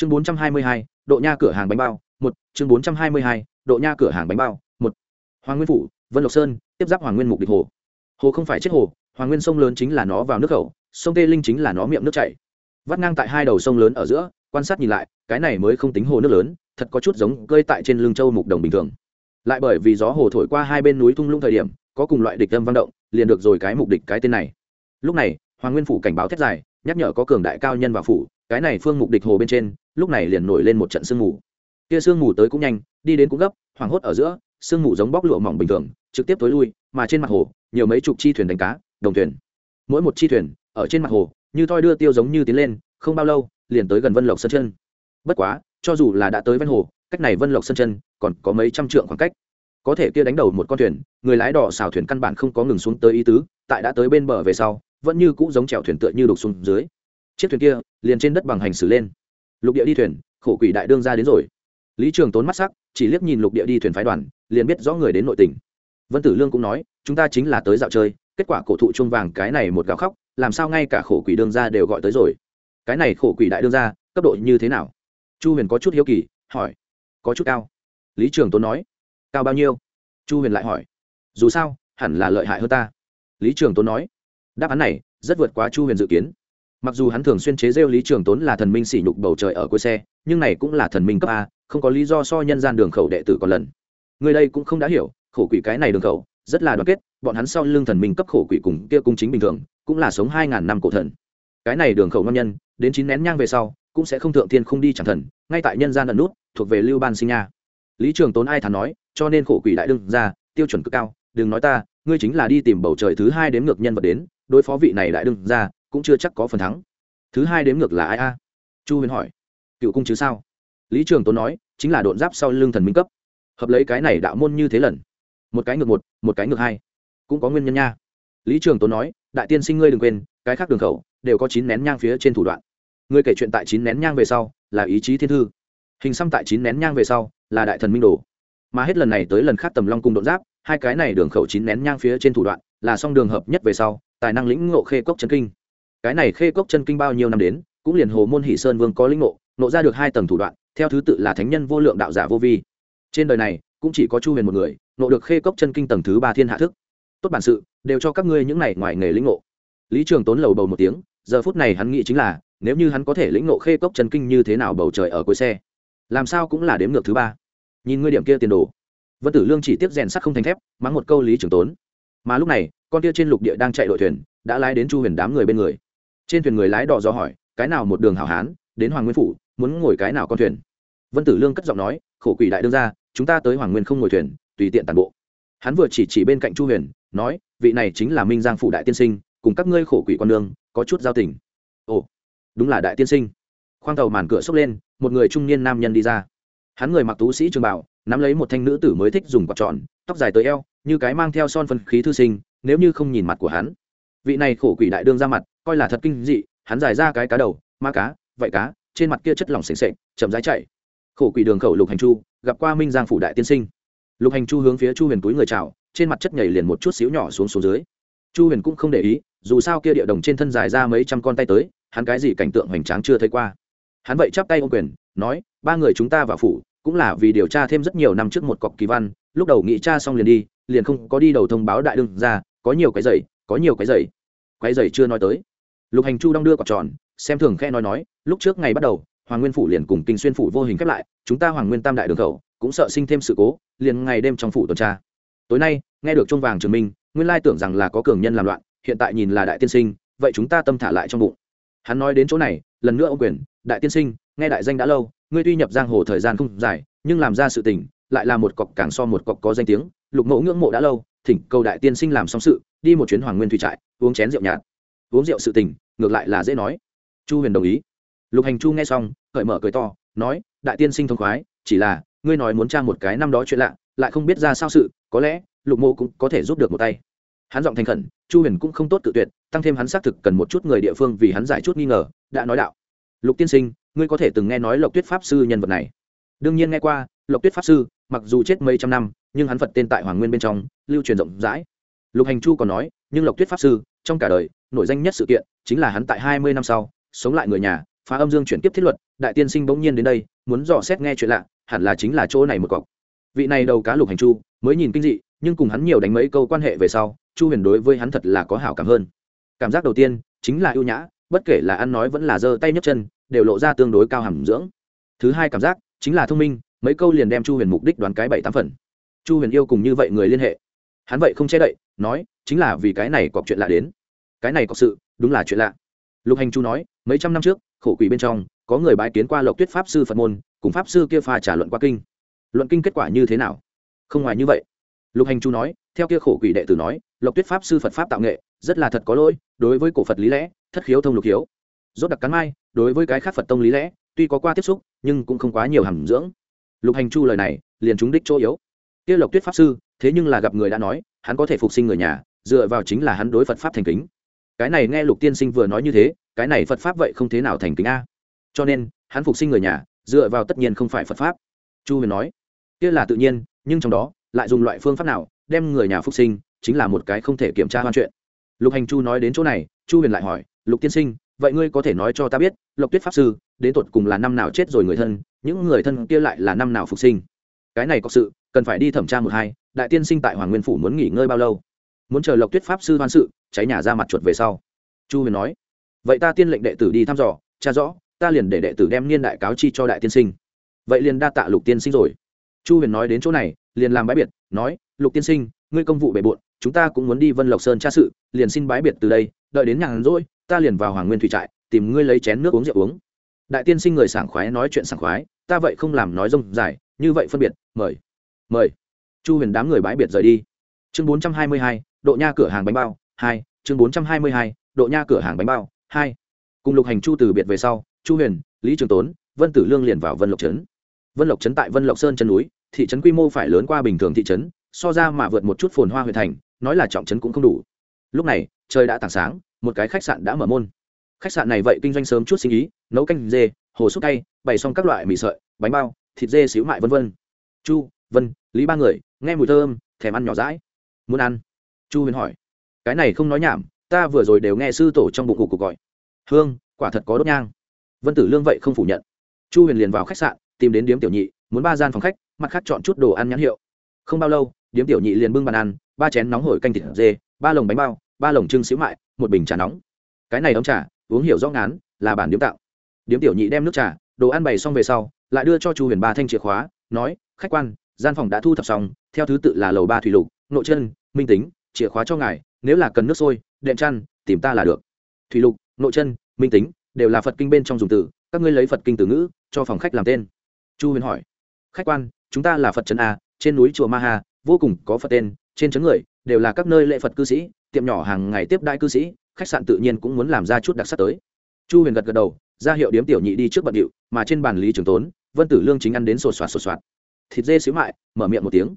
chương bốn trăm hai mươi hai, độ nha cửa hàng bánh bao, một, chương bốn trăm hai mươi hai, độ nha cửa hàng bánh bao, một. Hoàng nguyên phủ, vân lộc sơn, tiếp giáp hoàng nguyên mục địch hồ. Hồ không phải chết hồ, hoàng nguyên sông lớn chính là nó vào nước khẩu, sông tê linh chính là nó miệng nước chảy. Vắt ngang tại hai đầu sông lớn ở giữa, quan sát nhìn lại, cái này mới không tính hồ nước lớn, thật có chút giống cơi tại trên lưng châu mục đồng bình thường. Lại bởi vì gió hồ thổi qua hai bên núi thung lũng thời điểm, có cùng loại địch âm vang động, liền được rồi cái mục địch cái tên này. Lúc này, hoàng nguyên phủ cảnh báo thét dài, nhắc nhở có cường đại cao nhân vào phủ cái này phương mục địch hồ bên trên, lúc này liền nổi lên một trận sương mù. Kia sương mù tới cũng nhanh, đi đến cũng gấp, hoảng hốt ở giữa, sương mù giống bóc lụa mỏng bình thường, trực tiếp tối lui, mà trên mặt hồ, nhiều mấy chục chi thuyền đánh cá, đồng thuyền. Mỗi một chi thuyền, ở trên mặt hồ, như thoi đưa tiêu giống như tiến lên, không bao lâu, liền tới gần vân lộc sơn chân. Bất quá, cho dù là đã tới ven hồ, cách này vân lộc sơn chân còn có mấy trăm trượng khoảng cách. Có thể kia đánh đầu một con thuyền, người lái đỏ xào thuyền căn bản không có ngừng xuống tới ý tứ, tại đã tới bên bờ về sau, vẫn như cũ giống chèo thuyền tựa như đục xuống dưới chiếc thuyền kia liền trên đất bằng hành xử lên. Lục địa đi thuyền, khổ quỷ đại đương ra đến rồi. Lý trường tốn mắt sắc, chỉ liếc nhìn lục địa đi thuyền phái đoàn, liền biết rõ người đến nội tỉnh vân tử lương cũng nói, chúng ta chính là tới dạo chơi, kết quả cổ thụ chuông vàng cái này một gạo khóc, làm sao ngay cả khổ quỷ đương gia đều gọi tới rồi. Cái này khổ quỷ đại đương gia cấp độ như thế nào? Chu huyền có chút hiếu kỳ, hỏi, có chút cao. Lý trường tốn nói, cao bao nhiêu? Chu huyền lại hỏi, dù sao, hẳn là lợi hại hơn ta. Lý trường tốn nói, đáp án này rất vượt quá chu huyền dự kiến mặc dù hắn thường xuyên chế rêu lý trường tốn là thần minh sỉ nhục bầu trời ở cuối xe, nhưng này cũng là thần minh cấp a, không có lý do so nhân gian đường khẩu đệ tử còn lần. Người đây cũng không đã hiểu, khổ quỷ cái này đường khẩu, rất là đoàn kết, bọn hắn sau lưng thần minh cấp khổ quỷ cùng kia cung chính bình thường, cũng là sống hai ngàn năm cổ thần. Cái này đường khẩu ngon nhân, đến chín nén nhang về sau, cũng sẽ không thượng thiên không đi chẳng thần, ngay tại nhân gian ẩn nút, thuộc về lưu ban sinh nha. Lý trường tốn ai thà nói, cho nên khổ quỷ đại đương ra, tiêu chuẩn cực cao, đừng nói ta, ngươi chính là đi tìm bầu trời thứ hai đếm ngược nhân vật đến, đối phó vị này đại đương ra cũng chưa chắc có phần thắng. Thứ hai đếm ngược là ai a? Chu huyền hỏi. Cựu cung chứ sao? Lý trường tốn nói, chính là độn giáp sau lưng thần minh cấp. Hợp lấy cái này đạo môn như thế lần. Một cái ngược một một cái ngược hai. Cũng có nguyên nhân nha. Lý trường tốn nói, đại tiên sinh ngươi đừng quên, cái khác đường khẩu đều có chín nén nhang phía trên thủ đoạn. Ngươi kể chuyện tại chín nén nhang về sau là ý chí thiên thư. Hình xăm tại chín nén nhang về sau là đại thần minh đồ. Mà hết lần này tới lần khác tầm long cùng đột giáp, hai cái này đường khẩu chín nén nhang phía trên thủ đoạn là song đường hợp nhất về sau, tài năng lĩnh ngộ khê cốc chân kinh cái này khê cốc chân kinh bao nhiêu năm đến, cũng liền hồ môn hỷ sơn vương có linh ngộ nộ ra được hai tầng thủ đoạn, theo thứ tự là thánh nhân vô lượng đạo giả vô vi. Trên đời này, cũng chỉ có chu huyền một người nộ được khê cốc chân kinh tầng thứ ba thiên hạ thức. Tốt bản sự, đều cho các ngươi những này ngoài nghề lĩnh ngộ. Lý trường tốn lầu bầu một tiếng, giờ phút này hắn nghĩ chính là, nếu như hắn có thể lĩnh ngộ khê cốc chân kinh như thế nào bầu trời ở cuối xe? Làm sao cũng là đếm ngược thứ ba. Nhìn ngươi điểm kia tiền đồ. Vân tử lương chỉ tiếp rèn sắt không thành thép, mắng một câu lý trường tốn. Mà lúc này, con kia trên lục địa đang chạy đội thuyền, đã lái đến chu huyền đám người bên người trên thuyền người lái đỏ do hỏi, cái nào một đường hảo hán, đến hoàng nguyên phủ, muốn ngồi cái nào con thuyền? Vân tử lương cất giọng nói, khổ quỷ đại đương ra chúng ta tới hoàng nguyên không ngồi thuyền, tùy tiện tàn bộ. Hắn vừa chỉ chỉ bên cạnh chu huyền, nói, vị này chính là minh giang phủ đại tiên sinh, cùng các ngươi khổ quỷ con đường có chút giao tình. Ồ, đúng là đại tiên sinh. Khoang tàu màn cửa xốc lên, một người trung niên nam nhân đi ra. Hắn người mặc tú sĩ trường bảo nắm lấy một thanh nữ tử mới thích dùng quạt tròn, tóc dài tới eo, như cái mang theo son phân khí thư sinh, nếu như không nhìn mặt của hắn vị này khổ quỷ đại đương ra mặt, coi là thật kinh dị, hắn dài ra cái cá đầu, ma cá vậy cá, trên mặt kia chất lỏng s sệch chậm rãi chạy. Khổ quỷ đường khẩu lục hành chu, gặp qua minh giang phủ đại tiên sinh. Lục hành chu hướng phía chu huyền túi người chào, trên mặt chất nhảy liền một chút xíu nhỏ xuống xuống dưới. Chu huyền cũng không để ý, dù sao kia địa đồng trên thân dài ra mấy trăm con tay tới, hắn cái gì cảnh tượng hoành tráng chưa thấy qua. Hắn vậy chắp tay ô quyền, nói, ba người chúng ta vào phủ, cũng là vì điều tra thêm rất nhiều năm trước một cọc kỳ văn, lúc đầu nghị tra xong liền đi, liền không có đi đầu thông báo đại đương ra, có nhiều cái giày có nhiều cái giày cái giày chưa nói tới. Lục hành chu đong đưa quạt tròn, xem thường khe nói nói, lúc trước ngày bắt đầu, hoàng nguyên phủ liền cùng kinh xuyên phủ vô hình khép lại, chúng ta hoàng nguyên tam đại đường khẩu, cũng sợ sinh thêm sự cố, liền ngày đêm trong phủ tuần tra. Tối nay, nghe được trung vàng trường minh, nguyên lai tưởng rằng là có cường nhân làm loạn, hiện tại nhìn là đại tiên sinh, vậy chúng ta tâm thả lại trong bụng. Hắn nói đến chỗ này, lần nữa ông quyền, đại tiên sinh, nghe đại danh đã lâu, ngươi tuy nhập giang hồ thời gian không dài, nhưng làm ra sự tình, lại là một cọc càng so một cọc có danh tiếng, lục mẫu ngưỡng mộ đã lâu thỉnh cầu đại tiên sinh làm xong sự, đi một chuyến hoàng nguyên thủy trại, uống chén rượu nhạt. Uống rượu sự tình, ngược lại là dễ nói. Chu huyền đồng ý. Lục hành chu nghe xong, cởi mở cười to, nói, đại tiên sinh thông khoái, chỉ là, ngươi nói muốn tra một cái năm đó chuyện lạ, lại không biết ra sao sự, có lẽ, lục mô cũng có thể giúp được một tay. Hắn giọng thành khẩn, chu huyền cũng không tốt tự tuyệt, tăng thêm hắn xác thực cần một chút người địa phương vì hắn giải chút nghi ngờ, đã nói đạo. Lục tiên sinh, ngươi có thể từng nghe nói lộc tuyết pháp sư nhân vật này? Đương nhiên nghe qua, lộc tuyết pháp sư mặc dù chết mấy trăm năm, nhưng hắn phật tên tại hoàng nguyên bên trong, lưu truyền rộng rãi. Lục hành chu còn nói, nhưng lộc tuyết pháp sư, trong cả đời, nổi danh nhất sự kiện chính là hắn tại hai mươi năm sau, sống lại người nhà, phá âm dương chuyển tiếp thiết luật, đại tiên sinh bỗng nhiên đến đây, muốn dò xét nghe chuyện lạ, hẳn là chính là chỗ này một cọc. Vị này đầu cá lục hành chu, mới nhìn kinh dị, nhưng cùng hắn nhiều đánh mấy câu quan hệ về sau, chu huyền đối với hắn thật là có hảo cảm hơn. Cảm giác đầu tiên, chính là ưu nhã, bất kể là ăn nói vẫn là giơ tay nhấc chân, đều lộ ra tương đối cao hàm dưỡng. Thứ hai cảm giác, chính là thông minh mấy câu liền đem chu huyền mục đích đoán cái bảy tám phần. Chu huyền yêu cùng như vậy người liên hệ. Hắn vậy không che đậy, nói, chính là vì cái này có chuyện lạ đến. Cái này có sự, đúng là chuyện lạ. Lục hành chu nói, mấy trăm năm trước, khổ quỷ bên trong, có người bái kiến qua lộc tuyết pháp sư phật môn, cùng pháp sư kia pha trả luận qua kinh. Luận kinh kết quả như thế nào? Không ngoài như vậy. Lục hành chu nói, theo kia khổ quỷ đệ tử nói, lộc tuyết pháp sư phật pháp tạo nghệ, rất là thật có lỗi, đối với cổ phật lý lẽ, thất khiếu thông lục hiếu. Rốt đặc cắn mai, đối với cái khác phật tông lý lẽ, tuy có qua tiếp xúc, nhưng cũng không quá nhiều hàm dưỡng lục hành chu lời này liền trúng đích chỗ yếu. Kia lộc tuyết pháp sư, thế nhưng là gặp người đã nói, hắn có thể phục sinh người nhà, dựa vào chính là hắn đối phật pháp thành kính. Cái này nghe lục tiên sinh vừa nói như thế, cái này phật pháp vậy không thế nào thành kính a. Cho nên, hắn phục sinh người nhà, dựa vào tất nhiên không phải phật pháp. Chu huyền nói, kia là tự nhiên, nhưng trong đó, lại dùng loại phương pháp nào, đem người nhà phục sinh, chính là một cái không thể kiểm tra hoàn chuyện. Lục hành chu nói đến chỗ này, chu huyền lại hỏi, lục tiên sinh vậy ngươi có thể nói cho ta biết, lộc tuyết pháp sư, đến tột cùng là năm nào chết rồi người thân, những người thân kia lại là năm nào phục sinh? Cái này có sự, cần phải đi thẩm tra một hai, đại tiên sinh tại hoàng nguyên phủ muốn nghỉ ngơi bao lâu? Muốn chờ lộc tuyết pháp sư hoan sự, cháy nhà ra mặt chuột về sau. Chu huyền nói, vậy ta tiên lệnh đệ tử đi thăm dò cha rõ, ta liền để đệ tử đem niên đại cáo chi cho đại tiên sinh. Vậy liền đa tạ lục tiên sinh rồi. Chu huyền nói đến chỗ này, liền làm bãi biệt, nói, lục tiên sinh, ngươi công vụ bề bộn, chúng ta cũng muốn đi vân lộc sơn tra sự, liền xin bái biệt từ đây, đợi đến nhàn rỗi ta liền vào hoàng nguyên thủy trại, tìm ngươi lấy chén nước uống rượu uống. Đại tiên sinh người sảng khoái nói chuyện sảng khoái, ta vậy không làm nói rông dài, như vậy phân biệt, mời mời. Chu huyền đám người bái biệt rời đi. Chương bốn trăm hai mươi hai, độ nha cửa hàng bánh bao, hai, chương bốn trăm hai mươi hai, độ nha cửa hàng bánh bao, hai. Cùng lục hành chu từ biệt về sau, chu huyền, lý trường tốn, vân tử lương liền vào vân lộc trấn. Vân lộc trấn tại vân lộc sơn chân núi, thị trấn quy mô phải lớn qua bình thường thị trấn, so ra mà vượt một chút phồn hoa huyện thành, nói là trọng trấn cũng không đủ lúc này, trời đã tảng sáng, một cái khách sạn đã mở môn. Khách sạn này vậy kinh doanh sớm chút sinh ý, nấu canh dê, hồ súp cay, bày xong các loại mì sợi, bánh bao, thịt dê xíu mại vân vân. Chu, vân, lý ba người, nghe mùi thơm, thèm ăn nhỏ rãi muốn ăn? Chu huyền hỏi. Cái này không nói nhảm, ta vừa rồi đều nghe sư tổ trong bụng cụ cuộc gọi. Hương, quả thật có đốt nhang. Vân tử lương vậy không phủ nhận. Chu huyền liền vào khách sạn, tìm đến điếm tiểu nhị, muốn ba gian phòng khách, mặt khác chọn chút đồ ăn nhãn hiệu. Không bao lâu, điếm tiểu nhị liền bưng bàn ăn, ba chén nóng hổi canh thịt dê, ba lồng bánh bao ba lồng trưng xíu mại, một bình trà nóng. Cái này ấm trà, uống hiểu rõ ngán, là bản điếm tạo. Điếm tiểu nhị đem nước trà, đồ ăn bày xong về sau, lại đưa cho chu huyền ba thanh chìa khóa, nói, khách quan, gian phòng đã thu thập xong, theo thứ tự là lầu ba thủy lục, nội chân minh tính, chìa khóa cho ngài, nếu là cần nước sôi, đệm chăn, tìm ta là được. Thủy lục, nội chân minh tính, đều là phật kinh bên trong dùng từ, các ngươi lấy phật kinh từ ngữ, cho phòng khách làm tên. Chu huyền hỏi, khách quan, chúng ta là phật trấn a, trên núi chùa ma hà vô cùng có phật tên, trên trấn người, đều là các nơi lệ phật cư sĩ tiệm nhỏ hàng ngày tiếp đại cư sĩ, khách sạn tự nhiên cũng muốn làm ra chút đặc sắc tới. Chu huyền gật gật đầu, ra hiệu điếm tiểu nhị đi trước bận điệu, mà trên bàn lý trường tốn, vân tử lương chính ăn đến sột soạt sột soạt. Thịt dê xíu mại, mở miệng một tiếng.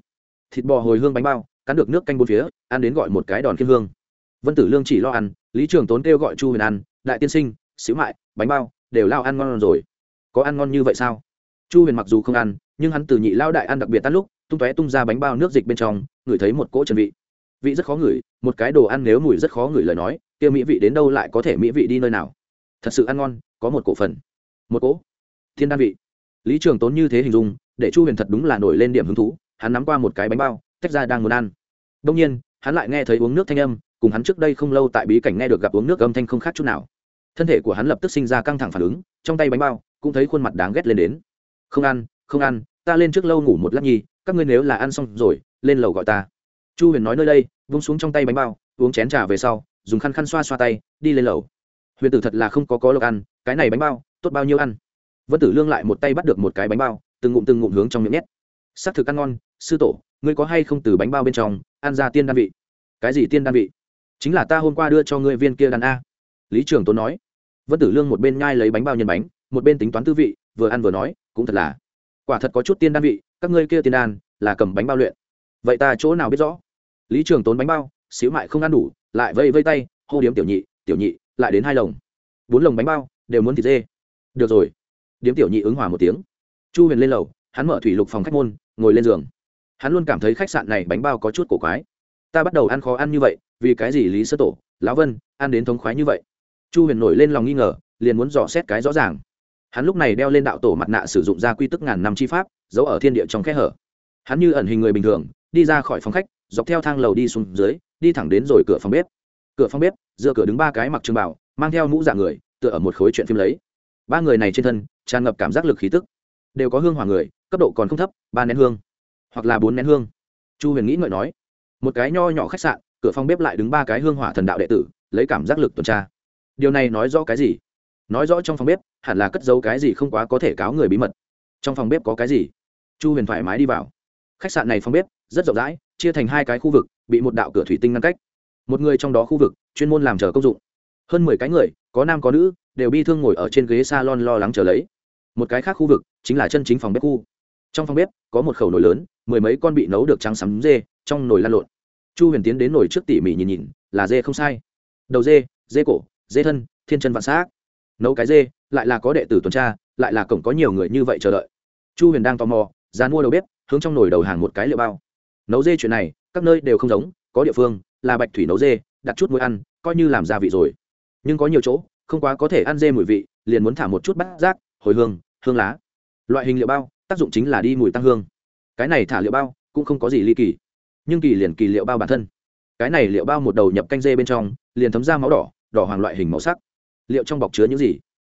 Thịt bò hồi hương bánh bao, cắn được nước canh bốn phía, ăn đến gọi một cái đòn kiên hương. Vân tử lương chỉ lo ăn, lý trường tốn kêu gọi chu huyền ăn, đại tiên sinh, xíu mại, bánh bao, đều lao ăn ngon rồi. Có ăn ngon như vậy sao? Chu huyền mặc dù không ăn, nhưng hắn từ nhị lao đại ăn đặc biệt tắt lúc, tung tóe tung ra bánh bao nước dịch bên trong, ngửi thấy một cỗ trần vị. Vị rất khó ngửi một cái đồ ăn nếu mùi rất khó ngửi lời nói, kia mỹ vị đến đâu lại có thể mỹ vị đi nơi nào? Thật sự ăn ngon, có một cổ phần. Một cỗ. Thiên đan vị. Lý trường tốn như thế hình dung, để chu huyền thật đúng là nổi lên điểm hứng thú, hắn nắm qua một cái bánh bao, tách ra đang muốn ăn. Đông nhiên, hắn lại nghe thấy uống nước thanh âm, cùng hắn trước đây không lâu tại bí cảnh nghe được gặp uống nước âm thanh không khác chút nào. Thân thể của hắn lập tức sinh ra căng thẳng phản ứng, trong tay bánh bao cũng thấy khuôn mặt đáng ghét lên đến. Không ăn không ăn, ta lên trước lâu ngủ một lát nhi các ngươi nếu là ăn xong rồi, lên lầu gọi ta chu huyền nói nơi đây, vung xuống trong tay bánh bao, uống chén trà về sau, dùng khăn khăn xoa xoa tay, đi lên lầu. Huyền tử thật là không có có lộc ăn, cái này bánh bao, tốt bao nhiêu ăn. Vân tử lương lại một tay bắt được một cái bánh bao, từng ngụm từng ngụm hướng trong miệng nhét. S ắ c thực ăn ngon, sư tổ, ngươi có hay không từ bánh bao bên trong, ăn ra tiên đan vị? Cái gì tiên đan vị? Chính là ta hôm qua đưa cho ngươi viên kia đàn a. Lý trường tốn nói. Vân tử lương một bên nhai lấy bánh bao nhân bánh, một bên tính toán tư vị, vừa ăn vừa nói, cũng thật là, quả thật có chút tiên đan vị, các ngươi kia tiên đan, là cầm bánh bao luyện. Vậy ta chỗ nào biết rõ? Lý trường tốn bánh bao, xíu mại không ăn đủ, lại vây vây tay, hô điếm tiểu nhị tiểu nhị, lại đến hai lồng. Bốn lồng bánh bao, đều muốn thịt dê. Được rồi. Điếm tiểu nhị ứng hòa một tiếng. Chu huyền lên lầu, hắn mở thủy lục phòng khách môn, ngồi lên giường. Hắn luôn cảm thấy khách sạn này bánh bao có chút cổ quái. Ta bắt đầu ăn khó ăn như vậy, vì cái gì lý sơ tổ, lão vân, ăn đến thống khoái như vậy? Chu huyền nổi lên lòng nghi ngờ, liền muốn dò xét cái rõ ràng. Hắn lúc này đeo lên đạo tổ mặt nạ sử dụng ra quy tức ngàn năm chi pháp, giấu ở thiên địa trong kẽ hở. Hắn như ẩn hình người bình thường, đi ra khỏi phòng khách dọc theo thang lầu đi xuống dưới, đi thẳng đến rồi cửa phòng bếp. Cửa phòng bếp, giữa cửa đứng ba cái mặc trường bảo, mang theo mũ dạng người, tựa ở một khối chuyện phim lấy. Ba người này trên thân, tràn ngập cảm giác lực khí tức. Đều có hương hỏa người, cấp độ còn không thấp, ba nén hương, hoặc là bốn nén hương. Chu huyền nghĩ ngợi nói, một cái nho nhỏ khách sạn, cửa phòng bếp lại đứng ba cái hương hỏa thần đạo đệ tử, lấy cảm giác lực tuần tra. Điều này nói rõ cái gì? Nói rõ trong phòng bếp, hẳn là cất giấu cái gì không quá có thể cáo người bí mật. Trong phòng bếp có cái gì? Chu huyền thoải mái đi vào. Khách sạn này phòng bếp, rất rộng rãi chia thành hai cái khu vực, bị một đạo cửa thủy tinh ngăn cách. Một người trong đó khu vực, chuyên môn làm chờ công dụng. Hơn mười cái người, có nam có nữ, đều bi thương ngồi ở trên ghế s a lon lo lắng chờ lấy. Một cái khác khu vực, chính là chân chính phòng bếp khu. Trong phòng bếp, có một khẩu nồi lớn, mười mấy con bị nấu được trắng sắm dê, trong nồi lan lộn. Chu huyền tiến đến nồi trước tỉ mỉ nhìn nhìn, là dê không sai. Đầu dê dê cổ, dê thân, thiên chân vạn xác. Nấu cái dê, lại là có đệ tử tuần tra, lại là cổng có nhiều người như vậy chờ đợi. Chu huyền đang tò mò dán mua đầu bếp, hướng trong nồi đầu hàng một cái liệu bao nấu dê chuyện này, các nơi đều không giống, có địa phương là bạch thủy nấu dê, đặt chút muối ăn, coi như làm gia vị rồi. Nhưng có nhiều chỗ, không quá có thể ăn dê mùi vị, liền muốn thả một chút bát rác hồi hương hương lá. Loại hình liệu bao, tác dụng chính là đi mùi tăng hương. Cái này thả liệu bao cũng không có gì ly kỳ. Nhưng kỳ liền kỳ liệu bao bản thân. Cái này liệu bao một đầu nhập canh dê bên trong, liền thấm ra máu đỏ đỏ hoàng loại hình màu sắc. Liệu trong bọc chứa những gì?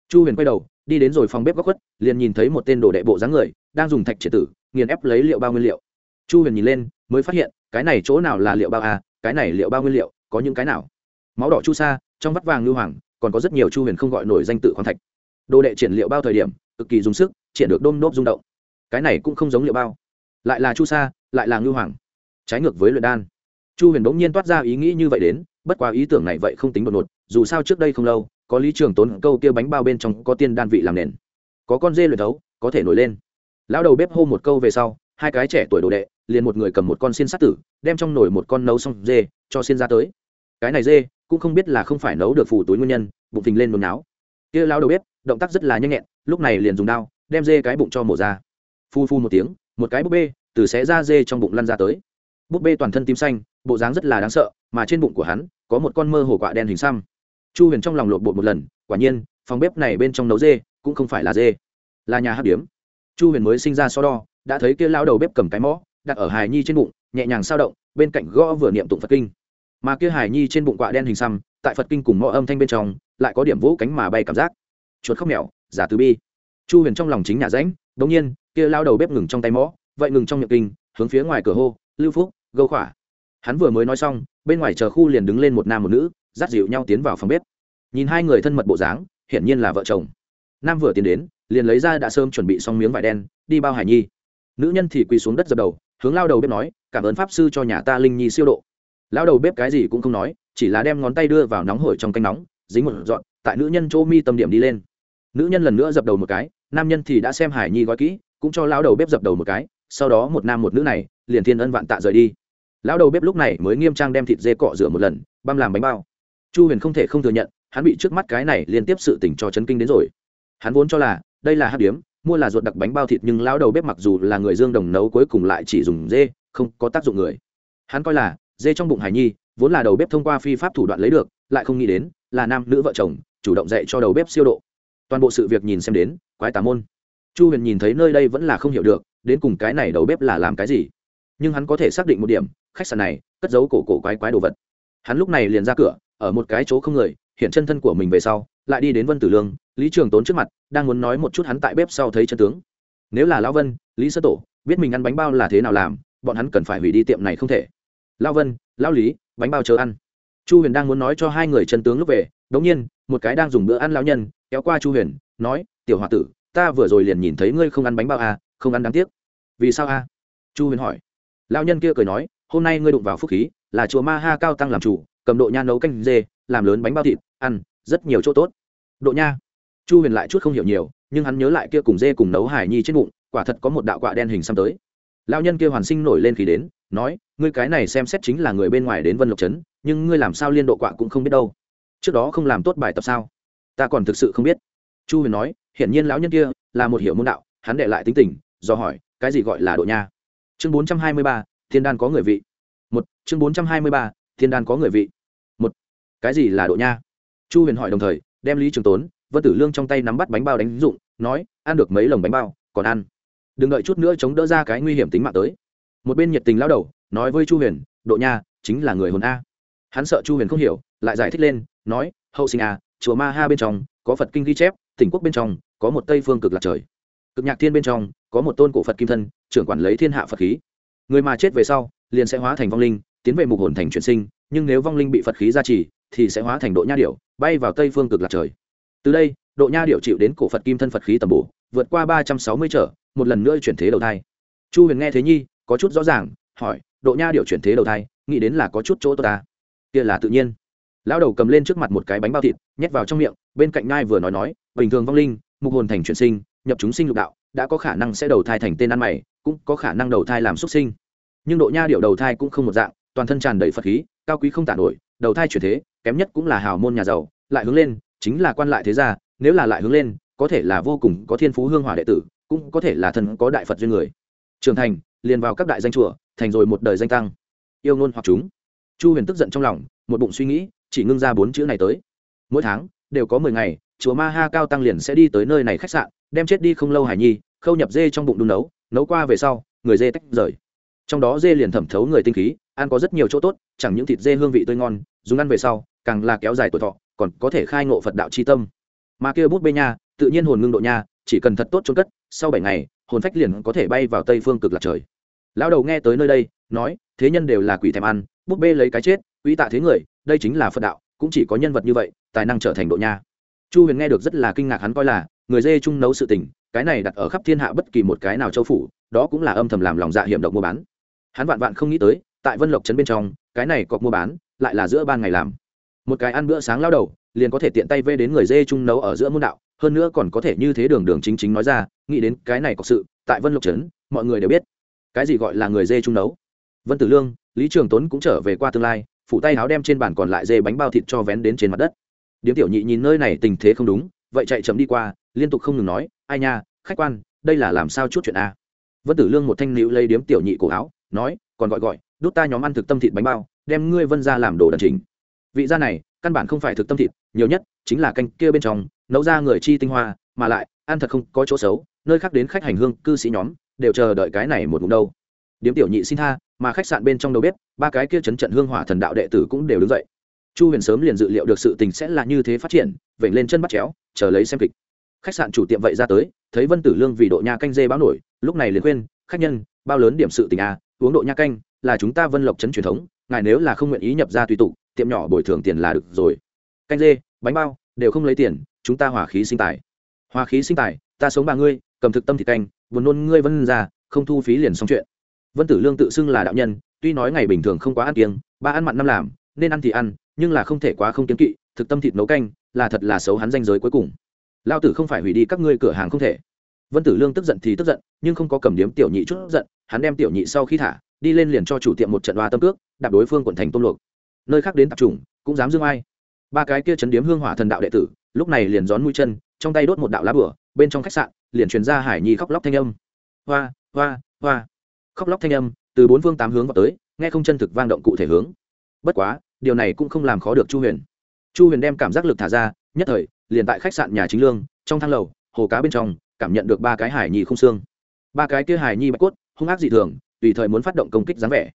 Chu huyền quay đầu, đi đến rồi phòng bếp góc khuất, liền nhìn thấy một tên đồ đệ bộ dáng người, đang dùng thạch triệt tử, nghiền ép lấy liệu bao nguyên liệu. Chu huyền nhìn lên mới phát hiện, cái này chỗ nào là liệu bao à cái này liệu bao nguyên liệu, có những cái nào? Máu đỏ chu sa, trong vắt vàng lưu hoàng, còn có rất nhiều chu huyền không gọi nổi danh tự khoáng thạch. Đồ đệ triển liệu bao thời điểm, cực kỳ dùng sức, triển được đôm nốt rung động. Cái này cũng không giống liệu bao. Lại là chu sa, lại là ngưu hoàng. Trái ngược với luyện đan. Chu huyền bỗng nhiên toát ra ý nghĩ như vậy đến, bất quá ý tưởng này vậy không tính đột ngột, dù sao trước đây không lâu, có lý trường tốn câu kia bánh bao bên trong có tiên đan vị làm nền. Có con dê luyện thấu, có thể nổi lên. Lão đầu bếp hô một câu về sau, hai cái trẻ tuổi đồ đệ liền một người cầm một con xiên sát tử, đem trong nồi một con nấu xong dê, cho xiên ra tới. Cái này dê, cũng không biết là không phải nấu được phủ túi nguyên nhân, bụng phình lên nôn náo. Kia lao đầu bếp, động tác rất là nhanh nhẹn, lúc này liền dùng dao đem dê cái bụng cho mổ ra. Phu phu một tiếng, một cái búp bê, từ xé ra dê trong bụng lăn ra tới. Búp bê toàn thân tím xanh, bộ dáng rất là đáng sợ, mà trên bụng của hắn, có một con mơ hồ quạ đen hình xăm. Chu huyền trong lòng lột bột một lần, quả nhiên, phòng bếp này bên trong nấu dê, cũng không phải là dê, là nhà hát điếm. Chu huyền mới sinh ra so đo, đã thấy kia lao đầu bếp cầm cái mõ đặt ở hài nhi trên bụng, nhẹ nhàng sao động, bên cạnh gõ vừa niệm tụng phật kinh. Mà kia hài nhi trên bụng quạ đen hình xăm, tại phật kinh cùng mõ âm thanh bên trong, lại có điểm vỗ cánh mà bay cảm giác. Chuột khóc mèo, giả từ bi. Chu huyền trong lòng chính nhà ránh đ ỗ n g nhiên, kia lao đầu bếp ngừng trong tay mõ, vậy ngừng trong miệng kinh, hướng phía ngoài cửa hô, lưu phúc, gâu khỏa. Hắn vừa mới nói xong, bên ngoài chờ khu liền đứng lên một nam một nữ, dắt dịu nhau tiến vào phòng bếp. Nhìn hai người thân mật bộ dáng, hiển nhiên là vợ chồng. Nam vừa tiến đến, liền lấy ra đã sớm chuẩn bị xong miếng vải đen, đi bao hải nhi. Nữ nhân thì quỳ xuống đất dập đầu hướng lao đầu bếp nói, cảm ơn pháp sư cho nhà ta linh nhi siêu độ. Lao đầu bếp cái gì cũng không nói, chỉ là đem ngón tay đưa vào nóng hổi trong canh nóng, dính một dọn tại nữ nhân chỗ mi tâm điểm đi lên. Nữ nhân lần nữa dập đầu một cái, nam nhân thì đã xem hải nhi gói kỹ, cũng cho lão đầu bếp dập đầu một cái, sau đó một nam một nữ này, liền thiên ân vạn tạ rời đi. Lão đầu bếp lúc này mới nghiêm trang đem thịt dê cọ rửa một lần, băm làm bánh bao. Chu huyền không thể không thừa nhận, hắn bị trước mắt cái này liên tiếp sự tỉnh cho chấn kinh đến rồi. Hắn vốn cho là, đây là hát điếm mua là ruột đặc bánh bao thịt nhưng lão đầu bếp mặc dù là người dương đồng nấu cuối cùng lại chỉ dùng dê, không có tác dụng người. Hắn coi là, dê trong bụng hải nhi, vốn là đầu bếp thông qua phi pháp thủ đoạn lấy được, lại không nghĩ đến, là nam nữ vợ chồng, chủ động dạy cho đầu bếp siêu độ. Toàn bộ sự việc nhìn xem đến, quái tà môn. Chu huyền nhìn thấy nơi đây vẫn là không hiểu được, đến cùng cái này đầu bếp là làm cái gì? Nhưng hắn có thể xác định một điểm, khách sạn này, cất giấu cổ cổ quái quái đồ vật. Hắn lúc này liền ra cửa, ở một cái chỗ không người, hiện chân thân của mình về sau, lại đi đến vân tử lương lý trường tốn trước mặt đang muốn nói một chút hắn tại bếp sau thấy chân tướng. Nếu là lão vân lý sơ tổ biết mình ăn bánh bao là thế nào làm bọn hắn cần phải hủy đi tiệm này không thể. Lão vân lão lý bánh bao chờ ăn. Chu huyền đang muốn nói cho hai người chân tướng lúc về đống nhiên một cái đang dùng bữa ăn lão nhân kéo qua chu huyền nói tiểu h o a tử ta vừa rồi liền nhìn thấy ngươi không ăn bánh bao à, không ăn đáng tiếc. Vì sao à? chu huyền hỏi. Lão nhân kia cười nói hôm nay ngươi đụng vào phúc khí là chùa ma ha cao tăng làm chủ cầm độ nha nấu canh dê làm lớn bánh bao thịt ăn rất nhiều chỗ tốt. Độ nha? Chu huyền lại chút không hiểu nhiều, nhưng hắn nhớ lại kia cùng dê cùng nấu hải nhi trên bụng, quả thật có một đạo quạ đen hình xăm tới. Lão nhân kia hoàn sinh nổi lên khi đến, nói, ngươi cái này xem xét chính là người bên ngoài đến vân lộc trấn, nhưng ngươi làm sao liên độ quạ cũng không biết đâu. Trước đó không làm tốt bài tập sao? Ta còn thực sự không biết. Chu huyền nói, hiển nhiên lão nhân kia là một hiểu môn đạo, hắn đệ lại tính tình, do hỏi, cái gì gọi là độ nha? Chương bốn trăm hai mươi ba, thiên đan có người vị. Một, chương bốn trăm hai mươi ba, thiên đan có người vị. Một, cái gì là độ nha? Chu huyền hỏi đồng thời, đem lý trường tốn vân tử lương trong tay nắm bắt bánh bao đánh dụng, nói, ăn được mấy lồng bánh bao, còn ăn. Đừng đợi chút nữa chống đỡ ra cái nguy hiểm tính mạng tới. Một bên nhiệt tình lao đầu, nói với chu huyền, độ nha, chính là người hồn a. Hắn sợ chu huyền không hiểu, lại giải thích lên, nói, hậu sinh a, chùa ma ha bên trong, có phật kinh ghi chép, tỉnh quốc bên trong, có một tây phương cực lạc trời. Cực nhạc thiên bên trong, có một tôn cổ phật kim thân, trưởng quản lấy thiên hạ phật khí. Người mà chết về sau, liền sẽ hóa thành vong linh, tiến về mục hồn thành chuyển sinh, nhưng nếu vong linh bị phật khí gia trì, thì sẽ hóa thành độ nha điệu bay vào tây phương cực lạc trời từ đây, độ nha điệu chịu đến cổ phật kim thân phật khí tầm bổ, vượt qua ba trăm sáu mươi trở, một lần nữa chuyển thế đầu thai. Chu huyền nghe thế nhi, có chút rõ ràng, hỏi, độ nha điệu chuyển thế đầu thai, nghĩ đến là có chút chỗ tốt ta? Kia là tự nhiên. Lão đầu cầm lên trước mặt một cái bánh bao thịt, nhét vào trong miệng, bên cạnh ngai vừa nói nói, bình thường vong linh, mục hồn thành chuyển sinh, nhập chúng sinh lục đạo, đã có khả năng sẽ đầu thai thành tên ăn mày, cũng có khả năng đầu thai làm xuất sinh. Nhưng độ nha điệu đầu thai cũng không một dạng, toàn thân tràn đầy phật khí, cao quý không tả nổi, đầu thai chuyển thế, kém nhất cũng là hào môn nhà giàu, lại hướng lên chính là quan lại thế gia, nếu là lại hướng lên, có thể là vô cùng có thiên phú hương hỏa đệ tử, cũng có thể là thần có đại phật duyên người. Trưởng thành, liền vào các đại danh chùa, thành rồi một đời danh tăng. Yêu ngôn hoặc chúng. Chu huyền tức giận trong lòng, một bụng suy nghĩ, chỉ ngưng ra bốn chữ này tới. Mỗi tháng, đều có mười ngày, chùa ma ha cao tăng liền sẽ đi tới nơi này khách sạn, đem chết đi không lâu hải nhi, khâu nhập dê trong bụng đun nấu nấu qua về sau, người dê tách rời. Trong đó dê liền thẩm thấu người tinh khí, ăn có rất nhiều chỗ tốt, chẳng những thịt dê hương vị tươi ngon, dùng ăn về sau, càng là kéo dài tuổi thọ còn có thể khai ngộ phật đạo c tâm. Mà kia bút bê nha, tự nhiên hồn ngưng độ nha, chỉ cần thật tốt trôn cất, sau bảy ngày, hồn phách liền có thể bay vào tây phương cực lạc trời. Lão đầu nghe tới nơi đây, nói, thế nhân đều là quỷ thèm ăn, bút bê lấy cái chết, uy tạ thế người, đây chính là phật đạo, cũng chỉ có nhân vật như vậy, tài năng trở thành độ nha. Chu huyền nghe được rất là kinh ngạc hắn coi là, người dê chung nấu sự tình, cái này đặt ở khắp thiên hạ bất kỳ một cái nào châu phủ, đó cũng là âm thầm làm lòng dạ hiểm độc mua bán. Hắn vạn vạn không nghĩ tới, tại vân lộc trấn bên trong, cái này cọc mua bán, lại là giữa ban ngày làm một cái ăn bữa sáng lao đầu, liền có thể tiện tay vê đến người dê chung nấu ở giữa môn đạo, hơn nữa còn có thể như thế đường đường chính chính nói ra, nghĩ đến cái này có sự, tại vân lộc trấn, mọi người đều biết. Cái gì gọi là người dê chung nấu? Vân tử lương, lý trường tốn cũng trở về qua tương lai, phủ tay áo đem trên bàn còn lại dê bánh bao thịt cho vén đến trên mặt đất. Điếm tiểu nhị nhìn nơi này tình thế không đúng, vậy chạy chậm đi qua, liên tục không ngừng nói, ai nha, khách quan, đây là làm sao chút chuyện a? Vân tử lương một thanh nữ lấy điếm tiểu nhị cổ áo, nói, còn gọi gọi, đút ta nhóm ăn thực tâm thịt bánh bao, đem ngươi vân ra làm đồ đần chính vị gia này căn bản không phải thực tâm thịt nhiều nhất chính là canh kia bên trong nấu ra người chi tinh hoa mà lại ăn thật không có chỗ xấu nơi khác đến khách hành hương cư sĩ nhóm đều chờ đợi cái này một ngụm đâu. Điếm tiểu nhị xin tha mà khách sạn bên trong đầu bếp ba cái kia chấn trận hương hỏa thần đạo đệ tử cũng đều đứng dậy. Chu huyền sớm liền dự liệu được sự tình sẽ là như thế phát triển vểnh lên chân bắt chéo chờ lấy xem kịch. Khách sạn chủ tiệm vậy ra tới thấy vân tử lương vì độ nha canh dê báo nổi lúc này liền khuyên khách nhân bao lớn điểm sự tình à, uống độ nha canh là chúng ta vân lộc trấn truyền thống, ngài nếu là không nguyện ý nhập ra tùy tụ tiệm nhỏ bồi thường tiền là được rồi. Canh dê, bánh bao, đều không lấy tiền, chúng ta hỏa khí sinh tài. Hỏa khí sinh tài, ta sống ba ngươi, cầm thực tâm thịt canh, buồn nôn ngươi vân ra, không thu phí liền xong chuyện. Vân tử lương tự xưng là đạo nhân, tuy nói ngày bình thường không quá ăn kiêng, ba ăn mặn năm làm, nên ăn thì ăn, nhưng là không thể quá không kiếm kỵ, thực tâm thịt nấu canh, là thật là xấu hắn danh giới cuối cùng. Lao tử không phải hủy đi các ngươi cửa hàng không thể. Vân tử lương tức giận thì tức giận, nhưng không có cầm điếm tiểu nhị chút giận, hắn đem tiểu nhị sau khi thả đi lên liền cho chủ tiệm một trận đoa tâm cước, đạp đối phương quận thành tôn luộc. Nơi khác đến tập trung cũng dám dương ai. Ba cái kia chấn điếm hương hỏa thần đạo đệ tử, lúc này liền gión mũi chân, trong tay đốt một đạo lá bửa, bên trong khách sạn, liền truyền ra hải nhi khóc lóc thanh âm. Hoa hoa hoa. Khóc lóc thanh âm, từ bốn phương tám hướng vào tới, nghe không chân thực vang động cụ thể hướng. Bất quá, điều này cũng không làm khó được chu huyền. Chu huyền đem cảm giác lực thả ra, nhất thời, liền tại khách sạn nhà chính lương, trong thang lầu, hồ cá bên trong, cảm nhận được ba cái hải nhi không xương. Ba cái kia hải nhi bạch cốt, hung ác dị thường tùy thời muốn phát động công kích dáng vẻ.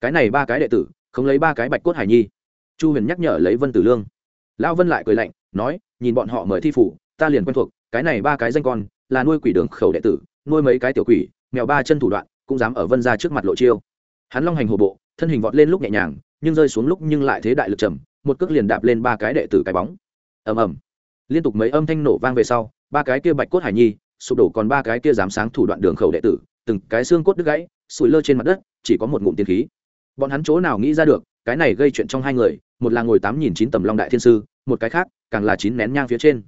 Cái này ba cái đệ tử, không lấy ba cái bạch cốt hải nhi. Chu huyền nhắc nhở lấy vân tử lương. Lão vân lại cười lạnh, nói, nhìn bọn họ mời thi phủ, ta liền quen thuộc, cái này ba cái danh con, là nuôi quỷ đường khẩu đệ tử, nuôi mấy cái tiểu quỷ, mèo ba chân thủ đoạn, cũng dám ở vân ra trước mặt lộ chiêu. Hắn long hành hồ bộ, thân hình vọt lên lúc nhẹ nhàng, nhưng rơi xuống lúc nhưng lại thế đại lực trầm, một cước liền đạp lên ba cái đệ tử cái bóng. Ầm ầm. Liên tục mấy âm thanh nổ vang về sau, ba cái kia bạch cốt hải nhi, sụp đổ còn ba cái kia dám sáng thủ đoạn đường khẩu đệ tử, từng cái xương cốt đứt gãy sủi lơ trên mặt đất, chỉ có một ngụm tiên khí. Bọn hắn chỗ nào nghĩ ra được, cái này gây chuyện trong hai người, một là ngồi tám nghìn chín tầm long đại thiên sư, một cái khác, càng là chín nén nhang phía trên.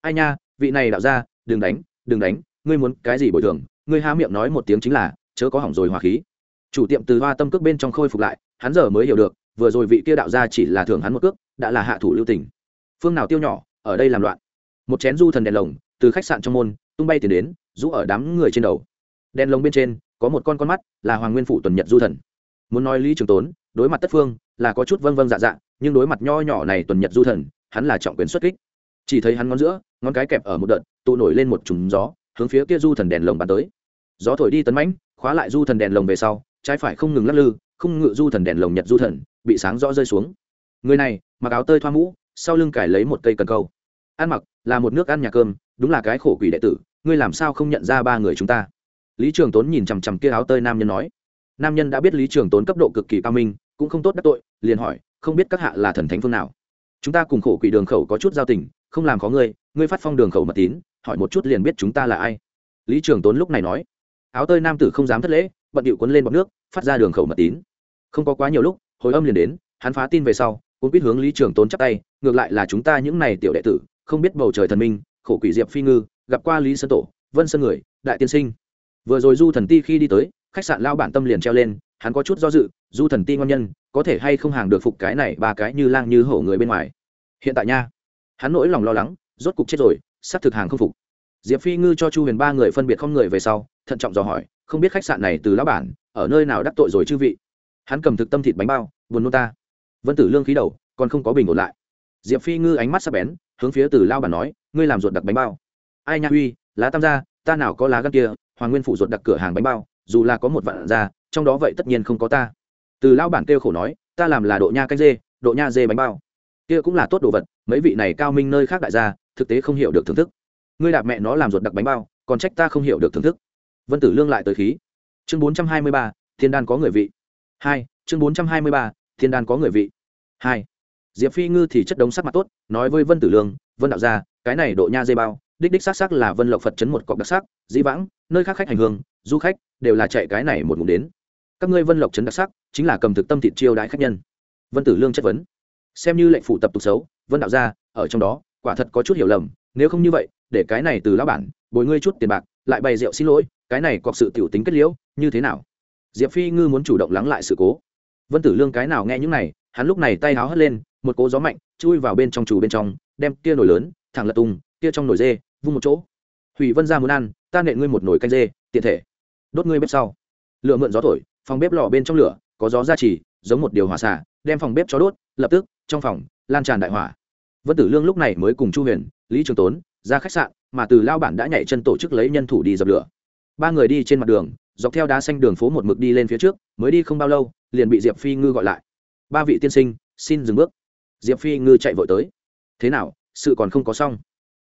Ai nha, vị này đạo ra đừng đánh đừng đánh, ngươi muốn cái gì bồi thường, ngươi há miệng nói một tiếng chính là, chớ có hỏng rồi hòa khí. Chủ tiệm từ hoa tâm cước bên trong khôi phục lại, hắn giờ mới hiểu được, vừa rồi vị kia đạo ra chỉ là thưởng hắn một cước, đã là hạ thủ lưu tình. Phương nào tiêu nhỏ, ở đây làm loạn. Một chén du thần đèn lồng, từ khách sạn trong môn, tung bay tiền đến, rũ ở đám người trên đầu. Đèn lồng bên trên có một con con mắt, là hoàng nguyên phụ tuần nhật du thần. Muốn nói lý trường tốn, đối mặt tất phương, là có chút vâng vâng dạ dạ nhưng đối mặt nho nhỏ này tuần nhật du thần, hắn là trọng quyền xuất kích. Chỉ thấy hắn ngón giữa, ngón cái kẹp ở một đợt, tụ nổi lên một trùng gió, hướng phía kia du thần đèn lồng bắn tới. Gió thổi đi tấn mãnh, khóa lại du thần đèn lồng về sau, trái phải không ngừng lắc lư, không ngự du thần đèn lồng nhật du thần, bị sáng rõ rơi xuống. Người này, mặc áo tơi thoa mũ, sau lưng cải lấy một cây cần câu. Ăn mặc là một nước ăn nhà cơm, đúng là cái khổ quỷ đệ tử, ngươi làm sao không nhận ra ba người chúng ta? Lý trường tốn nhìn chằm chằm kia áo tơi nam nhân nói, nam nhân đã biết lý trường tốn cấp độ cực kỳ cao minh, cũng không tốt đắc tội, liền hỏi, không biết các hạ là thần thánh phương nào? Chúng ta cùng khổ quỷ đường khẩu có chút giao tình, không làm có ngươi ngươi phát phong đường khẩu mật tín, hỏi một chút liền biết chúng ta là ai. Lý trường tốn lúc này nói, áo tơi nam tử không dám thất lễ, bận điệu quấn lên bọc nước, phát ra đường khẩu mật tín. Không có quá nhiều lúc, hồi âm liền đến, hắn phá tin về sau cũng biết hướng lý trường tốn chắp tay, ngược lại là chúng ta những này tiểu đệ tử, không biết bầu trời thần minh, khổ quỷ diệp phi ngư, gặp qua lý sơn tổ, vân sơn người, đại tiên sinh vừa rồi du thần ti khi đi tới, khách sạn lao bản tâm liền treo lên, hắn có chút do dự, du thần ti ngon nhân, có thể hay không hàng được phục cái này ba cái như lang như hổ người bên ngoài. Hiện tại nha, hắn nỗi lòng lo lắng, rốt cục chết rồi sắp thực hàng không phục. Diệp phi ngư cho chu huyền ba người phân biệt không người về sau, thận trọng dò hỏi, không biết khách sạn này từ lão bản, ở nơi nào đắc tội rồi chư vị? Hắn cầm thực tâm thịt bánh bao, buồn nôn ta. Vân tử lương khí đầu, còn không có bình ổn lại. Diệp phi ngư ánh mắt sắp bén, hướng phía từ lao bản nói, ngươi làm ruột đặc bánh bao. Ai nha, uy, lá tam gia, ta nào có lá gan kia hoàng nguyên phụ ruột đặc cửa hàng bánh bao, dù là có một vạn ra, trong đó vậy tất nhiên không có ta. Từ lao bản kêu khổ nói, ta làm là độ nha canh dê, độ nha dê bánh bao. Kia cũng là tốt đồ vật, mấy vị này cao minh nơi khác đại gia, thực tế không hiểu được thưởng thức. Ngươi đạp mẹ nó làm ruột đặc bánh bao, còn trách ta không hiểu được thưởng thức. Vân tử lương lại tới khí. Chương bốn trăm hai mươi ba, thiên đan có người vị. Hai, chương bốn trăm hai mươi ba, thiên đan có người vị. Hai, diệp phi ngư thì chất đống sắc mặt tốt, nói với vân tử lương, vân đạo gia, cái này độ nha dê bao đích đích xác xác là vân lộc phật chấn một cọc đặc sắc, dĩ vãng, nơi khác khách hành hương, du khách đều là chạy cái này một ngụm đến. Các ngươi vân lộc chấn đặc sắc, chính là cầm thực tâm thịt chiêu đãi khách nhân. Vân tử lương chất vấn. Xem như lệnh phụ tập tục xấu, vân đạo gia, ở trong đó, quả thật có chút hiểu lầm, nếu không như vậy, để cái này từ lão bản, bồi ngươi chút tiền bạc, lại bày rượu xin lỗi, cái này có sự tiểu tính kết liễu, như thế nào? Diệp phi ngư muốn chủ động lắng lại sự cố. Vân tử lương cái nào nghe những này, hắn lúc này tay háo hất lên, một cố gió mạnh, chui vào bên trong chủ bên trong, đem kia nổi lớn, thẳng lật tung kia trong nồi dê vung một chỗ. Hủy vân ra muốn ăn, ta nện ngươi một nồi canh dê, tiện thể. Đốt ngươi bếp sau. Lửa mượn gió thổi, phòng bếp lò bên trong lửa, có gió ra chỉ giống một điều hỏa xả đem phòng bếp cho đốt, lập tức, trong phòng, lan tràn đại hỏa. Vân tử lương lúc này mới cùng chu huyền, lý trường tốn, ra khách sạn, mà từ lao bản đã nhảy chân tổ chức lấy nhân thủ đi dập lửa. Ba người đi trên mặt đường, dọc theo đá xanh đường phố một mực đi lên phía trước, mới đi không bao lâu, liền bị diệp phi ngư gọi lại. Ba vị tiên sinh, xin dừng bước. Diệp phi ngư chạy vội tới. Thế nào, sự còn không có xong?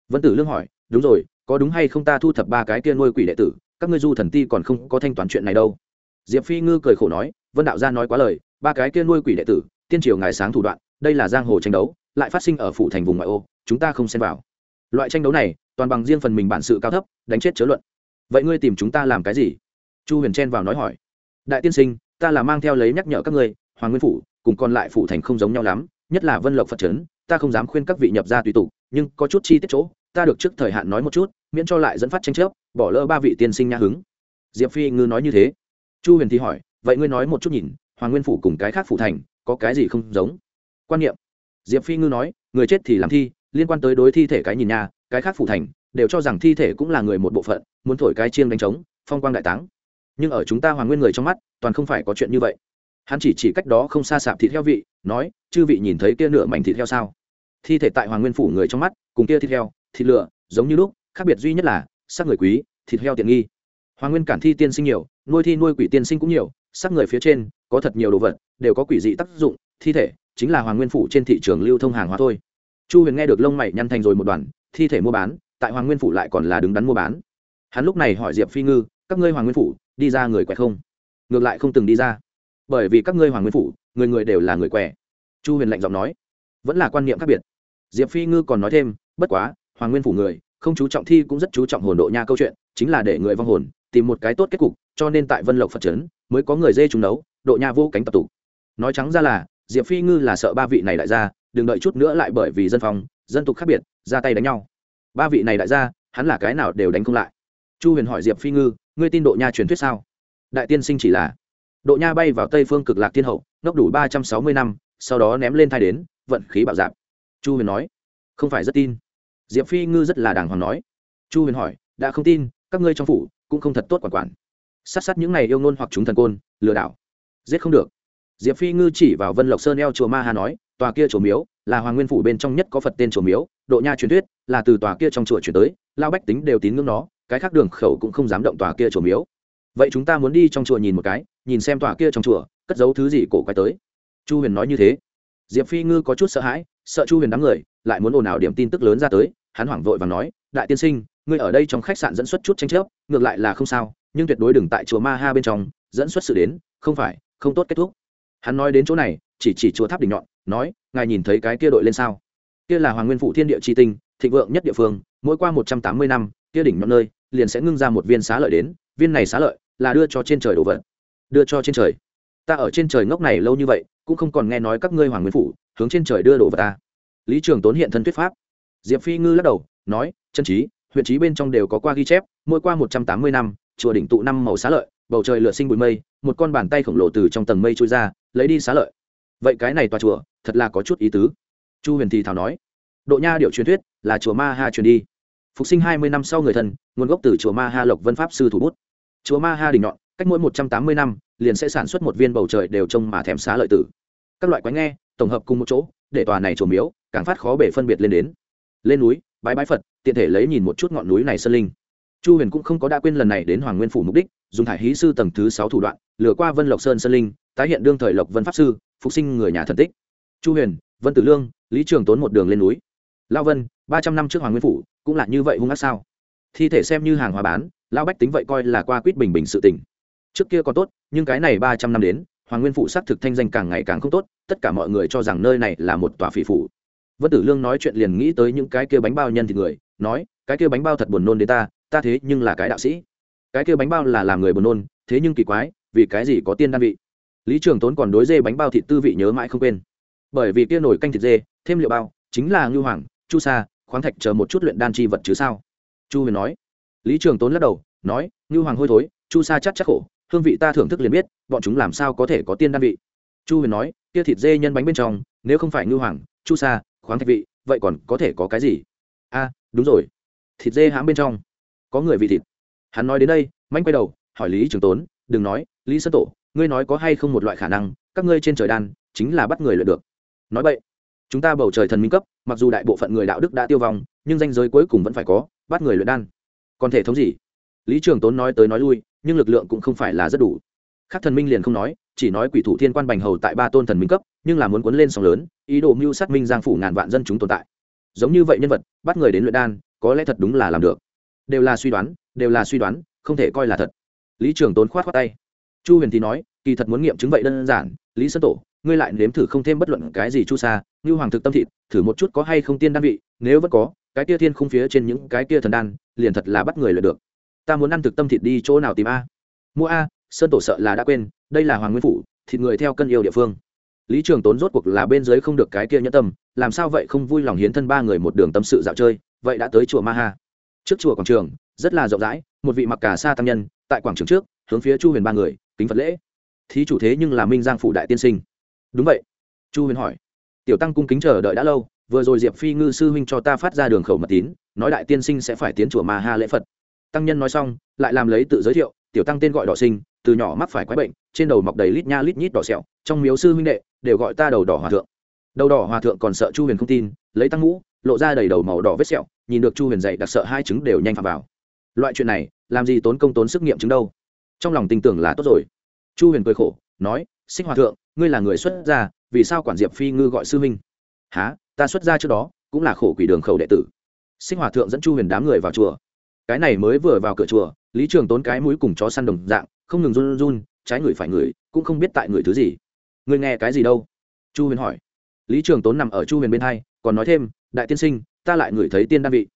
Vân tử lương hỏi đúng rồi, có đúng hay không ta thu thập ba cái kia nuôi quỷ đệ tử, các ngươi du thần ti còn không có thanh toán chuyện này đâu. Diệp phi ngư cười khổ nói, vân đạo gia nói quá lời, ba cái kia nuôi quỷ đệ tử, tiên triều ngài sáng thủ đoạn, đây là giang hồ tranh đấu, lại phát sinh ở phủ thành vùng ngoại ô, chúng ta không xen vào. Loại tranh đấu này, toàn bằng riêng phần mình bản sự cao thấp, đánh chết chớ luận. Vậy ngươi tìm chúng ta làm cái gì? Chu huyền chen vào nói hỏi. Đại tiên sinh, ta là mang theo lấy nhắc nhở các ngươi, hoàng nguyên phủ, cùng còn lại phủ thành không giống nhau lắm, nhất là vân lộc phật trấn ta không dám khuyên các vị nhập ra tùy tục, nhưng có chút chi tiết chỗ ta được trước thời hạn nói một chút, miễn cho lại dẫn phát tranh chấp, bỏ lỡ ba vị tiên sinh nhã hứng. Diệp phi ngư nói như thế. Chu huyền thì hỏi, vậy ngươi nói một chút nhìn, hoàng nguyên phủ cùng cái khác phủ thành, có cái gì không giống? Quan niệm. Diệp phi ngư nói, người chết thì làm thi, liên quan tới đối thi thể cái nhìn nhà cái khác phủ thành đều cho rằng thi thể cũng là người một bộ phận, muốn thổi cái chiêng đánh trống, phong quang đại táng. Nhưng ở chúng ta hoàng nguyên người trong mắt, toàn không phải có chuyện như vậy. Hắn chỉ chỉ cách đó không xa sạp thịt heo vị, nói, chư vị nhìn thấy kia nửa mảnh thịt heo sao? Thi thể tại hoàng nguyên phủ người trong mắt, cùng kia thịt heo thịt lựa, giống như lúc khác biệt duy nhất là sắc người quý thịt heo tiện nghi. Hoàng nguyên cản thi tiên sinh nhiều nuôi thi nuôi quỷ tiên sinh cũng nhiều sắc người phía trên có thật nhiều đồ vật đều có quỷ dị tác dụng thi thể chính là hoàng nguyên phủ trên thị trường lưu thông hàng hóa thôi. Chu huyền nghe được lông mày nhăn thành rồi một đoàn thi thể mua bán tại hoàng nguyên phủ lại còn là đứng đắn mua bán. Hắn lúc này hỏi diệp phi ngư các ngươi hoàng nguyên phủ đi ra người quẹt không? Ngược lại không từng đi ra. Bởi vì các ngươi hoàng nguyên phủ người người đều là người què chu huyền lạnh giọng nói vẫn là quan niệm khác biệt. Diệp phi ngư còn nói thêm bất quá hoàng nguyên phủ người, không chú trọng thi cũng rất chú trọng hồn độ nha câu chuyện, chính là để người vong hồn tìm một cái tốt kết cục, cho nên tại vân lộc phật trấn mới có người dê trúng đấu độ nha vô cánh tập tụ. Nói trắng ra là, diệp phi ngư là sợ ba vị này đại gia đừng đợi chút nữa lại bởi vì dân phòng dân tục khác biệt, ra tay đánh nhau. Ba vị này đại gia hắn là cái nào đều đánh không lại. Chu huyền hỏi diệp phi ngư, ngươi tin độ nha truyền thuyết sao? Đại tiên sinh chỉ là, độ nha bay vào tây phương cực lạc thiên hậu, ngốc đủ ba trăm sáu mươi năm, sau đó ném lên thai đến, vận khí bạo dạp chu huyền nói, không phải rất tin diệp phi ngư rất là đàng hoàng nói. Chu huyền hỏi, đã không tin, các ngươi trong phủ cũng không thật tốt quản quản. Sát sát những này yêu ngôn hoặc chúng thần côn, lừa đảo. Giết không được. Diệp phi ngư chỉ vào vân lộc sơn eo chùa ma hà nói, tòa kia chùa miếu là hoàng nguyên phủ bên trong nhất có phật tên chùa miếu, độ nha truyền thuyết là từ tòa kia trong chùa chuyển tới lao bách tính đều tín ngưỡng nó, cái khác đường khẩu cũng không dám động tòa kia chùa miếu. Vậy chúng ta muốn đi trong chùa nhìn một cái, nhìn xem tòa kia trong chùa, cất giấu thứ gì cổ quái tới. Chu huyền nói như thế diệp phi ngư có chút sợ hãi, sợ chu huyền đám người, lại muốn ồn ào điểm tin tức lớn ra tới, hắn hoảng vội và nói, đại tiên sinh, ngươi ở đây trong khách sạn dẫn xuất chút tranh chấp, ngược lại là không sao, nhưng tuyệt đối đừng tại chùa ma ha bên trong, dẫn xuất sự đến, không phải, không tốt kết thúc. Hắn nói đến chỗ này, chỉ chỉ chùa tháp đỉnh nhọn, nói, ngài nhìn thấy cái kia đội lên sao? Kia là hoàng nguyên phụ thiên địa tri tinh, thịnh vượng nhất địa phương, mỗi qua một trăm tám mươi năm, kia đỉnh nhọn nơi, liền sẽ ngưng ra một viên xá lợi đến, viên này xá lợi là đưa cho trên trời đồ vật. Đưa cho trên trời ta ở trên trời ngốc này lâu như vậy, cũng không còn nghe nói các ngươi hoàng nguyên phủ hướng trên trời đưa đồ vật ta. Lý trường tốn hiện thân thuyết pháp. Diệp phi ngư lắc đầu, nói, chân trí huyện trí bên trong đều có qua ghi chép, mỗi qua một trăm tám mươi năm, chùa đỉnh tụ năm màu xá lợi, bầu trời lửa sinh bụi mây, một con bàn tay khổng lồ từ trong tầng mây trôi ra, lấy đi xá lợi. Vậy cái này tòa chùa, thật là có chút ý tứ. Chu huyền thì thảo nói, độ nha điệu truyền thuyết là chùa ma ha truyền đi. Phục sinh hai mươi năm sau người thân, nguồn gốc từ chùa ma ha lộc vân pháp sư thủ bút. Chùa ma ha đỉnh nhọn cách mỗi một trăm tám mươi năm, liền sẽ sản xuất một viên bầu trời đều trông mà thèm xá lợi tử. Các loại quái nghe, tổng hợp cùng một chỗ, để tòa này chùa miếu càng phát khó bể phân biệt lên đến. Lên núi, bái bái phật, tiện thể lấy nhìn một chút ngọn núi này sơn linh. Chu huyền cũng không có đã quên lần này đến hoàng nguyên phủ mục đích, dùng thải hí sư tầng thứ sáu thủ đoạn, lừa qua vân lộc sơn sơn linh, tái hiện đương thời lộc vân pháp sư, phục sinh người nhà thần tích. Chu huyền, vân tử lương, lý trường tốn một đường lên núi. Lao vân, ba trăm năm trước hoàng nguyên phủ, cũng là như vậy hung ác sao? Thi thể xem như hàng hóa bán lao bách tính vậy coi là qua quýt bình bình sự tình trước kia còn tốt, nhưng cái này ba trăm năm đến, hoàng nguyên phụ xác thực thanh danh càng ngày càng không tốt, tất cả mọi người cho rằng nơi này là một tòa phỉ phủ. Vân tử lương nói chuyện liền nghĩ tới những cái kia bánh bao nhân thì người, nói, cái kia bánh bao thật buồn nôn đến ta ta thế nhưng là cái đạo sĩ. Cái kia bánh bao là làm người buồn nôn, thế nhưng kỳ quái, vì cái gì có tiên đan vị? Lý trường tốn còn đối dê bánh bao thịt tư vị nhớ mãi không quên. Bởi vì kia nổi canh thịt dê, thêm liệu bao, chính là ngưu hoàng, chu sa, khoáng thạch chờ một chút luyện đan chi vật chứ sao? Chu huyền nói. Lý trường tốn lắc đầu, nói, ngưu hoàng hôi thối, chu sa chắc chắc khổ hương vị ta thưởng thức liền biết, bọn chúng làm sao có thể có tiên đan vị. Chu huyền nói, kia thịt dê nhân bánh bên trong, nếu không phải ngưu hoàng, chu sa, khoáng thạch vị, vậy còn có thể có cái gì? A đúng rồi. Thịt dê hãm bên trong, có người vị thịt. Hắn nói đến đây, manh quay đầu, hỏi lý trường tốn, đừng nói, lý sơn tổ, ngươi nói có hay không một loại khả năng, các ngươi trên trời đan, chính là bắt người luyện được. Nói vậy, chúng ta bầu trời thần minh cấp, mặc dù đại bộ phận người đạo đức đã tiêu vong, nhưng danh giới cuối cùng vẫn phải có, bắt người luyện đan. Còn thể thống gì? Lý trường tốn nói tới nói lui, nhưng lực lượng cũng không phải là rất đủ. Khác thần minh liền không nói, chỉ nói quỷ thủ thiên quan bành hầu tại ba tôn thần minh cấp, nhưng là muốn cuốn lên sóng lớn, ý đồ mưu sát minh giang phủ ngàn vạn dân chúng tồn tại. Giống như vậy nhân vật, bắt người đến luyện đan, có lẽ thật đúng là làm được. Đều là suy đoán, đều là suy đoán, không thể coi là thật. Lý trường tốn khoát khoát tay. Chu huyền thì nói, kỳ thật muốn nghiệm chứng vậy đơn giản, lý sơn tổ, ngươi lại nếm thử không thêm bất luận cái gì chu xa như hoàng thực tâm thịt, thử một chút có hay không tiên đan vị, nếu vẫn có, cái kia thiên không phía trên những cái kia thần đan, liền thật là bắt người lượt được ta muốn ăn thực tâm thịt đi chỗ nào tìm a? Mua a, sơn tổ sợ là đã quên, đây là hoàng nguyên phủ, thịt người theo cân yêu địa phương. Lý trường tốn rốt cuộc là bên dưới không được cái kia nhẫn tâm, làm sao vậy không vui lòng hiến thân ba người một đường tâm sự dạo chơi, vậy đã tới chùa ma ha. Trước chùa quảng trường, rất là rộng rãi, một vị mặc cả sa tăng nhân, tại quảng trường trước, hướng phía chu huyền ba người, kính phật lễ. Thí chủ thế nhưng là minh giang phủ đại tiên sinh. Đúng vậy, chu huyền hỏi. Tiểu tăng cung kính chờ đợi đã lâu, vừa rồi diệp phi ngư sư huynh cho ta phát ra đường khẩu mật tín, nói đại tiên sinh sẽ phải tiến chùa ma ha lễ phật tăng nhân nói xong, lại làm lấy tự giới thiệu, tiểu tăng tên gọi đỏ sinh, từ nhỏ mắc phải quái bệnh, trên đầu mọc đầy lít nha lít nhít đỏ sẹo, trong miếu sư huynh đệ đều gọi ta đầu đỏ hòa thượng. Đầu đỏ hòa thượng còn sợ chu huyền không tin, lấy tăng ngũ, lộ ra đầy đầu màu đỏ vết sẹo, nhìn được chu huyền dậy đặc sợ hai chứng đều nhanh phạm vào. Loại chuyện này, làm gì tốn công tốn sức nghiệm chứng đâu. Trong lòng tin tưởng là tốt rồi. Chu huyền cười khổ, nói, xích hòa thượng, ngươi là người xuất gia, vì sao quản diệp phi ngư gọi sư huynh? Há ta xuất gia trước đó, cũng là khổ quỷ đường khẩu đệ tử. Xích hòa thượng dẫn chu huyền đám người vào chùa cái này mới vừa vào cửa chùa, lý trường tốn cái mũi cùng chó săn đồng dạng, không ngừng run run, trái người phải người, cũng không biết tại người thứ gì. Người nghe cái gì đâu? Chu huyền hỏi. Lý trường tốn nằm ở chu huyền bên hai, còn nói thêm, đại tiên sinh, ta lại ngửi thấy tiên đan vị.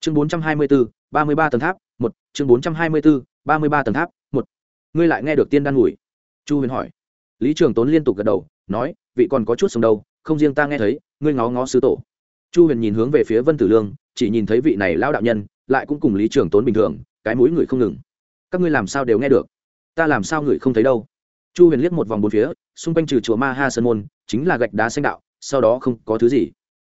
Chương bốn trăm hai mươi bốn ba mươi ba tầng tháp, một. Chương bốn trăm hai mươi bốn ba mươi ba tầng tháp, một. Ngươi lại nghe được tiên đan mùi chu huyền hỏi. Lý trường tốn liên tục gật đầu, nói, vị còn có chút sống đâu, không riêng ta nghe thấy, ngươi ngó ngó sứ tổ. Chu huyền nhìn hướng về phía vân tử lương, chỉ nhìn thấy vị này lão đạo nhân lại cũng cùng lý trường tốn bình thường, cái mũi người không ngừng. Các ngươi làm sao đều nghe được? Ta làm sao người không thấy đâu? Chu huyền liếc một vòng bốn phía, xung quanh trừ chùa ma ha sơn môn, chính là gạch đá xanh đạo, sau đó không có thứ gì.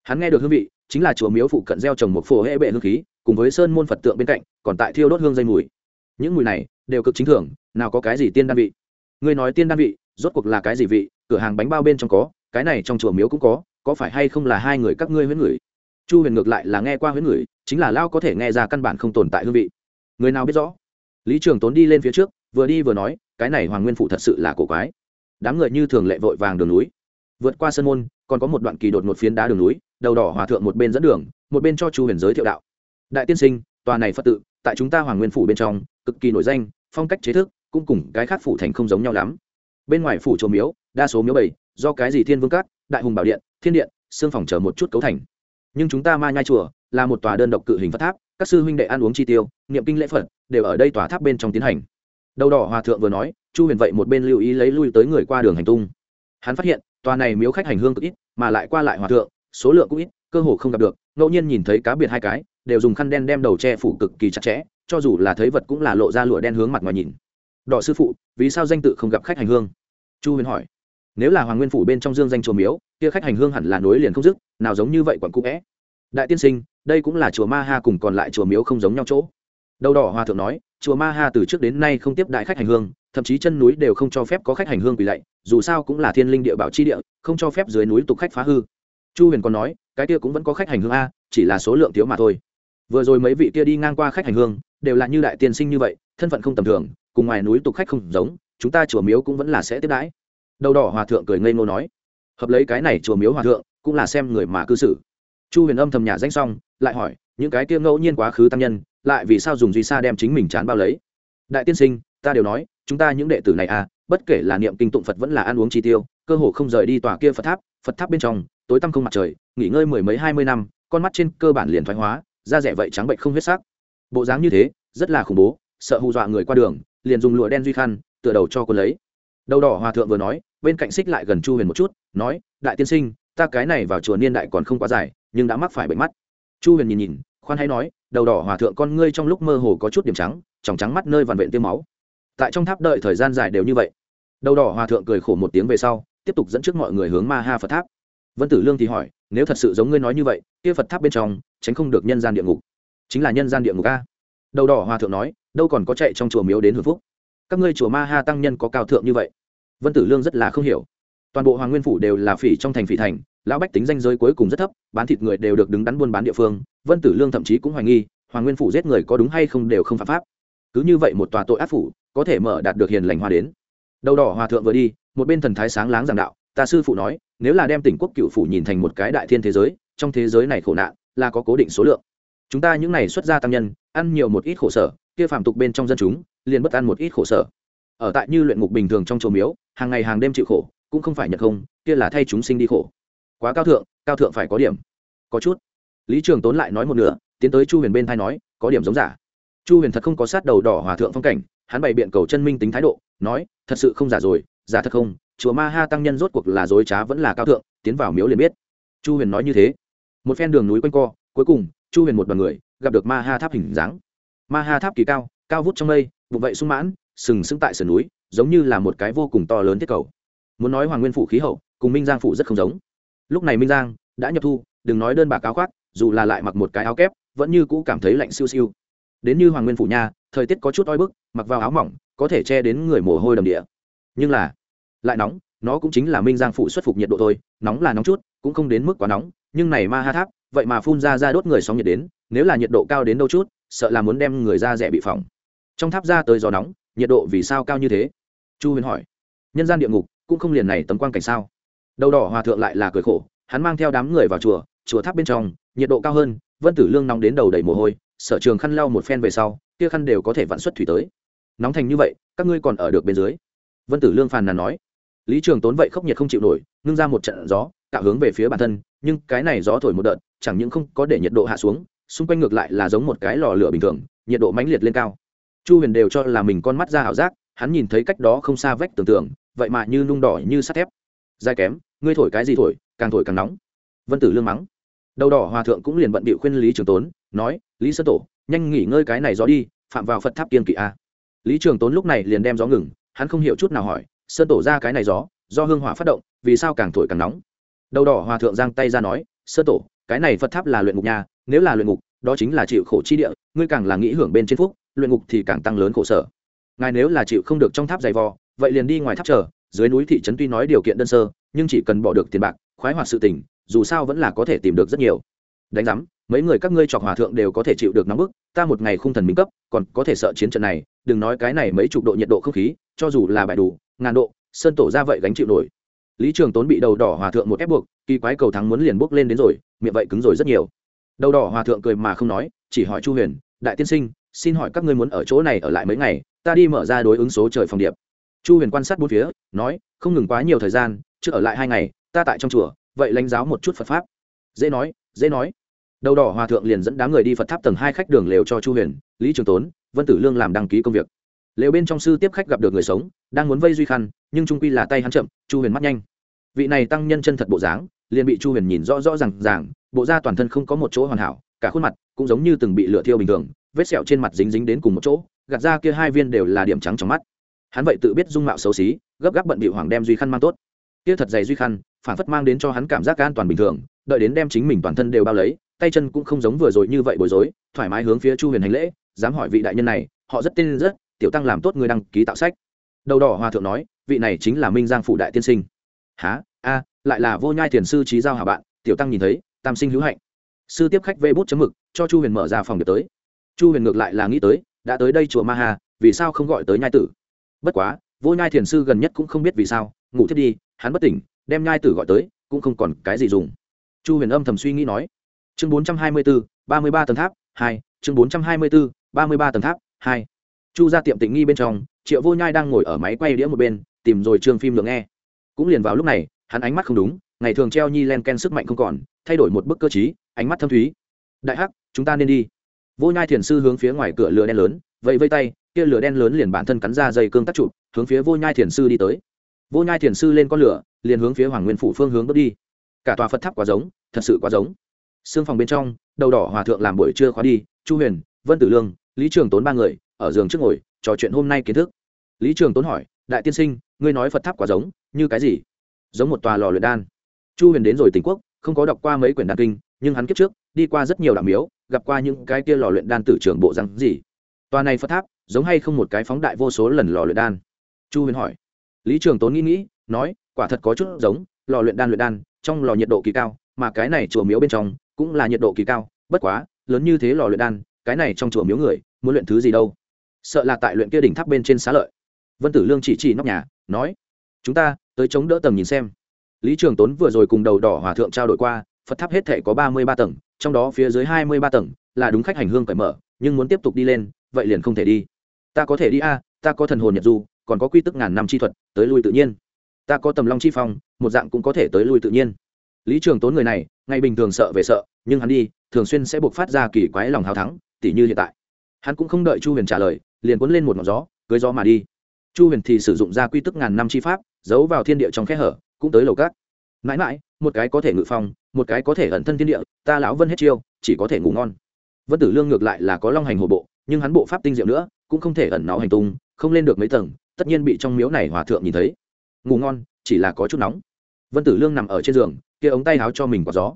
Hắn nghe được hương vị, chính là chùa miếu phụ cận gieo trồng một phổ hệ bệ hương khí, cùng với sơn môn phật tượng bên cạnh, còn tại thiêu đốt hương dây mùi. Những mùi này đều cực chính thường, nào có cái gì tiên đan vị. Ngươi nói tiên đan vị, rốt cuộc là cái gì vị? Cửa hàng bánh bao bên trong có, cái này trong chùa miếu cũng có có phải hay không là hai người các ngươi huyễn người? Chu huyền ngược lại là nghe qua huyễn người chính là lao có thể nghe ra căn bản không tồn tại hương vị. Người nào biết rõ? Lý trường tốn đi lên phía trước, vừa đi vừa nói, cái này hoàng nguyên phụ thật sự là cổ quái. Đám người như thường lệ vội vàng đường núi. Vượt qua sân môn, còn có một đoạn kỳ đột một phiến đá đường núi, đầu đỏ hòa thượng một bên dẫn đường, một bên cho chu huyền giới thiệu đạo. Đại tiên sinh, tòa này phật tự, tại chúng ta hoàng nguyên phủ bên trong, cực kỳ nổi danh, phong cách chế thức, cũng cùng cái khác phủ thành không giống nhau lắm. Bên ngoài phủ trồ miếu, đa số miếu bảy do cái gì thiên vương cát, đại hùng bảo điện, thiên điện xương phòng chờ một chút cấu thành nhưng chúng ta ma nhai chùa là một tòa đơn độc cự hình phật tháp, các sư huynh đệ ăn uống chi tiêu, niệm kinh lễ phật đều ở đây tòa tháp bên trong tiến hành. Đầu đỏ hòa thượng vừa nói, chu huyền vậy một bên lưu ý lấy lui tới người qua đường hành tung. Hắn phát hiện, tòa này miếu khách hành hương cực ít, mà lại qua lại hòa thượng, số lượng cũng ít, cơ hồ không gặp được, ngẫu nhiên nhìn thấy cá biệt hai cái, đều dùng khăn đen đem đầu che phủ cực kỳ chặt chẽ, cho dù là thấy vật cũng là lộ ra lụa đen hướng mặt ngoài nhìn. Đỏ sư phụ, vì sao danh tự không gặp khách hành hương? Chu huyền hỏi nếu là hoàng nguyên phủ bên trong dương danh chùa miếu, kia khách hành hương hẳn là nối liền không dứt, nào giống như vậy quận cũ vẽ. Đại tiên sinh, đây cũng là chùa ma ha cùng còn lại chùa miếu không giống nhau chỗ. Đầu đỏ hòa thượng nói, chùa ma ha từ trước đến nay không tiếp đại khách hành hương, thậm chí chân núi đều không cho phép có khách hành hương quỳ lạy, dù sao cũng là thiên linh địa bảo chi địa, không cho phép dưới núi tục khách phá hư. Chu huyền còn nói, cái kia cũng vẫn có khách hành hương a, chỉ là số lượng thiếu mà thôi. Vừa rồi mấy vị kia đi ngang qua khách hành hương, đều là như đại tiên sinh như vậy, thân phận không tầm thường, cùng ngoài núi tục khách không giống, chúng ta chùa miếu cũng vẫn là sẽ tiếp đãi đầu đỏ hòa thượng cười ngây ngô nói, hợp lấy cái này chùa miếu hòa thượng, cũng là xem người mà cư xử. Chu huyền âm thầm nhà danh xong, lại hỏi, những cái kia ngẫu nhiên quá khứ tăng nhân, lại vì sao dùng duy sa đem chính mình chán bao lấy? Đại tiên sinh, ta đều nói, chúng ta những đệ tử này à bất kể là niệm kinh tụng phật vẫn là ăn uống chi tiêu, cơ hồ không rời đi tòa kia phật tháp phật tháp bên trong, tối tăm không mặt trời, nghỉ ngơi mười mấy hai mươi năm, con mắt trên cơ bản liền thoái hóa, da rẻ vậy trắng bệnh không huyết sắc. Bộ dáng như thế, rất là khủng bố, sợ hù dọa người qua đường, liền dùng lụa đen duy khăn, tựa đầu cho quân lấy. Đầu đỏ hòa thượng vừa nói bên cạnh xích lại gần chu huyền một chút, nói, đại tiên sinh, ta cái này vào chùa niên đại còn không quá dài, nhưng đã mắc phải bệnh mắt. Chu huyền nhìn nhìn, khoan hay nói, đầu đỏ hòa thượng con ngươi trong lúc mơ hồ có chút điểm trắng tròng trắng mắt nơi vằn vện tiêu máu. Tại trong tháp đợi thời gian dài đều như vậy. Đầu đỏ hòa thượng cười khổ một tiếng về sau, tiếp tục dẫn trước mọi người hướng ma ha phật tháp. Vân tử lương thì hỏi, nếu thật sự giống ngươi nói như vậy, kia phật tháp bên trong, tránh không được nhân gian địa ngục. Chính là nhân gian địa ngục a. Đầu đỏ hòa thượng nói, đâu còn có chạy trong chùa miếu đến hưởng phúc. Các ngươi chùa ma ha tăng nhân có cao thượng như vậy? Vân tử lương rất là không hiểu. Toàn bộ hoàng nguyên phủ đều là phỉ trong thành phỉ thành, lão bách tính danh giới cuối cùng rất thấp, bán thịt người đều được đứng đắn buôn bán địa phương, vân tử lương thậm chí cũng hoài nghi, hoàng nguyên phủ giết người có đúng hay không đều không phạm pháp. Cứ như vậy một tòa tội ác phủ, có thể mở đạt được hiền lành hoa đến. Đầu đỏ hòa thượng vừa đi, một bên thần thái sáng láng giảng đạo, ta sư phụ nói, nếu là đem tỉnh quốc cựu phủ nhìn thành một cái đại thiên thế giới, trong thế giới này khổ nạn, là có cố định số lượng. Chúng ta những này xuất gia tăng nhân, ăn nhiều một ít khổ sở, kia phạm tục bên trong dân chúng, liền bất ăn một ít khổ sở ở tại như luyện ngục bình thường trong chùa miếu, hàng ngày hàng đêm chịu khổ, cũng không phải nhật không, kia là thay chúng sinh đi khổ. Quá cao thượng cao thượng phải có điểm. Có chút. Lý trường tốn lại nói một nửa, tiến tới chu huyền bên thay nói, có điểm giống giả. Chu huyền thật không có sát đầu đỏ hòa thượng phong cảnh, hắn bày biện cầu chân minh tính thái độ, nói, thật sự không giả rồi, giả thật không, chùa ma ha tăng nhân rốt cuộc là dối trá vẫn là cao thượng, tiến vào miếu liền biết. Chu huyền nói như thế. Một phen đường núi quanh co, cuối cùng, chu huyền một đoàn người, gặp được ma ha tháp hình dáng. Ma ha tháp kỳ cao cao vút trong mây, bụng vậy sung mãn, sừng sững tại sườn núi, giống như là một cái vô cùng to lớn thiết cầu. Muốn nói hoàng nguyên phủ khí hậu, cùng minh giang phủ rất không giống. Lúc này minh giang đã nhập thu, đừng nói đơn bạc áo khoác, dù là lại mặc một cái áo kép, vẫn như cũ cảm thấy lạnh siêu siêu. Đến như hoàng nguyên phủ nha thời tiết có chút oi bức, mặc vào áo mỏng, có thể che đến người mồ hôi đầm địa. Nhưng là, lại nóng, nó cũng chính là minh giang phụ xuất phục nhiệt độ thôi, nóng là nóng chút, cũng không đến mức quá nóng, nhưng này ma ha tháp, vậy mà phun ra ra đốt người sóng nhiệt đến, nếu là nhiệt độ cao đến đâu chút, sợ là muốn đem người ra rẻ bị phỏng trong tháp ra tới gió nóng, nhiệt độ vì sao cao như thế? Chu huyền hỏi. Nhân gian địa ngục, cũng không liền này tấm quan cảnh sao? Đầu đỏ hòa thượng lại là cười khổ, hắn mang theo đám người vào chùa chùa tháp bên trong, nhiệt độ cao hơn, vân tử lương nóng đến đầu đầy mồ hôi, sở trường khăn lau một phen về sau, kia khăn đều có thể vặn xuất thủy tới. Nóng thành như vậy, các ngươi còn ở được bên dưới? Vân tử lương phàn nàn nói. Lý trường tốn vậy khốc nhiệt không chịu nổi, ngưng ra một trận gió tạo hướng về phía bản thân, nhưng cái này gió thổi một đợt, chẳng những không có để nhiệt độ hạ xuống, xung quanh ngược lại là giống một cái lò lửa bình thường, nhiệt độ mãnh liệt lên cao chu huyền đều cho là mình con mắt ra ảo giác, hắn nhìn thấy cách đó không xa vách tưởng tượng vậy mà như nung đỏ như sắt thép. Dai kém, ngươi thổi cái gì thổi, càng thổi càng nóng. Vân tử lương mắng. Đầu đỏ hòa thượng cũng liền bận bịu khuyên lý trường tốn, nói, lý sơ tổ, nhanh nghỉ ngơi cái này gió đi, phạm vào phật tháp kiên kỵ a. Lý trường tốn lúc này liền đem gió ngừng, hắn không hiểu chút nào hỏi, sơn tổ ra cái này gió, do hương hỏa phát động, vì sao càng thổi càng nóng? Đầu đỏ hòa thượng giang tay ra nói, sơn tổ, cái này phật tháp là luyện ngục nhà nếu là luyện ngục, đó chính là chịu khổ chi địa, ngươi càng là nghĩ hưởng bên trên phúc luyện ngục thì càng tăng lớn khổ sở. Ngài nếu là chịu không được trong tháp dày vò, vậy liền đi ngoài tháp chờ, dưới núi thị trấn tuy nói điều kiện đơn sơ, nhưng chỉ cần bỏ được tiền bạc, khoái hoạt sự tình, dù sao vẫn là có thể tìm được rất nhiều. Đánh giám, mấy người các ngươi chọc hòa thượng đều có thể chịu được nóng bức, ta một ngày không thần minh cấp, còn có thể sợ chiến trận này, đừng nói cái này mấy chục độ nhiệt độ không khí, cho dù là bài đủ, ngàn độ, sơn tổ ra vậy gánh chịu nổi. Lý trường tốn bị đầu đỏ hòa thượng một ép buộc, kỳ quái cầu thắng muốn liền bốc lên đến rồi, miệng vậy cứng rồi rất nhiều. Đầu đỏ hòa thượng cười mà không nói, chỉ hỏi chu huyền, đại tiên sinh xin hỏi các ngươi muốn ở chỗ này ở lại mấy ngày, ta đi mở ra đối ứng số trời phòng điệp. Chu huyền quan sát bốn phía, nói, không ngừng quá nhiều thời gian chứ ở lại hai ngày, ta tại trong chùa, vậy lãnh giáo một chút phật pháp. Dễ nói dễ nói. Đầu đỏ hòa thượng liền dẫn đám người đi phật tháp tầng hai khách đường lều cho chu huyền, lý trường tốn, vân tử lương làm đăng ký công việc. Lều bên trong sư tiếp khách gặp được người sống, đang muốn vây duy khăn, nhưng trung quy là tay hắn chậm, chu huyền mắt nhanh. Vị này tăng nhân chân thật bộ dáng, liền bị chu huyền nhìn rõ rõ r à n g ràng, bộ da toàn thân không có một chỗ hoàn hảo, cả khuôn mặt cũng giống như từng bị lửa thiêu bình thường vết sẹo trên mặt dính dính đến cùng một chỗ, gạt ra kia hai viên đều là điểm trắng trong mắt. Hắn vậy tự biết dung mạo xấu xí, gấp gáp bận bị hoàng đem duy khăn mang tốt. Kia thật dày duy khăn, phản phất mang đến cho hắn cảm giác an toàn bình thường, đợi đến đem chính mình toàn thân đều bao lấy, tay chân cũng không giống vừa rồi như vậy bối rối, thoải mái hướng phía chu huyền hành lễ, dám hỏi vị đại nhân này, họ rất tên rất, tiểu tăng làm tốt người đăng ký tạo sách. Đầu đỏ hòa thượng nói, vị này chính là minh giang phủ đại tiên sinh. Há a, lại là vô nhai thiền sư trí giao hà bạn, tiểu tăng nhìn thấy, tam sinh hữu hạnh. Sư tiếp khách vê bút chấm mực, cho chu huyền mở ra phòng được tới chu huyền ngược lại là nghĩ tới, đã tới đây chùa ma hà, vì sao không gọi tới nhai tử? Bất quá, vô nhai thiền sư gần nhất cũng không biết vì sao, ngủ thiết đi, hắn bất tỉnh, đem nhai tử gọi tới, cũng không còn cái gì dùng. Chu huyền âm thầm suy nghĩ nói. Chương bốn trăm hai mươi bốn ba mươi ba tầng tháp, hai, chương bốn trăm hai mươi bốn ba mươi ba tầng tháp, hai. Chu ra tiệm tịnh nghi bên trong, triệu vô nhai đang ngồi ở máy quay đĩa một bên, tìm rồi trường phim lượng nghe. Cũng liền vào lúc này, hắn ánh mắt không đúng, ngày thường treo nhi len ken sức mạnh không còn, thay đổi một bức cơ chí ánh mắt thâm thúy. Đại hắc, chúng ta nên đi vô nhai thiền sư hướng phía ngoài cửa lửa đen lớn, vẫy vây tay, kia lửa đen lớn liền bản thân cắn ra dây cương tắc trụ, hướng phía vô nhai thiền sư đi tới. Vô nhai thiền sư lên con lửa, liền hướng phía hoàng nguyên phủ phương hướng bước đi. Cả tòa phật tháp quá giống, thật sự quá giống. Xương phòng bên trong, đầu đỏ hòa thượng làm buổi trưa khóa đi, chu huyền, vân tử lương, lý trường tốn ba người, ở giường trước ngồi, trò chuyện hôm nay kiến thức. Lý trường tốn hỏi, đại tiên sinh, ngươi nói phật tháp quá giống, như cái gì? Giống một tòa lò luyện đan. Chu huyền đến rồi tỉnh quốc, không có đọc qua mấy quyển đàn kinh, nhưng hắn kiếp trước, đi qua rất nhiều đạo miếu gặp qua những cái kia lò luyện đan tử trưởng bộ răng gì. Tòa này phật tháp, giống hay không một cái phóng đại vô số lần lò luyện đan? Chu huyền hỏi. Lý trường tốn nghĩ nghĩ, nói, quả thật có chút giống, lò luyện đan luyện đan, trong lò nhiệt độ kỳ cao, mà cái này chùa miếu bên trong cũng là nhiệt độ kỳ cao, bất quá, lớn như thế lò luyện đan, cái này trong chùa miếu người, muốn luyện thứ gì đâu? Sợ là tại luyện kia đỉnh tháp bên trên xá lợi. Vân tử lương chỉ chỉ nóc nhà, nói, chúng ta, tới chống đỡ tầng nhìn xem. Lý trường tốn vừa rồi cùng đầu đỏ hòa thượng trao đổi qua, phật tháp hết thể có ba mươi ba tầng trong đó phía dưới hai mươi ba tầng, là đúng khách hành hương cởi mở, nhưng muốn tiếp tục đi lên, vậy liền không thể đi. Ta có thể đi a, ta có thần hồn nhật du, còn có quy tức ngàn năm chi thuật, tới lui tự nhiên. Ta có tầm long chi phong, một dạng cũng có thể tới lui tự nhiên. Lý trường tốn người này, ngày bình thường sợ về sợ, nhưng hắn đi, thường xuyên sẽ buộc phát ra kỳ quái lòng hào thắng, tỉ như hiện tại. Hắn cũng không đợi chu huyền trả lời, liền cuốn lên một ngọn gió, cưới gió mà đi. Chu huyền thì sử dụng ra quy tức ngàn năm chi pháp, giấu vào thiên địa trong khe hở, cũng tới lầu cát mãi mãi một cái có thể ngự phong, một cái có thể ẩn thân thiên địa, ta lão vân hết chiêu, chỉ có thể ngủ ngon. Vân tử lương ngược lại là có long hành hồ bộ, nhưng hắn bộ pháp tinh diệu nữa, cũng không thể ẩn náu hành tung, không lên được mấy tầng, tất nhiên bị trong miếu này hòa thượng nhìn thấy. Ngủ ngon, chỉ là có chút nóng. Vân tử lương nằm ở trên giường, kia ống tay áo cho mình có gió.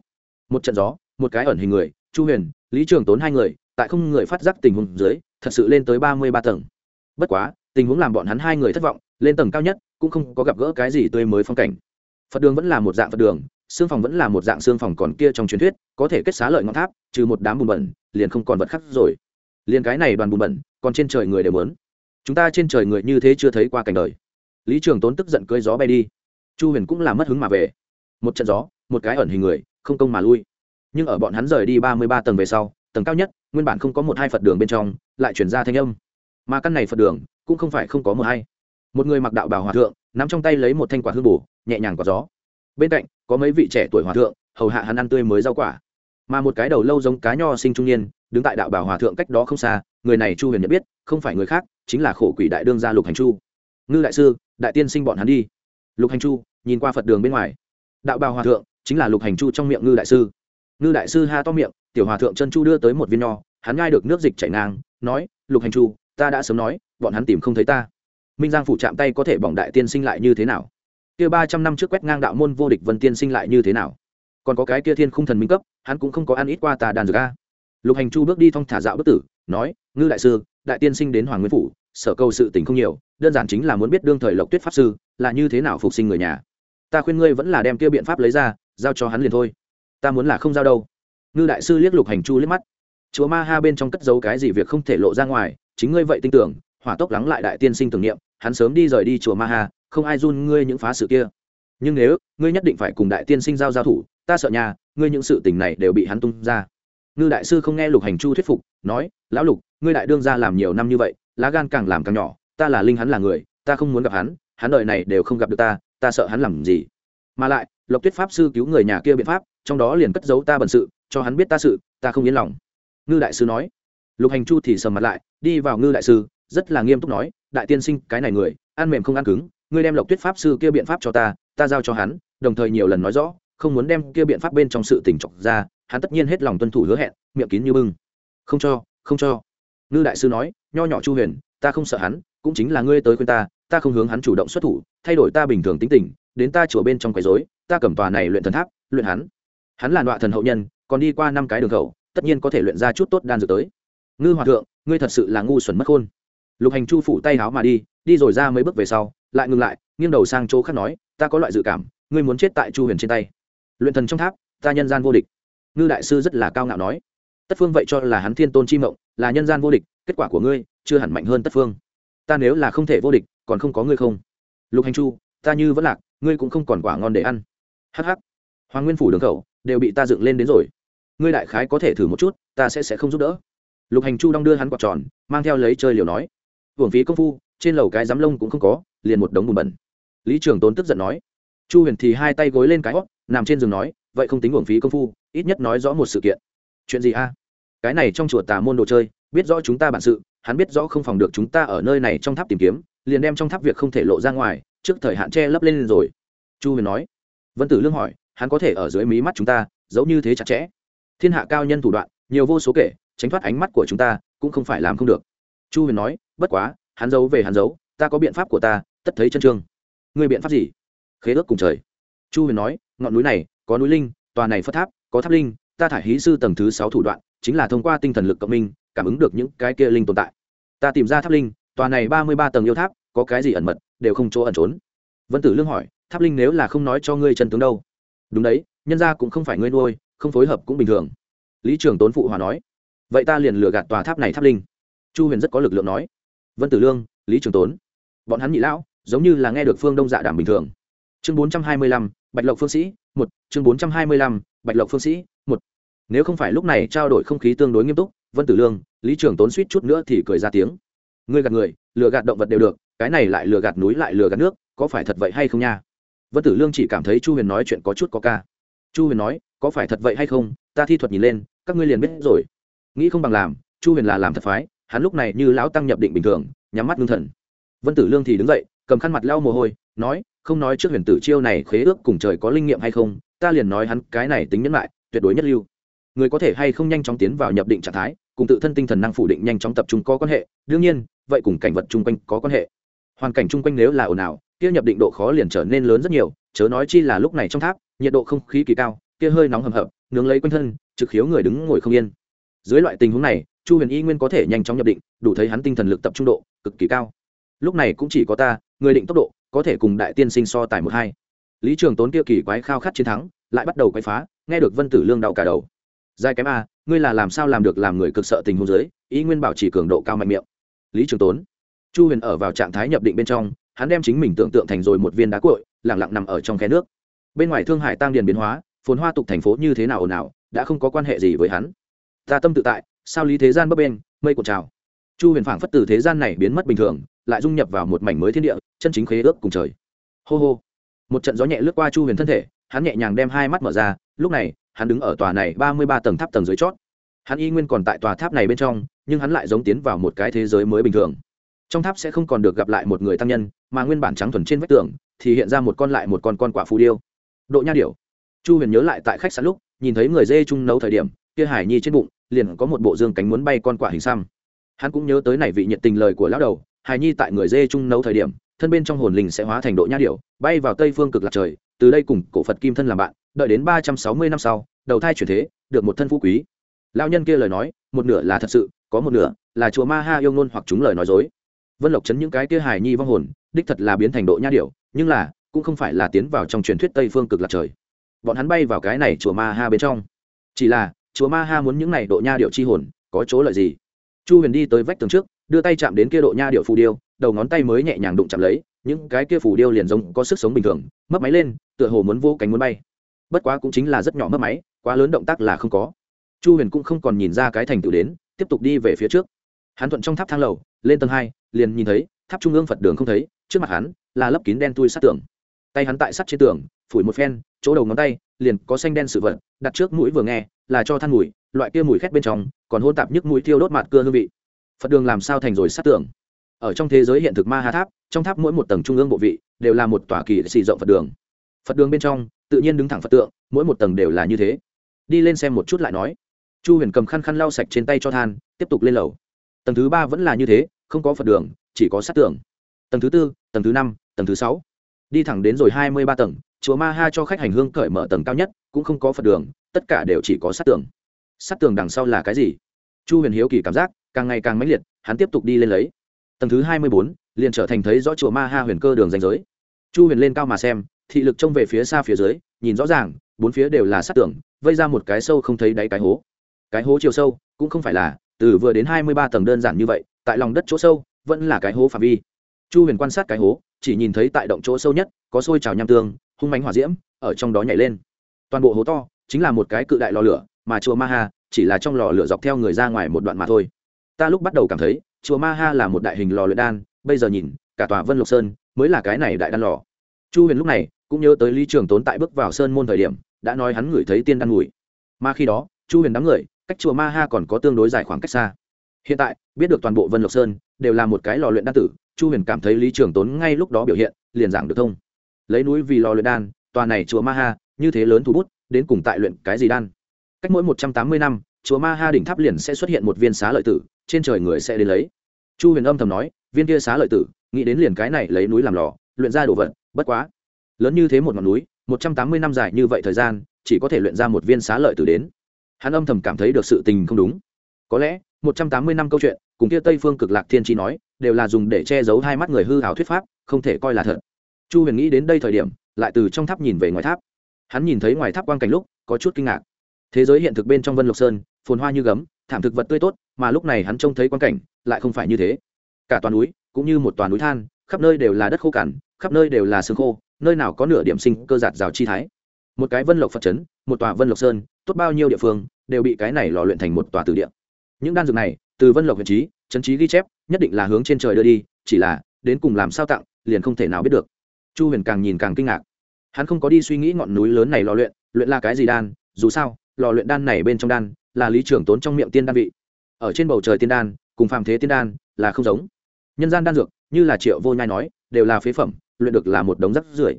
Một trận gió, một cái ẩn hình người, chu huyền, lý trường tốn hai người, tại không người phát giác tình huống dưới, thật sự lên tới ba mươi ba tầng. Bất quá, tình huống làm bọn hắn hai người thất vọng, lên tầng cao nhất, cũng không có gặp gỡ cái gì tươi mới phong cảnh. Phật đường vẫn là một dạng phật đường xương phòng vẫn là một dạng xương phòng còn kia trong truyền thuyết, có thể kết xá lợi ngọn tháp, trừ một đám bùn bẩn, liền không còn vật khác rồi. Liền cái này đoàn bùn bẩn, còn trên trời người đều muốn. Chúng ta trên trời người như thế chưa thấy qua cảnh đời. Lý trường tốn tức giận cưới gió bay đi. Chu huyền cũng là mất hứng mà về. Một trận gió, một cái ẩn hình người, không công mà lui. Nhưng ở bọn hắn rời đi ba mươi ba tầng về sau, tầng cao nhất, nguyên bản không có một hai phật đường bên trong, lại chuyển ra thanh âm. Mà căn này phật đường, cũng không phải không có một hai. Một người mặc đạo bào hòa thượng, nắm trong tay lấy một thanh quả hư bù nhẹ nhàng quả gió bên cạnh, có mấy vị trẻ tuổi hòa thượng, hầu hạ hắn ăn tươi mới rau quả. Mà một cái đầu lâu giống cá nho sinh trung niên, đứng tại đạo bảo hòa thượng cách đó không xa, người này chu huyền nhận biết, không phải người khác, chính là khổ quỷ đại đương gia lục hành chu. Ngư đại sư, đại tiên sinh bọn hắn đi. Lục hành chu, nhìn qua phật đường bên ngoài. Đạo bào hòa thượng, chính là lục hành chu trong miệng ngư đại sư. Ngư đại sư ha to miệng, tiểu hòa thượng chân chu đưa tới một viên nho, hắn ngai được nước dịch chảy ngang, nói, lục hành chu, ta đã sớm nói, bọn hắn tìm không thấy ta. Minh giang phủ chạm tay có thể bỏng đại tiên sinh lại như thế nào? Kia ba trăm năm trước quét ngang đạo môn vô địch vân tiên sinh lại như thế nào? Còn có cái kia thiên khung thần minh cấp, hắn cũng không có ăn ít qua tà đàn dược a. Lục hành chu bước đi thong thả dạo bất tử, nói, ngư đại sư, đại tiên sinh đến hoàng nguyên phủ, sở câu sự tình không nhiều, đơn giản chính là muốn biết đương thời lộc tuyết pháp sư là như thế nào phục sinh người nhà. Ta khuyên ngươi vẫn là đem kia biện pháp lấy ra, giao cho hắn liền thôi. Ta muốn là không giao đâu. Ngư đại sư liếc lục hành chu liếc mắt. Chúa ma ha bên trong cất giấu cái gì việc không thể lộ ra ngoài, chính ngươi vậy tin tưởng, hỏa tốc lắng lại đại tiên sinh tưởng niệm, hắn sớm đi rời đi chùa ma ha không ai run ngươi những phá sự kia. Nhưng nếu, ngươi nhất định phải cùng đại tiên sinh giao giao thủ, ta sợ nhà, ngươi những sự tình này đều bị hắn tung ra. Ngư đại sư không nghe lục hành chu thuyết phục, nói, lão lục, ngươi đại đương ra làm nhiều năm như vậy, lá gan càng làm càng nhỏ, ta là linh hắn là người, ta không muốn gặp hắn hắn đợi này đều không gặp được ta ta sợ hắn làm gì? Mà lại, lộc tuyết pháp sư cứu người nhà kia biện pháp, trong đó liền cất giấu ta bận sự, cho hắn biết ta sự, ta không yên lòng. Ngư đại sư nói. Lục hành chu thì sầm mặt lại, đi vào ngư đại sư, rất là nghiêm túc nói, đại tiên sinh, cái này người, ăn mềm không ăn cứng ngươi đem lộc tuyết pháp sư kia biện pháp cho ta ta giao cho hắn, đồng thời nhiều lần nói rõ, không muốn đem kia biện pháp bên trong sự tỉnh trọc ra, hắn tất nhiên hết lòng tuân thủ hứa hẹn, miệng kín như bưng. Không cho không cho. Ngư đại sư nói, nho nhỏ chu huyền, ta không sợ hắn, cũng chính là ngươi tới khuyên ta ta không hướng hắn chủ động xuất thủ, thay đổi ta bình thường tính tình, đến ta chùa bên trong quấy rối, ta cầm tòa này luyện thần tháp, luyện hắn. Hắn là nọa thần hậu nhân, còn đi qua năm cái đường khẩu, tất nhiên có thể luyện ra chút tốt đan dược tới. Ngư hòa thượng, ngươi thật sự là ngu xuẩn mất khôn. Lục hành chu phủ tay háo mà đi đi rồi ra mấy bước về sau lại ngừng lại, nghiêng đầu sang chỗ khác nói, ta có loại dự cảm, ngươi muốn chết tại chu huyền trên tay. Luyện thần trong tháp, ta nhân gian vô địch. Ngư đại sư rất là cao ngạo nói, tất phương vậy cho là hắn thiên tôn chi mộng, là nhân gian vô địch, kết quả của ngươi chưa hẳn mạnh hơn tất phương. Ta nếu là không thể vô địch, còn không có ngươi không? Lục hành chu, ta như vẫn lạc, ngươi cũng không còn quả ngon để ăn. Hh hoàng nguyên phủ đường khẩu, đều bị ta dựng lên đến rồi. Ngươi đại khái có thể thử một chút, ta sẽ sẽ không giúp đỡ. Lục hành chu đong đưa hắn quạt tròn, mang theo lấy chơi liều nói, hưởng phí công phu, trên lầu cái giám lông cũng không có liền một đống bùn bẩn. Lý trường tốn tức giận nói, chu huyền thì hai tay gối lên cái hót nằm trên giường nói, vậy không tính hưởng phí công phu, ít nhất nói rõ một sự kiện. Chuyện gì a? Cái này trong chùa tà môn đồ chơi, biết rõ chúng ta bản sự, hắn biết rõ không phòng được chúng ta ở nơi này trong tháp tìm kiếm, liền đem trong tháp việc không thể lộ ra ngoài, trước thời hạn che lấp lên rồi. Chu huyền nói. Vân tử lương hỏi, hắn có thể ở dưới mí mắt chúng ta, giấu như thế chặt chẽ? Thiên hạ cao nhân thủ đoạn, nhiều vô số kể, tránh thoát ánh mắt của chúng ta, cũng không phải làm không được. Chu huyền nói, bất quá, hắn giấu về hắn giấu ta có biện pháp của ta, tất thấy chân trương. Người biện pháp gì? Khế ước cùng trời. Chu huyền nói, ngọn núi này, có núi linh, tòa này phất tháp, có tháp linh, ta thải hí sư tầng thứ sáu thủ đoạn, chính là thông qua tinh thần lực cộng minh, cảm ứng được những cái kia linh tồn tại. Ta tìm ra tháp linh, tòa này ba mươi ba tầng yêu tháp, có cái gì ẩn mật, đều không chỗ ẩn trốn. Vân tử lương hỏi, tháp linh nếu là không nói cho ngươi chân tướng đâu? Đúng đấy, nhân ra cũng không phải ngươi nuôi, không phối hợp cũng bình thường. Lý trường tốn phụ hòa nói, vậy ta liền lừa gạt tòa tháp này tháp linh. Chu huyền rất có lực lượng nói. Vân tử lương, lý trường tốn bọn hắn nhị lão, giống như là nghe được phương đông dạ đảm bình thường. Chương bốn trăm hai mươi lăm, bạch lộc phương sĩ, một. Chương bốn trăm hai mươi lăm, bạch lộc phương sĩ, một. Nếu không phải lúc này trao đổi không khí tương đối nghiêm túc, vân tử lương, lý trưởng tốn suýt chút nữa thì cười ra tiếng. Ngươi gạt người, lừa gạt động vật đều được, cái này lại lừa gạt núi lại lừa gạt nước, có phải thật vậy hay không nha? Vân tử lương chỉ cảm thấy chu huyền nói chuyện có chút có ca. Chu huyền nói, có phải thật vậy hay không? Ta thi thuật nhìn lên, các ngươi liền biết rồi. Nghĩ không bằng làm, chu huyền là làm thật phái, hắn lúc này như lão tăng nhập định bình thường, nhắm mắt ngưng thần vân tử lương thì đứng dậy, cầm khăn mặt lau mồ hôi, nói, không nói trước huyền tử chiêu này khế ước cùng trời có linh nghiệm hay không, ta liền nói hắn cái này tính nhẫn lại tuyệt đối nhất lưu. Người có thể hay không nhanh chóng tiến vào nhập định trạng thái, cùng tự thân tinh thần năng phủ định nhanh chóng tập trung có quan hệ, đương nhiên, vậy cùng cảnh vật chung quanh có quan hệ. Hoàn cảnh chung quanh nếu là ồn ào, kia nhập định độ khó liền trở nên lớn rất nhiều, chớ nói chi là lúc này trong tháp, nhiệt độ không khí kỳ cao, kia hơi nóng hầm hập, nướng lấy quanh thân, trực khiếu người đứng ngồi không yên. Dưới loại tình huống này, chu huyền y nguyên có thể nhanh chóng nhập định, đủ thấy hắn tinh thần lực tập trung độ cực kỳ cao lúc này cũng chỉ có ta, người định tốc độ, có thể cùng đại tiên sinh so tài một hai. Lý trường tốn kia kỳ quái khao khát chiến thắng, lại bắt đầu quay phá, nghe được vân tử lương đau cả đầu. Giai kém a, ngươi là làm sao làm được làm người cực sợ tình huống dưới, ý nguyên bảo trì cường độ cao mạnh miệng. Lý trường tốn, chu huyền ở vào trạng thái nhập định bên trong, hắn đem chính mình tưởng tượng thành rồi một viên đá cội lẳng lặng nằm ở trong khe nước. Bên ngoài thương hải tăng điền biến hóa, phồn hoa tục thành phố như thế nào ồn ào, đã không có quan hệ gì với hắn. Ta tâm tự tại, sao lý thế gian bấp bên mây cột trào. Chu huyền phảng phất từ thế gian này biến mất bình thường lại dung nhập vào một mảnh mới thiên địa, chân chính khế ước cùng trời. Hô hô. Một trận gió nhẹ lướt qua chu huyền thân thể, hắn nhẹ nhàng đem hai mắt mở ra, lúc này, hắn đứng ở tòa này ba mươi ba tầng tháp tầng dưới chót. Hắn y nguyên còn tại tòa tháp này bên trong, nhưng hắn lại giống tiến vào một cái thế giới mới bình thường. Trong tháp sẽ không còn được gặp lại một người tăng nhân, mà nguyên bản trắng thuần trên vách tường, thì hiện ra một con lại một con con quả phù điêu. Độ nha điểu. Chu huyền nhớ lại tại khách sạn lúc, nhìn thấy người dê chung nấu thời điểm, kia hải nhi trên bụng, liền có một bộ dương cánh muốn bay con quả hình xăm. Hắn cũng nhớ tới này vị nhiệt tình lời của lão đầu hải nhi tại người dê chung nấu thời điểm, thân bên trong hồn linh sẽ hóa thành độ nha điểu, bay vào tây phương cực lạc trời, từ đây cùng cổ phật kim thân làm bạn, đợi đến ba trăm sáu mươi năm sau, đầu thai chuyển thế, được một thân phú quý. Lao nhân kia lời nói, một nửa là thật sự, có một nửa là chùa ma ha yêu ngôn hoặc chúng lời nói dối. Vân lộc chấn những cái kia hài nhi vong hồn, đích thật là biến thành độ nha điểu, nhưng là, cũng không phải là tiến vào trong truyền thuyết tây phương cực lạc trời. Bọn hắn bay vào cái này chùa ma ha bên trong. Chỉ là, chùa ma ha muốn những này độ nha điệu chi hồn, có chỗ lợi gì? Chu huyền đi tới vách tường trước đưa tay chạm đến kia độ nha điệu phù điêu, đầu ngón tay mới nhẹ nhàng đụng chạm lấy, những cái kia phù điêu liền giống có sức sống bình thường mất máy lên, tựa hồ muốn vô cánh muốn bay. Bất quá cũng chính là rất nhỏ mất máy, quá lớn động tác là không có. Chu huyền cũng không còn nhìn ra cái thành tựu đến, tiếp tục đi về phía trước. Hắn thuận trong tháp thang lầu, lên tầng hai, liền nhìn thấy, tháp trung ương phật đường không thấy, trước mặt hắn là lấp kín đen tui sát tường. Tay hắn tại sắt trên tường, phủi một phen, chỗ đầu ngón tay liền có xanh đen sự vật, đặt trước mũi vừa nghe, là cho than mùi, loại kia mùi khét bên trong, còn hôn tạp nhức mũi thiêu đốt mạt cưa hương vị phật đường làm sao thành rồi sát tưởng ở trong thế giới hiện thực ma hà tháp, trong tháp mỗi một tầng trung ương bộ vị đều là một tòa kỳ xì rộng phật đường. Phật đường bên trong, tự nhiên đứng thẳng phật tượng, mỗi một tầng đều là như thế. Đi lên xem một chút lại nói. Chu huyền cầm khăn khăn lau sạch trên tay cho than, tiếp tục lên lầu. Tầng thứ ba vẫn là như thế, không có phật đường, chỉ có sát tường. Tầng thứ tư, tầng thứ năm, tầng thứ sáu. Đi thẳng đến rồi hai mươi ba tầng, chùa ma ha cho khách hành hương cởi mở tầng cao nhất, cũng không có phật đường, tất cả đều chỉ có sát tường. Sát tường đằng sau là cái gì? Chu huyền hiếu kỳ cảm giác càng ngày càng mãnh liệt, hắn tiếp tục đi lên lấy. Tầng thứ hai mươi bốn, liền trở thành thấy rõ chùa ma ha huyền cơ đường danh giới. Chu huyền lên cao mà xem, thị lực trông về phía xa phía dưới, nhìn rõ ràng, bốn phía đều là sát tường, vây ra một cái sâu không thấy đáy cái hố. Cái hố chiều sâu, cũng không phải là, từ vừa đến hai mươi ba tầng đơn giản như vậy, tại lòng đất chỗ sâu, vẫn là cái hố phạm vi. Chu huyền quan sát cái hố, chỉ nhìn thấy tại động chỗ sâu nhất, có sôi trào nham tương, hung mánh hỏa diễm, ở trong đó nhảy lên. Toàn bộ hố to, chính là một cái cự đại lò lửa, mà chùa ma ha chỉ là trong lò lửa dọc theo người ra ngoài một đoạn mà thôi ta lúc bắt đầu cảm thấy, chùa ma ha là một đại hình lò luyện đan, bây giờ nhìn, cả tòa vân lộc sơn mới là cái này đại đan lò. Chu huyền lúc này cũng nhớ tới lý trường tốn tại bước vào sơn môn thời điểm, đã nói hắn ngửi thấy tiên đan ngủi mà khi đó, chu huyền đám người, cách chùa ma ha còn có tương đối dài khoảng cách xa. Hiện tại, biết được toàn bộ vân lộc sơn đều là một cái lò luyện đan tử, chu huyền cảm thấy lý trường tốn ngay lúc đó biểu hiện, liền giảng được thông. Lấy núi vì lò luyện đan, tòa này chùa ma ha như thế lớn thu bút, đến cùng tại luyện cái gì đan? Cách mỗi một trăm tám mươi năm, chùa ma ha đỉnh tháp liền sẽ xuất hiện một viên xá lợi tử trên trời người sẽ đến lấy. Chu huyền âm thầm nói, viên kia xá lợi tử, nghĩ đến liền cái này lấy núi làm lò, luyện ra đồ vật, bất quá. Lớn như thế một ngọn núi, một trăm tám mươi năm dài như vậy thời gian, chỉ có thể luyện ra một viên xá lợi tử đến. Hắn âm thầm cảm thấy được sự tình không đúng. Có lẽ, một trăm tám mươi năm câu chuyện, cùng kia tây phương cực lạc thiên tri nói, đều là dùng để che giấu hai mắt người hư hào thuyết pháp, không thể coi là thật. Chu huyền nghĩ đến đây thời điểm, lại từ trong tháp nhìn về ngoài tháp. Hắn nhìn thấy ngoài tháp quang cảnh lúc, có chút kinh ngạc. Thế giới hiện thực bên trong vân lộc sơn, phồn hoa như gấm, thảm thực vật tươi tốt mà lúc này hắn trông thấy quang cảnh, lại không phải như thế. Cả toàn núi, cũng như một toàn núi than, khắp nơi đều là đất khô cằn, khắp nơi đều là sương khô, nơi nào có nửa điểm sinh cơ giạt rào chi thái. Một cái vân lộc phật trấn, một tòa vân lộc sơn, tốt bao nhiêu địa phương, đều bị cái này lò luyện thành một tòa tử địa. Những đan dược này, từ vân lộc huyện trí, trấn trí ghi chép, nhất định là hướng trên trời đưa đi, chỉ là, đến cùng làm sao tặng, liền không thể nào biết được. Chu huyền càng nhìn càng kinh ngạc. Hắn không có đi suy nghĩ ngọn núi lớn này lò luyện luyện là cái gì đan, dù sao, lò luyện đan này bên trong đan, là lý trưởng tốn trong miệng tiên đan vị ở trên bầu trời tiên đan, cùng phàm thế tiên đan là không giống. Nhân gian đan dược, như là triệu vô nhai nói, đều là phế phẩm, luyện được là một đống rắc rưởi.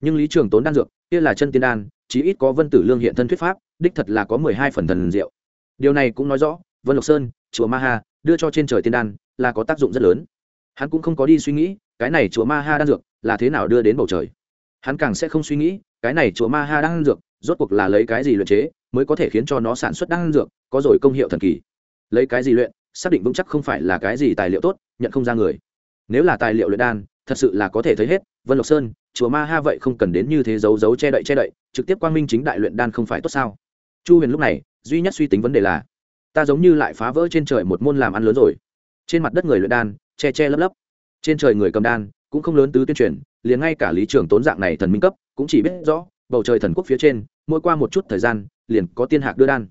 Nhưng lý trường tốn đan dược, kia là chân tiên đan, chí ít có vân tử lương hiện thân thuyết pháp, đích thật là có mười hai phần thần diệu. Điều này cũng nói rõ, vân lộc sơn, chùa ma ha, đưa cho trên trời tiên đan là có tác dụng rất lớn. Hắn cũng không có đi suy nghĩ, cái này chùa ma ha đan dược là thế nào đưa đến bầu trời. Hắn càng sẽ không suy nghĩ, cái này chùa ma ha đan dược rốt cuộc là lấy cái gì luyện chế mới có thể khiến cho nó sản xuất đan dược có rồi công hiệu thần kỳ lấy cái gì luyện, xác định vững chắc không phải là cái gì tài liệu tốt, nhận không ra người. Nếu là tài liệu luyện đan, thật sự là có thể thấy hết, vân lộc sơn, chùa ma ha vậy không cần đến như thế giấu giấu che đậy che đậy, trực tiếp quang minh chính đại luyện đan không phải tốt sao? Chu huyền lúc này, duy nhất suy tính vấn đề là, ta giống như lại phá vỡ trên trời một môn làm ăn lớn rồi. Trên mặt đất người luyện đan, che che lấp lấp. Trên trời người cầm đan, cũng không lớn tứ tuyên truyền, liền ngay cả lý trường tốn dạng này thần minh cấp, cũng chỉ biết rõ, bầu trời thần quốc phía trên, mỗi qua một chút thời gian, liền có tiên hạc đưa đan.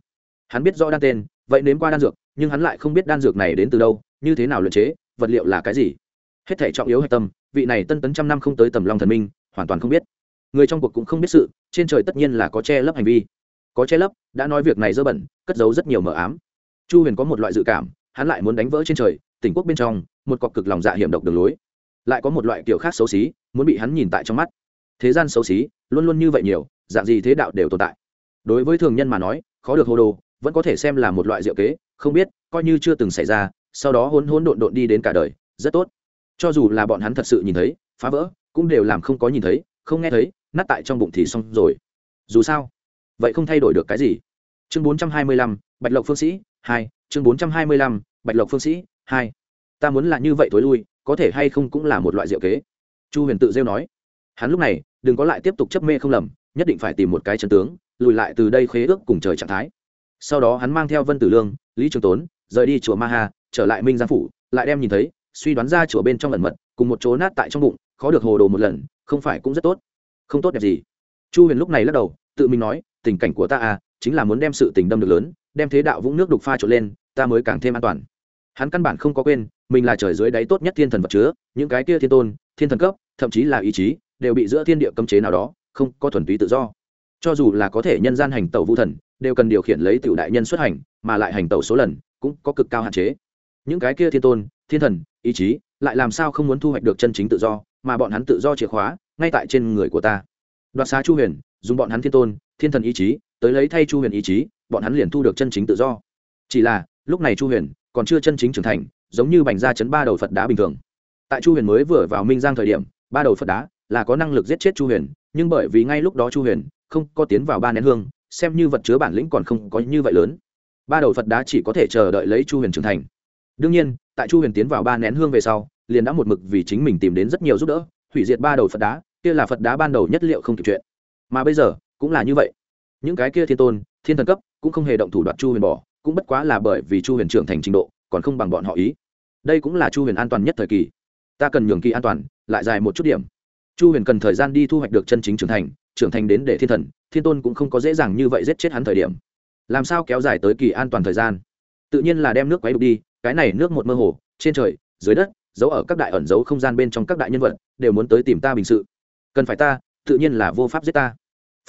Hắn biết rõ đan tên vậy nếm qua đan dược, nhưng hắn lại không biết đan dược này đến từ đâu, như thế nào luyện chế, vật liệu là cái gì. Hết thể trọng yếu hạch tâm, vị này tân tấn trăm năm không tới tầm long thần minh, hoàn toàn không biết. Người trong cuộc cũng không biết sự, trên trời tất nhiên là có che lấp hành vi. Có che lấp, đã nói việc này dơ bẩn, cất giấu rất nhiều mờ ám. Chu huyền có một loại dự cảm, hắn lại muốn đánh vỡ trên trời, tỉnh quốc bên trong, một cọc cực lòng dạ hiểm độc đường lối. Lại có một loại kiểu khác xấu xí, muốn bị hắn nhìn tại trong mắt. Thế gian xấu xí, luôn luôn như vậy nhiều, dạng gì thế đạo đều tồn tại. Đối với thường nhân mà nói, khó được hồ đồ vẫn có thể xem là một loại diệu kế, không biết, coi như chưa từng xảy ra, sau đó hôn hôn độn độn đi đến cả đời, rất tốt. Cho dù là bọn hắn thật sự nhìn thấy, phá vỡ, cũng đều làm không có nhìn thấy, không nghe thấy, nát tại trong bụng thì xong rồi. Dù sao, vậy không thay đổi được cái gì. Chương bốn trăm hai mươi lăm, bạch lộc phương sĩ hai, chương bốn trăm hai mươi lăm, bạch lộc phương sĩ hai. Ta muốn là như vậy thối lui, có thể hay không cũng là một loại diệu kế. Chu huyền tự rêu nói. Hắn lúc này, đừng có lại tiếp tục chấp mê không lầm, nhất định phải tìm một cái chân tướng, lùi lại từ đây khế ước cùng trời trạng thái sau đó hắn mang theo vân tử lương, lý trường tốn, rời đi chùa ma hà trở lại minh giang phủ, lại đem nhìn thấy, suy đoán ra chùa bên trong ẩn mật, cùng một chỗ nát tại trong bụng, khó được hồ đồ một lần, không phải cũng rất tốt. Không tốt đẹp gì. Chu huyền lúc này lắc đầu, tự mình nói, tình cảnh của ta à chính là muốn đem sự tình đâm được lớn, đem thế đạo vũng nước đục pha trộn lên, ta mới càng thêm an toàn. Hắn căn bản không có quên, mình là trời dưới đáy tốt nhất thiên thần vật chứa, những cái kia thiên tôn, thiên thần cấp, thậm chí là ý chí, đều bị giữa thiên địa cấm chế nào đó, không có thuần túy tự do. Cho dù là có thể nhân gian hành tẩu vũ thần đều cần điều khiển lấy tiểu đại nhân xuất hành, mà lại hành tẩu số lần, cũng có cực cao hạn chế. Những cái kia thiên tôn, thiên thần, ý chí, lại làm sao không muốn thu hoạch được chân chính tự do, mà bọn hắn tự do chìa khóa, ngay tại trên người của ta. Đoạt xá chu huyền, dùng bọn hắn thiên tôn, thiên thần ý chí, tới lấy thay chu huyền ý chí, bọn hắn liền thu được chân chính tự do. Chỉ là, lúc này chu huyền còn chưa chân chính trưởng thành, giống như bành ra chấn ba đầu phật đá bình thường. Tại chu huyền mới vừa vào minh giang thời điểm, ba đầu phật đá là có năng lực giết chết chu huyền, nhưng bởi vì ngay lúc đó chu huyền không có tiến vào ba nén hương xem như vật chứa bản lĩnh còn không có như vậy lớn. Ba đầu phật đá chỉ có thể chờ đợi lấy chu huyền trưởng thành. Đương nhiên, tại chu huyền tiến vào ba nén hương về sau, liền đã một mực vì chính mình tìm đến rất nhiều giúp đỡ, hủy diệt ba đầu phật đá, kia là phật đá ban đầu nhất liệu không kịp chuyện. Mà bây giờ, cũng là như vậy. Những cái kia thiên tôn, thiên thần cấp, cũng không hề động thủ đoạt chu huyền bỏ, cũng bất quá là bởi vì chu huyền trưởng thành trình độ, còn không bằng bọn họ ý. Đây cũng là chu huyền an toàn nhất thời kỳ. Ta cần nhường kỳ an toàn, lại dài một chút điểm. Chu huyền cần thời gian đi thu hoạch được chân chính trưởng thành trưởng thành đến để thiên thần, thiên tôn cũng không có dễ dàng như vậy giết chết hắn thời điểm. Làm sao kéo dài tới kỳ an toàn thời gian? Tự nhiên là đem nước quấy đục đi, cái này nước một mơ hồ, trên trời, dưới đất, giấu ở các đại ẩn giấu không gian bên trong các đại nhân vật, đều muốn tới tìm ta bình sự. Cần phải ta, tự nhiên là vô pháp giết ta.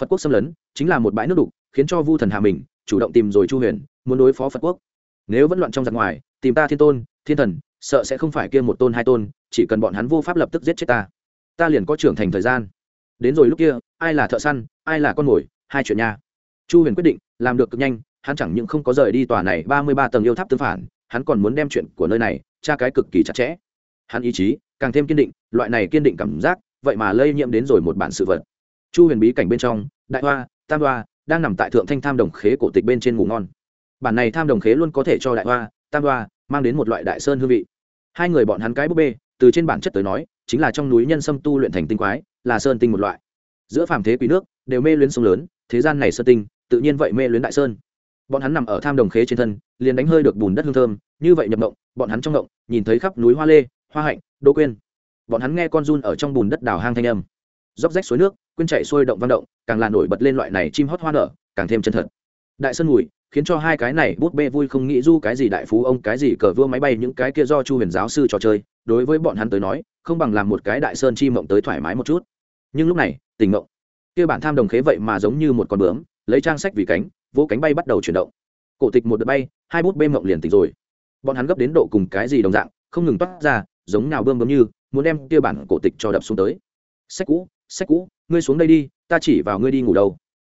Phật quốc xâm lấn, chính là một bãi nước đục, khiến cho vu thần hạ mình, chủ động tìm rồi chu huyền, muốn đối phó phật quốc. Nếu vẫn loạn trong giặc ngoài, tìm ta thiên tôn, thiên thần, sợ sẽ không phải kia một tôn hai tôn, chỉ cần bọn hắn vô pháp lập tức giết chết ta. Ta liền có trưởng thành thời gian đến rồi lúc kia, ai là thợ săn, ai là con mồi, hai chuyện nha. Chu huyền quyết định, làm được cực nhanh, hắn chẳng những không có rời đi tòa này ba mươi ba tầng yêu tháp tương phản, hắn còn muốn đem chuyện của nơi này tra cái cực kỳ chặt chẽ. Hắn ý chí, càng thêm kiên định, loại này kiên định cảm giác, vậy mà lây nhiễm đến rồi một bản sự vật. Chu huyền bí cảnh bên trong, đại hoa, tam hoa đang nằm tại thượng thanh tham đồng khế cổ tịch bên trên ngủ ngon. Bản này tham đồng khế luôn có thể cho đại hoa, tam hoa mang đến một loại đại sơn hương vị. Hai người bọn hắn cái búp bê từ trên bản chất tới nói, chính là trong núi nhân sâm tu luyện thành tinh quái, là sơn tinh một loại. Giữa phàm thế quý nước, đều mê luyến sông lớn, thế gian này sơn tinh, tự nhiên vậy mê luyến đại sơn. Bọn hắn nằm ở tham đồng khế trên thân, liền đánh hơi được bùn đất hương thơm, như vậy nhập động bọn hắn trong động nhìn thấy khắp núi hoa lê, hoa hạnh đỗ quên. Bọn hắn nghe con run ở trong bùn đất đào hang thanh âm. Róc rách suối nước, quên chạy sôi động vang động, càng là nổi bật lên loại này chim hót hoa nở, càng thêm chân thật. Đại sơn mùi khiến cho hai cái này bút bê vui không nghĩ du cái gì đại phú ông, cái gì cờ vua máy bay, những cái kia do chu huyền giáo sư trò chơi. Đối với bọn hắn tới nói, không bằng làm một cái đại sơn chi mộng tới thoải mái một chút. Nhưng lúc này, tình mộng. Kia bản tham đồng khế vậy mà giống như một con bướm, lấy trang sách vì cánh vỗ cánh bay bắt đầu chuyển động. Cổ tịch một đợt bay, hai bút bê mộng liền tỉnh rồi. Bọn hắn gấp đến độ cùng cái gì đồng dạng, không ngừng toát ra, giống nào bơm bấm như, muốn đem kia bản cổ tịch cho đập xuống tới. Sách cũ sách cũ, ngươi xuống đây đi, ta chỉ vào ngươi đi ngủ đâu.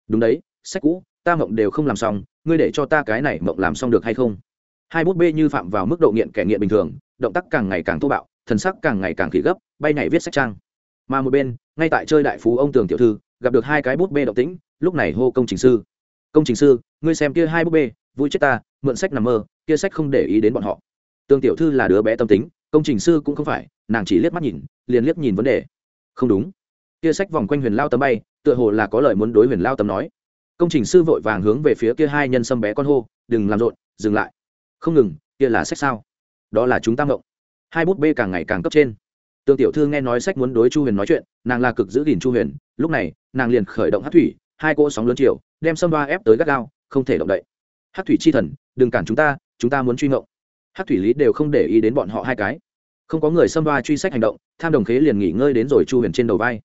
Đúng đấy, sách cũ ta mộng đều không làm xong, ngươi để cho ta cái này mộng làm xong được hay không? Hai bút bê như phạm vào mức độ nghiện kẻ nghiện bình thường, động tác càng ngày càng thô bạo, thần sắc càng ngày càng khỉ gấp, bay nhảy viết sách trang. Mà một bên, ngay tại chơi đại phú ông tường tiểu thư, gặp được hai cái bút bê động tĩnh, lúc này hô công trình sư. Công trình sư, ngươi xem kia hai bút bê, vui chết ta, mượn sách nằm mơ, kia sách không để ý đến bọn họ. Tường tiểu thư là đứa bé tâm tính, công trình sư cũng không phải, nàng chỉ liếc mắt nhìn, liền liếc nhìn vấn đề. Không đúng. Kia sách vòng quanh huyền lao tấm bay, tựa hồ là có lời muốn đối huyền lao tấm nói công trình sư vội vàng hướng về phía kia hai nhân sâm bé con hô, đừng làm rộn, dừng lại. Không ngừng, kia là sách sao? Đó là chúng ta ngộng. Hai bút bê càng ngày càng cấp trên. Tương tiểu thư nghe nói sách muốn đối chu huyền nói chuyện, nàng là cực giữ gìn chu huyền, lúc này, nàng liền khởi động hát thủy, hai cỗ sóng lớn chiều, đem sâm đoa ép tới gắt gao, không thể động đậy. Hát thủy chi thần, đừng cản chúng ta chúng ta muốn truy ngộng. Hát thủy lý đều không để ý đến bọn họ hai cái. Không có người xâm đoa truy sách hành động, tham đồng khế liền nghỉ ngơi đến rồi chu huyền trên đầu vai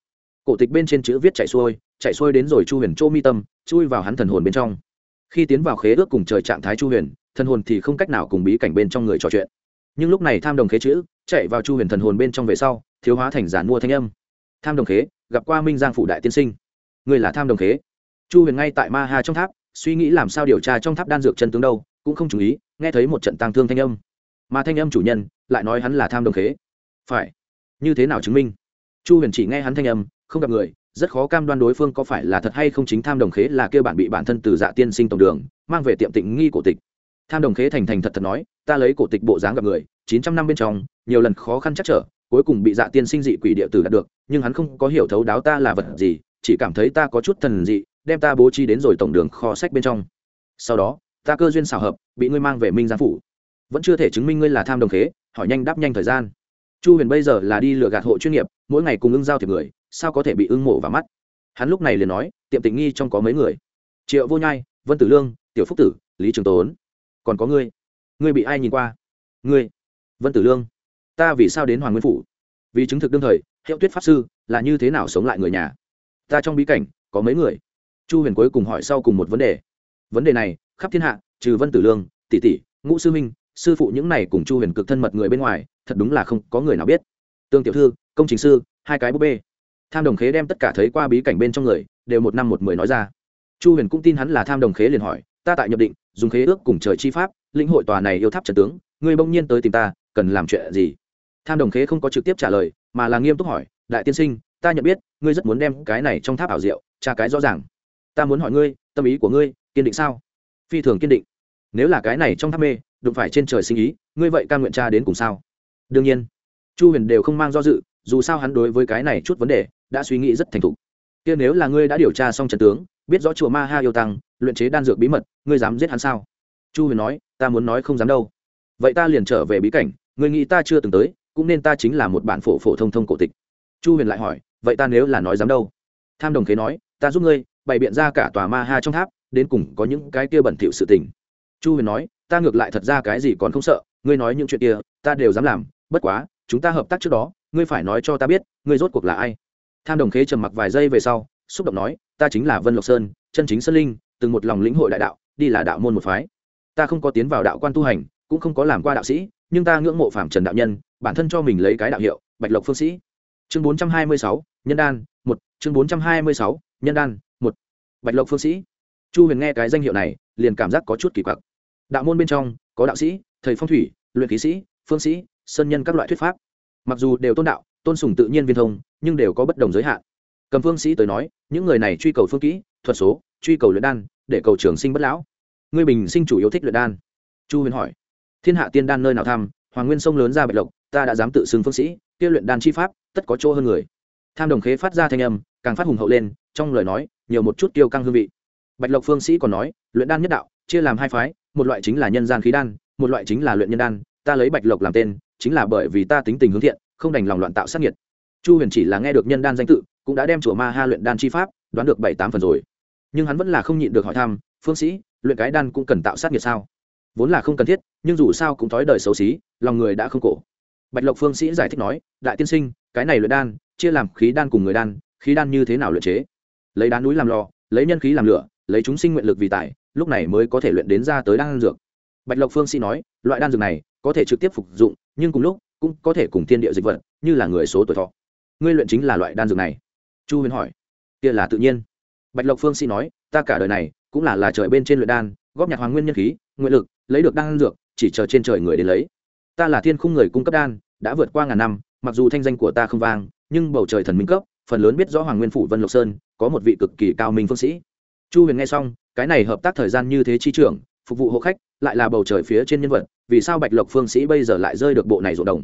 cổ tịch bên trên chữ viết chạy xuôi chạy xuôi đến rồi chu huyền chỗ mi tâm, chui vào hắn thần hồn bên trong. Khi tiến vào khế ước cùng trời trạng thái chu huyền, thần hồn thì không cách nào cùng bí cảnh bên trong người trò chuyện. Nhưng lúc này tham đồng khế chữ, chạy vào chu huyền thần hồn bên trong về sau, thiếu hóa thành giản mua thanh âm. Tham đồng khế, gặp qua minh giang phủ đại tiên sinh. Người là tham đồng khế. Chu huyền ngay tại ma hà trong tháp, suy nghĩ làm sao điều tra trong tháp đan dược chân tướng đâu, cũng không chú ý, nghe thấy một trận tang thương thanh âm. Mà thanh âm chủ nhân, lại nói hắn là tham đồng khế. Phải. Như thế nào chứng minh? Chu huyền chỉ nghe hắn thanh âm không gặp người, rất khó cam đoan đối phương có phải là thật hay không chính tham đồng khế là kêu bạn bị bản thân từ dạ tiên sinh tổng đường, mang về tiệm tịnh nghi cổ tịch. Tham đồng khế thành thành thật thật nói, ta lấy cổ tịch bộ dáng gặp người, chín trăm năm bên trong, nhiều lần khó khăn chắc trở, cuối cùng bị dạ tiên sinh dị quỷ địa tử đạt được, nhưng hắn không có hiểu thấu đáo ta là vật gì, chỉ cảm thấy ta có chút thần dị, đem ta bố trí đến rồi tổng đường kho sách bên trong. Sau đó, ta cơ duyên xảo hợp, bị ngươi mang về minh giang phủ. Vẫn chưa thể chứng minh ngươi là tham đồng khế, hỏi nhanh đáp nhanh thời gian. Chu huyền bây giờ là đi lừa gạt hộ chuyên nghiệp, mỗi ngày cùng ưng giao thiệp người sao có thể bị ưng mộ vào mắt? Hắn lúc này liền nói, tiệm tình nghi trong có mấy người? Triệu vô nhai, vân tử lương, tiểu phúc tử, lý trường tốn. Còn có ngươi. Ngươi bị ai nhìn qua? Ngươi. Vân tử lương. Ta vì sao đến hoàng nguyên phủ? Vì chứng thực đương thời, hiệu tuyết pháp sư, là như thế nào sống lại người nhà? Ta trong bí cảnh, có mấy người? Chu huyền cuối cùng hỏi sau cùng một vấn đề. Vấn đề này, khắp thiên hạ, trừ vân tử lương, tỷ tỷ, ngũ sư minh, sư phụ những này cùng chu huyền cực thân mật người bên ngoài, thật đúng là không có người nào biết. Tương tiểu thư, công trình sư, hai cái búp bê tham đồng khế đem tất cả thấy qua bí cảnh bên trong người, đều một năm một mười nói ra. Chu huyền cũng tin hắn là tham đồng khế liền hỏi, ta tại nhập định, dùng khế ước cùng trời chi pháp, lĩnh hội tòa này yêu tháp trần tướng, ngươi bỗng nhiên tới tìm ta, cần làm chuyện gì? Tham đồng khế không có trực tiếp trả lời, mà là nghiêm túc hỏi, đại tiên sinh, ta nhận biết, ngươi rất muốn đem cái này trong tháp ảo diệu, tra cái rõ ràng. Ta muốn hỏi ngươi, tâm ý của ngươi, kiên định sao? Phi thường kiên định. Nếu là cái này trong tháp mê, đụng phải trên trời sinh ý, ngươi vậy ca nguyện tra đến cùng sao? Đương nhiên. Chu huyền đều không mang do dự, dù sao hắn đối với cái này chút vấn đề đã suy nghĩ rất thành thục. Kia nếu là ngươi đã điều tra xong trận tướng, biết rõ chùa ma ha yêu tăng, luyện chế đan dược bí mật, ngươi dám giết hắn sao? Chu huyền nói, ta muốn nói không dám đâu. Vậy ta liền trở về bí cảnh, ngươi nghĩ ta chưa từng tới, cũng nên ta chính là một bản phổ phổ thông thông cổ tịch. Chu huyền lại hỏi, vậy ta nếu là nói dám đâu? Tham đồng khế nói, ta giúp ngươi, bày biện ra cả tòa ma ha trong tháp, đến cùng có những cái kia bẩn thỉu sự tình. Chu huyền nói, ta ngược lại thật ra cái gì còn không sợ, ngươi nói những chuyện kia, ta đều dám làm, bất quá, chúng ta hợp tác trước đó, ngươi phải nói cho ta biết, ngươi rốt cuộc là ai tham đồng khế trầm mặc vài giây về sau, xúc động nói, ta chính là vân lộc sơn, chân chính sơn linh, từng một lòng lĩnh hội đại đạo, đi là đạo môn một phái. Ta không có tiến vào đạo quan tu hành, cũng không có làm qua đạo sĩ, nhưng ta ngưỡng mộ phạm trần đạo nhân, bản thân cho mình lấy cái đạo hiệu, bạch lộc phương sĩ. Chương bốn trăm hai mươi sáu, nhân đan, một. Chương bốn trăm hai mươi sáu, nhân đan, một. Bạch lộc phương sĩ. Chu huyền nghe cái danh hiệu này, liền cảm giác có chút kỳ quặc. Đạo môn bên trong, có đạo sĩ, thầy phong thủy, luyện khí sĩ, phương sĩ, sơn nhân các loại thuyết pháp. Mặc dù đều tôn đạo tôn sùng tự nhiên viên thông, nhưng đều có bất đồng giới hạn. Cầm phương sĩ tới nói, những người này truy cầu phương kỹ, thuật số, truy cầu luyện đan, để cầu trường sinh bất lão. Ngươi bình sinh chủ yếu thích luyện đan. Chu huyền hỏi. Thiên hạ tiên đan nơi nào tham, hoàng nguyên sông lớn ra bạch lộc, ta đã dám tự xưng phương sĩ, kia luyện đan chi pháp, tất có chỗ hơn người. Tham đồng khế phát ra thanh âm, càng phát hùng hậu lên, trong lời nói, nhiều một chút tiêu căng hương vị. Bạch lộc phương sĩ còn nói, luyện đan nhất đạo, chia làm hai phái, một loại chính là nhân gian khí đan, một loại chính là luyện nhân đan, ta lấy bạch lộc làm tên, chính là bởi vì ta tính tình hướng thiện không đành lòng loạn tạo sát nhiệt chu huyền chỉ là nghe được nhân đan danh tự, cũng đã đem chùa ma ha luyện đan chi pháp, đoán được bảy tám phần rồi. Nhưng hắn vẫn là không nhịn được hỏi thăm, phương sĩ, luyện cái đan cũng cần tạo sát nhiệt sao? Vốn là không cần thiết, nhưng dù sao cũng thói đời xấu xí, lòng người đã không cổ. Bạch lộc phương sĩ giải thích nói, đại tiên sinh, cái này luyện đan, chia làm khí đan cùng người đan, khí đan như thế nào luyện chế? Lấy đá núi làm lò, lấy nhân khí làm lửa, lấy chúng sinh nguyện lực vì tài, lúc này mới có thể luyện đến ra tới đan dược. Bạch lộc phương sĩ nói, loại đan dược này có thể trực tiếp phục dụng, nhưng cùng lúc cũng có thể cùng thiên địa dịch vật, như là người số tuổi thọ. Ngươi luyện chính là loại đan dược này. Chu huyền hỏi. Kia là tự nhiên. Bạch lộc phương sĩ nói, ta cả đời này cũng là là trời bên trên luyện đan, góp nhặt hoàng nguyên nhân khí, nguyện lực, lấy được đan dược, chỉ chờ trên trời người đến lấy. Ta là thiên khung người cung cấp đan, đã vượt qua ngàn năm, mặc dù thanh danh của ta không vang, nhưng bầu trời thần minh cấp, phần lớn biết rõ hoàng nguyên phủ vân lộc sơn, có một vị cực kỳ cao minh phương sĩ. Chu huyền nghe xong, cái này hợp tác thời gian như thế chi trưởng, phục vụ hộ khách, lại là bầu trời phía trên nhân vật vì sao bạch lộc phương sĩ bây giờ lại rơi được bộ này rộn đồng?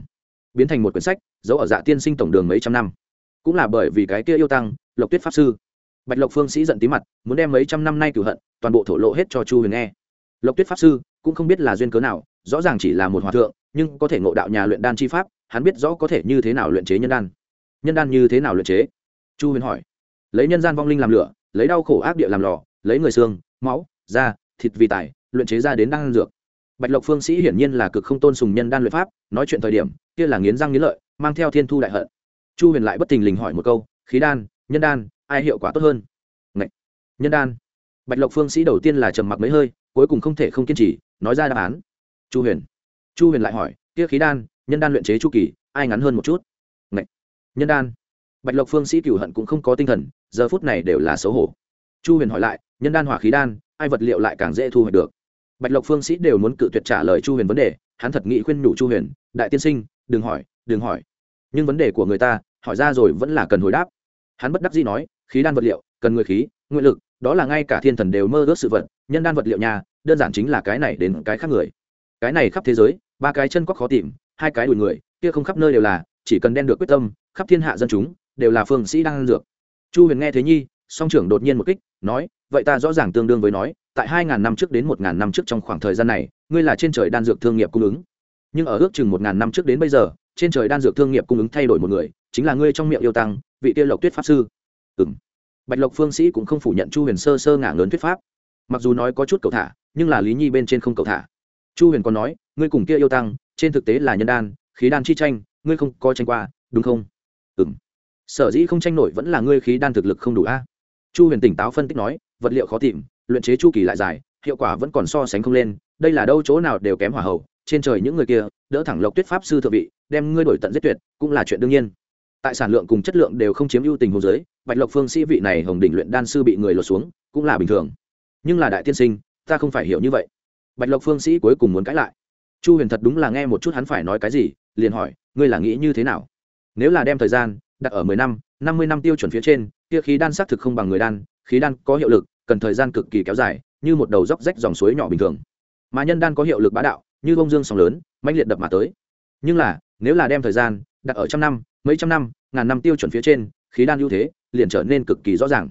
Biến thành một quyển sách, giấu ở dạ tiên sinh tổng đường mấy trăm năm. Cũng là bởi vì cái kia yêu tăng, lộc tuyết pháp sư. Bạch lộc phương sĩ giận tí mặt, muốn đem mấy trăm năm nay cửu hận, toàn bộ thổ lộ hết cho chu huyền nghe. Lộc tuyết pháp sư cũng không biết là duyên cớ nào, rõ ràng chỉ là một hòa thượng, nhưng có thể ngộ đạo nhà luyện đan chi pháp, hắn biết rõ có thể như thế nào luyện chế nhân đan. Nhân đan như thế nào luyện chế? Chu huyền hỏi. Lấy nhân gian vong linh làm lửa, lấy đau khổ ác địa làm lò, lấy người xương, máu, da, thịt vì tài, luyện chế ra đến đan dược bạch lộc phương sĩ hiển nhiên là cực không tôn sùng nhân đan luyện pháp, nói chuyện thời điểm, kia là nghiến răng nghiến lợi, mang theo thiên thu đại hận. Chu huyền lại bất tình lình hỏi một câu, khí đan, nhân đan, ai hiệu quả tốt hơn? Ngậy! nhân đan. Bạch lộc phương sĩ đầu tiên là trầm mặc mấy hơi, cuối cùng không thể không kiên trì, nói ra đáp án. Chu huyền. Chu huyền lại hỏi, kia khí đan, nhân đan luyện chế chu kỳ, ai ngắn hơn một chút? Ngậy! nhân đan. Bạch lộc phương sĩ cửu hận cũng không có tinh thần, giờ phút này đều là xấu hổ. Chu huyền hỏi lại, nhân đan hỏa khí đan, ai vật liệu lại càng dễ thu hoạch được? Bạch lộc phương sĩ đều muốn cự tuyệt trả lời chu huyền vấn đề, hắn thật nghĩ khuyên nhủ chu huyền, đại tiên sinh, đừng hỏi đừng hỏi. Nhưng vấn đề của người ta, hỏi ra rồi vẫn là cần hồi đáp. Hắn bất đắc dĩ nói, khí đan vật liệu, cần người khí, nguyện lực, đó là ngay cả thiên thần đều mơ ước sự vật, nhân đan vật liệu nhà, đơn giản chính là cái này đến cái khác người. Cái này khắp thế giới, ba cái chân quắc khó tìm, hai cái đùi người, kia không khắp nơi đều là, chỉ cần đen được quyết tâm, khắp thiên hạ dân chúng đều là phương sĩ đang dược. Chu huyền nghe thế nhi, song trưởng đột nhiên một kích, nói, vậy ta rõ ràng tương đương với nói tại 2.000 năm trước đến 1.000 năm trước trong khoảng thời gian này, ngươi là trên trời đan dược thương nghiệp cung ứng. Nhưng ở ước chừng 1.000 năm trước đến bây giờ, trên trời đan dược thương nghiệp cung ứng thay đổi một người, chính là ngươi trong miệng yêu tăng, vị tiêu lộc tuyết pháp sư. Ừ bạch lộc phương sĩ cũng không phủ nhận chu huyền sơ sơ ngả ngớn thuyết pháp. Mặc dù nói có chút cầu thả, nhưng là lý nhi bên trên không cầu thả. Chu huyền còn nói, ngươi cùng kia yêu tăng, trên thực tế là nhân đan, khí đan chi tranh, ngươi không có tranh qua, đúng không? Ừ m sở dĩ không tranh nổi vẫn là ngươi khí đan thực lực không đủ a. Chu huyền tỉnh táo phân tích nói, vật liệu khó tìm luyện chế chu kỳ lại dài, hiệu quả vẫn còn so sánh không lên, đây là đâu chỗ nào đều kém hỏa hậu trên trời những người kia, đỡ thẳng lộc tuyết pháp sư thượng vị, đem ngươi đổi tận giết tuyệt, cũng là chuyện đương nhiên. Tại sản lượng cùng chất lượng đều không chiếm ưu tình hồ giới bạch lộc phương sĩ vị này hồng đỉnh luyện đan sư bị người lột xuống, cũng là bình thường. Nhưng là đại tiên sinh, ta không phải hiểu như vậy. Bạch lộc phương sĩ cuối cùng muốn cãi lại. Chu huyền thật đúng là nghe một chút hắn phải nói cái gì, liền hỏi, ngươi là nghĩ như thế nào? Nếu là đem thời gian đặt ở mười năm năm mươi năm tiêu chuẩn phía trên, kia khí đan xác thực không bằng người đan, khí đan có hiệu lực cần thời gian cực kỳ kéo dài, như một đầu dốc rách dòng suối nhỏ bình thường. Mà nhân đan có hiệu lực bá đạo, như bông dương sóng lớn mạnh liệt đập mà tới. Nhưng là, nếu là đem thời gian đặt ở trăm năm, mấy trăm năm, ngàn năm tiêu chuẩn phía trên, khí đan ưu thế liền trở nên cực kỳ rõ ràng.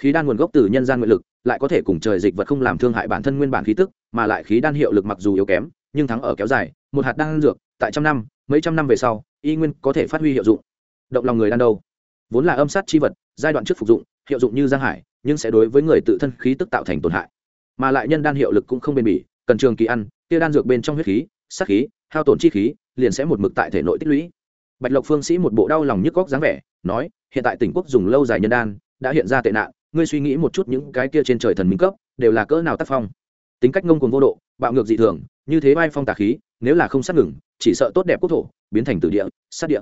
Khí đan nguồn gốc từ nhân gian nguyện lực, lại có thể cùng trời dịch vật không làm thương hại bản thân nguyên bản khí tức, mà lại khí đan hiệu lực mặc dù yếu kém, nhưng thắng ở kéo dài, một hạt đan dược, tại trăm năm, mấy trăm năm về sau, y nguyên có thể phát huy hiệu dụng. Động lòng người đan đâu? Vốn là âm sát chi vật, giai đoạn trước phục dụng, hiệu dụng như giang hải nhưng sẽ đối với người tự thân khí tức tạo thành tổn hại. Mà lại nhân đan hiệu lực cũng không bền bỉ, cần trường kỳ ăn tia đan dược bên trong huyết khí sắc khí, hao tổn chi khí, liền sẽ một mực tại thể nội tích lũy. Bạch lộc phương sĩ một bộ đau lòng nhức góc dáng vẻ, nói, hiện tại tỉnh quốc dùng lâu dài nhân đan, đã hiện ra tệ nạn, ngươi suy nghĩ một chút những cái kia trên trời thần minh cấp, đều là cỡ nào tác phong. Tính cách ngông cuồng vô độ, bạo ngược dị thường, như thế vai phong tà khí, nếu là không sát ngừng, chỉ sợ tốt đẹp quốc thổ, biến thành tử địa, sát địa.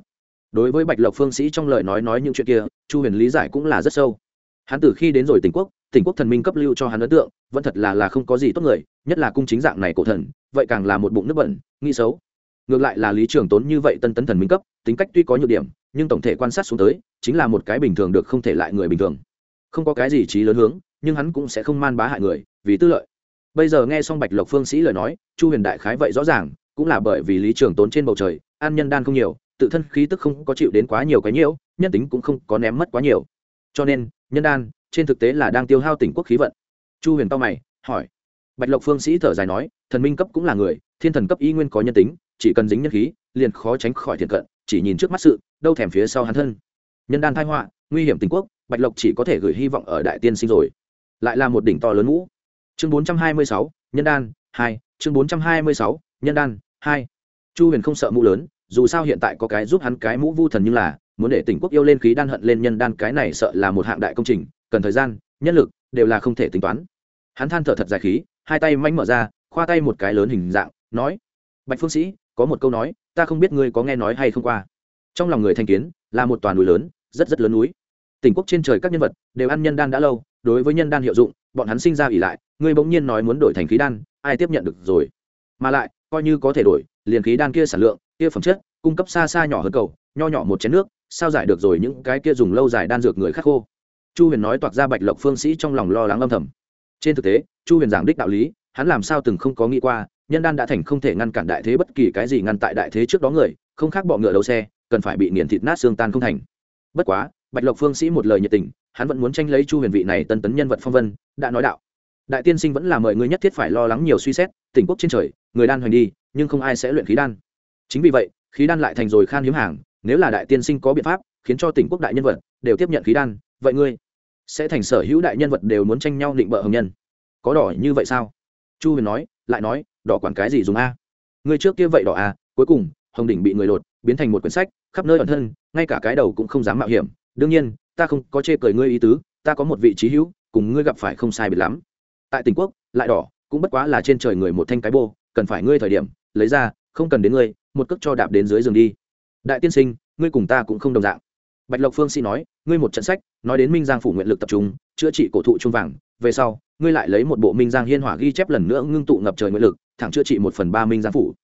Đối với bạch lộc phương sĩ trong lời nói nói những chuyện kia, chu huyền lý giải cũng là rất sâu hắn từ khi đến rồi tỉnh quốc tỉnh quốc thần minh cấp lưu cho hắn ấn tượng, vẫn thật là là không có gì tốt người, nhất là cung chính dạng này cổ thần, vậy càng là một bụng nước bẩn, nghĩ xấu. Ngược lại là lý trường tốn như vậy tân tấn thần minh cấp, tính cách tuy có nhược điểm, nhưng tổng thể quan sát xuống tới, chính là một cái bình thường được không thể lại người bình thường. Không có cái gì trí lớn hướng, nhưng hắn cũng sẽ không man bá hại người, vì tư lợi. Bây giờ nghe xong bạch lộc phương sĩ lời nói, chu huyền đại khái vậy rõ ràng, cũng là bởi vì lý trường tốn trên bầu trời, an nhân đan không nhiều, tự thân khí tức không có chịu đến quá nhiều cái nhiễu, nhân tính cũng không có ném mất quá nhiều. Cho nên nhân đan, trên thực tế là đang tiêu hao tỉnh quốc khí vận. Chu huyền tao mày, hỏi. Bạch lộc phương sĩ thở dài nói, thần minh cấp cũng là người, thiên thần cấp y nguyên có nhân tính, chỉ cần dính nhân khí, liền khó tránh khỏi thiện cận, chỉ nhìn trước mắt sự, đâu thèm phía sau hắn thân. Nhân đan thai họa, nguy hiểm tình quốc, bạch lộc chỉ có thể gửi hy vọng ở đại tiên sinh rồi. Lại là một đỉnh to lớn ngũ. Chương bốn trăm hai mươi sáu, nhân đan, hai. Chương bốn trăm hai mươi sáu, nhân đan, hai. Chu huyền không sợ mũ lớn, dù sao hiện tại có cái giúp hắn cái mũ vu thần như là muốn để tỉnh quốc yêu lên khí đan hận lên nhân đan cái này sợ là một hạng đại công trình, cần thời gian, nhân lực đều là không thể tính toán. Hắn than thở thật dài khí, hai tay manh mở ra, khoa tay một cái lớn hình dạng, nói, bạch phương sĩ, có một câu nói, ta không biết ngươi có nghe nói hay không qua. Trong lòng người thanh kiến, là một toàn núi lớn, rất rất lớn núi. Tỉnh quốc trên trời các nhân vật, đều ăn nhân đan đã lâu, đối với nhân đan hiệu dụng, bọn hắn sinh ra ỉ lại, ngươi bỗng nhiên nói muốn đổi thành khí đan, ai tiếp nhận được rồi? Mà lại, coi như có thể đổi, liền khí đan kia sản lượng kia phẩm chất, cung cấp xa xa nhỏ hơn cầu, nho nhỏ một chén nước, sao giải được rồi những cái kia dùng lâu dài đan dược người khắc khô? Chu huyền nói toạc ra bạch lộc phương sĩ trong lòng lo lắng âm thầm. Trên thực tế, chu huyền giảng đích đạo lý, hắn làm sao từng không có nghĩ qua, nhân đan đã thành không thể ngăn cản đại thế bất kỳ cái gì ngăn tại đại thế trước đó người, không khác bọ ngựa đầu xe, cần phải bị nghiền thịt nát xương tan không thành. Bất quá, bạch lộc phương sĩ một lời nhiệt tình, hắn vẫn muốn tranh lấy chu huyền vị này tân tấn nhân vật phong vân, đã nói đạo đại tiên sinh vẫn là mời người nhất thiết phải lo lắng nhiều suy xét, tỉnh quốc trên trời, người đan hoành đi, nhưng không ai sẽ luyện khí đan chính vì vậy, khí đan lại thành rồi khan hiếm hàng, nếu là đại tiên sinh có biện pháp, khiến cho tỉnh quốc đại nhân vật đều tiếp nhận khí đan, vậy ngươi sẽ thành sở hữu đại nhân vật đều muốn tranh nhau định bợ hồng nhân. Có đỏ như vậy sao? Chu huyền nói, lại nói, đỏ quản cái gì dùng a? Ngươi trước kia vậy đỏ a, cuối cùng, hồng đỉnh bị người đột biến thành một quyển sách, khắp nơi ẩn thân, ngay cả cái đầu cũng không dám mạo hiểm. Đương nhiên, ta không có chê cười ngươi ý tứ, ta có một vị trí hữu, cùng ngươi gặp phải không sai biệt lắm. Tại tỉnh quốc, lại đỏ, cũng bất quá là trên trời người một thanh cái bô, cần phải ngươi thời điểm, lấy ra, không cần đến ngươi một cước cho đạp đến dưới giường đi. Đại tiên sinh, ngươi cùng ta cũng không đồng dạng. Bạch lộc phương sĩ nói, ngươi một trận sách, nói đến minh giang phủ nguyện lực tập trung, chữa trị cổ thụ trung vàng, về sau, ngươi lại lấy một bộ minh giang hiên hỏa ghi chép lần nữa ngưng tụ ngập trời nguyện lực, thẳng chữa trị một phần ba minh giang phủ.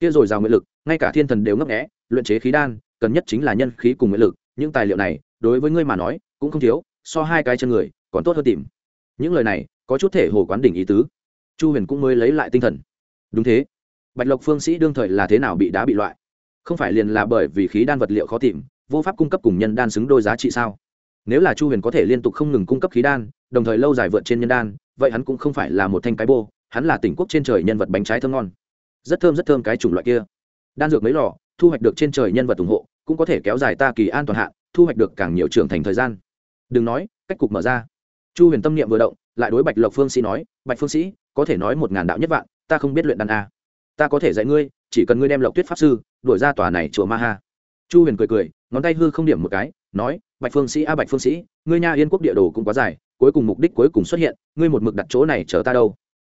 Kia rồi rào nguyện lực, ngay cả thiên thần đều ngấp nghẽ luyện chế khí đan, cần nhất chính là nhân khí cùng nguyện lực, những tài liệu này, đối với ngươi mà nói, cũng không thiếu, so hai cái chân người, còn tốt hơn tìm. Những lời này, có chút thể hồ quán đỉnh ý tứ. Chu huyền cũng mới lấy lại tinh thần. Đúng thế bạch lộc phương sĩ đương thời là thế nào bị đá bị loại? Không phải liền là bởi vì khí đan vật liệu khó tìm, vô pháp cung cấp cùng nhân đan xứng đôi giá trị sao? Nếu là chu huyền có thể liên tục không ngừng cung cấp khí đan, đồng thời lâu dài vượt trên nhân đan, vậy hắn cũng không phải là một thanh cái bô, hắn là tỉnh quốc trên trời nhân vật bánh trái thơm ngon. Rất thơm rất thơm cái chủng loại kia. Đan dược mấy lò, thu hoạch được trên trời nhân vật ủng hộ, cũng có thể kéo dài ta kỳ an toàn hạn, thu hoạch được càng nhiều trưởng thành thời gian. Đừng nói, cách cục mở ra. Chu huyền tâm niệm vừa động, lại đối bạch lộc phương sĩ nói, bạch phương sĩ, có thể nói một ngàn đạo nhất vạn, ta không biết luyện đan a ta có thể dạy ngươi, chỉ cần ngươi đem lộc tuyết pháp sư đổi ra tòa này chùa ma ha. Chu huyền cười cười, ngón tay hư không điểm một cái, nói, bạch phương sĩ a, bạch phương sĩ, ngươi nha yên quốc địa đồ cũng quá dài, cuối cùng mục đích cuối cùng xuất hiện, ngươi một mực đặt chỗ này chờ ta đâu.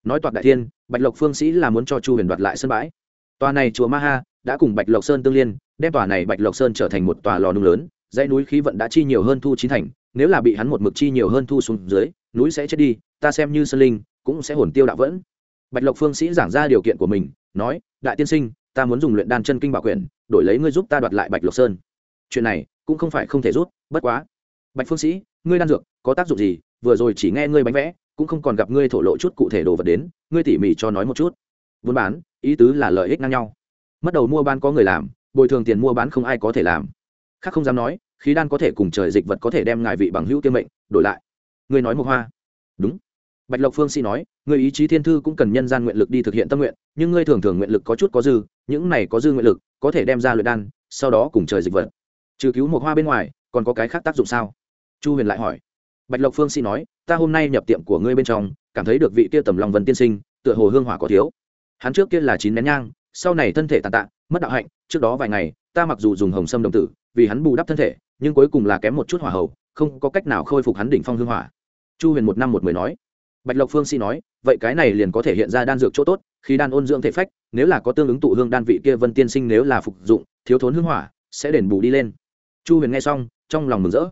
Nói toạc đại thiên, bạch lộc phương sĩ là muốn cho chu huyền đoạt lại sân bãi. Tòa này chùa ma ha đã cùng bạch lộc sơn tương liên, đem tòa này bạch lộc sơn trở thành một tòa lò nung lớn, dãy núi khí vận đã chi nhiều hơn thu chín thành, nếu là bị hắn một mực chi nhiều hơn thu xuống dưới, núi sẽ chết đi, ta xem như sơn linh cũng sẽ hồn tiêu đạo vẫn bạch lộc phương sĩ giảng ra điều kiện của mình, nói, đại tiên sinh, ta muốn dùng luyện đan chân kinh bảo quyển đổi lấy ngươi giúp ta đoạt lại bạch lộc sơn. Chuyện này cũng không phải không thể rút, bất quá. Bạch phương sĩ, ngươi đan dược có tác dụng gì? Vừa rồi chỉ nghe ngươi bánh vẽ, cũng không còn gặp ngươi thổ lộ chút cụ thể đồ vật đến, ngươi tỉ mỉ cho nói một chút. Buôn bán, ý tứ là lợi ích ngang nhau. Mất đầu mua bán có người làm, bồi thường tiền mua bán không ai có thể làm. Khác không dám nói, khí đan có thể cùng trời dịch vật có thể đem ngài vị bằng hữu kiêm mệnh, đổi lại. Ngươi nói một hoa. Đúng bạch lộc phương sĩ nói người ý chí thiên thư cũng cần nhân gian nguyện lực đi thực hiện tâm nguyện, nhưng ngươi thường thường nguyện lực có chút có dư, những này có dư nguyện lực, có thể đem ra luyện đan, sau đó cùng trời dịch vật. Trừ cứu một hoa bên ngoài, còn có cái khác tác dụng sao? Chu huyền lại hỏi. Bạch lộc phương sĩ nói, ta hôm nay nhập tiệm của ngươi bên trong, cảm thấy được vị kia tầm lòng vân tiên sinh, tựa hồ hương hỏa có thiếu. Hắn trước kia là chín nén nhang, sau này thân thể tàn tạ, mất đạo hạnh, trước đó vài ngày, ta mặc dù dùng hồng sâm đồng tử, vì hắn bù đắp thân thể, nhưng cuối cùng là kém một chút hỏa hầu, không có cách nào khôi phục hắn đỉnh phong hương hỏa. Chu huyền một năm một mười nói bạch lộc phương sĩ nói, vậy cái này liền có thể hiện ra đan dược chỗ tốt, khi đan ôn dưỡng thể phách, nếu là có tương ứng tụ hương đan vị kia vân tiên sinh nếu là phục dụng, thiếu thốn hương hỏa, sẽ đền bù đi lên. Chu huyền nghe xong, trong lòng mừng rỡ.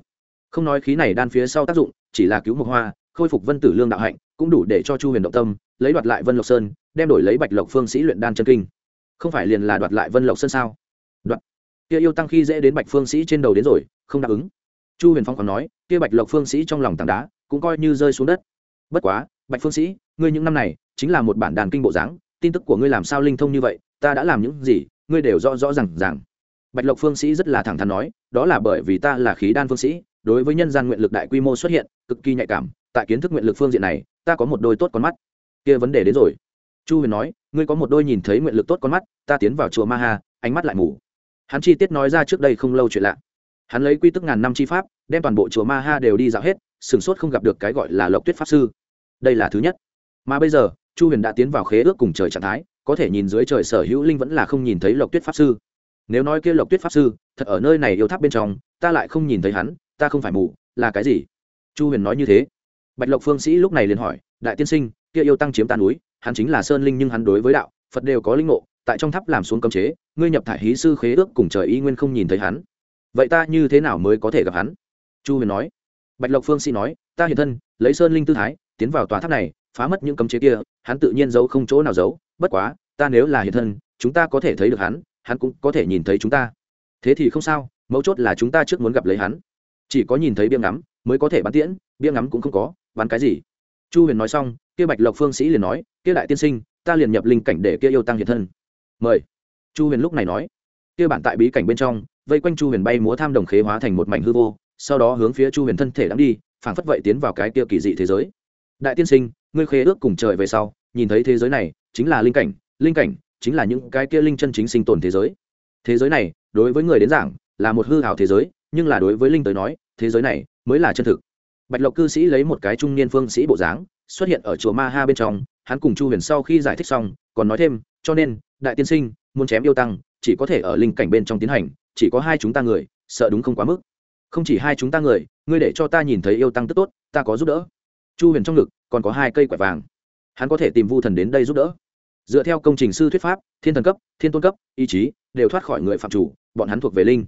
Không nói khí này đan phía sau tác dụng, chỉ là cứu mộc hoa, khôi phục vân tử lương đạo hạnh, cũng đủ để cho chu huyền động tâm, lấy đoạt lại vân lộc sơn, đem đổi lấy bạch lộc phương sĩ luyện đan chân kinh. Không phải liền là đoạt lại vân lộc sơn sao? Đoạt. Kia yêu tăng khi dễ đến bạch phương sĩ trên đầu đến rồi, không đáp ứng. Chu huyền phong còn nói, kia bạch lộc phương sĩ trong lòng tảng đá, cũng coi như rơi xuống đất bất quá, bạch phương sĩ, ngươi những năm này chính là một bản đàn kinh bộ dáng, tin tức của ngươi làm sao linh thông như vậy, ta đã làm những gì, ngươi đều rõ rõ r à n g rằng bạch lộc phương sĩ rất là thẳng thắn nói, đó là bởi vì ta là khí đan phương sĩ, đối với nhân gian nguyện lực đại quy mô xuất hiện, cực kỳ nhạy cảm, tại kiến thức nguyện lực phương diện này, ta có một đôi tốt con mắt. Kia vấn đề đến rồi. Chu huyền nói, ngươi có một đôi nhìn thấy nguyện lực tốt con mắt, ta tiến vào chùa ma ha, ánh mắt lại mù. Hắn chi tiết nói ra trước đây không lâu chuyện lạ. Hắn lấy quy tức ngàn năm chi pháp, đem toàn bộ chùa ma ha đều đi dạo hết sửng sốt không gặp được cái gọi là lộc tuyết pháp sư. Đây là thứ nhất. Mà bây giờ, chu huyền đã tiến vào khế ước cùng trời trạng thái, có thể nhìn dưới trời sở hữu linh vẫn là không nhìn thấy lộc tuyết pháp sư. Nếu nói kia lộc tuyết pháp sư, thật ở nơi này yêu tháp bên trong, ta lại không nhìn thấy hắn, ta không phải mù, là cái gì? Chu huyền nói như thế. Bạch lộc phương sĩ lúc này liền hỏi, đại tiên sinh, kia yêu tăng chiếm tàn núi, hắn chính là sơn linh nhưng hắn đối với đạo, phật đều có linh ngộ, tại trong tháp làm xuống cấm chế, ngươi nhập thải hí sư khế ước cùng trời y nguyên không nhìn thấy hắn. Vậy ta như thế nào mới có thể gặp hắn? Chu huyền nói bạch lộc phương sĩ nói, ta hiện thân, lấy sơn linh tư thái, tiến vào tòa tháp này, phá mất những cấm chế kia, hắn tự nhiên giấu không chỗ nào giấu. Bất quá, ta nếu là hiện thân, chúng ta có thể thấy được hắn hắn cũng có thể nhìn thấy chúng ta. Thế thì không sao, mấu chốt là chúng ta trước muốn gặp lấy hắn. Chỉ có nhìn thấy biếng ngắm, mới có thể bắn tiễn biếng ngắm cũng không có, bắn cái gì? Chu huyền nói xong, kia bạch lộc phương sĩ liền nói, kia đại tiên sinh, ta liền nhập linh cảnh để kia yêu tăng hiện thân. Mời. Chu huyền lúc này nói. Kia bản tại bí cảnh bên trong, vây quanh chu huyền bay múa tham đồng khế hóa thành một mảnh hư vô sau đó hướng phía chu huyền thân thể đang đi, phảng phất vậy tiến vào cái kia kỳ dị thế giới. Đại tiên sinh, ngươi khế ước cùng trời về sau, nhìn thấy thế giới này, chính là linh cảnh linh cảnh chính là những cái kia linh chân chính sinh tồn thế giới. Thế giới này, đối với người đến giảng, là một hư hào thế giới, nhưng là đối với linh tới nói, thế giới này mới là chân thực. Bạch lộc cư sĩ lấy một cái trung niên phương sĩ bộ dáng, xuất hiện ở chùa ma ha bên trong, hắn cùng chu huyền sau khi giải thích xong, còn nói thêm, cho nên, đại tiên sinh, muốn chém yêu tăng, chỉ có thể ở linh cảnh bên trong tiến hành, chỉ có hai chúng ta người, sợ đúng không quá mức không chỉ hai chúng ta người, ngươi để cho ta nhìn thấy yêu tăng tức tốt, ta có giúp đỡ. Chu huyền trong ngực, còn có hai cây quẻ vàng. Hắn có thể tìm vu thần đến đây giúp đỡ. Dựa theo công trình sư thuyết pháp, thiên thần cấp, thiên tôn cấp, ý chí, đều thoát khỏi người phạm chủ, bọn hắn thuộc về linh.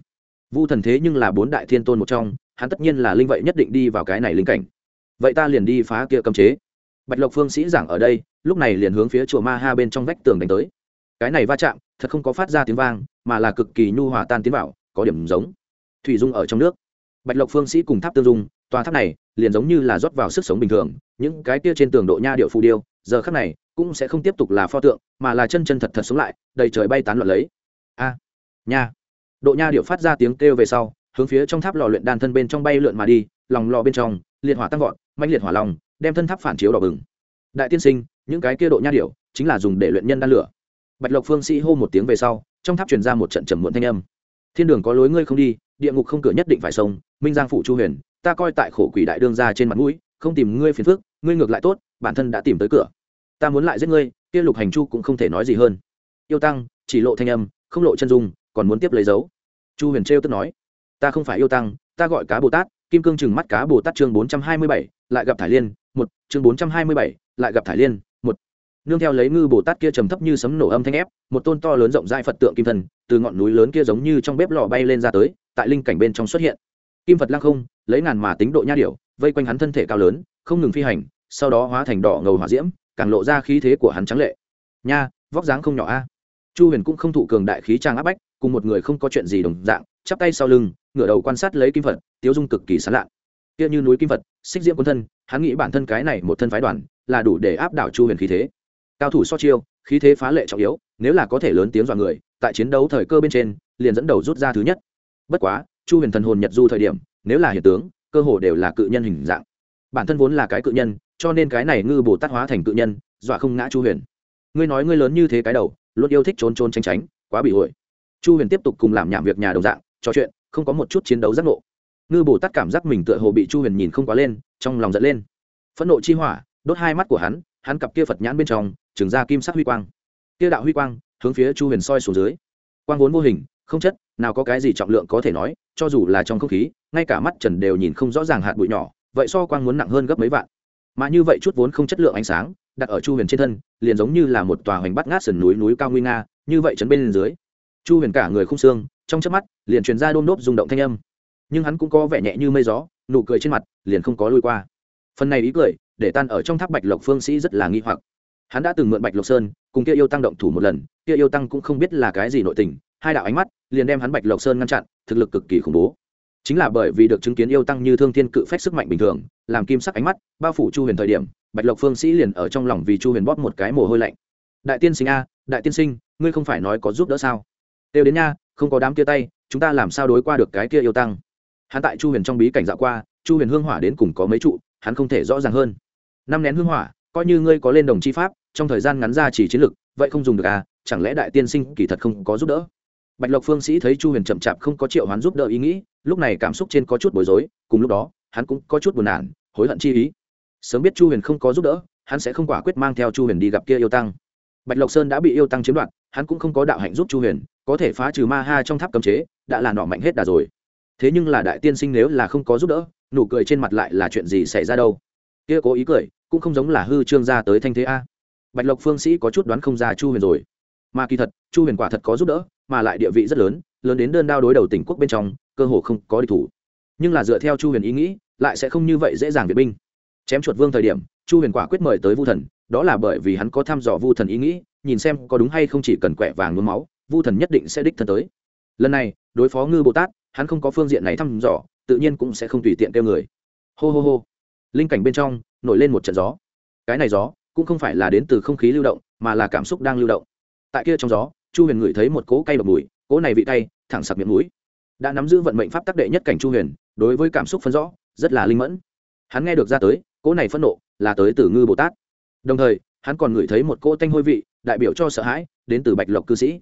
Vu thần thế nhưng là bốn đại thiên tôn một trong, hắn tất nhiên là linh vậy nhất định đi vào cái này linh cảnh. Vậy ta liền đi phá kia cấm chế. Bạch lộc phương sĩ giảng ở đây, lúc này liền hướng phía chùa ma ha bên trong vách tường đánh tới. Cái này va chạm, thật không có phát ra tiếng vang, mà là cực kỳ nhu hòa tan tiến vào, có điểm giống. Thủy dung ở trong nước bạch lộc phương sĩ cùng tháp tương dung, tòa tháp này liền giống như là rót vào sức sống bình thường, những cái kia trên tường độ nha điệu phù điêu, giờ khắc này cũng sẽ không tiếp tục là pho tượng, mà là chân chân thật thật sống lại, đầy trời bay tán loạn lấy. A, nha. Độ nha điệu phát ra tiếng kêu về sau, hướng phía trong tháp lò luyện đan thân bên trong bay lượn mà đi, lòng lò bên trong, liệt hỏa tăng vọt mạnh liệt hỏa lòng, đem thân tháp phản chiếu đỏ bừng. Đại tiên sinh, những cái kia độ nha điệu chính là dùng để luyện nhân đan lửa. Bạch lộc phương sĩ hô một tiếng về sau, trong tháp truyền ra một trận trầm muộn thanh âm. Thiên đường có lối ngươi không đi, địa ngục không cửa nhất định phải sông minh giang phủ chu huyền, ta coi tại khổ quỷ đại đương ra trên mặt mũi, không tìm ngươi phiền phức, ngươi ngược lại tốt, bản thân đã tìm tới cửa. Ta muốn lại giết ngươi, kia lục hành chu cũng không thể nói gì hơn. Yêu tăng, chỉ lộ thanh âm, không lộ chân dung, còn muốn tiếp lấy dấu. Chu huyền trêu tức nói, ta không phải yêu tăng, ta gọi cá bồ tát, kim cương chừng mắt cá bồ tát chương bốn trăm hai mươi bảy, lại gặp thải liên, một, chương bốn trăm hai mươi bảy, lại gặp thải liên, một. Nương theo lấy ngư bồ tát kia trầm thấp như sấm nổ âm thanh ép, một tôn to lớn rộng rãi phật tượng kim thần, từ ngọn núi lớn kia giống như trong bếp lò bay lên ra tới, tại linh cảnh bên trong xuất hiện kim phật lăng không, lấy ngàn mà tính độ nha điểu, vây quanh hắn thân thể cao lớn, không ngừng phi hành, sau đó hóa thành đỏ ngầu hỏa diễm, càng lộ ra khí thế của hắn trắng lệ. Nha, vóc dáng không nhỏ a. Chu huyền cũng không thụ cường đại khí trang áp bách, cùng một người không có chuyện gì đồng dạng, chắp tay sau lưng, ngửa đầu quan sát lấy kim phật, tiếu dung cực kỳ sán lạ kia như núi kim phật, xích diễm quân thân, hắn nghĩ bản thân cái này một thân phái đoàn, là đủ để áp đảo chu huyền khí thế. Cao thủ so chiêu, khí thế phá lệ trọng yếu, nếu là có thể lớn tiếng dọa người, tại chiến đấu thời cơ bên trên, liền dẫn đầu rút ra thứ nhất. Bất quá chu huyền thần hồn nhật du thời điểm, nếu là hiện tướng, cơ hồ đều là cự nhân hình dạng. Bản thân vốn là cái cự nhân, cho nên cái này ngư bồ tát hóa thành cự nhân, dọa không ngã chu huyền. Ngươi nói ngươi lớn như thế cái đầu, luôn yêu thích trốn trốn tránh tránh, quá bị hội chu huyền tiếp tục cùng làm nhảm việc nhà đồng dạng, trò chuyện, không có một chút chiến đấu giác ngộ. Ngư bồ tát cảm giác mình tựa hồ bị chu huyền nhìn không quá lên, trong lòng giận lên. Phẫn nộ chi hỏa, đốt hai mắt của hắn hắn cặp kia phật nhãn bên trong, trừng ra kim sắc huy quang. Kia đạo huy quang, hướng phía chu huyền soi xuống dưới. Quang vốn vô hình không chất, nào có cái gì trọng lượng có thể nói, cho dù là trong không khí, ngay cả mắt trần đều nhìn không rõ ràng hạt bụi nhỏ, vậy so quang muốn nặng hơn gấp mấy vạn. Mà như vậy chút vốn không chất lượng ánh sáng, đặt ở chu huyền trên thân, liền giống như là một tòa hoành bắt ngát sườn núi núi cao nguy nga, như vậy chấn bên dưới. Chu huyền cả người không xương, trong chớp mắt, liền truyền ra đôm đốp rung động thanh âm. Nhưng hắn cũng có vẻ nhẹ như mây gió, nụ cười trên mặt, liền không có lui qua. Phần này ý cười, để tan ở trong tháp bạch lộc phương sĩ rất là nghi hoặc. Hắn đã từng mượn bạch lộc sơn, cùng kia yêu tăng động thủ một lần, kia yêu tăng cũng không biết là cái gì nội tình hai đạo ánh mắt liền đem hắn bạch lộc sơn ngăn chặn, thực lực cực kỳ khủng bố. Chính là bởi vì được chứng kiến yêu tăng như thương thiên cự phách sức mạnh bình thường, làm kim sắc ánh mắt, bao phủ chu huyền thời điểm, bạch lộc phương sĩ liền ở trong lòng vì chu huyền bóp một cái mồ hôi lạnh. Đại tiên sinh a, đại tiên sinh, ngươi không phải nói có giúp đỡ sao? Đều đến nha, không có đám kia tay, chúng ta làm sao đối qua được cái kia yêu tăng? Hắn tại chu huyền trong bí cảnh dạo qua, chu huyền hương hỏa đến cùng có mấy trụ, hắn không thể rõ ràng hơn. Năm nén hương hỏa, coi như ngươi có lên đồng chi pháp, trong thời gian ngắn ra chỉ chiến lực, vậy không dùng được à chẳng lẽ đại tiên sinh kỳ thật không có giúp đỡ? Bạch lộc phương sĩ thấy chu huyền chậm chạp không có triệu hoán giúp đỡ ý nghĩ, lúc này cảm xúc trên có chút bối rối, cùng lúc đó, hắn cũng có chút buồn nản, hối hận chi ý. Sớm biết chu huyền không có giúp đỡ, hắn sẽ không quả quyết mang theo chu huyền đi gặp kia yêu tăng. Bạch lộc sơn đã bị yêu tăng chiếm đoạt, hắn cũng không có đạo hạnh giúp chu huyền, có thể phá trừ ma ha trong tháp cấm chế, đã là nọ mạnh hết đà rồi. Thế nhưng là đại tiên sinh nếu là không có giúp đỡ, nụ cười trên mặt lại là chuyện gì xảy ra đâu? Kia cố ý cười, cũng không giống là hư trương gia tới thanh thế a. Bạch lộc phương sĩ có chút đoán không ra chu huyền rồi mà kỳ thật, chu huyền quả thật có giúp đỡ, mà lại địa vị rất lớn lớn đến đơn đao đối đầu tỉnh quốc bên trong, cơ hồ không có địch thủ. Nhưng là dựa theo chu huyền ý nghĩ, lại sẽ không như vậy dễ dàng việt binh. Chém chuột vương thời điểm, chu huyền quả quyết mời tới vu thần, đó là bởi vì hắn có thăm dò vu thần ý nghĩ, nhìn xem có đúng hay không chỉ cần quẹ vàng nhuốm máu, vu thần nhất định sẽ đích thân tới. Lần này, đối phó ngư bồ tát, hắn không có phương diện này thăm dò, tự nhiên cũng sẽ không tùy tiện kêu người. Hô hô hô. Linh cảnh bên trong, nổi lên một trận gió. Cái này gió, cũng không phải là đến từ không khí lưu động, mà là cảm xúc đang lưu động tại kia trong gió, chu huyền ngửi thấy một cỗ cay độc mùi, cỗ này vị cay, thẳng sặc miệng mũi. Đã nắm giữ vận mệnh pháp tắc đệ nhất cảnh chu huyền, đối với cảm xúc phân rõ, rất là linh mẫn. Hắn nghe được ra tới, cỗ này phẫn nộ, là tới từ ngư bồ tát. Đồng thời, hắn còn ngửi thấy một cỗ tanh hôi vị, đại biểu cho sợ hãi, đến từ bạch lộc cư sĩ.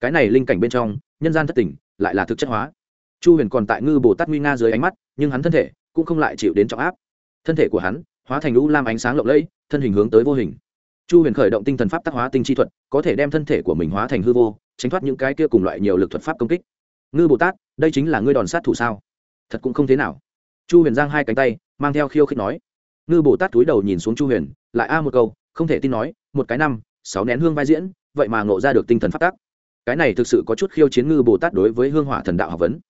Cái này linh cảnh bên trong, nhân gian thất tỉnh lại là thực chất hóa. Chu huyền còn tại ngư bồ tát nguy nga dưới ánh mắt, nhưng hắn thân thể cũng không lại chịu đến trọng áp. Thân thể của hắn, hóa thành lũ lam ánh sáng lộng lẫy, thân hình hướng tới vô hình chu huyền khởi động tinh thần pháp tác hóa tinh chi thuật, có thể đem thân thể của mình hóa thành hư vô, tránh thoát những cái kia cùng loại nhiều lực thuật pháp công kích. Ngư bồ tát, đây chính là ngươi đòn sát thủ sao? Thật cũng không thế nào. Chu huyền giang hai cánh tay, mang theo khiêu khích nói. Ngư bồ tát túi đầu nhìn xuống chu huyền, lại a à một câu, không thể tin nói, một cái năm, sáu nén hương vai diễn, vậy mà ngộ ra được tinh thần phát tác cái này thực sự có chút khiêu chiến ngư bồ tát đối với hương hỏa thần đạo học vấn.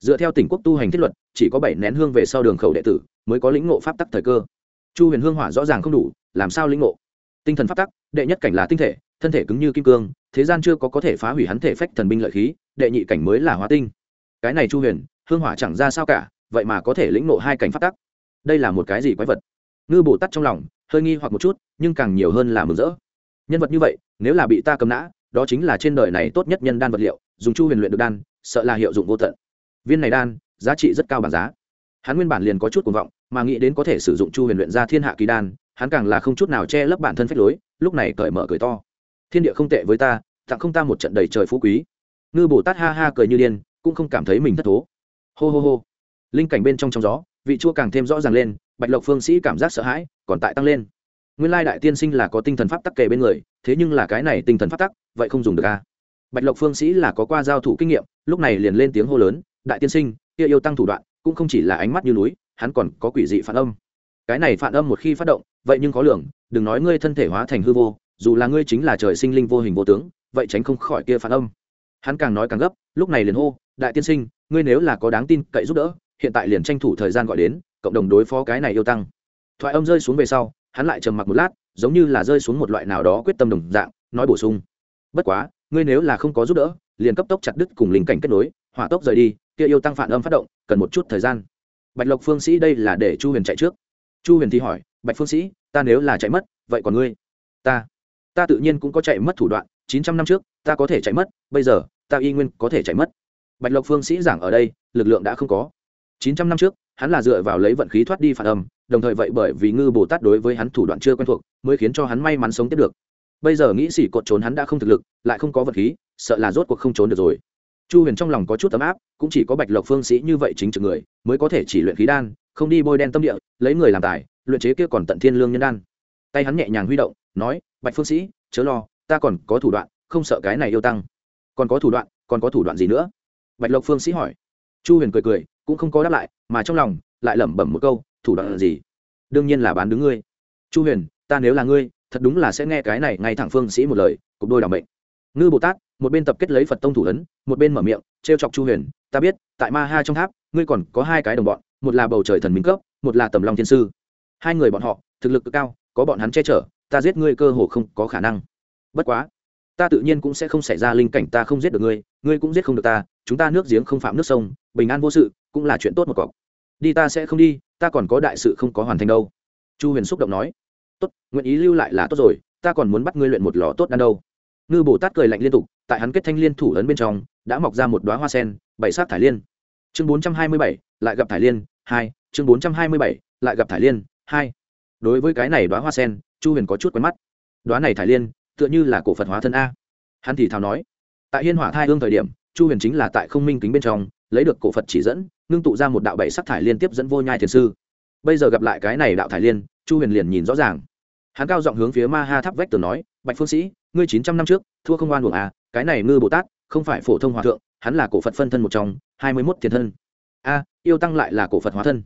Dựa theo tỉnh quốc tu hành thiết luật, chỉ có bảy nén hương về sau đường khẩu đệ tử mới có lĩnh ngộ pháp tắc thời cơ. Chu huyền hương hỏa rõ ràng không đủ, làm sao lĩnh ngộ? Tinh thần pháp tắc, đệ nhất cảnh là tinh thể, thân thể cứng như kim cương, thế gian chưa có có thể phá hủy hắn thể phách thần binh lợi khí, đệ nhị cảnh mới là hóa tinh. Cái này chu huyền, hương hỏa chẳng ra sao cả, vậy mà có thể lĩnh ngộ hai cảnh pháp tắc. Đây là một cái gì quái vật? Ngư bồ tát trong lòng, hơi nghi hoặc một chút, nhưng càng nhiều hơn là mừng rỡ. Nhân vật như vậy, nếu là bị ta cầm nã, đó chính là trên đời này tốt nhất nhân đan vật liệu, dùng chu huyền luyện được đan, sợ là hiệu dụng vô tận. Viên này đan, giá trị rất cao bảng giá. Hắn nguyên bản liền có chút cuồng vọng, mà nghĩ đến có thể sử dụng chu huyền luyện ra thiên hạ kỳ đan hắn càng là không chút nào che lấp bản thân phách lối, lúc này cởi mở cười to. Thiên địa không tệ với ta, tặng không ta một trận đầy trời phú quý. Ngư bồ tát ha ha cười như điên, cũng không cảm thấy mình thất thố. Hô hô hô. Linh cảnh bên trong trong gió, vị chua càng thêm rõ ràng lên, bạch lộc phương sĩ cảm giác sợ hãi, còn tại tăng lên. Nguyên lai đại tiên sinh là có tinh thần pháp tắc kề bên người, thế nhưng là cái này tinh thần pháp tắc, vậy không dùng được a à? bạch lộc phương sĩ là có qua giao thủ kinh nghiệm, lúc này liền lên tiếng hô lớn, đại tiên sinh, kia yêu tăng thủ đoạn, cũng không chỉ là ánh mắt như núi, hắn còn có quỷ dị phản âm cái này phản âm một khi phát động, vậy nhưng có lượng đừng nói ngươi thân thể hóa thành hư vô, dù là ngươi chính là trời sinh linh vô hình vô tướng, vậy tránh không khỏi kia phản âm. Hắn càng nói càng gấp, lúc này liền hô, đại tiên sinh, ngươi nếu là có đáng tin cậy giúp đỡ, hiện tại liền tranh thủ thời gian gọi đến, cộng đồng đối phó cái này yêu tăng. Thoại âm rơi xuống về sau, hắn lại trầm mặc một lát, giống như là rơi xuống một loại nào đó quyết tâm đồng dạng, nói bổ sung. Bất quá, ngươi nếu là không có giúp đỡ, liền cấp tốc chặt đứt cùng linh cảnh kết nối, hỏa tốc rời đi, kia yêu tăng phản âm phát động, cần một chút thời gian. Bạch lộc phương sĩ đây là để chu huyền chạy trước chu huyền thì hỏi, bạch phương sĩ, ta nếu là chạy mất, vậy còn ngươi? Ta ta tự nhiên cũng có chạy mất thủ đoạn, chín trăm năm trước, ta có thể chạy mất, bây giờ, ta y nguyên có thể chạy mất. Bạch lộc phương sĩ giảng ở đây, lực lượng đã không có. Chín trăm năm trước, hắn là dựa vào lấy vận khí thoát đi phản âm, đồng thời vậy bởi vì ngư bồ tát đối với hắn thủ đoạn chưa quen thuộc, mới khiến cho hắn may mắn sống tiếp được. Bây giờ nghĩ xỉ cột trốn hắn đã không thực lực, lại không có vật khí, sợ là rốt cuộc không trốn được rồi. Chu huyền trong lòng có chút ấm áp, cũng chỉ có bạch lộc phương sĩ như vậy chính trực người, mới có thể chỉ luyện khí đan không đi bôi đen tâm địa, lấy người làm tài, luyện chế kia còn tận thiên lương nhân đan. Tay hắn nhẹ nhàng huy động, nói, bạch phương sĩ, chớ lo, ta còn có thủ đoạn, không sợ cái này yêu tăng. Còn có thủ đoạn, còn có thủ đoạn gì nữa? Bạch lộc phương sĩ hỏi. Chu huyền cười cười, cũng không có đáp lại, mà trong lòng lại lẩm bẩm một câu, thủ đoạn là gì? Đương nhiên là bán đứng ngươi. Chu huyền, ta nếu là ngươi, thật đúng là sẽ nghe cái này ngay thẳng phương sĩ một lời, cục đôi đảm mệnh. Ngư bồ tát, một bên tập kết lấy phật tông thủ ấn, một bên mở miệng t r e o chọc chu huyền, ta biết, tại ma ha trong tháp, ngươi còn có hai cái đồng bọn một là bầu trời thần minh cấp, một là tầm long thiên sư. Hai người bọn họ, thực lực cực cao, có bọn hắn che chở, ta giết ngươi cơ hồ không có khả năng. Bất quá, ta tự nhiên cũng sẽ không xảy ra linh cảnh ta không giết được ngươi ngươi cũng giết không được ta, chúng ta nước giếng không phạm nước sông, bình an vô sự, cũng là chuyện tốt một cọc. Đi ta sẽ không đi, ta còn có đại sự không có hoàn thành đâu. Chu huyền xúc động nói. Tốt, nguyện ý lưu lại là tốt rồi, ta còn muốn bắt ngươi luyện một lò tốt đan đâu. Ngư bồ tát cười lạnh liên tục, tại hắn kết thanh liên thủ ấn bên trong, đã mọc ra một đoá hoa sen, bảy sát thải liên. Chương bốn trăm hai mươi bảy, lại gặp thải liên hai, chương bốn trăm hai mươi bảy, lại gặp thải liên, hai. Đối với cái này đoá hoa sen, chu huyền có chút quen mắt. Đoá này thải liên, tựa như là cổ phật hóa thân a. Hắn thì thào nói, tại hiên hỏa thai hương thời điểm, chu huyền chính là tại không minh kính bên trong, lấy được cổ phật chỉ dẫn, ngưng tụ ra một đạo bảy sắc thải liên tiếp dẫn vô nhai thiền sư. Bây giờ gặp lại cái này đạo thải liên, chu huyền liền nhìn rõ ràng. Hắn cao giọng hướng phía ma ha tháp vách tường nói, bạch phương sĩ, ngươi chín trăm năm trước, thua không oan buồng à cái này ngư bồ tát, không phải phổ thông hòa thượng, hắn là cổ phật phân thân một trong, hai mươi mốt thiền thân. A yêu tăng lại là cổ phật hóa thân.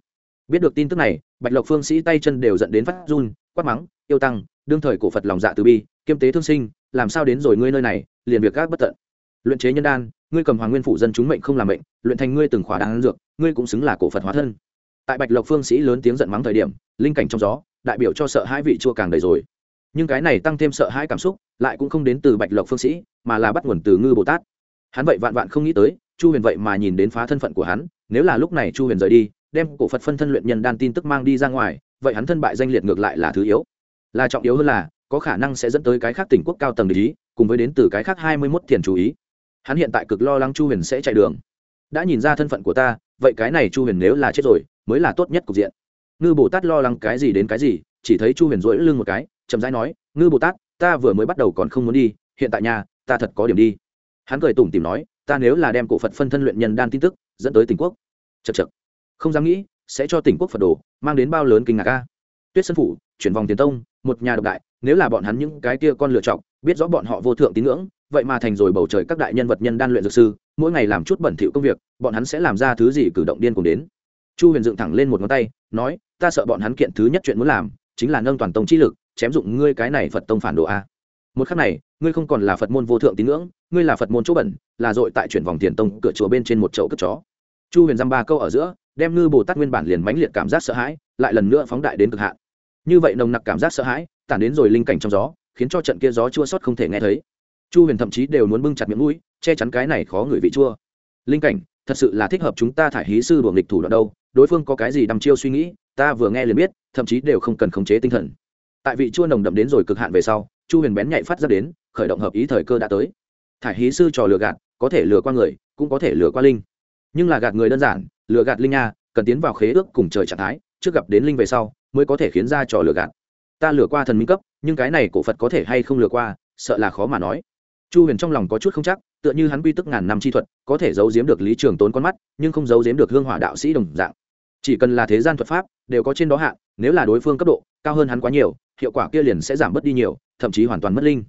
Biết được tin tức này, bạch lộc phương sĩ tay chân đều dẫn đến phát run, quát mắng, yêu tăng, đương thời cổ phật lòng dạ từ bi, kiêm tế thương sinh, làm sao đến rồi ngươi nơi này, liền việc gác bất tận. Luyện chế nhân đan, ngươi cầm hoàng nguyên phủ dân chúng mệnh không làm mệnh, luyện thành ngươi từng khỏa đan dược, ngươi cũng xứng là cổ phật hóa thân. Tại bạch lộc phương sĩ lớn tiếng giận mắng thời điểm, linh cảnh trong gió, đại biểu cho sợ hãi vị chua càng đầy rồi. Nhưng cái này tăng thêm sợ hãi cảm xúc, lại cũng không đến từ bạch lộc phương sĩ, mà là bắt nguồn từ ngư bồ tát. Hắn vậy vạn vạn không nghĩ tới, chu huyền vậy mà nhìn đến phá thân phận của hắn nếu là lúc này chu huyền rời đi, đem cổ phật phân thân luyện nhân đan tin tức mang đi ra ngoài, vậy hắn thân bại danh liệt ngược lại là thứ yếu. Là trọng yếu hơn là, có khả năng sẽ dẫn tới cái khác tỉnh quốc cao tầng để ý, cùng với đến từ cái khác hai mươi mốt tiền chú ý. Hắn hiện tại cực lo lắng chu huyền sẽ chạy đường. Đã nhìn ra thân phận của ta, vậy cái này chu huyền nếu là chết rồi, mới là tốt nhất cục diện. Ngư bồ tát lo lắng cái gì đến cái gì, chỉ thấy chu huyền rỗi lưng một cái, chậm rãi nói, ngư bồ tát, ta vừa mới bắt đầu còn không muốn đi, hiện tại nhà, ta thật có điểm đi. Hắn cười tủm tìm nói, ta nếu là đem cổ phật phân thân luyện nhân đan tin tức dẫn tới tỉnh quốc. Chật chật không dám nghĩ, sẽ cho tỉnh quốc phật đồ mang đến bao lớn kinh ngạc ca tuyết sân phủ, chuyển vòng tiền tông, một nhà độc đại, nếu là bọn hắn những cái kia con lựa chọc biết rõ bọn họ vô thượng tín ngưỡng, vậy mà thành rồi bầu trời các đại nhân vật nhân đan luyện dược sư, mỗi ngày làm chút bẩn thỉu công việc, bọn hắn sẽ làm ra thứ gì cử động điên cùng đến. Chu huyền dựng thẳng lên một ngón tay, nói, ta sợ bọn hắn kiện thứ nhất chuyện muốn làm, chính là nâng toàn tông chi lực, chém dụng ngươi cái này phật tông phản đồ a. Một khắc này, ngươi không còn là phật môn vô thượng tín ngưỡng ngươi là phật môn chỗ bẩn, là dội tại chuyển vòng tiền tông cửa chùa bên trên một chậu cất chó. Chu huyền dăm ba câu ở giữa, đem ngư bồ tát nguyên bản liền mãnh liệt cảm giác sợ hãi, lại lần nữa phóng đại đến cực hạn. Như vậy nồng nặc cảm giác sợ hãi, tản đến rồi linh cảnh trong gió, khiến cho trận kia gió chua sót không thể nghe thấy. Chu huyền thậm chí đều muốn bưng chặt miệng mũi, che chắn cái này khó ngửi vị chua. Linh cảnh, thật sự là thích hợp chúng ta thải hí sư đuồng địch thủ đoạn đâu, đối phương có cái gì đăm chiêu suy nghĩ, ta vừa nghe liền biết, thậm chí đều không cần khống chế tinh thần. Tại vị chua nồng đậm đến rồi cực hạn về sau, chu huyền bén nhạy phát ra đến, khởi động hợp ý thời cơ đã tới thải hí sư trò lừa gạt, có thể lừa qua người, cũng có thể lừa qua linh. Nhưng là gạt người đơn giản, lừa gạt linh nha, cần tiến vào khế ước cùng trời trạng thái, trước gặp đến linh về sau, mới có thể khiến ra trò lừa gạt. Ta lừa qua thần minh cấp, nhưng cái này cổ phật có thể hay không lừa qua, sợ là khó mà nói. Chu huyền trong lòng có chút không chắc, tựa như hắn quy tức ngàn năm chi thuật, có thể giấu giếm được lý trường tốn con mắt, nhưng không giấu giếm được hương hỏa đạo sĩ đồng dạng. Chỉ cần là thế gian thuật pháp, đều có trên đó hạn nếu là đối phương cấp độ, cao hơn hắn quá nhiều, hiệu quả kia liền sẽ giảm bớt đi nhiều, thậm chí hoàn toàn mất linh.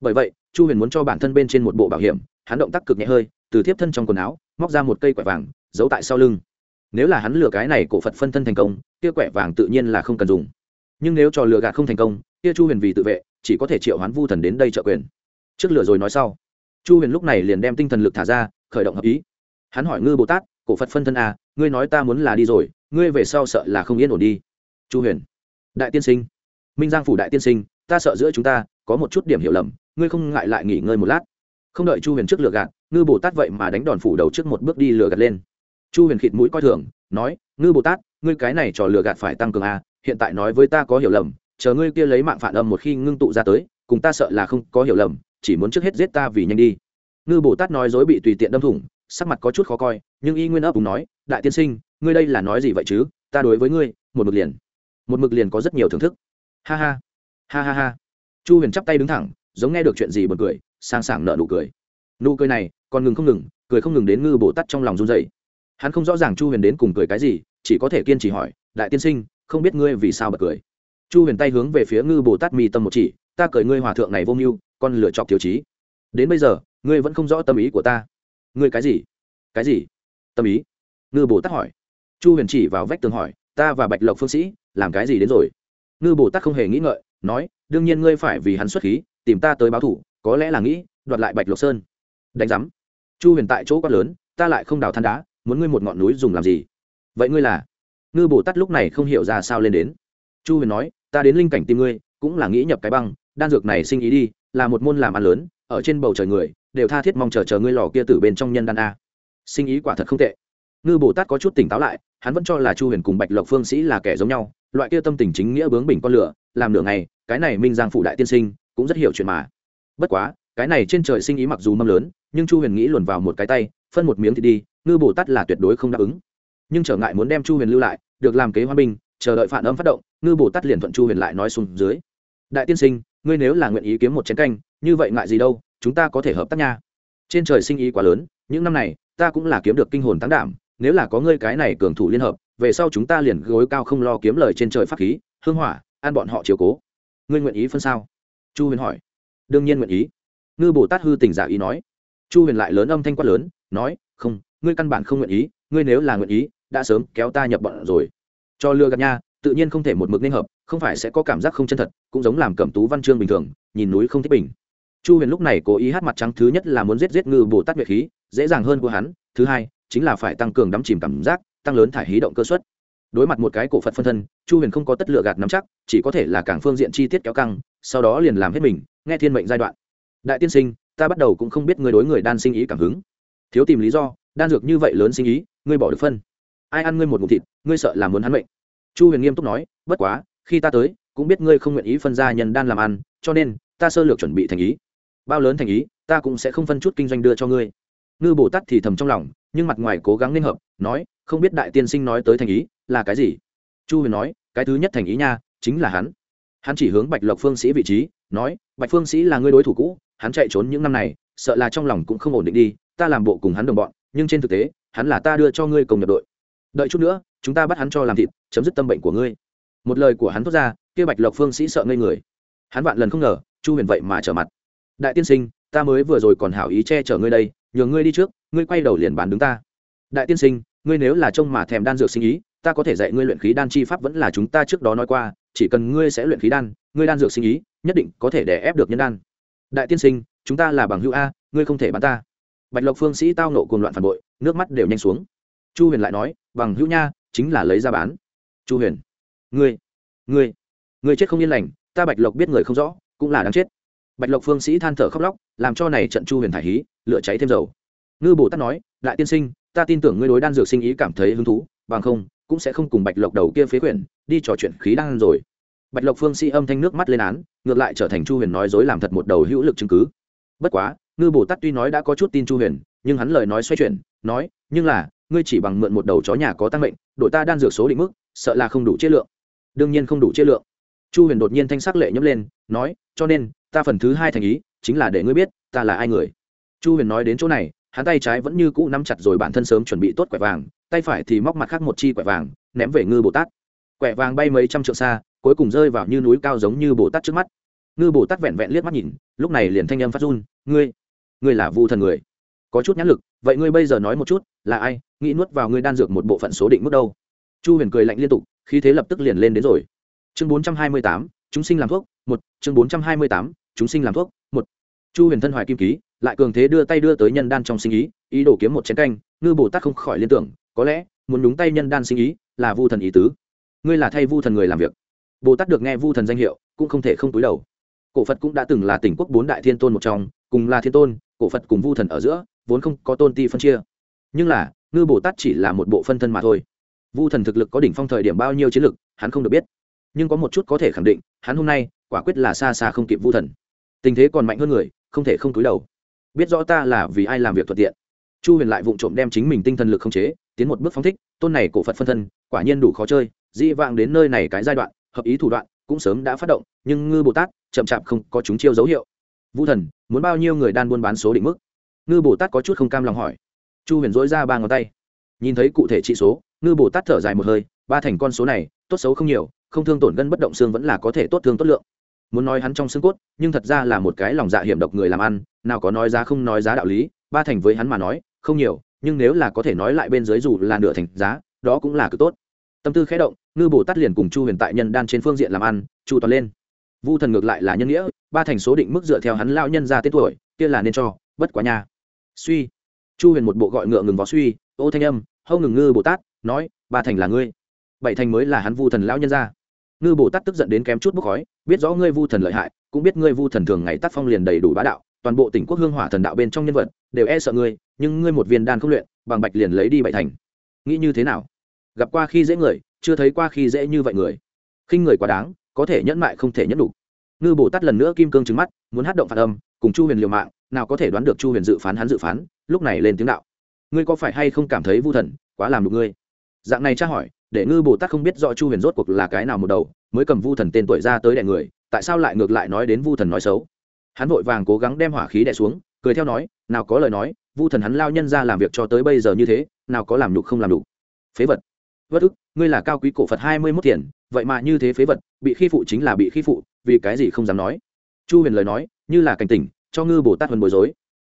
Bởi vậy chu huyền muốn cho bản thân bên trên một bộ bảo hiểm hắn động tác cực nhẹ hơi từ thiếp thân trong quần áo móc ra một cây quẻ vàng giấu tại sau lưng. Nếu là hắn lừa cái này cổ phật phân thân thành công kia quẻ vàng tự nhiên là không cần dùng. Nhưng nếu trò lừa gạt không thành công kia chu huyền vì tự vệ chỉ có thể triệu hoán vu thần đến đây trợ quyền. Trước lừa rồi nói sau chu huyền lúc này liền đem tinh thần lực thả ra khởi động hợp ý. Hắn hỏi ngư bồ tát cổ phật phân thân à, ngươi nói ta muốn là đi rồi ngươi về sau sợ là không yên ổn đi. Chu huyền đại tiên sinh minh giang phủ đại tiên sinh ta sợ giữa chúng ta có một chút điểm hiểu lầm ngươi không ngại lại nghỉ ngơi một lát. Không đợi chu huyền trước lừa gạt ngư bồ tát vậy mà đánh đòn phủ đầu trước một bước đi lừa gạt lên. Chu huyền khịt mũi coi thường nói ngư bồ tát ngươi cái này trò lừa gạt phải tăng cường a à, hiện tại nói với ta có hiểu lầm chờ ngươi kia lấy mạng phản âm một khi ngưng tụ ra tới cùng ta sợ là không có hiểu lầm chỉ muốn trước hết giết ta vì nhanh đi. Ngư bồ tát nói dối bị tùy tiện đâm thủng sắc mặt có chút khó coi nhưng y nguyên ấp cùng nói đại tiên sinh ngươi đây là nói gì vậy chứ? Ta đối với ngươi một mực liền một mực liền có rất nhiều thưởng thức. Ha ha ha ha ha. Chu huyền chắp tay đứng thẳng giống nghe được chuyện gì buồn cười, sang sảng nợ nụ cười. Nụ cười này, còn ngừng không ngừng, cười không ngừng đến ngư bồ tát trong lòng run dậy hắn không rõ ràng chu huyền đến cùng cười cái gì, chỉ có thể kiên trì hỏi, đại tiên sinh, không biết ngươi vì sao bật cười? Chu huyền tay hướng về phía ngư bồ tát mi tâm một chỉ, ta cởi ngươi hòa thượng này vô mưu, con lựa chọc thiếu chí đến bây giờ, ngươi vẫn không rõ tâm ý của ta. Ngươi cái gì? Cái gì? Tâm ý? ngư bồ tát hỏi. Chu huyền chỉ vào vách tường hỏi, ta và bạch lộc phương sĩ, làm cái gì đến rồi? ngư bồ tát không hề nghĩ ngợi, nói, đương nhiên ngươi phải vì hắn xuất khí tìm ta tới báo thủ, có lẽ là nghĩ, đoạt lại bạch lộc sơn. Đánh giám. Chu huyền tại chỗ quá lớn, ta lại không đào than đá, muốn ngươi một ngọn núi dùng làm gì? Vậy ngươi là? Ngư bồ tát lúc này không hiểu ra sao lên đến. Chu huyền nói, ta đến linh cảnh tìm ngươi, cũng là nghĩ nhập cái băng, đan dược này sinh ý đi, là một môn làm ăn lớn, ở trên bầu trời người, đều tha thiết mong chờ chờ ngươi lò kia từ bên trong nhân đan a. Sinh ý quả thật không tệ. Ngư bồ tát có chút tỉnh táo lại, hắn vẫn cho là chu huyền cùng bạch lộc phương sĩ là kẻ giống nhau, loại kia tâm tình chính nghĩa bướng bỉnh con lửa, làm nửa ngày, cái này minh giang phụ đại tiên sinh cũng rất hiểu chuyện mà. Bất quá, cái này trên trời sinh ý mặc dù mâm lớn, nhưng chu huyền nghĩ luồn vào một cái tay, phân một miếng thì đi, ngư bồ tát là tuyệt đối không đáp ứng. Nhưng trở ngại muốn đem chu huyền lưu lại, được làm kế hoa binh, chờ đợi phản âm phát động, ngư bồ tát liền thuận chu huyền lại nói xuống dưới. Đại tiên sinh, ngươi nếu là nguyện ý kiếm một chén canh, như vậy ngại gì đâu, chúng ta có thể hợp tác nha. Trên trời sinh ý quá lớn, những năm này, ta cũng là kiếm được kinh hồn tăng đảm, nếu là có ngươi cái này cường thủ liên hợp, về sau chúng ta liền gối cao không lo kiếm lời trên trời pháp khí, hương hỏa an bọn họ chiều cố. Ngươi nguyện ý phân sao? Chu huyền hỏi. Đương nhiên nguyện ý. Ngư bồ tát hư tình giả ý nói. Chu huyền lại lớn âm thanh quát lớn, nói, không, ngươi căn bản không nguyện ý, ngươi nếu là nguyện ý, đã sớm kéo ta nhập bọn rồi. Cho lừa gạt nha, tự nhiên không thể một mực nên hợp, không phải sẽ có cảm giác không chân thật, cũng giống làm cẩm tú văn chương bình thường, nhìn núi không thích bình. Chu huyền lúc này cố ý hát mặt trắng thứ nhất là muốn giết giết ngư bồ tát nhuệ khí, dễ dàng hơn của hắn, thứ hai, chính là phải tăng cường đắm chìm cảm giác, tăng lớn thải hí động cơ suất. Đối mặt một cái cổ phật phân thân, chu huyền không có tất lựa gạt nắm chắc, chỉ có thể là cảng phương diện chi tiết kéo căng sau đó liền làm hết mình, nghe thiên mệnh giai đoạn. Đại tiên sinh, ta bắt đầu cũng không biết người đối người đan sinh ý cảm hứng. Thiếu tìm lý do, đan dược như vậy lớn sinh ý, ngươi bỏ được phân. Ai ăn ngươi một ngụm thịt, ngươi sợ là muốn hắn mệnh. Chu huyền nghiêm túc nói, bất quá, khi ta tới, cũng biết ngươi không nguyện ý phân ra nhân đan làm ăn, cho nên, ta sơ lược chuẩn bị thành ý. Bao lớn thành ý, ta cũng sẽ không phân chút kinh doanh đưa cho ngươi. Ngư bồ tát thì thầm trong lòng, nhưng mặt ngoài cố gắng nên hợp, nói, không biết đại tiên sinh nói tới thành ý là cái gì. Chu huyền nói, cái thứ nhất thành ý nha, chính là hắn hắn chỉ hướng bạch lộc phương sĩ vị trí, nói, bạch phương sĩ là người đối thủ cũ, hắn chạy trốn những năm này, sợ là trong lòng cũng không ổn định đi, ta làm bộ cùng hắn đồng bọn, nhưng trên thực tế, hắn là ta đưa cho ngươi cùng nhập đội. Đợi chút nữa, chúng ta bắt hắn cho làm thịt, chấm dứt tâm bệnh của ngươi. Một lời của hắn thốt ra, kia bạch lộc phương sĩ sợ ngây người. Hắn vạn lần không ngờ, chu huyền vậy mà trở mặt. Đại tiên sinh, ta mới vừa rồi còn hảo ý che chở ngươi đây, nhường ngươi đi trước, ngươi quay đầu liền bán đứng ta. Đại tiên sinh, ngươi nếu là trông mà thèm đan dược sinh ý, ta có thể dạy ngươi luyện khí đan chi pháp vẫn là chúng ta trước đó nói qua chỉ cần ngươi sẽ luyện khí đan, ngươi đan dược sinh ý, nhất định có thể đè ép được nhân đan. Đại tiên sinh, chúng ta là bằng hữu a, ngươi không thể bán ta. Bạch lộc phương sĩ tao nộ cùng loạn phản bội, nước mắt đều nhanh xuống. Chu huyền lại nói, bằng hữu nha, chính là lấy ra bán. Chu huyền, ngươi ngươi ngươi chết không yên lành, ta bạch lộc biết người không rõ, cũng là đáng chết. Bạch lộc phương sĩ than thở khóc lóc, làm cho này trận chu huyền thải hí, lửa cháy thêm dầu. Ngư bồ tát nói, đại tiên sinh, ta tin tưởng ngươi đối đan dược sinh ý cảm thấy hứng thú, bằng không, cũng sẽ không cùng bạch lộc đầu kia phế quyển, đi trò chuyện khí đan rồi bạch lộc phương sĩ âm thanh nước mắt lên án ngược lại trở thành chu huyền nói dối làm thật một đầu hữu lực chứng cứ. Bất quá ngư bồ tát tuy nói đã có chút tin chu huyền nhưng hắn lời nói xoay chuyển nói nhưng là ngươi chỉ bằng mượn một đầu chó nhà có tăng bệnh, đội ta đan dược số định mức sợ là không đủ chất lượng. Đương nhiên không đủ chất lượng. Chu huyền đột nhiên thanh sắc lệ nhấp lên nói cho nên ta phần thứ hai thành ý chính là để ngươi biết ta là ai người. Chu huyền nói đến chỗ này hắn tay trái vẫn như cũ nắm chặt rồi bản thân sớm chuẩn bị tốt quẻ vàng tay phải thì móc mặt khác một chi quẻ vàng ném về ngư bồ tát. Quẻ vàng bay mấy trăm trượng xa cuối cùng rơi vào như núi cao giống như bồ tát trước mắt. Ngư bồ tát vẹn vẹn liếc mắt nhìn, lúc này liền thanh âm phát run, ngươi ngươi là vu thần người. Có chút nhãn lực, vậy ngươi bây giờ nói một chút, là ai, nghĩ nuốt vào ngươi đan dược một bộ phận số định mức đâu? Chu huyền cười lạnh liên tục khi thế lập tức liền lên đến rồi. Chương bốn trăm hai mươi tám, chúng sinh làm thuốc, một, chương bốn trăm hai mươi tám, chúng sinh làm thuốc, một. Chu huyền thân hoài kim ký, lại cường thế đưa tay đưa tới nhân đan trong sinh ý ý đồ kiếm một chén canh, ngư bồ tát không khỏi liên tưởng, có lẽ, muốn đúng tay nhân đan sinh ý, là vu thần ý tứ. Ngươi là thay vu thần người làm việc bồ tát được nghe vu thần danh hiệu, cũng không thể không túi đầu. Cổ phật cũng đã từng là tỉnh quốc bốn đại thiên tôn một trong, cùng là thiên tôn, cổ phật cùng vu thần ở giữa, vốn không có tôn ti phân chia. Nhưng là, ngư bồ tát chỉ là một bộ phân thân mà thôi. Vu thần thực lực có đỉnh phong thời điểm bao nhiêu chiến lực, hắn không được biết. Nhưng có một chút có thể khẳng định, hắn hôm nay, quả quyết là xa xa không kịp vu thần. Tình thế còn mạnh hơn người, không thể không túi đầu. Biết rõ ta là vì ai làm việc thuận tiện. Chu huyền lại vụng trộm đem chính mình tinh thần lực không chế, tiến một bước phóng thích, tôn này cổ phật phân thân, quả nhiên đủ khó chơi dị vạng đến nơi này cái giai đoạn hợp ý thủ đoạn cũng sớm đã phát động, nhưng ngư bồ tát chậm chạp không có chúng chiêu dấu hiệu. Vũ thần, muốn bao nhiêu người đan buôn bán số định mức? Ngư bồ tát có chút không cam lòng hỏi. Chu huyền dối ra ba ngón tay. Nhìn thấy cụ thể trị số, ngư bồ tát thở dài một hơi, ba thành con số này, tốt xấu không nhiều, không thương tổn gân bất động xương vẫn là có thể tốt thương tốt lượng. Muốn nói hắn trong xương cốt, nhưng thật ra là một cái lòng dạ hiểm độc người làm ăn, nào có nói giá không nói giá đạo lý, ba thành với hắn mà nói, không nhiều, nhưng nếu là có thể nói lại bên dưới dù là nửa thành giá, đó cũng là cực tốt. Tâm tư khẽ động ngư bồ tát liền cùng chu huyền tại nhân đan trên phương diện làm ăn, chu toàn lên. Vu thần ngược lại là nhân nghĩa, ba thành số định mức dựa theo hắn lao nhân ra tên tuổi, kia là nên cho, bất quá nha. Suy. Chu huyền một bộ gọi ngựa ngừng vó suy, ô thanh âm, hâu ngừng ngư bồ tát, nói, ba thành là ngươi. Bảy thành mới là hắn vu thần lão nhân ra. Ngư bồ tát tức giận đến kém chút bốc khói, biết rõ ngươi vu thần lợi hại, cũng biết ngươi vu thần thường ngày tác phong liền đầy đủ bá đạo, toàn bộ tỉnh quốc hương hỏa thần đạo bên trong nhân vật, đều e sợ ngươi, nhưng ngươi một viên đan không luyện, bằng bạch liền lấy đi bảy thành. Nghĩ như thế nào? Gặp qua khi dễ người chưa thấy qua khi dễ như vậy người. Khinh người quá đáng, có thể nhẫn mại không thể nhẫn đủ ngư bồ tát lần nữa kim cương trứng mắt, muốn hát động phản âm, cùng chu huyền liều mạng, nào có thể đoán được chu huyền dự phán hắn dự phán, lúc này lên tiếng đạo. Ngươi có phải hay không cảm thấy vu thần, quá làm được ngươi? Dạng này tra hỏi, để ngư bồ tát không biết rõ chu huyền rốt cuộc là cái nào một đầu, mới cầm vu thần tên tuổi ra tới đẻ người, tại sao lại ngược lại nói đến vu thần nói xấu? Hắn vội vàng cố gắng đem hỏa khí đẻ xuống, cười theo nói, nào có lời nói, vu thần hắn lao nhân ra làm việc cho tới bây giờ như thế, nào có làm nhục không làm đủ phế vật vất ức, ngươi là cao quý cổ phật hai mươi mốt tiền, vậy mà như thế phế vật, bị khi phụ chính là bị khi phụ, vì cái gì không dám nói? Chu huyền lời nói, như là cảnh tỉnh, cho ngư bồ tát huyền bối rối.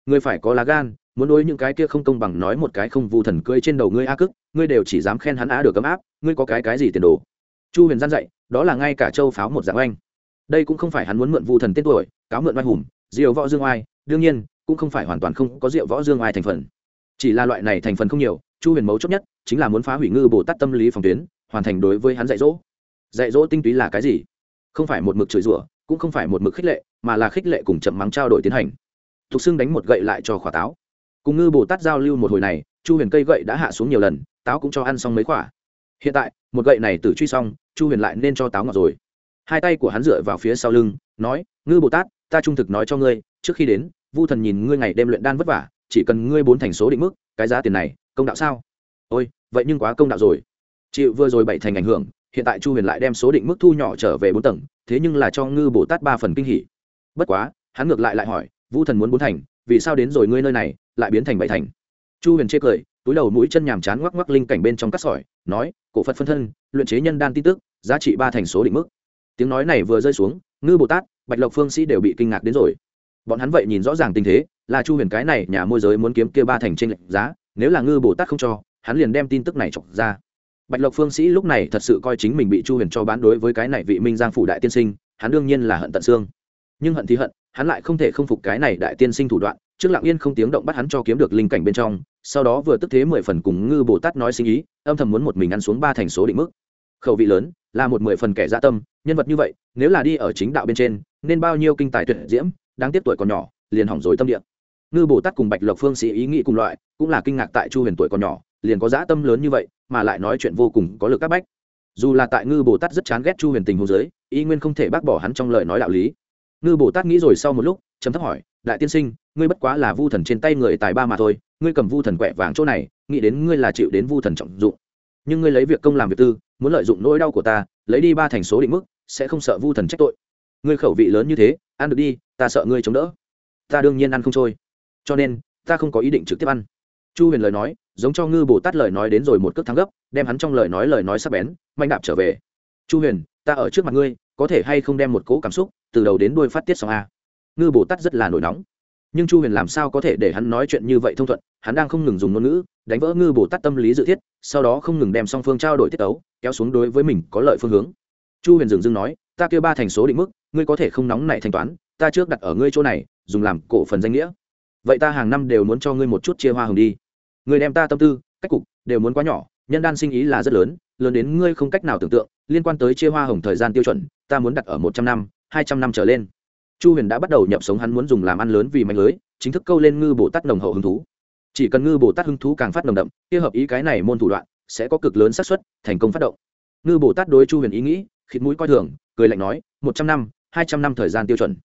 Ngươi phải có lá gan, muốn đối những cái kia không công bằng nói một cái không vu thần cưỡi trên đầu ngươi a cức, ngươi đều chỉ dám khen hắn á được cấm áp, ngươi có cái cái gì tiền đồ? Chu huyền gian dạy, đó là ngay cả châu pháo một dạng oanh. Đây cũng không phải hắn muốn mượn vu thần tên tuổi, cáo mượn oai hùng, diều võ dương oai, đương nhiên, cũng không phải hoàn toàn không có rượu võ dương oai thành phần. Chỉ là loại này thành phần không nhiều, chu huyền mấu chốt nhất chính là muốn phá hủy ngư bồ tát tâm lý phòng tuyến, hoàn thành đối với hắn dạy dỗ. Dạy dỗ tinh túy là cái gì? Không phải một mực chửi rủa, cũng không phải một mực khích lệ, mà là khích lệ cùng chậm mắng trao đổi tiến hành. Thục xưng đánh một gậy lại cho khỏa táo. Cùng ngư bồ tát giao lưu một hồi này, chu huyền cây gậy đã hạ xuống nhiều lần, táo cũng cho ăn xong mấy quả. Hiện tại, một gậy này tử truy xong, chu huyền lại nên cho táo ngọt rồi. Hai tay của hắn dựa vào phía sau lưng, nói, ngư bồ tát, ta trung thực nói cho ngươi, trước khi đến, vu thần nhìn ngươi ngày đêm luyện đan vất vả, chỉ cần ngươi bốn thành số định mức, cái giá tiền này, công đạo sao? Ôi, vậy nhưng quá công đạo rồi. Chịu vừa rồi bảy thành ảnh hưởng, hiện tại chu huyền lại đem số định mức thu nhỏ trở về bốn tầng, thế nhưng là cho ngư bồ tát ba phần kinh hỉ. Bất quá, hắn ngược lại lại hỏi, vu thần muốn bốn thành, vì sao đến rồi ngươi nơi này, lại biến thành bảy thành? Chu huyền chê cười, túi đầu mũi chân nhàm chán ngoắc ngoắc linh cảnh bên trong cắt sỏi, nói, cổ phật phân thân, luyện chế nhân đan tin tức, giá trị ba thành số định mức. Tiếng nói này vừa rơi xuống, ngư bồ tát, bạch lộc phương sĩ đều bị kinh ngạc đến rồi. Bọn hắn vậy nhìn rõ ràng tình thế, là chu huyền cái này nhà môi giới muốn kiếm kia ba thành trên lệnh giá, nếu là ngư bồ tát không cho hắn liền đem tin tức này chọc ra. Bạch lộc phương sĩ lúc này thật sự coi chính mình bị chu huyền cho bán đối với cái này vị minh giang phủ đại tiên sinh, hắn đương nhiên là hận tận xương. Nhưng hận thì hận, hắn lại không thể không phục cái này đại tiên sinh thủ đoạn, trước lặng yên không tiếng động bắt hắn cho kiếm được linh cảnh bên trong, sau đó vừa tức thế mười phần cùng ngư bồ tát nói sinh ý, âm thầm muốn một mình ăn xuống ba thành số định mức. Khẩu vị lớn, là một mười phần kẻ dạ tâm, nhân vật như vậy, nếu là đi ở chính đạo bên trên, nên bao nhiêu kinh tài tuyệt diễm, đáng tiếc tuổi còn nhỏ, liền hỏng rồi tâm địa. Ngư bồ tát cùng bạch lộc phương sĩ ý nghĩ cùng loại, cũng là kinh ngạc tại chu huyền tuổi còn nhỏ liền có dã tâm lớn như vậy, mà lại nói chuyện vô cùng có lực các bách. Dù là tại ngư bồ tát rất chán ghét chu huyền tình hồ giới y nguyên không thể bác bỏ hắn trong lời nói đạo lý. Ngư bồ tát nghĩ rồi sau một lúc chấm thấp hỏi, đại tiên sinh, ngươi bất quá là vu thần trên tay người tài ba mà thôi, ngươi cầm vu thần quẹ vàng chỗ này, nghĩ đến ngươi là chịu đến vu thần trọng dụng. Nhưng ngươi lấy việc công làm việc tư, muốn lợi dụng nỗi đau của ta, lấy đi ba thành số định mức, sẽ không sợ vu thần trách tội. Ngươi khẩu vị lớn như thế, ăn được đi, ta sợ ngươi chống đỡ. Ta đương nhiên ăn không trôi. Cho nên, ta không có ý định trực tiếp ăn chu huyền lời nói, giống cho ngư bồ tát lời nói đến rồi một cước thắng gấp, đem hắn trong lời nói lời nói sắp bén manh đạp trở về. Chu huyền, ta ở trước mặt ngươi, có thể hay không đem một cỗ cảm xúc từ đầu đến đuôi phát tiết xong a? Ngư bồ tát rất là nổi nóng. Nhưng chu huyền làm sao có thể để hắn nói chuyện như vậy thông thuận, hắn đang không ngừng dùng ngôn ngữ, đánh vỡ ngư bồ tát tâm lý dự thiết, sau đó không ngừng đem song phương trao đổi tiết tấu, kéo xuống đối với mình có lợi phương hướng. Chu huyền dừng dưng nói, ta kêu ba thành số định mức, ngươi có thể không nóng này thanh toán, ta trước đặt ở ngươi chỗ này, dùng làm cổ phần danh nghĩa. Vậy ta hàng năm đều muốn cho ngươi một chút chia hoa hồng đi người đem ta tâm tư, cách cục đều muốn quá nhỏ, nhân đan sinh ý là rất lớn lớn đến ngươi không cách nào tưởng tượng, liên quan tới chia hoa hồng thời gian tiêu chuẩn, ta muốn đặt ở một trăm năm, hai trăm năm trở lên. Chu huyền đã bắt đầu nhập sống, hắn muốn dùng làm ăn lớn vì mạnh lưới, chính thức câu lên ngư bồ tát nồng hậu hứng thú. Chỉ cần ngư bồ tát hứng thú càng phát nồng đậm, kia hợp ý cái này môn thủ đoạn sẽ có cực lớn xác suất, thành công phát động. Ngư bồ tát đối chu huyền ý nghĩ, khịt mũi coi thường, cười lạnh nói, một trăm năm, hai trăm năm thời gian tiêu chuẩn.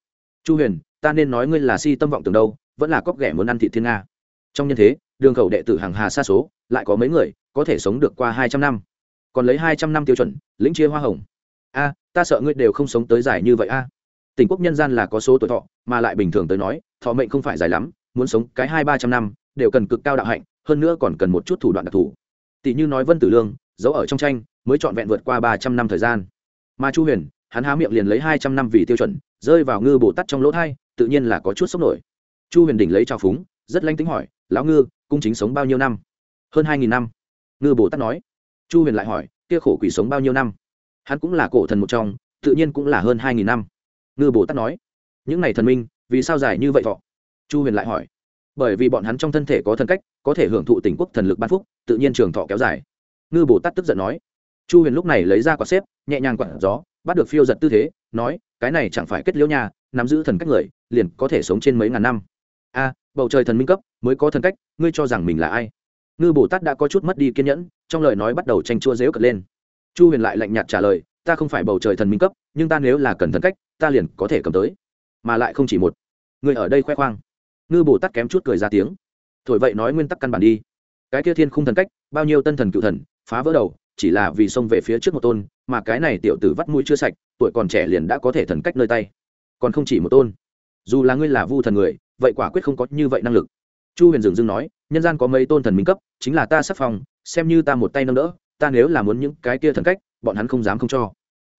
Chu huyền, ta nên nói ngươi là si tâm vọng tưởng đâu, vẫn là cóc ghẻ muốn ăn thị thiên nga. Trong nhân thế đường khẩu đệ tử hàng hà xa số, lại có mấy người, có thể sống được qua hai trăm năm. Còn lấy hai trăm năm tiêu chuẩn, lĩnh chia hoa hồng. A, ta sợ ngươi đều không sống tới dài như vậy a. Tỉnh quốc nhân gian là có số tuổi thọ, mà lại bình thường tới nói, thọ mệnh không phải dài lắm, muốn sống cái hai ba trăm năm, đều cần cực cao đạo hạnh, hơn nữa còn cần một chút thủ đoạn đặc thù. Tỷ như nói vân tử lương, giấu ở trong tranh, mới trọn vẹn vượt qua ba trăm năm thời gian. Mà chu huyền, hắn há miệng liền lấy hai trăm năm vì tiêu chuẩn, rơi vào ngư bồ tắt trong lỗ thai, tự nhiên là có chút sốc nổi. Chu huyền đỉnh lấy trào phúng, rất lanh tính hỏi, lão ngư cung chính sống bao nhiêu năm? Hơn hai nghìn năm. Ngư bồ tát nói. Chu huyền lại hỏi, kia khổ quỷ sống bao nhiêu năm? Hắn cũng là cổ thần một trong, tự nhiên cũng là hơn hai nghìn năm. Ngư bồ tát nói. Những n à y thần minh, vì sao dài như vậy thọ? Chu huyền lại hỏi. Bởi vì bọn hắn trong thân thể có thần cách, có thể hưởng thụ tỉnh quốc thần lực ban phúc, tự nhiên trường thọ kéo dài. Ngư bồ tát tức giận nói. Chu huyền lúc này lấy ra quả xếp, nhẹ nhàng quặn gió, bắt được phiêu giật tư thế, nói, cái này chẳng phải kết liễu nhà nắm giữ thần cách người, liền có thể sống trên mấy ngàn năm a bầu trời thần minh cấp, mới có thần cách, ngươi cho rằng mình là ai? Ngư bồ tát đã có chút mất đi kiên nhẫn, trong lời nói bắt đầu tranh chua dễu cật lên. Chu huyền lại lạnh nhạt trả lời, ta không phải bầu trời thần minh cấp, nhưng ta nếu là cần thần cách, ta liền có thể cầm tới. Mà lại không chỉ một. Người ở đây khoe khoang. Ngư bồ tát kém chút cười ra tiếng. Thổi vậy nói nguyên tắc căn bản đi. Cái kia thiên khung thần cách, bao nhiêu tân thần cựu thần, phá vỡ đầu, chỉ là vì xông về phía trước một tôn, mà cái này tiểu tử vắt mũi chưa sạch, tuổi còn trẻ liền đã có thể thần cách nơi tay. Còn không chỉ một tôn. Dù là ngươi là vu thần người vậy quả quyết không có như vậy năng lực. Chu huyền dừng dưng nói, nhân gian có mấy tôn thần minh cấp, chính là ta sắc phòng xem như ta một tay nâng đỡ, ta nếu là muốn những cái kia thần cách, bọn hắn không dám không cho.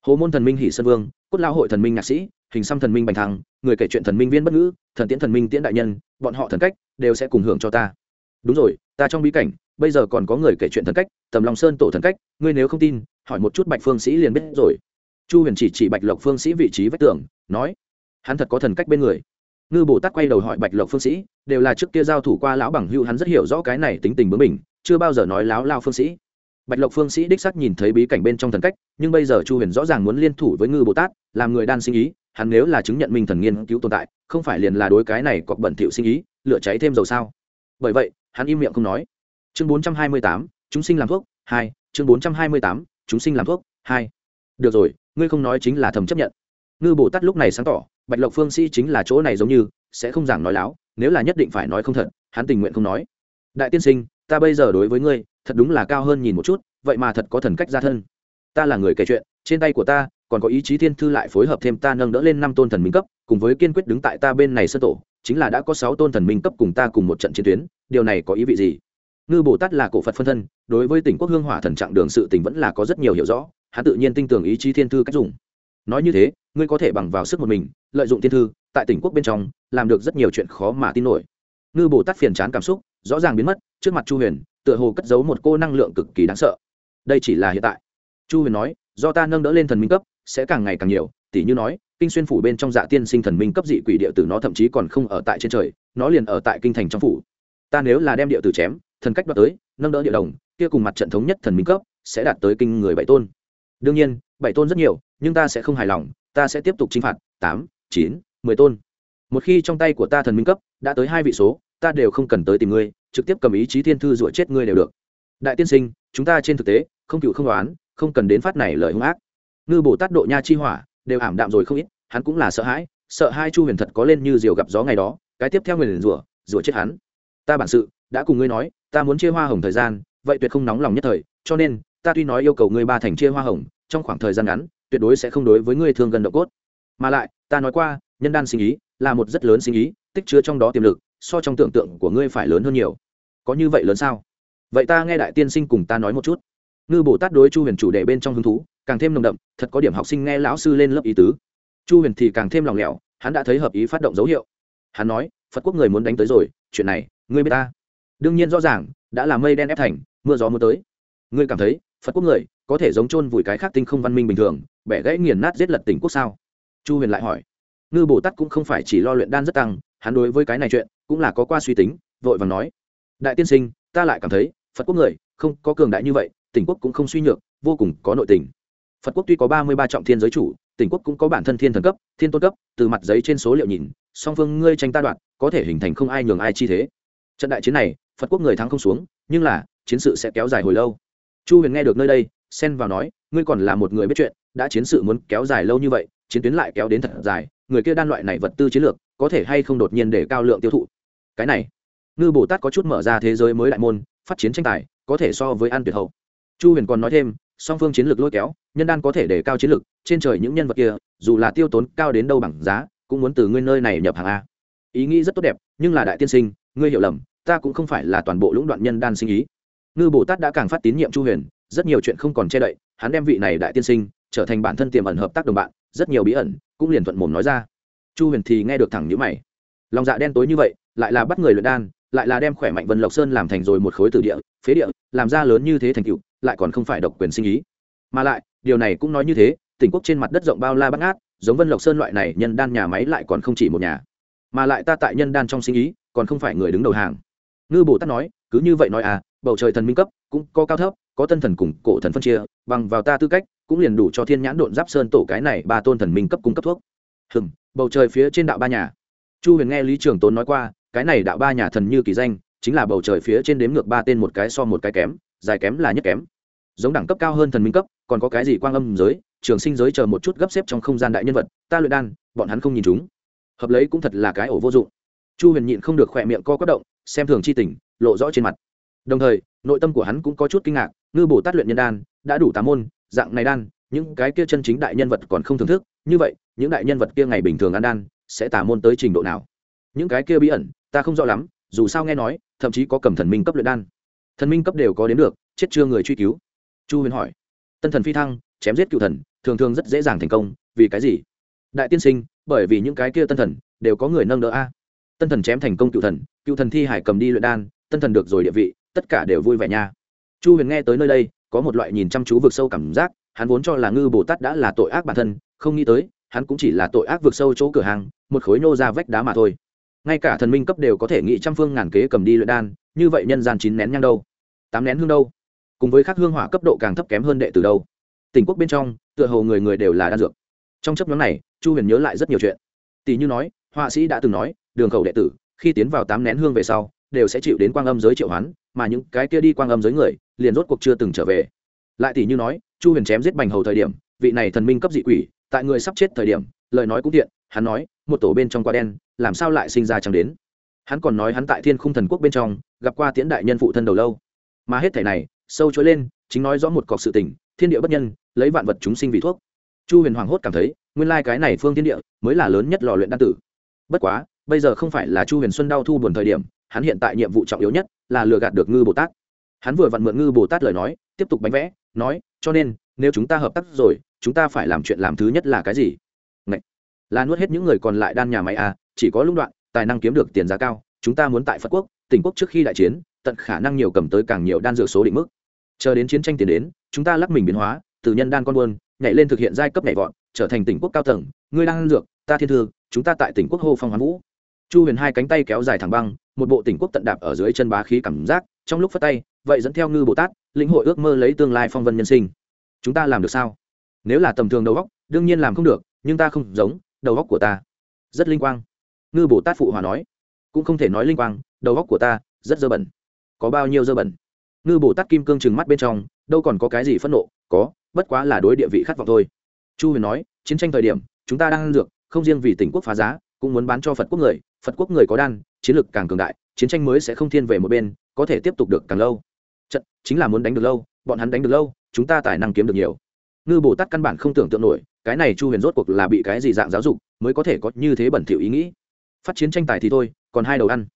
Hồ môn thần minh hỷ sơn vương, cốt lao hội thần minh nhạc sĩ, hình xăm thần minh bành thăng, người kể chuyện thần minh viên bất ngữ, thần tiễn thần minh tiễn đại nhân, bọn họ thần cách đều sẽ cùng hưởng cho ta. Đúng rồi, ta trong bí cảnh, bây giờ còn có người kể chuyện thần cách, tầm lòng sơn tổ thần cách, ngươi nếu không tin, hỏi một chút bạch phương sĩ liền biết rồi. Chu huyền chỉ chỉ bạch lộc phương sĩ vị trí vách tường, nói, hắn thật có thần cách bên người ngư bồ tát quay đầu hỏi bạch lộc phương sĩ, đều là trước kia giao thủ qua lão bằng hưu hắn rất hiểu rõ cái này tính tình bướng mình chưa bao giờ nói láo lao phương sĩ. Bạch lộc phương sĩ đích sắc nhìn thấy bí cảnh bên trong thần cách, nhưng bây giờ chu huyền rõ ràng muốn liên thủ với ngư bồ tát, làm người đan sinh ý, hắn nếu là chứng nhận minh thần nghiên cứu tồn tại, không phải liền là đối cái này cọc bẩn thiệu sinh ý, lửa cháy thêm dầu sao? Bởi vậy, hắn im miệng không nói. Chương bốn trăm hai mươi tám, chúng sinh làm thuốc, hai, chương bốn trăm hai mươi tám, chúng sinh làm thuốc, hai. Được rồi, ngươi không nói chính là thầm chấp nhận. Ngư bồ tát lúc này sáng tỏ bạch lộc phương sĩ chính là chỗ này giống như, sẽ không giảng nói láo, nếu là nhất định phải nói không thật, hắn tình nguyện không nói. Đại tiên sinh, ta bây giờ đối với ngươi, thật đúng là cao hơn nhìn một chút, vậy mà thật có thần cách ra thân. Ta là người kể chuyện, trên tay của ta, còn có ý chí thiên thư lại phối hợp thêm ta nâng đỡ lên năm tôn thần minh cấp, cùng với kiên quyết đứng tại ta bên này sơ tổ, chính là đã có sáu tôn thần minh cấp cùng ta cùng một trận chiến tuyến, điều này có ý vị gì? Ngư bồ tát là cổ phật phân thân, đối với tỉnh quốc hương hỏa thần trạng đường sự tình vẫn là có rất nhiều hiểu rõ, hắn tự nhiên tin tưởng ý chí thiên thư cách dùng. Nói như thế ngươi có thể bằng vào sức một mình, lợi dụng thiên thư, tại tỉnh quốc bên trong, làm được rất nhiều chuyện khó mà tin nổi. Ngư bồ tát phiền chán cảm xúc, rõ ràng biến mất, trước mặt chu huyền, tựa hồ cất giấu một cô năng lượng cực kỳ đáng sợ. Đây chỉ là hiện tại. Chu huyền nói, do ta nâng đỡ lên thần minh cấp, sẽ càng ngày càng nhiều tỷ như nói, kinh xuyên phủ bên trong dạ tiên sinh thần minh cấp dị quỷ địa tử nó thậm chí còn không ở tại trên trời, nó liền ở tại kinh thành trong phủ. Ta nếu là đem địa tử chém, thần cách đoạt tới, nâng đỡ địa đồng, kia cùng mặt trận thống nhất thần minh cấp, sẽ đạt tới kinh người bảy tôn. Đương nhiên, bảy tôn rất nhiều, nhưng ta sẽ không hài lòng ta sẽ tiếp tục chinh phạt, tám, chín, mười tôn. Một khi trong tay của ta thần minh cấp đã tới hai vị số, ta đều không cần tới tìm ngươi, trực tiếp cầm ý chí thiên thư rủa chết ngươi đều được. Đại tiên sinh, chúng ta trên thực tế không cựu không đoán, không cần đến phát này lời hung ác. Ngư bồ tát độ nha chi hỏa đều ảm đạm rồi không ít, hắn cũng là sợ hãi, sợ hai chu huyền thật có lên như diều gặp gió ngày đó, cái tiếp theo người liền rủa rủa chết hắn. Ta bản sự đã cùng ngươi nói, ta muốn chia hoa hồng thời gian, vậy tuyệt không nóng lòng nhất thời, cho nên, ta tuy nói yêu cầu ngươi ba thành chia hoa hồng, trong khoảng thời gian ngắn tuyệt đối sẽ không đối với ngươi thương gần độ cốt. Mà lại, ta nói qua, nhân đan sinh ý là một rất lớn sinh ý, tích chứa trong đó tiềm lực, so trong tưởng tượng của ngươi phải lớn hơn nhiều. Có như vậy lớn sao? Vậy ta nghe đại tiên sinh cùng ta nói một chút. Ngư bồ tát đối chu huyền chủ đề bên trong hứng thú, càng thêm nồng đậm, thật có điểm học sinh nghe lão sư lên lớp ý tứ. Chu huyền thì càng thêm lòng lẻo, hắn đã thấy hợp ý phát động dấu hiệu. Hắn nói, phật quốc người muốn đánh tới rồi, chuyện này, ngươi biết ta. Đương nhiên rõ ràng, đã là mây đen ép thành, mưa gió mưa tới. Ngươi cảm thấy phật quốc người, có thể giống chôn vùi cái khác tinh không văn minh bình thường, bẻ gãy nghiền nát giết lật tỉnh quốc sao? Chu huyền lại hỏi. Ngư bồ tát cũng không phải chỉ lo luyện đan rất tăng, hắn đối với cái này chuyện cũng là có qua suy tính, vội vàng nói. Đại tiên sinh, ta lại cảm thấy, phật quốc người, không có cường đại như vậy, tỉnh quốc cũng không suy nhược, vô cùng có nội tình. Phật quốc tuy có ba mươi ba trọng thiên giới chủ, tỉnh quốc cũng có bản thân thiên thần cấp, thiên tôn cấp, từ mặt giấy trên số liệu nhìn, song phương ngươi tranh ta đoạn có thể hình thành không ai nhường ai chi thế. Trận đại chiến này, phật quốc người thắng không xuống, nhưng là, chiến sự sẽ kéo dài hồi lâu chu huyền nghe được nơi đây, xen vào nói, ngươi còn là một người biết chuyện, đã chiến sự muốn kéo dài lâu như vậy, chiến tuyến lại kéo đến thật dài, người kia đan loại này vật tư chiến lược, có thể hay không đột nhiên để cao lượng tiêu thụ? Cái này, ngư bồ tát có chút mở ra thế giới mới đại môn, phát chiến tranh tài, có thể so với an tuyệt hậu. Chu huyền còn nói thêm, song phương chiến lược lôi kéo, nhân đan có thể để cao chiến lược, trên trời những nhân vật kia, dù là tiêu tốn cao đến đâu bằng giá, cũng muốn từ ngươi nơi này nhập hàng a. Ý nghĩ rất tốt đẹp, nhưng là đại tiên sinh, ngươi hiểu lầm, ta cũng không phải là toàn bộ lũng đoạn nhân đan sinh ý ngư bồ tát đã càng phát tín nhiệm chu huyền, rất nhiều chuyện không còn che đậy, hắn đem vị này đại tiên sinh trở thành bản thân tiềm ẩn hợp tác đồng bạn, rất nhiều bí ẩn cũng liền thuận mồm nói ra. Chu huyền thì nghe được thẳng nhữ mày. Lòng dạ đen tối như vậy, lại là bắt người luyện đan, lại là đem khỏe mạnh vân lộc sơn làm thành rồi một khối từ địa, phế địa, làm ra lớn như thế thành cựu lại còn không phải độc quyền sinh ý. Mà lại, điều này cũng nói như thế, tỉnh quốc trên mặt đất rộng bao la bắt ngát, giống vân lộc sơn loại này nhân đan nhà máy lại còn không chỉ một nhà. Mà lại ta tại nhân đan trong sinh ý, còn không phải người đứng đầu hàng. Ngư bồ tát nói, cứ như vậy nói à bầu trời thần minh cấp, cũng có cao thấp, có tân thần cùng cổ thần phân chia, bằng vào ta tư cách, cũng liền đủ cho thiên nhãn độn giáp sơn tổ cái này ba tôn thần minh cấp cung cấp thuốc. Hừm, bầu trời phía trên đạo ba nhà. Chu huyền nghe lý trường tốn nói qua, cái này đạo ba nhà thần như kỳ danh, chính là bầu trời phía trên đếm ngược ba tên một cái so một cái kém, dài kém là nhất kém. Giống đẳng cấp cao hơn thần minh cấp, còn có cái gì quang âm giới, trường sinh giới chờ một chút gấp xếp trong không gian đại nhân vật, ta luyện đan, bọn hắn không nhìn chúng. Hợp lấy cũng thật là cái ổ vô dụng. Chu huyền nhịn không được khỏe miệng co quất động, xem thường chi tình, lộ rõ trên mặt đồng thời, nội tâm của hắn cũng có chút kinh ngạc, ngư bồ tát luyện nhân đan, đã đủ tám môn, dạng này đan, những cái kia chân chính đại nhân vật còn không thưởng thức, như vậy, những đại nhân vật kia ngày bình thường ăn đan, sẽ tả môn tới trình độ nào? Những cái kia bí ẩn, ta không rõ lắm, dù sao nghe nói, thậm chí có cầm thần minh cấp luyện đan. Thần minh cấp đều có đến được, chết chưa người truy cứu? Chu huyền hỏi. Tân thần phi thăng, chém giết cựu thần, thường thường rất dễ dàng thành công, vì cái gì? Đại tiên sinh, bởi vì những cái kia tân thần, đều có người nâng đỡ a. Tân thần chém thành công cựu thần cựu thần thi hải cầm đi luyện đan, tân thần được rồi địa vị tất cả đều vui vẻ nha. Chu huyền nghe tới nơi đây, có một loại nhìn chăm chú vượt sâu cảm giác, hắn vốn cho là ngư bồ tát đã là tội ác bản thân, không nghĩ tới, hắn cũng chỉ là tội ác vượt sâu chỗ cửa hàng, một khối nô ra vách đá mà thôi. Ngay cả thần minh cấp đều có thể nghĩ trăm phương ngàn kế cầm đi luyện đan, như vậy nhân gian chín nén nhang đâu? Tám nén hương đâu? Cùng với các hương hỏa cấp độ càng thấp kém hơn đệ từ đâu? Tỉnh quốc bên trong, tựa hồ người người đều là đan dược. Trong chấp nhóm này, chu huyền nhớ lại rất nhiều chuyện. Tỷ như nói, họa sĩ đã từng nói, đường khẩu đệ tử, khi tiến vào tám nén hương về sau đều sẽ chịu đến quang âm giới triệu hoán, mà những cái kia đi quang âm giới người liền rốt cuộc chưa từng trở về. Lại tỷ như nói, chu huyền chém giết bành hầu thời điểm, vị này thần minh cấp dị quỷ, tại người sắp chết thời điểm, lời nói cũng tiện, hắn nói, một tổ bên trong quả đen, làm sao lại sinh ra chẳng đến? Hắn còn nói hắn tại thiên khung thần quốc bên trong, gặp qua tiễn đại nhân phụ thân đầu lâu. Mà hết thể này, sâu chối lên, chính nói rõ một cọc sự tình, thiên địa bất nhân, lấy vạn vật chúng sinh vì thuốc. Chu huyền hoàng hốt cảm thấy, nguyên lai cái này phương thiên địa mới là lớn nhất lò luyện đan tử. Bất quá, bây giờ không phải là chu huyền xuân đau thu buồn thời điểm hắn hiện tại nhiệm vụ trọng yếu nhất là lừa gạt được ngư bồ tát hắn vừa vặn mượn ngư bồ tát lời nói tiếp tục bánh vẽ nói cho nên nếu chúng ta hợp tác rồi chúng ta phải làm chuyện làm thứ nhất là cái gì Ngậy! là nuốt hết những người còn lại đan nhà máy à chỉ có lũng đoạn tài năng kiếm được tiền giá cao chúng ta muốn tại phật quốc tỉnh quốc trước khi đại chiến tận khả năng nhiều cầm tới càng nhiều đan dược số định mức chờ đến chiến tranh tiền đến chúng ta lắc mình biến hóa từ nhân đan con buôn nhảy lên thực hiện giai cấp nhảy vọt trở thành tỉnh quốc cao tầng ngươi đang dược ta thiên thư chúng ta tại tỉnh quốc hô phong hoán vũ chu huyền hai cánh tay kéo dài thẳng băng một bộ tỉnh quốc tận đạp ở dưới chân bá khí cảm giác, trong lúc phát tay, vậy dẫn theo ngư bồ tát, lĩnh hội ước mơ lấy tương lai phong vân nhân sinh. Chúng ta làm được sao? Nếu là tầm thường đầu góc đương nhiên làm không được, nhưng ta không giống, đầu góc của ta rất linh quang. Ngư bồ tát phụ hòa nói. Cũng không thể nói linh quang, đầu góc của ta rất dơ bẩn. Có bao nhiêu dơ bẩn? Ngư bồ tát kim cương trừng mắt bên trong, đâu còn có cái gì phẫn nộ? Có, bất quá là đối địa vị khát vọng thôi. Chu huyền nói, chiến tranh thời điểm, chúng ta đang ăn dược, không riêng vì tỉnh quốc phá giá, cũng muốn bán cho phật quốc người phật quốc người có đan, chiến lược càng cường đại, chiến tranh mới sẽ không thiên về một bên, có thể tiếp tục được càng lâu. Trận, chính là muốn đánh được lâu, bọn hắn đánh được lâu, chúng ta tài năng kiếm được nhiều. Ngư bồ tát căn bản không tưởng tượng nổi, cái này chu huyền rốt cuộc là bị cái gì dạng giáo dục, mới có thể có như thế bẩn thỉu ý nghĩ. Phát chiến tranh tài thì thôi, còn hai đầu ăn.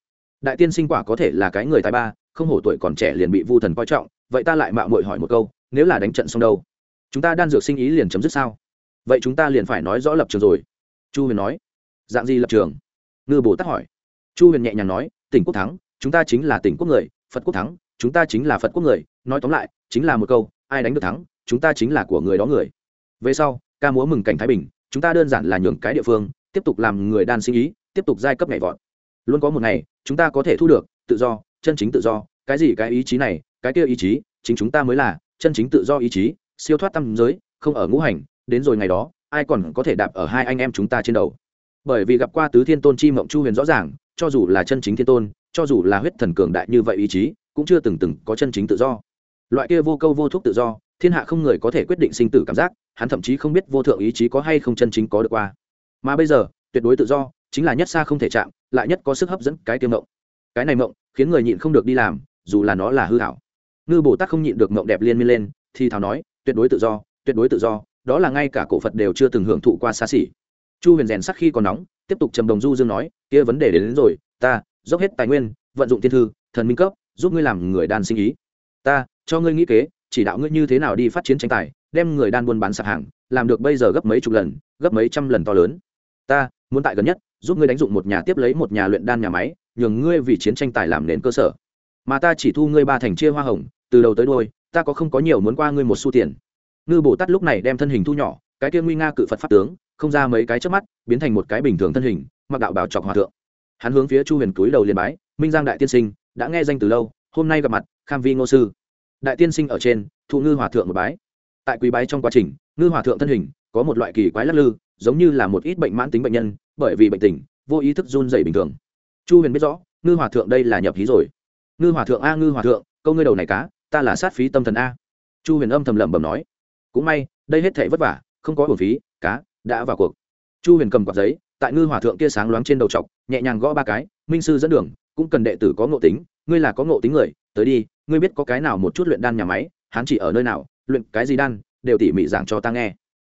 Đại tiên sinh quả có thể là cái người tài ba, không hổ tuổi còn trẻ liền bị vu thần coi trọng, vậy ta lại mạo muội hỏi một câu, nếu là đánh trận xong đâu? Chúng ta đan dược sinh ý liền chấm dứt sao? Vậy chúng ta liền phải nói rõ lập trường rồi. Chu huyền nói. Dạng gì lập trường? Ngư bồ tát hỏi. Chu huyền nhẹ nhàng nói, tỉnh quốc thắng, chúng ta chính là tỉnh quốc người, phật quốc thắng, chúng ta chính là phật quốc người. Nói tóm lại, chính là một câu, ai đánh được thắng, chúng ta chính là của người đó người. Về sau, ca múa mừng cảnh thái bình, chúng ta đơn giản là nhường cái địa phương, tiếp tục làm người đan sinh ý, tiếp tục giai cấp nhảy vọt. Luôn có một ngày, chúng ta có thể thu được, tự do, chân chính tự do, cái gì cái ý chí này, cái kia ý chí, chính chúng ta mới là, chân chính tự do ý chí, siêu thoát tâm giới, không ở ngũ hành, đến rồi ngày đó, ai còn có thể đạp ở hai anh em chúng ta trên đầu? Bởi vì gặp qua tứ thiên tôn chi mộng chu huyền rõ ràng, cho dù là chân chính thiên tôn, cho dù là huyết thần cường đại như vậy ý chí, cũng chưa từng từng có chân chính tự do. Loại kia vô câu vô thuốc tự do, thiên hạ không người có thể quyết định sinh tử cảm giác, hắn thậm chí không biết vô thượng ý chí có hay không chân chính có được qua. Mà bây giờ, tuyệt đối tự do, chính là nhất xa không thể chạm, lại nhất có sức hấp dẫn cái tiêu mộng. Cái này mộng, khiến người nhịn không được đi làm, dù là nó là hư hảo ngư bồ tát không nhịn được mộng đẹp liên miên lên, thì thào nói, tuyệt đối tự do, tuyệt đối tự do, đó là ngay cả cổ phật đều chưa từng hưởng thụ qua xa xỉ chu huyền rèn sắc khi còn nóng tiếp tục trầm đồng du dương nói kia vấn đề đến, đến rồi ta dốc hết tài nguyên vận dụng thiên thư thần minh cấp giúp ngươi làm người đan sinh ý. Ta cho ngươi nghĩ kế chỉ đạo ngươi như thế nào đi phát triển tranh tài đem người đan buôn bán sạp hàng làm được bây giờ gấp mấy chục lần gấp mấy trăm lần to lớn. Ta muốn tại gần nhất giúp ngươi đánh dụng một nhà tiếp lấy một nhà luyện đan nhà máy nhường ngươi vì chiến tranh tài làm nền cơ sở. Mà ta chỉ thu ngươi ba thành chia hoa hồng từ đầu tới đôi ta có không có nhiều muốn qua ngươi một xu tiền. Ngư bồ tát lúc này đem thân hình thu nhỏ cái kia nguy nga cự phật pháp tướng không ra mấy cái trước mắt, biến thành một cái bình thường thân hình, mặc đạo bảo trọc hòa thượng. Hắn hướng phía chu huyền túi đầu liền bái, minh giang đại tiên sinh, đã nghe danh từ lâu, hôm nay gặp mặt, kham vi ngô sư. Đại tiên sinh ở trên, thụ ngư hòa thượng một bái. Tại quý bái trong quá trình, ngư hòa thượng thân hình có một loại kỳ quái lắc lư, giống như là một ít bệnh mãn tính bệnh nhân, bởi vì bệnh tình, vô ý thức run dày bình thường. Chu huyền biết rõ, ngư hòa thượng đây là nhập hí rồi. Ngư hòa thượng a, ngư hòa thượng, câu ngươi đầu này cá, ta là sát phí tâm thần a. Chu huyền âm thầm lẩm bẩm nói. Cũng may, đây hết thể vất vả, không có hồn phí, cá đã vào cuộc. Chu huyền cầm quạt giấy, tại ngư hòa thượng kia sáng loáng trên đầu t nhẹ nhàng gõ ba cái, minh sư dẫn đường, cũng cần đệ tử có ngộ tính, ngươi là có ngộ tính người, tới đi, ngươi biết có cái nào một chút luyện đan nhà máy, hắn chỉ ở nơi nào, luyện cái gì đan, đều tỉ mỉ giảng cho ta nghe.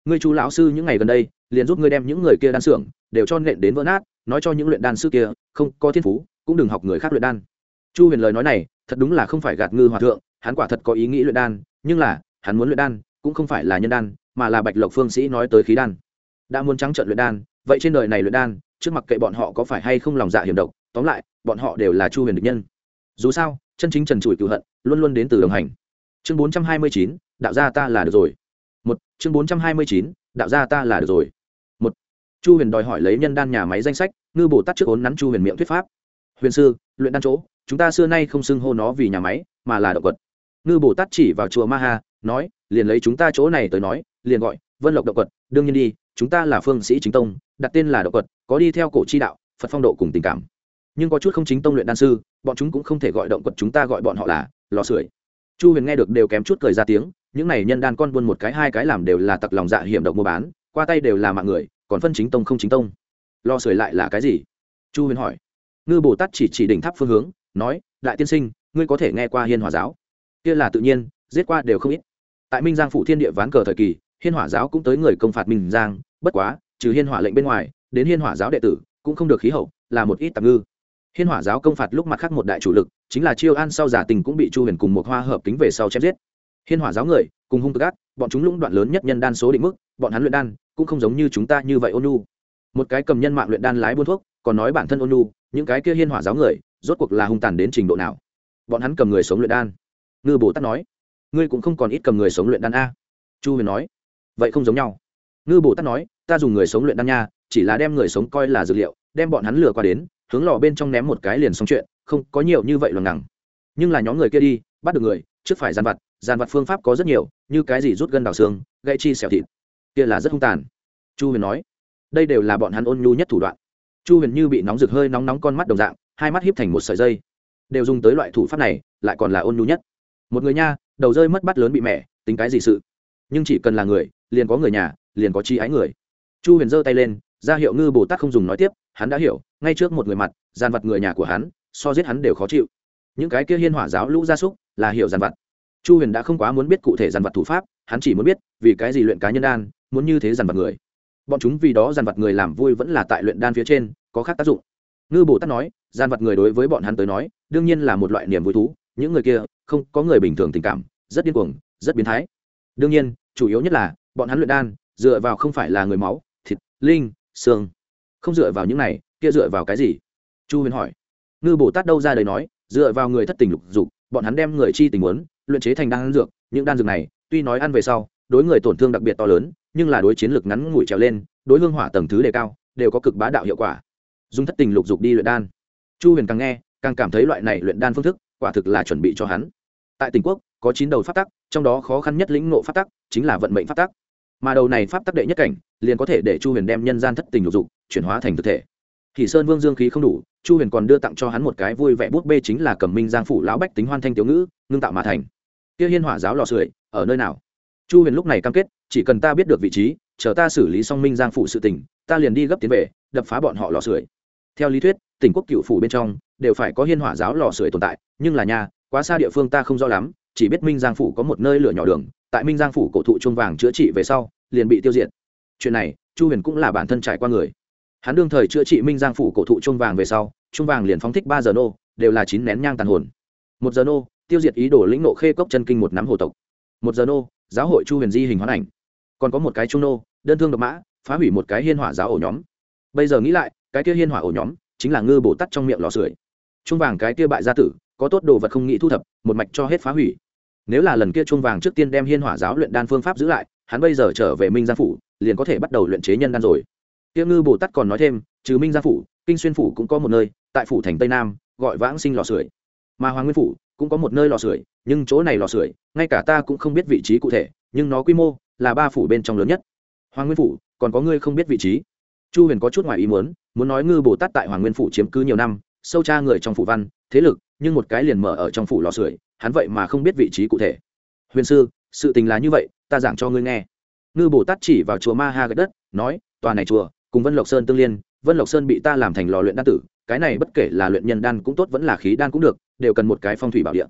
Ngươi chú lão sư những ngày gần đây, liền giúp ngươi đem những người kia đan xưởng, đều cho nện đến vỡ nát, nói cho những luyện đan sư kia, không, có thiên phú, cũng đừng học người khác luyện đan. Chu huyền lời nói này, thật đúng là không phải gạt ngư hòa thượng, hắn quả thật có ý nghĩ luyện đan, nhưng là, hắn muốn luyện đan, cũng không phải là nhân đan, mà là bạch lộc phương sĩ nói tới khí đan đã muốn trắng trận luyện đan, vậy trên đời này luyện đan, trước mặt kệ bọn họ có phải hay không lòng dạ hiểm độc? Tóm lại, bọn họ đều là chu huyền địch nhân. Dù sao, chân chính trần trụi cựu hận, luôn luôn đến từ đồng hành. Chương bốn trăm hai mươi chín, đạo gia ta là được rồi. Một, chương bốn trăm hai mươi chín, đạo gia ta là được rồi. Một, chu huyền đòi hỏi lấy nhân đan nhà máy danh sách, ngư bồ tát trước ốn nắn chu huyền miệng thuyết pháp. Huyền sư, luyện đan chỗ, chúng ta xưa nay không xưng hô nó vì nhà máy, mà là động vật. Ngư bồ tát chỉ vào chùa ma ha, nói, liền lấy chúng ta chỗ này tới nói, liền gọi, vân lộc động vật, đương nhiên đi chúng ta là phương sĩ chính tông, đặt tên là đạo quật, có đi theo cổ chi đạo, phật phong độ cùng tình cảm. Nhưng có chút không chính tông luyện đan sư, bọn chúng cũng không thể gọi động quật chúng ta gọi bọn họ là lò sưởi. Chu huyền nghe được đều kém chút cười ra tiếng, những này nhân đan con buôn một cái hai cái làm đều là tặc lòng dạ hiểm độc mua bán, qua tay đều là mạng người, còn phân chính tông không chính tông. Lò sưởi lại là cái gì? Chu huyền hỏi. Ngư bồ tát chỉ chỉ đỉnh tháp phương hướng, nói, đại tiên sinh, ngươi có thể nghe qua hiên hòa giáo. Kia là tự nhiên, giết qua đều không ít. Tại minh giang phủ thiên địa ván cờ thời kỳ hiên hỏa giáo cũng tới người công phạt minh giang, bất quá, trừ hiên hỏa lệnh bên ngoài, đến hiên hỏa giáo đệ tử cũng không được khí hậu, là một ít tạm ngư. Hiên hỏa giáo công phạt lúc mặt khác một đại chủ lực, chính là chiêu an sau giả tình cũng bị chu huyền cùng một hoa hợp kính về sau chém giết. Hiên hỏa giáo người, cùng hung tức ác bọn chúng lũng đoạn lớn nhất nhân đan số định mức, bọn hắn luyện đan cũng không giống như chúng ta như vậy ôn nu một cái cầm nhân mạng luyện đan lái buôn thuốc, còn nói bản thân ôn nu những cái kia hiên hỏa giáo người, rốt cuộc là hung tàn đến trình độ nào? Bọn hắn cầm người sống luyện đan. Ngư bồ tát nói, ngươi cũng không còn ít cầm người sống luyện đan a. Chu huyền nói vậy không giống nhau. Ngư bồ tát nói, ta dùng người sống luyện đan nha, chỉ là đem người sống coi là dược liệu, đem bọn hắn lừa qua đến, hướng lò bên trong ném một cái liền xong chuyện, không có nhiều như vậy loằng ngẳng nhưng là nhóm người kia đi, bắt được người, trước phải gian vặt gian vặt phương pháp có rất nhiều, như cái gì rút gân đào xương gậy chi xẻo thịt. Kia là rất hung tàn. Chu huyền nói, đây đều là bọn hắn ôn nhu nhất thủ đoạn. Chu huyền như bị nóng rực hơi nóng nóng con mắt đồng dạng, hai mắt hiếp thành một sợi dây. Đều dùng tới loại thủ pháp này, lại còn là ôn nhu nhất. Một người nha, đầu rơi mất bắt lớn bị mẹ, tính cái gì sự? Nhưng chỉ cần là người, liền có người nhà, liền có chi ái người. Chu huyền giơ tay lên, ra hiệu ngư bồ tát không dùng nói tiếp, hắn đã hiểu, ngay trước một người mặt gian vật người nhà của hắn, so giết hắn đều khó chịu. Những cái kia hiên hỏa giáo lũ gia súc, là hiểu gian vật. Chu huyền đã không quá muốn biết cụ thể gian vật thủ pháp, hắn chỉ muốn biết, vì cái gì luyện cá nhân đan, muốn như thế gian vật người. Bọn chúng vì đó gian vật người làm vui vẫn là tại luyện đan phía trên, có khác tác dụng. Ngư bồ tát nói gian vật người đối với bọn hắn tới nói, đương nhiên là một loại niềm vui thú, những người kia, không có người bình thường tình cảm, rất điên cuồng, rất biến thái đương nhiên, chủ yếu nhất là, bọn hắn luyện đan, dựa vào không phải là người máu, thịt, linh, xương. Không dựa vào những này, kia dựa vào cái gì? Chu huyền hỏi. Ngư bồ tát đâu ra đời nói, dựa vào người thất tình lục dục, bọn hắn đem người chi tình muốn, luyện chế thành đan dược. Những đan dược này, tuy nói ăn về sau, đối người tổn thương đặc biệt to lớn, nhưng là đối chiến lược ngắn ngủi trèo lên, đối hương hỏa tầng thứ đề cao, đều có cực bá đạo hiệu quả. Dùng thất tình lục dục đi luyện đan. Chu huyền càng nghe, càng cảm thấy loại này luyện đan phương thức, quả thực là chuẩn bị cho hắn. Tại tỉnh quốc có chín đầu pháp tắc trong đó khó khăn nhất lĩnh ngộ pháp tắc chính là vận mệnh pháp tắc. Mà đầu này pháp tắc đệ nhất cảnh liền có thể để chu huyền đem nhân gian thất tình lục dục chuyển hóa thành thực thể. Thì sơn vương dương khí không đủ chu huyền còn đưa tặng cho hắn một cái vui vẻ bút bê chính là cầm minh giang phủ lão bách tính hoan thanh tiểu ngữ ngưng tạo mà thành. Kia hiên hỏa giáo lò sưởi ở nơi nào? Chu huyền lúc này cam kết chỉ cần ta biết được vị trí chờ ta xử lý xong minh giang phủ sự tình, ta liền đi gấp tiến về đập phá bọn họ lò sưởi. Theo lý thuyết tỉnh quốc cựu phủ bên trong đều phải có hiên hỏa giáo lò sưởi tồn tại nhưng là nhà quá xa địa phương ta không rõ lắm chỉ biết minh giang phủ có một nơi lửa nhỏ đường, tại minh giang phủ cổ thụ chuông vàng chữa trị về sau, liền bị tiêu diệt. Chuyện này, chu huyền cũng là bản thân trải qua người. Hắn đương thời chữa trị minh giang phủ cổ thụ chuông vàng về sau, chuông vàng liền phóng thích ba giờ nô, đều là chín nén nhang tàn hồn. Một giờ nô, tiêu diệt ý đồ lĩnh nộ khê cốc chân kinh một nắm hồ tộc. Một giờ nô, giáo hội chu huyền di hình hoán ảnh. Còn có một cái trung nô, đơn thương độc mã, phá hủy một cái hiên hỏa giáo ổ nhóm. Bây giờ nghĩ lại, cái kia hiên hỏa ổ nhóm, chính là ngư bổ tắt trong miệng lò sưởi. Chuông vàng cái kia bại gia tử, có tốt đồ vật không nghĩ thu thập, một mạch cho hết phá hủy nếu là lần kia chuông vàng trước tiên đem hiên hỏa giáo luyện đan phương pháp giữ lại, hắn bây giờ trở về minh gia phủ, liền có thể bắt đầu luyện chế nhân đan rồi. Tiêu ngư bồ tát còn nói thêm, trừ minh gia phủ, kinh xuyên phủ cũng có một nơi, tại phủ thành tây nam, gọi vãng sinh lò sưởi. Mà hoàng nguyên phủ cũng có một nơi lò sưởi, nhưng chỗ này lò sưởi, ngay cả ta cũng không biết vị trí cụ thể, nhưng nó quy mô là ba phủ bên trong lớn nhất. Hoàng nguyên phủ, còn có ngươi không biết vị trí? Chu huyền có chút ngoài ý muốn muốn nói ngư bồ tát tại hoàng nguyên phủ chiếm cứ nhiều năm, sâu tra người trong phủ văn, thế lực, nhưng một cái liền mở ở trong phủ lò sưởi hắn vậy mà không biết vị trí cụ thể. Huyền sư, sự tình là như vậy, ta giảng cho ngươi nghe. Ngư bồ tát chỉ vào chùa ma ha gạch đất, nói, tòa này chùa, cùng vân lộc sơn tương liên, vân lộc sơn bị ta làm thành lò luyện đan tử, cái này bất kể là luyện nhân đan cũng tốt, vẫn là khí đan cũng được, đều cần một cái phong thủy bảo địa.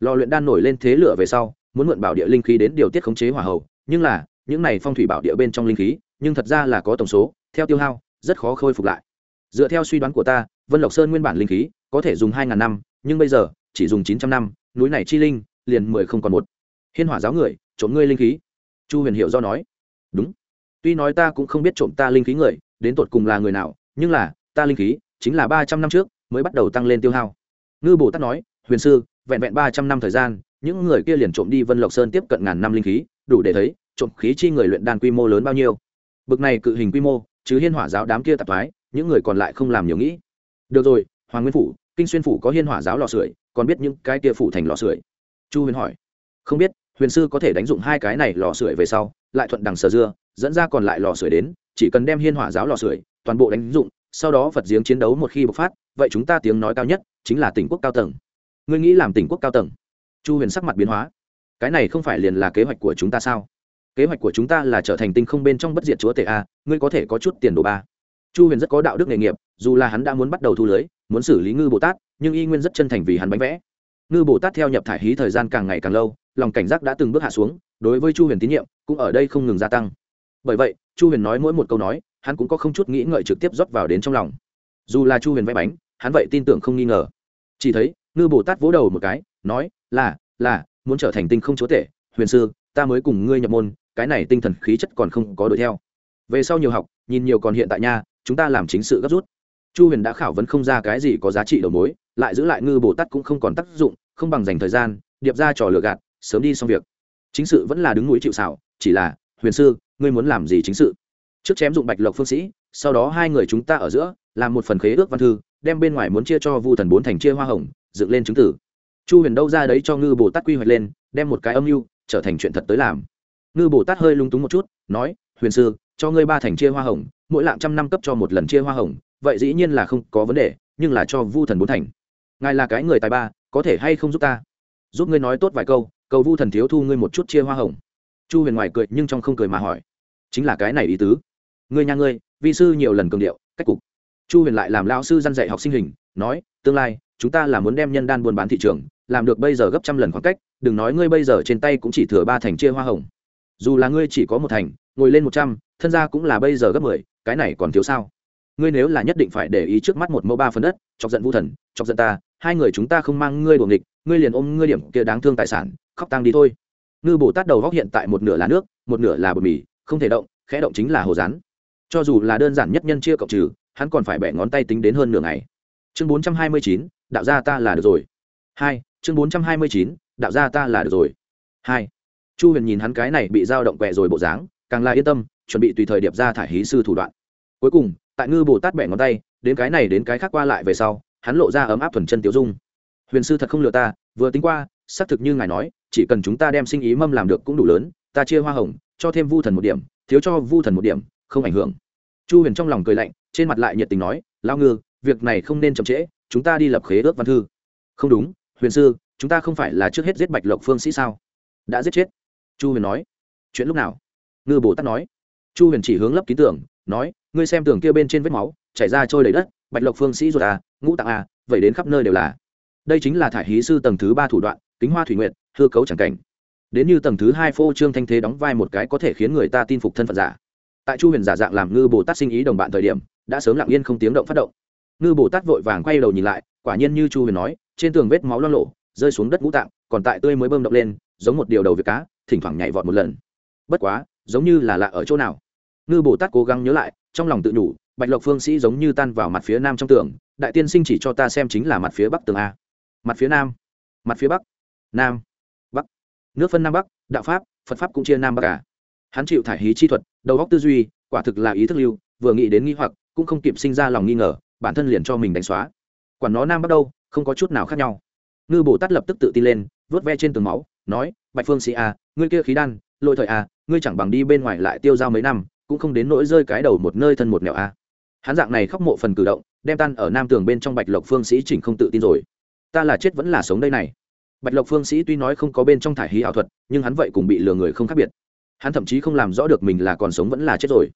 Lò luyện đan nổi lên thế lửa về sau, muốn mượn bảo địa linh khí đến điều tiết khống chế hỏa hậu nhưng là, những này phong thủy bảo địa bên trong linh khí, nhưng thật ra là có tổng số, theo tiêu hao, rất khó khôi phục lại. Dựa theo suy đoán của ta, vân lộc sơn nguyên bản linh khí, có thể dùng hai ngàn năm, nhưng bây giờ, chỉ dùng chín trăm năm núi này chi linh, liền mười không còn một. Hiên hỏa giáo người, trộm ngươi linh khí. Chu huyền hiểu do nói. Đúng. Tuy nói ta cũng không biết trộm ta linh khí người, đến tột cùng là người nào, nhưng là, ta linh khí chính là ba trăm năm trước mới bắt đầu tăng lên tiêu hao. Ngư bồ tát nói, huyền sư, vẹn vẹn ba trăm năm thời gian, những người kia liền trộm đi vân lộc sơn tiếp cận ngàn năm linh khí, đủ để thấy, trộm khí chi người luyện đan quy mô lớn bao nhiêu. Bực này cự hình quy mô, chứ hiên hỏa giáo đám kia tạp thoái, những người còn lại không làm nhiều nghĩ. Được rồi, hoàng nguyên phủ, kinh xuyên phủ có hiên hỏa giáo lò sưởi còn biết những cái kia phủ thành lò sưởi? Chu huyền hỏi. Không biết, huyền sư có thể đánh dụng hai cái này lò sưởi về sau, lại thuận đằng sờ dưa, dẫn ra còn lại lò sưởi đến, chỉ cần đem hiên hỏa giáo lò sưởi, toàn bộ đánh dụng, sau đó phật giếng chiến đấu một khi bộc phát, vậy chúng ta tiếng nói cao nhất chính là tỉnh quốc cao tầng. Ngươi nghĩ làm tỉnh quốc cao tầng? Chu huyền sắc mặt biến hóa. Cái này không phải liền là kế hoạch của chúng ta sao? Kế hoạch của chúng ta là trở thành tinh không bên trong bất diệt chúa tể a, ngươi có thể có chút tiền đồ ba. Chu huyền rất có đạo đức nghề nghiệp, dù là hắn đã muốn bắt đầu thu lưới muốn xử lý ngư bồ tát, nhưng y nguyên rất chân thành vì hắn bánh vẽ. Ngư bồ tát theo nhập thải hí thời gian càng ngày càng lâu, lòng cảnh giác đã từng bước hạ xuống, đối với chu huyền tín nhiệm cũng ở đây không ngừng gia tăng. Bởi vậy, chu huyền nói mỗi một câu nói, hắn cũng có không chút nghĩ ngợi trực tiếp rót vào đến trong lòng. Dù là chu huyền vẽ bánh, hắn vậy tin tưởng không nghi ngờ. Chỉ thấy, ngư bồ tát vỗ đầu một cái, nói, là là, muốn trở thành tinh không chúa tể, huyền sư, ta mới cùng ngươi nhập môn, cái này tinh thần khí chất còn không có đuổi theo. Về sau nhiều học, nhìn nhiều còn hiện tại nha, chúng ta làm chính sự gấp rút chu huyền đã khảo vấn không ra cái gì có giá trị đầu mối, lại giữ lại ngư bồ tát cũng không còn tác dụng, không bằng dành thời gian, điệp ra trò lừa gạt, sớm đi xong việc. Chính sự vẫn là đứng núi chịu xảo chỉ là, huyền sư, ngươi muốn làm gì chính sự? Trước chém dụng bạch lộc phương sĩ, sau đó hai người chúng ta ở giữa, làm một phần khế ước văn thư, đem bên ngoài muốn chia cho vu thần bốn thành chia hoa hồng, dựng lên chứng tử. Chu huyền đâu ra đấy cho ngư bồ tát quy hoạch lên, đem một cái âm mưu, trở thành chuyện thật tới làm. Ngư bồ tát hơi lung túng một chút, nói, huyền sư, cho ngươi ba thành chia hoa hồng, mỗi lạng trăm năm cấp cho một lần chia hoa hồng vậy dĩ nhiên là không có vấn đề, nhưng là cho vu thần bốn thành. Ngài là cái người tài ba, có thể hay không giúp ta? Giúp ngươi nói tốt vài câu, cầu vu thần thiếu thu ngươi một chút chia hoa hồng. Chu huyền ngoài cười nhưng trong không cười mà hỏi, chính là cái này ý tứ. Ngươi nhà ngươi, vi sư nhiều lần cường điệu, cách cục. Chu huyền lại làm lao sư g dạy học sinh hình, nói, tương lai, chúng ta là muốn đem nhân đan buôn bán thị trường, làm được bây giờ gấp trăm lần khoảng cách, đừng nói ngươi bây giờ trên tay cũng chỉ thừa ba thành chia hoa hồng. Dù là ngươi chỉ có một thành, ngồi lên một trăm, thân gia cũng là bây giờ gấp mười, cái này còn thiếu sao? Ngươi nếu là nhất định phải để ý trước mắt một mẫu ba phần đất, chọc giận vu thần, chọc giận ta, hai người chúng ta không mang ngươi đuồng địch ngươi liền ôm ngươi điểm kia đáng thương tài sản, khóc tăng đi thôi. Ngư bồ tát đầu góc hiện tại một nửa là nước, một nửa là bột mì, không thể động, khẽ động chính là hồ rán. Cho dù là đơn giản nhất nhân chia cộng trừ, hắn còn phải bẻ ngón tay tính đến hơn nửa ngày. Chương bốn trăm hai mươi chín, đạo gia ta là được rồi. Hai, chương bốn trăm hai mươi chín, đạo gia ta là được rồi. Hai, chu huyền nhìn hắn cái này bị dao động quẹ rồi bộ dáng, càng là yên tâm, chuẩn bị tùy thời điệp ra thải hí sư thủ đoạn. Cuối cùng tại ngư bồ tát bẻ ngón tay, đến cái này đến cái khác qua lại về sau, hắn lộ ra ấm áp thuần chân tiểu dung. Huyền sư thật không lừa ta, vừa tính qua, xác thực như ngài nói, chỉ cần chúng ta đem sinh ý mâm làm được cũng đủ lớn, ta chia hoa hồng, cho thêm vu thần một điểm, thiếu cho vu thần một điểm, không ảnh hưởng. Chu huyền trong lòng cười lạnh, trên mặt lại nhiệt tình nói lao ngư, việc này không nên chậm trễ, chúng ta đi lập khế ước văn thư. Không đúng, huyền sư, chúng ta không phải là trước hết giết bạch lộc phương sĩ sao? Đã giết chết. Chu huyền nói. Chuyện lúc nào? Ngư bồ tát nói. Chu huyền chỉ hướng lấp ký tưởng, nói ngươi xem tường kia bên trên vết máu, chảy ra trôi đầy đất, bạch lộc phương sĩ ruột à ngũ tạng à vậy đến khắp nơi đều là. Đây chính là thải hí sư tầng thứ ba thủ đoạn, kính hoa thủy nguyện hư cấu chẳng cảnh. Đến như tầng thứ hai phô trương thanh thế đóng vai một cái có thể khiến người ta tin phục thân phận giả. Tại chu huyền giả dạng làm ngư bồ tát sinh ý đồng bạn thời điểm, đã sớm lặng yên không tiếng động phát động. Ngư bồ tát vội vàng quay đầu nhìn lại, quả nhiên như chu huyền nói, trên tường vết máu lo lộ rơi xuống đất ngũ tạng, còn tại tươi mới bơm động lên, giống một điều đầu việc cá, thỉnh thoảng nhảy vọt một lần. Bất quá, giống như là lạ ở chỗ nào ngư bồ tát cố gắng nhớ lại trong lòng tự nhủ bạch lộc phương sĩ giống như tan vào mặt phía nam trong tường đại tiên sinh chỉ cho ta xem chính là mặt phía bắc tường a. Mặt phía nam? Mặt phía bắc. Nam bắc. Nước phân nam bắc đạo pháp phật pháp cũng chia nam bắc cả hắn chịu thải hí chi thuật đầu góc tư duy quả thực là ý thức lưu vừa nghĩ đến nghi hoặc cũng không kịp sinh ra lòng nghi ngờ bản thân liền cho mình đánh xóa. Quản nó nam bắc đâu không có chút nào khác nhau. Ngư bồ tát lập tức tự tin lên vớt ve trên tường máu nói bạch phương sĩ a à, ngươi kia khí đan lôi thời a à, ngươi chẳng bằng đi bên ngoài lại tiêu dao mấy năm cũng không đến nỗi rơi cái đầu một nơi thân một nẻo a à. hắn dạng này khóc mộ phần cử động, đem tan ở nam tường bên trong bạch lộc phương sĩ chỉnh không tự tin rồi. Ta là chết vẫn là sống đây này. Bạch lộc phương sĩ tuy nói không có bên trong thải hí ảo thuật, nhưng hắn vậy cũng bị lừa người không khác biệt. Hắn thậm chí không làm rõ được mình là còn sống vẫn là chết rồi.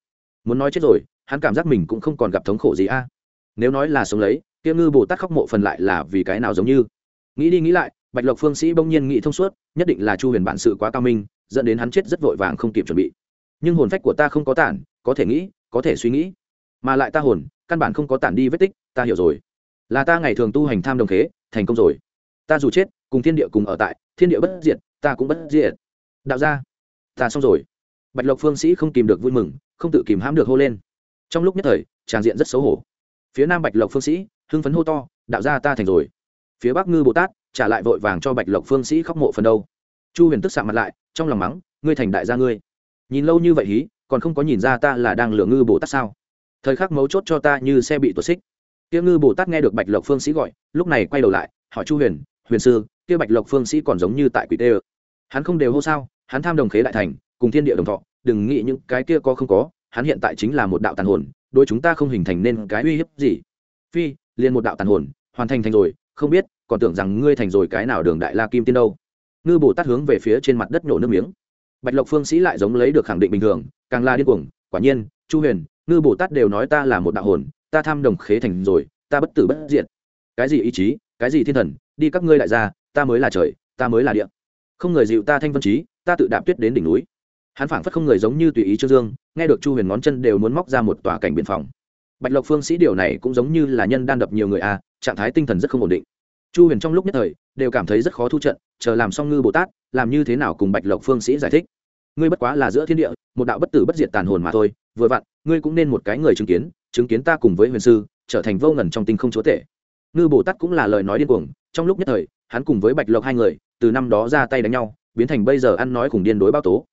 Muốn nói chết rồi, hắn cảm giác mình cũng không còn gặp thống khổ gì a. Nếu nói là sống lấy, kia ngư bồ tát khóc mộ phần lại là vì cái nào giống như? Nghĩ đi nghĩ lại, bạch lộc phương sĩ bỗng nhiên nghĩ thông suốt, nhất định là chu huyền bản sự quá cao minh, dẫn đến hắn chết rất vội vàng không kịp chuẩn bị nhưng hồn phách của ta không có tản, có thể nghĩ, có thể suy nghĩ. Mà lại ta hồn, căn bản không có tản đi vết tích, ta hiểu rồi. Là ta ngày thường tu hành tham đồng khế, thành công rồi. Ta dù chết, cùng thiên địa cùng ở tại, thiên địa bất diệt, ta cũng bất diệt. Đạo ra ta xong rồi. Bạch lộc phương sĩ không kìm được vui mừng, không tự kìm hãm được hô lên. Trong lúc nhất thời, tràng diện rất xấu hổ. Phía nam bạch lộc phương sĩ, hưng phấn hô to, đạo ra ta thành rồi. Phía bắc ngư bồ tát, trả lại vội vàng cho bạch lộc phương sĩ khóc mộ phần đâu chu huyền tức sạ mặt lại, trong lòng mắng, ngươi thành đại gia ngươi nhìn lâu như vậy hí, còn không có nhìn ra ta là đang lừa ngư bồ tát sao? Thời khắc mấu chốt cho ta như xe bị tuột xích. Tiêu ngư bồ tát nghe được bạch lộc phương sĩ gọi, lúc này quay đầu lại, hỏi chu huyền huyền sư, kia bạch lộc phương sĩ còn giống như tại quỷ tê ơ. Hắn không đều hô sao, hắn tham đồng khế đại thành, cùng thiên địa đồng thọ, đừng nghĩ những cái kia có không có, hắn hiện tại chính là một đạo tàn hồn đôi chúng ta không hình thành nên cái uy hiếp gì. Phi, liền một đạo tàn hồn, hoàn thành thành rồi, không biết, còn tưởng rằng ngươi thành rồi cái nào đường đại la kim tiên đâu. Ngư bồ tát hướng về phía trên mặt đất nhổ nước miếng bạch lộc phương sĩ lại giống lấy được khẳng định bình thường, càng la điên cuồng, quả nhiên, chu huyền, ngư bồ tát đều nói ta là một đạo hồn, ta tham đồng khế thành rồi, ta bất tử bất diệt. Cái gì ý chí, cái gì thiên thần, đi các ngươi lại ra ta mới là trời, ta mới là địa. Không người dịu ta thanh vân trí, ta tự đạp tuyết đến đỉnh núi. Hắn phảng phất không người giống như tùy ý trương dương, nghe được chu huyền ngón chân đều muốn móc ra một tòa cảnh biên phòng. Bạch lộc phương sĩ điều này cũng giống như là nhân đan đập nhiều người a trạng thái tinh thần rất không ổn định. Chu huyền trong lúc nhất thời, đều cảm thấy rất khó thu trận, chờ làm xong ngư bồ tát làm như thế nào cùng bạch lộc phương sĩ giải thích? Ngươi bất quá là giữa thiên địa, một đạo bất tử bất diệt tàn hồn mà thôi, vừa vặn, ngươi cũng nên một cái người chứng kiến chứng kiến ta cùng với huyền sư, trở thành vô ngần trong tinh không chúa tể. Ngư bồ tát cũng là lời nói điên cuồng, trong lúc nhất thời, hắn cùng với bạch lộc hai người, từ năm đó ra tay đánh nhau, biến thành bây giờ ăn nói cùng điên đối bao tố.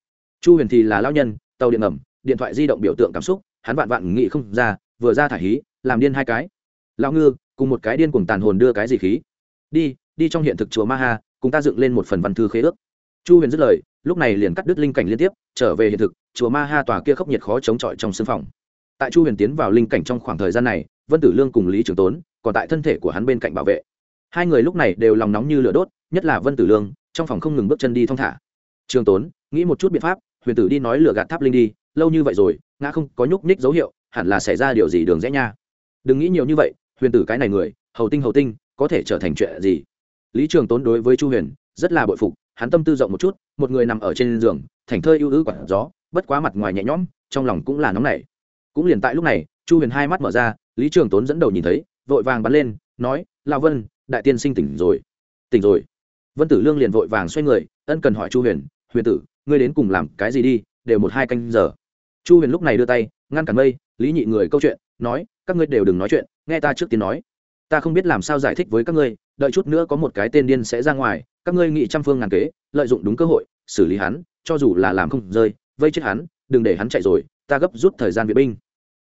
Chu huyền thì là lao nhân, tàu điện ngầm, điện thoại di động biểu tượng cảm xúc, hắn vạn vạn nghĩ không ra, vừa ra thả hí, làm điên hai cái. Lao ngư, cùng một cái điên cuồng tàn hồn đưa cái gì khí? Đi đi trong hiện thực chùa ma ha, cùng ta dựng lên một phần văn thư khế ước chu huyền dứt lời, lúc này liền cắt đứt linh cảnh liên tiếp, trở về hiện thực, chùa ma ha tòa kia khốc nhiệt khó chống chọi trong sưng phòng. Tại chu huyền tiến vào linh cảnh trong khoảng thời gian này, vân tử lương cùng lý trường tốn, còn tại thân thể của hắn bên cạnh bảo vệ. Hai người lúc này đều lòng nóng như lửa đốt, nhất là vân tử lương, trong phòng không ngừng bước chân đi thong thả. Trường tốn, nghĩ một chút biện pháp, huyền tử đi nói lửa gạt tháp linh đi, lâu như vậy rồi, ngã không có nhúc nhích dấu hiệu, hẳn là xảy ra điều gì đường rẽ nha. Đừng nghĩ nhiều như vậy, huyền tử cái này người, hầu tinh hầu tinh, có thể trở thành chuyện gì? Lý trường tốn đối với chu huyền, rất là bội phục hắn tâm tư rộng một chút, một người nằm ở trên giường, thành thơi ưu ư quạt gió, bất quá mặt ngoài nhẹ nhõm, trong lòng cũng là nóng nảy. Cũng liền tại lúc này, chu huyền hai mắt mở ra, lý trường tốn dẫn đầu nhìn thấy, vội vàng bắn lên, nói lao vân, đại tiên sinh tỉnh rồi. Tỉnh rồi. Vân tử lương liền vội vàng xoay người, ân cần hỏi chu huyền huyền tử, ngươi đến cùng làm cái gì đi, đều một hai canh giờ. Chu huyền lúc này đưa tay, ngăn cản mây, lý nhị người câu chuyện, nói, các ngươi đều đừng nói chuyện, nghe ta trước tiên nói. Ta không biết làm sao giải thích với các ngươi, đợi chút nữa có một cái tên điên sẽ ra ngoài các ngươi nghị trăm phương ngàn kế, lợi dụng đúng cơ hội, xử lý hắn, cho dù là làm không rơi, vây chết hắn, đừng để hắn chạy rồi, ta gấp rút thời gian viện binh.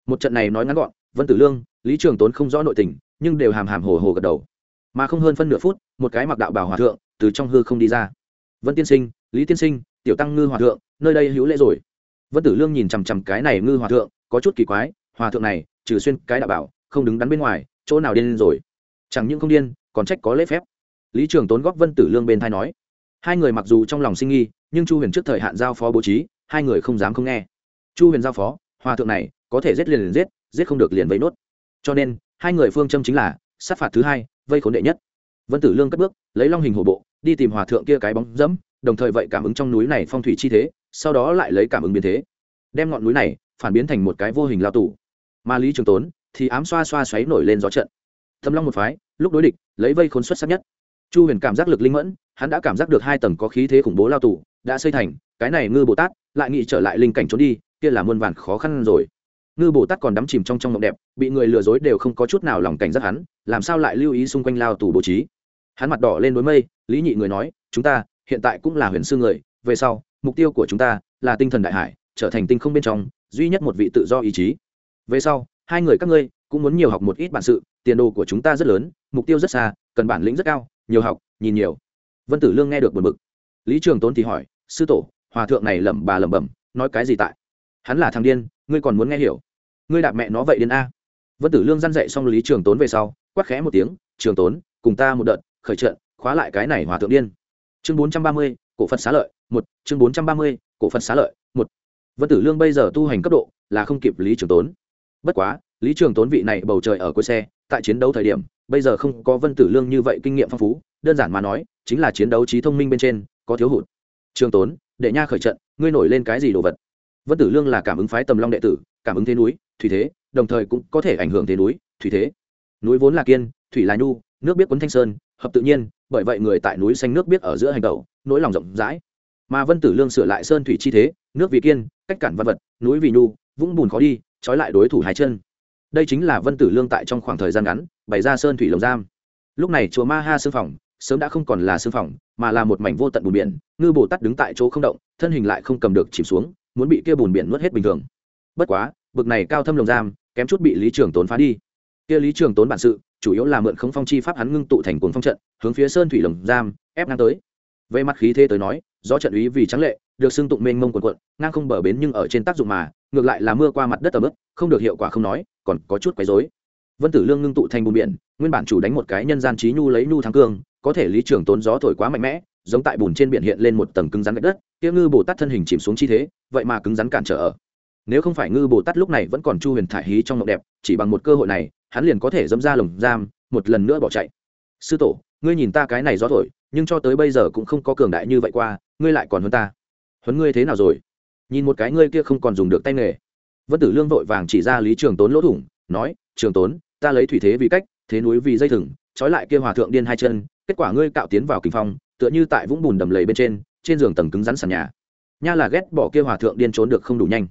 Một trận này nói ngắn gọn, vân tử lương, lý trường tốn không rõ nội tình, nhưng đều hàm hàm hồ hồ gật đầu. Mà không hơn phân nửa phút, một cái mặc đạo bảo hòa thượng từ trong hư không đi ra. Vân tiên sinh, lý tiên sinh, tiểu tăng ngư hòa thượng, nơi đây hữu lễ rồi. Vân tử lương nhìn chằm chằm cái này ngư hòa thượng, có chút kỳ quái, hòa thượng này, trừ xuyên cái đạo bảo, không đứng đắn bên ngoài, chỗ nào điên rồi? Chẳng những không điên, còn trách có lễ phép lý trường tốn góp vân tử lương bên thai nói, hai người mặc dù trong lòng sinh nghi, nhưng chu huyền trước thời hạn giao phó bố trí, hai người không dám không nghe. Chu huyền giao phó, hòa thượng này có thể giết liền liền giết giết không được liền vây nốt. Cho nên, hai người phương châm chính là, sát phạt thứ hai, vây khốn đệ nhất. Vân tử lương cất bước, lấy long hình hổ bộ, đi tìm hòa thượng kia cái bóng dẫm, đồng thời vậy cảm ứng trong núi này phong thủy chi thế, sau đó lại lấy cảm ứng biến thế. Đem ngọn núi này phản biến thành một cái vô hình lao tù. Mà lý trường tốn thì ám xoa xoa xoáy nổi lên gió trận. Thâm long một phái, lúc đối địch, lấy vây khốn xuất sắc nhất chu huyền cảm giác lực linh mẫn, hắn đã cảm giác được hai tầng có khí thế khủng bố lao tù, đã xây thành, cái này ngư bồ tát, lại nghĩ trở lại linh cảnh trốn đi, kia là muôn vàn khó khăn rồi. Ngư bồ tát còn đắm chìm trong trong mộng đẹp, bị người lừa dối đều không có chút nào lòng cảnh giác hắn, làm sao lại lưu ý xung quanh lao tù bố trí? Hắn mặt đỏ lên đối mây, lý nhị người nói, chúng ta, hiện tại cũng là huyền sư người, về sau, mục tiêu của chúng ta là tinh thần đại hải, trở thành tinh không bên trong, duy nhất một vị tự do ý chí. Về sau, hai người các ngươi cũng muốn nhiều học một ít bản sự, tiền đồ của chúng ta rất lớn, mục tiêu rất xa, cần bản lĩnh rất cao nhiều học, nhìn nhiều. Vân tử lương nghe được buồn bực. Lý trường tốn thì hỏi, sư tổ, hòa thượng này lẩm bà lẩm bẩm, nói cái gì tại? Hắn là thằng điên, ngươi còn muốn nghe hiểu? Ngươi đạp mẹ nó vậy điên a. Vân tử lương dăn dậy xong lý trường tốn về sau, quát khẽ một tiếng, trường tốn, cùng ta một đợt, khởi trận, khóa lại cái này hòa thượng điên. Chương bốn trăm ba mươi, cổ phật xá lợi, một. Chương bốn trăm ba mươi, cổ phật xá lợi, một. Vân tử lương bây giờ tu hành cấp độ là không kịp lý trường tốn. Bất quá, lý trường tốn vị này bầu trời ở cuối xe tại chiến đấu thời điểm, bây giờ không có vân tử lương như vậy kinh nghiệm phong phú, đơn giản mà nói, chính là chiến đấu trí thông minh bên trên, có thiếu hụt. Trường tốn, đệ nha khởi trận, ngươi nổi lên cái gì đồ vật? Vân tử lương là cảm ứng phái tầm long đệ tử, cảm ứng thế núi, thủy thế, đồng thời cũng có thể ảnh hưởng thế núi, thủy thế. Núi vốn là kiên, thủy là nhu, nước biết quấn thanh sơn, hợp tự nhiên, bởi vậy người tại núi xanh nước biết ở giữa hành tẩu, nỗi lòng rộng rãi. Mà vân tử lương sửa lại sơn thủy chi thế, nước vì kiên, cách cản văn vật, núi vì nhu, vũng bùn khó đi, trói lại đối thủ hai chân đây chính là vân tử lương tại trong khoảng thời gian ngắn bày ra sơn thủy lồng giam. Lúc này chùa ma ha sư phòng sớm đã không còn là sư phòng, mà là một mảnh vô tận bùn biển, ngư bồ tát đứng tại chỗ không động, thân hình lại không cầm được chìm xuống, muốn bị kia bùn biển nuốt hết bình thường. Bất quá, bực này cao thâm lồng giam, kém chút bị lý trường tốn phá đi. Kia lý trường tốn bản sự, chủ yếu là mượn không phong chi pháp hắn ngưng tụ thành cuồng phong trận, hướng phía sơn thủy lồng giam, ép ngang tới. Về mặt khí thế tới nói do trận úy vì trắng lệ được xưng tụng mênh mông quần quận, ngang không bờ bến nhưng ở trên tác dụng mà, ngược lại là mưa qua mặt đất ở mức không được hiệu quả không nói, còn có chút quấy rối. Vân tử lương ngưng tụ thành bùn biển, nguyên bản chủ đánh một cái nhân gian trí nhu lấy nhu thắng cương có thể lý trưởng tốn gió thổi quá mạnh mẽ, giống tại bùn trên biển hiện lên một tầng cứng rắn gạch đất, kia ngư bồ tát thân hình chìm xuống chi thế, vậy mà cứng rắn cản trở ở. Nếu không phải ngư bồ tát lúc này vẫn còn chu huyền thải hí trong mộng đẹp, chỉ bằng một cơ hội này, hắn liền có thể dẫm ra lồng giam, một lần nữa bỏ chạy. Sư tổ, ngươi nhìn ta cái này gió thổi, nhưng cho tới bây giờ cũng không có cường đại như vậy qua, ngươi lại còn hơn ta huấn ngươi thế nào rồi? Nhìn một cái ngươi kia không còn dùng được tay nghề. Vân tử lương vội vàng chỉ ra lý trường tốn lỗ thủng, nói, trường tốn, ta lấy thủy thế vì cách, thế núi vì dây thừng, trói lại kia hòa thượng điên hai chân, kết quả ngươi cạo tiến vào kinh phong, tựa như tại vũng bùn đầm lầy bên trên trên giường tầng cứng rắn sàn nhà. Nha là ghét bỏ kia hòa thượng điên trốn được không đủ nhanh.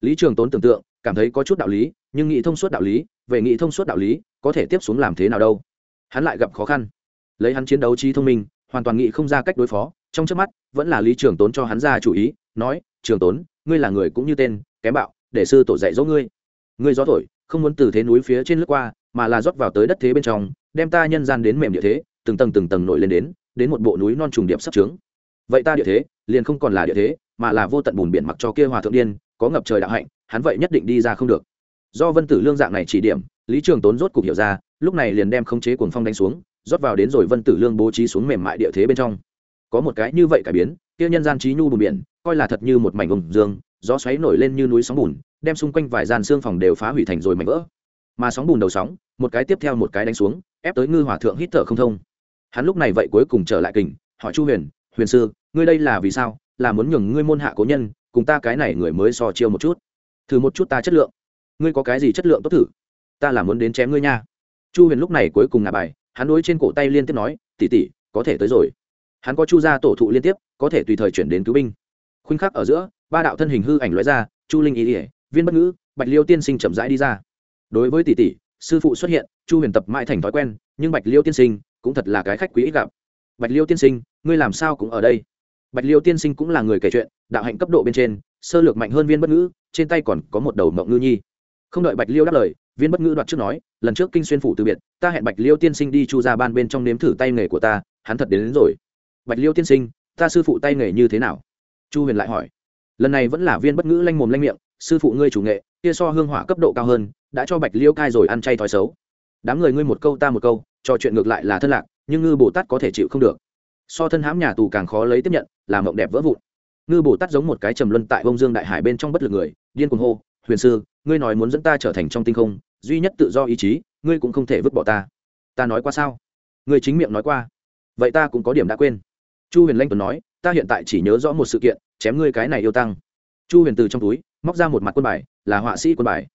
Lý trường tốn tưởng tượng, cảm thấy có chút đạo lý, nhưng nghĩ thông suốt đạo lý, về nghĩ thông suốt đạo lý, có thể tiếp xuống làm thế nào đâu? Hắn lại gặp khó khăn. Lấy hắn chiến đấu trí thông minh, hoàn toàn nghĩ không ra cách đối phó trong trước mắt, vẫn là lý trường tốn cho hắn ra chủ ý, nói, trường tốn, ngươi là người cũng như tên, kém bạo, để sư tổ dạy dỗ ngươi. Ngươi gió thổi, không muốn từ thế núi phía trên lướt qua, mà là rót vào tới đất thế bên trong, đem ta nhân gian đến mềm địa thế, từng tầng từng tầng nổi lên đến đến một bộ núi non trùng điệp sắp trướng. Vậy ta địa thế, liền không còn là địa thế, mà là vô tận bùn biển mặc cho kia hòa thượng điên, có ngập trời đạo hạnh, hắn vậy nhất định đi ra không được. Do vân tử lương dạng này chỉ điểm, lý trường tốn rốt cục hiểu ra, lúc này liền đem khống chế cuồng phong đánh xuống, rót vào đến rồi vân tử lương bố trí xuống mềm mại địa thế bên trong có một cái như vậy cải biến, kia nhân gian trí nhu bùn biển, coi là thật như một mảnh vùng dương, gió xoáy nổi lên như núi sóng bùn, đem xung quanh vài gian xương phòng đều phá hủy thành rồi mảnh vỡ. Mà sóng bùn đầu sóng, một cái tiếp theo một cái đánh xuống, ép tới ngư hòa thượng hít thở không thông. Hắn lúc này vậy cuối cùng trở lại kình, hỏi chu huyền huyền sư, ngươi đây là vì sao? Là muốn nhường ngươi môn hạ cố nhân, cùng ta cái này người mới so chiêu một chút. Thử một chút ta chất lượng. Ngươi có cái gì chất lượng tốt thử? Ta là muốn đến chém ngươi nha. Chu huyền lúc này cuối cùng ngả bài, hắn đối trên cổ tay liên tiếp nói tỉ tỉ có thể tới rồi hắn có chu gia tổ thụ liên tiếp có thể tùy thời chuyển đến cứu binh. Khuynh khắc ở giữa ba đạo thân hình hư ảnh loại ra chu linh ý ỉa viên bất ngữ bạch liêu tiên sinh chậm rãi đi ra. Đối với tỷ tỷ sư phụ xuất hiện chu huyền tập mãi thành thói quen nhưng bạch liêu tiên sinh cũng thật là cái khách quý ít gặp. Bạch liêu tiên sinh ngươi làm sao cũng ở đây? Bạch liêu tiên sinh cũng là người kể chuyện đạo hạnh cấp độ bên trên sơ lược mạnh hơn viên bất ngữ trên tay còn có một đầu mộng ngư nhi. Không đợi bạch liêu đáp lời viên bất ngữ đoạt trước nói lần trước kinh xuyên phủ từ biệt ta hẹn bạch liêu tiên sinh đi chu ra ban bên trong nếm thử tay nghề của ta hắn thật đến, đến rồi bạch liêu tiên sinh, ta sư phụ tay nghề như thế nào? Chu huyền lại hỏi. Lần này vẫn là viên bất ngữ lanh mồm lanh miệng, sư phụ ngươi chủ nghệ, kia so hương hỏa cấp độ cao hơn, đã cho bạch liêu cai rồi ăn chay thói xấu. Đám người ngươi một câu ta một câu, trò chuyện ngược lại là thân lạc, nhưng ngư bồ tát có thể chịu không được. So thân hãm nhà tù càng khó lấy tiếp nhận làm mộng đẹp vỡ vụn. Ngư bồ tát giống một cái trầm luân tại bông dương đại hải bên trong bất lực người, điên cuồng hô, huyền sư, ngươi nói muốn dẫn ta trở thành trong tinh không, duy nhất tự do ý chí, ngươi cũng không thể vứt bỏ ta. Ta nói qua sao? Ngươi chính miệng nói qua. Vậy ta cũng có điểm đã quên chu huyền lanh tuấn nói, ta hiện tại chỉ nhớ rõ một sự kiện, chém ngươi cái này yêu tăng. Chu huyền từ trong túi, móc ra một mặt quân bài, là họa sĩ quân bài.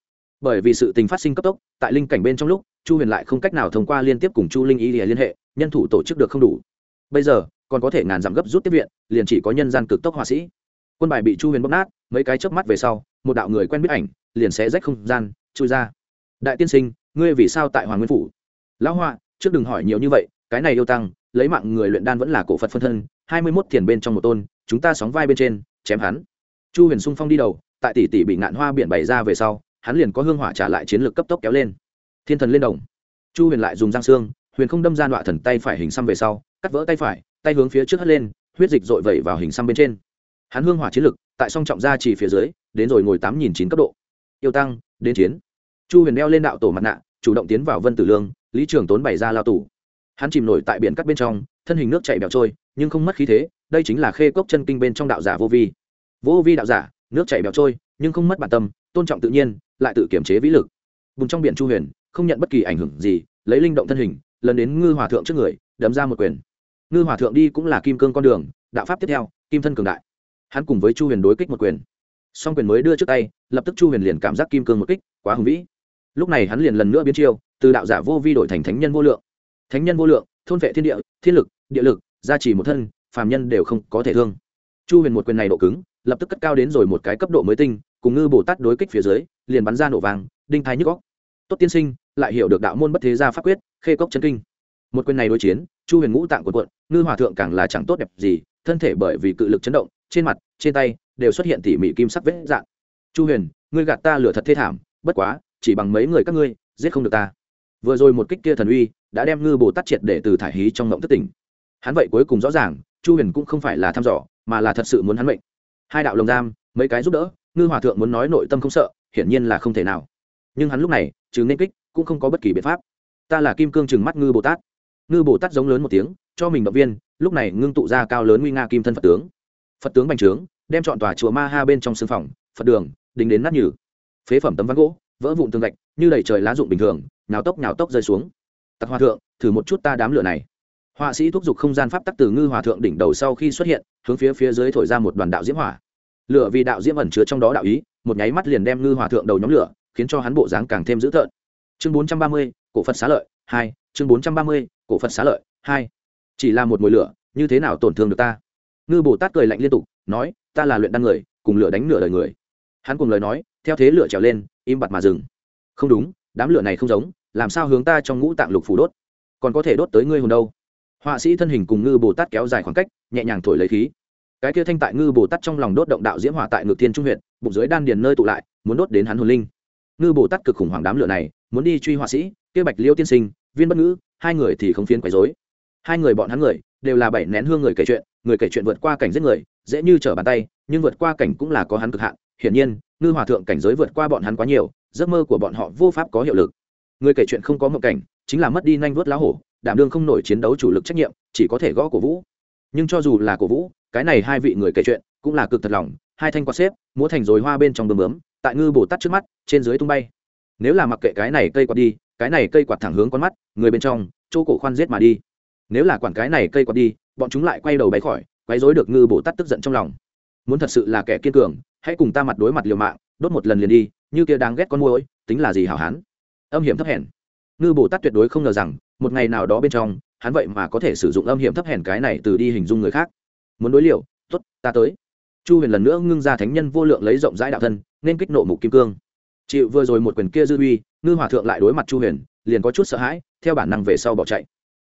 Bởi vì sự tình phát sinh cấp tốc, tại linh cảnh bên trong lúc, chu huyền lại không cách nào thông qua liên tiếp cùng chu linh ý liên hệ, nhân thủ tổ chức được không đủ. Bây giờ, còn có thể ngàn giảm gấp rút tiếp viện, liền chỉ có nhân gian cực tốc họa sĩ. Quân bài bị chu huyền bóp nát, mấy cái chớp mắt về sau, một đạo người quen biết ảnh, liền sẽ rách không gian, chui ra. Đại tiên sinh, ngươi vì sao tại hoàng nguyên phủ? Lão họa, trước đừng hỏi nhiều như vậy, cái này yêu tăng lấy mạng người luyện đan vẫn là cổ phật phân thân, hai mươi mốt thiền bên trong một tôn, chúng ta sóng vai bên trên, chém hắn. Chu huyền sung phong đi đầu, tại tỷ tỷ bị ngạn hoa biển bày ra về sau, hắn liền có hương hỏa trả lại chiến lược cấp tốc kéo lên. Thiên thần lên đồng. Chu huyền lại dùng giang xương, huyền không đâm ra nọa thần tay phải hình xăm về sau, cắt vỡ tay phải, tay hướng phía trước hất lên, huyết dịch dội vẩy vào hình xăm bên trên. Hắn hương hỏa chiến lực tại song trọng gia chỉ phía dưới, đến rồi ngồi tám nghìn chín cấp độ. Yêu tăng, đến chiến. Chu huyền đeo lên đạo tổ mặt nạ, chủ động tiến vào vân tử lương, lý trường tốn bày ra lao tù hắn chìm nổi tại biển cắt bên trong, thân hình nước chạy bẹo trôi, nhưng không mất khí thế, đây chính là khê cốc chân kinh bên trong đạo giả vô vi. Vô vi đạo giả, nước chảy bẹo trôi, nhưng không mất bản tâm, tôn trọng tự nhiên, lại tự kiểm chế vĩ lực. Bùn trong biển chu huyền, không nhận bất kỳ ảnh hưởng gì, lấy linh động thân hình, lần đến ngư hòa thượng trước người, đấm ra một quyền. Ngư hòa thượng đi cũng là kim cương con đường, đạo pháp tiếp theo, kim thân cường đại. Hắn cùng với chu huyền đối kích một quyền. Song quyền mới đưa trước tay, lập tức chu huyền liền cảm giác kim cương một kích, quá hùng vĩ. Lúc này hắn liền lần nữa biến chiêu, từ đạo giả vô vi đổi thành thánh nhân vô lượng thánh nhân vô lượng, thôn vệ thiên địa, thiên lực, địa lực, gia trì một thân, phàm nhân đều không có thể thương. Chu huyền một quyền này độ cứng, lập tức cất cao đến rồi một cái cấp độ mới tinh, cùng ngư bồ tát đối kích phía dưới, liền bắn ra nổ vàng, đinh thái nhức góc tốt tiên sinh, lại hiểu được đạo môn bất thế gia pháp quyết, khê cốc chân kinh. Một quyền này đối chiến, chu huyền ngũ tạng quần quận ngư hòa thượng càng là chẳng tốt đẹp gì, thân thể bởi vì cự lực chấn động, trên mặt, trên tay, đều xuất hiện tỉ mỉ kim sắc vết dạng. Chu huyền, ngươi gạt ta lửa thật thê thảm, bất quá, chỉ bằng mấy người các ngươi, giết không được ta. Vừa rồi một kích kia thần uy đã đem ngư bồ tát triệt để từ thải hí trong ngộng thất tỉnh. Hắn vậy cuối cùng rõ ràng, chu huyền cũng không phải là thăm dò, mà là thật sự muốn hắn mệnh. Hai đạo lồng giam, mấy cái giúp đỡ, ngư hòa thượng muốn nói nội tâm không sợ, hiển nhiên là không thể nào. Nhưng hắn lúc này, trừ nên kích, cũng không có bất kỳ biện pháp. Ta là kim cương trừng mắt ngư bồ tát. Ngư bồ tát giống lớn một tiếng, cho mình động viên, lúc này ngưng tụ ra cao lớn nguy nga kim thân phật tướng. Phật tướng bành trướng, đem chọn tòa chùa ma ha bên trong xương phòng, phật đường, đính đến nát nhừ. Phế phẩm tấm ván gỗ, vỡ vụn tường gạch, như đầy trời lá rụng bình thường, nhào tốc nhào tốc rơi xuống tặc hòa thượng, thử một chút ta đám lửa này. Họa sĩ thúc giục không gian pháp tắc từ ngư hòa thượng đỉnh đầu sau khi xuất hiện, hướng phía phía dưới thổi ra một đoàn đạo diễm hỏa. Lửa vì đạo diễm ẩn chứa trong đó đạo ý, một nháy mắt liền đem ngư hòa thượng đầu nhóm lửa, khiến cho hắn bộ dáng càng thêm dữ tợn. Chương bốn trăm ba mươi, cổ phật xá lợi, hai, chương bốn trăm ba mươi, cổ phật xá lợi, hai. Chỉ là một mùi lửa, như thế nào tổn thương được ta? Ngư bồ tát cười lạnh liên tục, nói, ta là luyện đan người, cùng lửa đánh nửa đời người. Hắn cùng lời nói, theo thế lửa trèo lên, im bặt mà dừng. Không đúng, đám lửa này không giống làm sao hướng ta trong ngũ tạng lục phủ đốt? Còn có thể đốt tới ngươi hồn đâu? Họa sĩ thân hình cùng ngư bồ tát kéo dài khoảng cách, nhẹ nhàng thổi lấy khí. Cái kia thanh tại ngư bồ tát trong lòng đốt động đạo diễm hỏa tại ngự thiên trung huyện bụng dưới đan điền nơi tụ lại, muốn đốt đến hắn hồn linh. Ngư bồ tát cực khủng hoảng đám lửa này, muốn đi truy họa sĩ, kia bạch liêu tiên sinh, viên bất ngữ, hai người thì không phiến quấy dối hai người bọn hắn người, đều là bảy nén hương người kể chuyện, người kể chuyện vượt qua cảnh giết người, dễ như trở bàn tay, nhưng vượt qua cảnh cũng là có hắn cực hạn. Hiển nhiên, ngư hòa thượng cảnh giới vượt qua bọn hắn quá nhiều, giấc mơ của bọn họ vô pháp có hiệu lực người kể chuyện không có mộng cảnh, chính là mất đi nhanh vuốt lá hổ, đảm đương không nổi chiến đấu chủ lực trách nhiệm, chỉ có thể gõ cổ vũ. Nhưng cho dù là cổ vũ, cái này hai vị người kể chuyện cũng là cực thật lòng, hai thanh quạt xếp, múa thành rồi hoa bên trong bơm bướm, tại ngư bồ tát trước mắt, trên dưới tung bay. Nếu là mặc kệ cái này cây quạt đi, cái này cây quạt thẳng hướng con mắt, người bên trong, chỗ cổ khoan giết mà đi. Nếu là quản cái này cây quạt đi, bọn chúng lại quay đầu bay khỏi, quấy rối được ngư bồ tát tức giận trong lòng. Muốn thật sự là kẻ kiên cường, hãy cùng ta mặt đối mặt liều mạng, đốt một lần liền đi, như kia đáng ghét con môi tính là gì hảo hán âm hiểm thấp hèn. Ngư bồ tát tuyệt đối không ngờ rằng một ngày nào đó bên trong hắn vậy mà có thể sử dụng âm hiểm thấp hèn cái này từ đi hình dung người khác. Muốn đối liệu, t ố t ta tới. Chu huyền lần nữa ngưng ra thánh nhân vô lượng lấy rộng rãi đạo thân nên kích nộ mục kim cương. Chịu vừa rồi một quyền kia dư uy ngư hòa thượng lại đối mặt chu huyền liền có chút sợ hãi theo bản năng về sau bỏ chạy.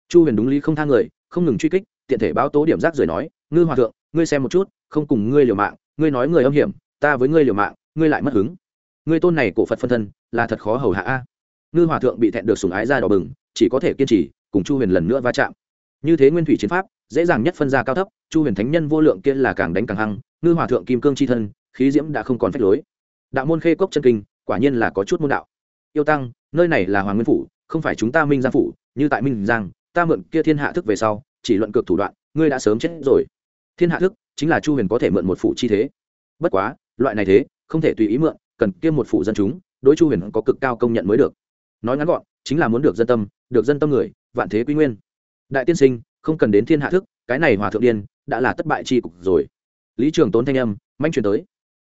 Chu huyền đúng lý không thang người không ngừng truy kích tiện thể báo tố điểm rác rời nói ngư hòa thượng ngươi xem một chút không cùng ngươi liều mạng ngươi nói người âm hiểm ta với ngươi liều mạng ngươi lại mất hứng. Ngươi tôn này cổ phật phân thân là thật khó hầu hạ a ngư hòa thượng bị thẹn được sùng ái ra đỏ bừng, chỉ có thể kiên trì, cùng chu huyền lần nữa va chạm. Như thế nguyên thủy chiến pháp, dễ dàng nhất phân ra cao thấp, chu huyền thánh nhân vô lượng kia là càng đánh càng hăng, ngư hòa thượng kim cương c h i thân, khí diễm đã không còn phép lối. Đạo môn khê cốc chân kinh, quả nhiên là có chút môn đạo. Yêu tăng, nơi này là hoàng nguyên phủ, không phải chúng ta minh giang phủ, như tại minh giang, ta mượn kia thiên hạ thức về sau, chỉ luận cược thủ đoạn, ngươi đã sớm chết rồi. Thiên hạ thức, chính là chu huyền có thể mượn một phủ chi thế. Bất quá, loại này thế, không thể tùy ý mượn, cần kiêm một phủ dân chúng, đối chu huyền có cực cao công nhận mới được nói ngắn gọn, chính là muốn được dân tâm, được dân tâm người, vạn thế quy nguyên. Đại tiên sinh, không cần đến thiên hạ thức, cái này hòa thượng điên, đã là thất bại chi cục rồi. Lý trường tốn thanh âm, manh truyền tới.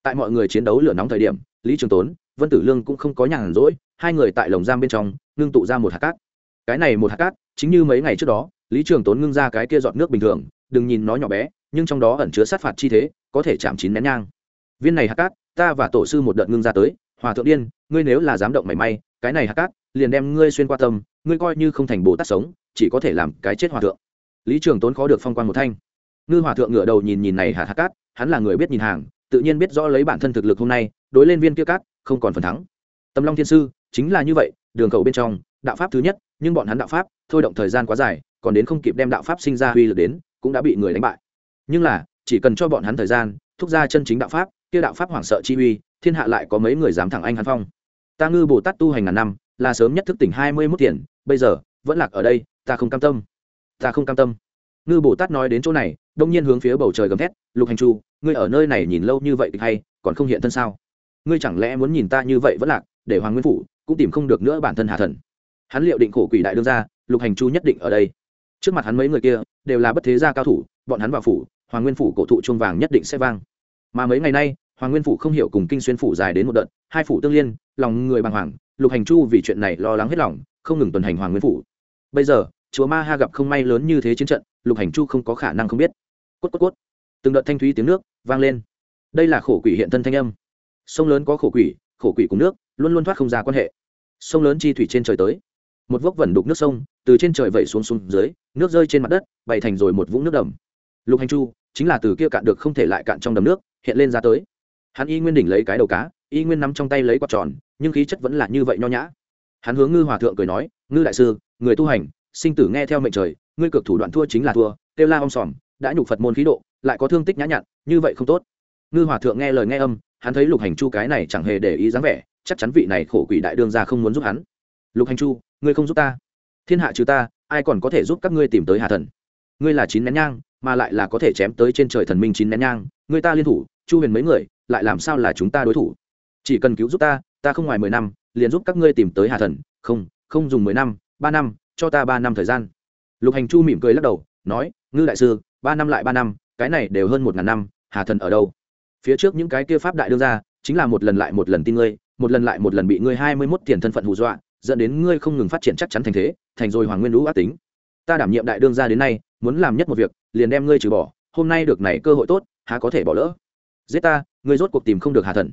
Tại mọi người chiến đấu lửa nóng thời điểm, lý trường tốn, vân tử lương cũng không có nhàn rỗi, hai người tại lồng giam bên trong, ngưng tụ ra một hạt cát. Cái này một hạt cát, chính như mấy ngày trước đó, lý trường tốn ngưng ra cái kia giọt nước bình thường, đừng nhìn nó nhỏ bé, nhưng trong đó ẩn chứa sát phạt chi thế, có thể chạm chín nén nhang. Viên này hạt cát, ta và tổ sư một đợt ngưng ra tới, hòa thượng điên, ngươi nếu là dám động mảy may cái này hạ cát, liền đem ngươi xuyên qua tâm, ngươi coi như không thành bồ tát sống, chỉ có thể làm cái chết hòa thượng. Lý trường tốn khó được phong quan một thanh. Ngư hòa thượng ngửa đầu nhìn nhìn này hạt hạ cát, hắn là người biết nhìn hàng, tự nhiên biết rõ lấy bản thân thực lực hôm nay, đối lên viên kia cát, không còn phần thắng. Tâm long thiên sư, chính là như vậy, đường cầu bên trong, đạo pháp thứ nhất, nhưng bọn hắn đạo pháp, thôi động thời gian quá dài, còn đến không kịp đem đạo pháp sinh ra uy lực đến, cũng đã bị người đánh bại. Nhưng là, chỉ cần cho bọn hắn thời gian, thúc ra chân chính đạo pháp, kia đạo pháp hoảng sợ chi uy, thiên hạ lại có mấy người dám thẳng anh hắn phong ta ngư bồ tát tu hành ngàn năm, là sớm nhất thức tỉnh hai mươi mốt tiền, bây giờ, vẫn lạc ở đây, ta không cam tâm. Ta không cam tâm. Ngư bồ tát nói đến chỗ này, đông nhiên hướng phía bầu trời gầm thét, lục hành chu, ngươi ở nơi này nhìn lâu như vậy thì hay, còn không hiện thân sao? Ngươi chẳng lẽ muốn nhìn ta như vậy vẫn lạc, để hoàng nguyên phủ cũng tìm không được nữa bản thân hà thần? Hắn liệu định khổ quỷ đại đương ra lục hành chu nhất định ở đây. Trước mặt hắn mấy người kia, đều là bất thế gia cao thủ, bọn hắn vào phủ, hoàng nguyên phủ cổ thụ chuông vàng nhất định sẽ vang. Mà mấy ngày nay hoàng nguyên phủ không hiểu cùng kinh xuyên phủ dài đến một đợt, hai phủ tương liên, lòng người bàng hoàng, lục hành chu vì chuyện này lo lắng hết lòng, không ngừng tuần hành hoàng nguyên phủ. Bây giờ, chúa ma ha gặp không may lớn như thế chiến trận, lục hành chu không có khả năng không biết. Cốt cốt cốt. Từng đợt thanh thúy tiếng nước vang lên. Đây là khổ quỷ hiện thân thanh âm. Sông lớn có khổ quỷ khổ quỷ cùng nước, luôn luôn thoát không ra quan hệ. Sông lớn chi thủy trên trời tới. Một vốc vẩn đục nước sông, từ trên trời vẩy xuống xuống dưới, nước rơi trên mặt đất, bày thành rồi một vũng nước đầm. Lục hành chu, chính là từ kia cạn được không thể lại cạn trong đầm nước, hiện lên ra tới hắn y nguyên đỉnh lấy cái đầu cá, y nguyên nắm trong tay lấy quạt tròn, nhưng khí chất vẫn là như vậy nho nhã. Hắn hướng ngư hòa thượng cười nói, ngư đại sư, người tu hành, sinh tử nghe theo mệnh trời, ngươi cực thủ đoạn thua chính là thua, kêu la om sòm, đã nhục phật môn khí độ, lại có thương tích nhã nhặn, như vậy không tốt. Ngư hòa thượng nghe lời nghe âm, hắn thấy lục hành chu cái này chẳng hề để ý dáng vẻ, chắc chắn vị này khổ quỷ đại đương ra không muốn giúp hắn. Lục hành chu, ngươi không giúp ta. Thiên hạ trừ ta, ai còn có thể giúp các ngươi tìm tới hà thần? Ngươi là chín nén nhang, mà lại là có thể chém tới trên trời thần minh chín nén nhang. Ngươi ta liên thủ, chu huyền mấy người lại làm sao là chúng ta đối thủ? Chỉ cần cứu giúp ta ta không ngoài mười năm, liền giúp các ngươi tìm tới hà thần. Không không dùng mười năm, ba năm, cho ta ba năm thời gian. Lục hành chu mỉm cười lắc đầu, nói, ngư đại sư, ba năm lại ba năm, cái này đều hơn một ngàn năm, hà thần ở đâu? Phía trước những cái kia pháp đại đương ra, chính là một lần lại một lần tin ngươi, một lần lại một lần bị ngươi hai mươi mốt tiền thân phận hù dọa, dẫn đến ngươi không ngừng phát triển chắc chắn thành thế, thành rồi hoàng nguyên lũ ác tính. Ta đảm nhiệm đại đương ra đến nay, muốn làm nhất một việc, liền đem ngươi trừ bỏ. Hôm nay được này cơ hội tốt, há có thể bỏ lỡ? Giết ta, ngươi rốt cuộc tìm không được hà thần.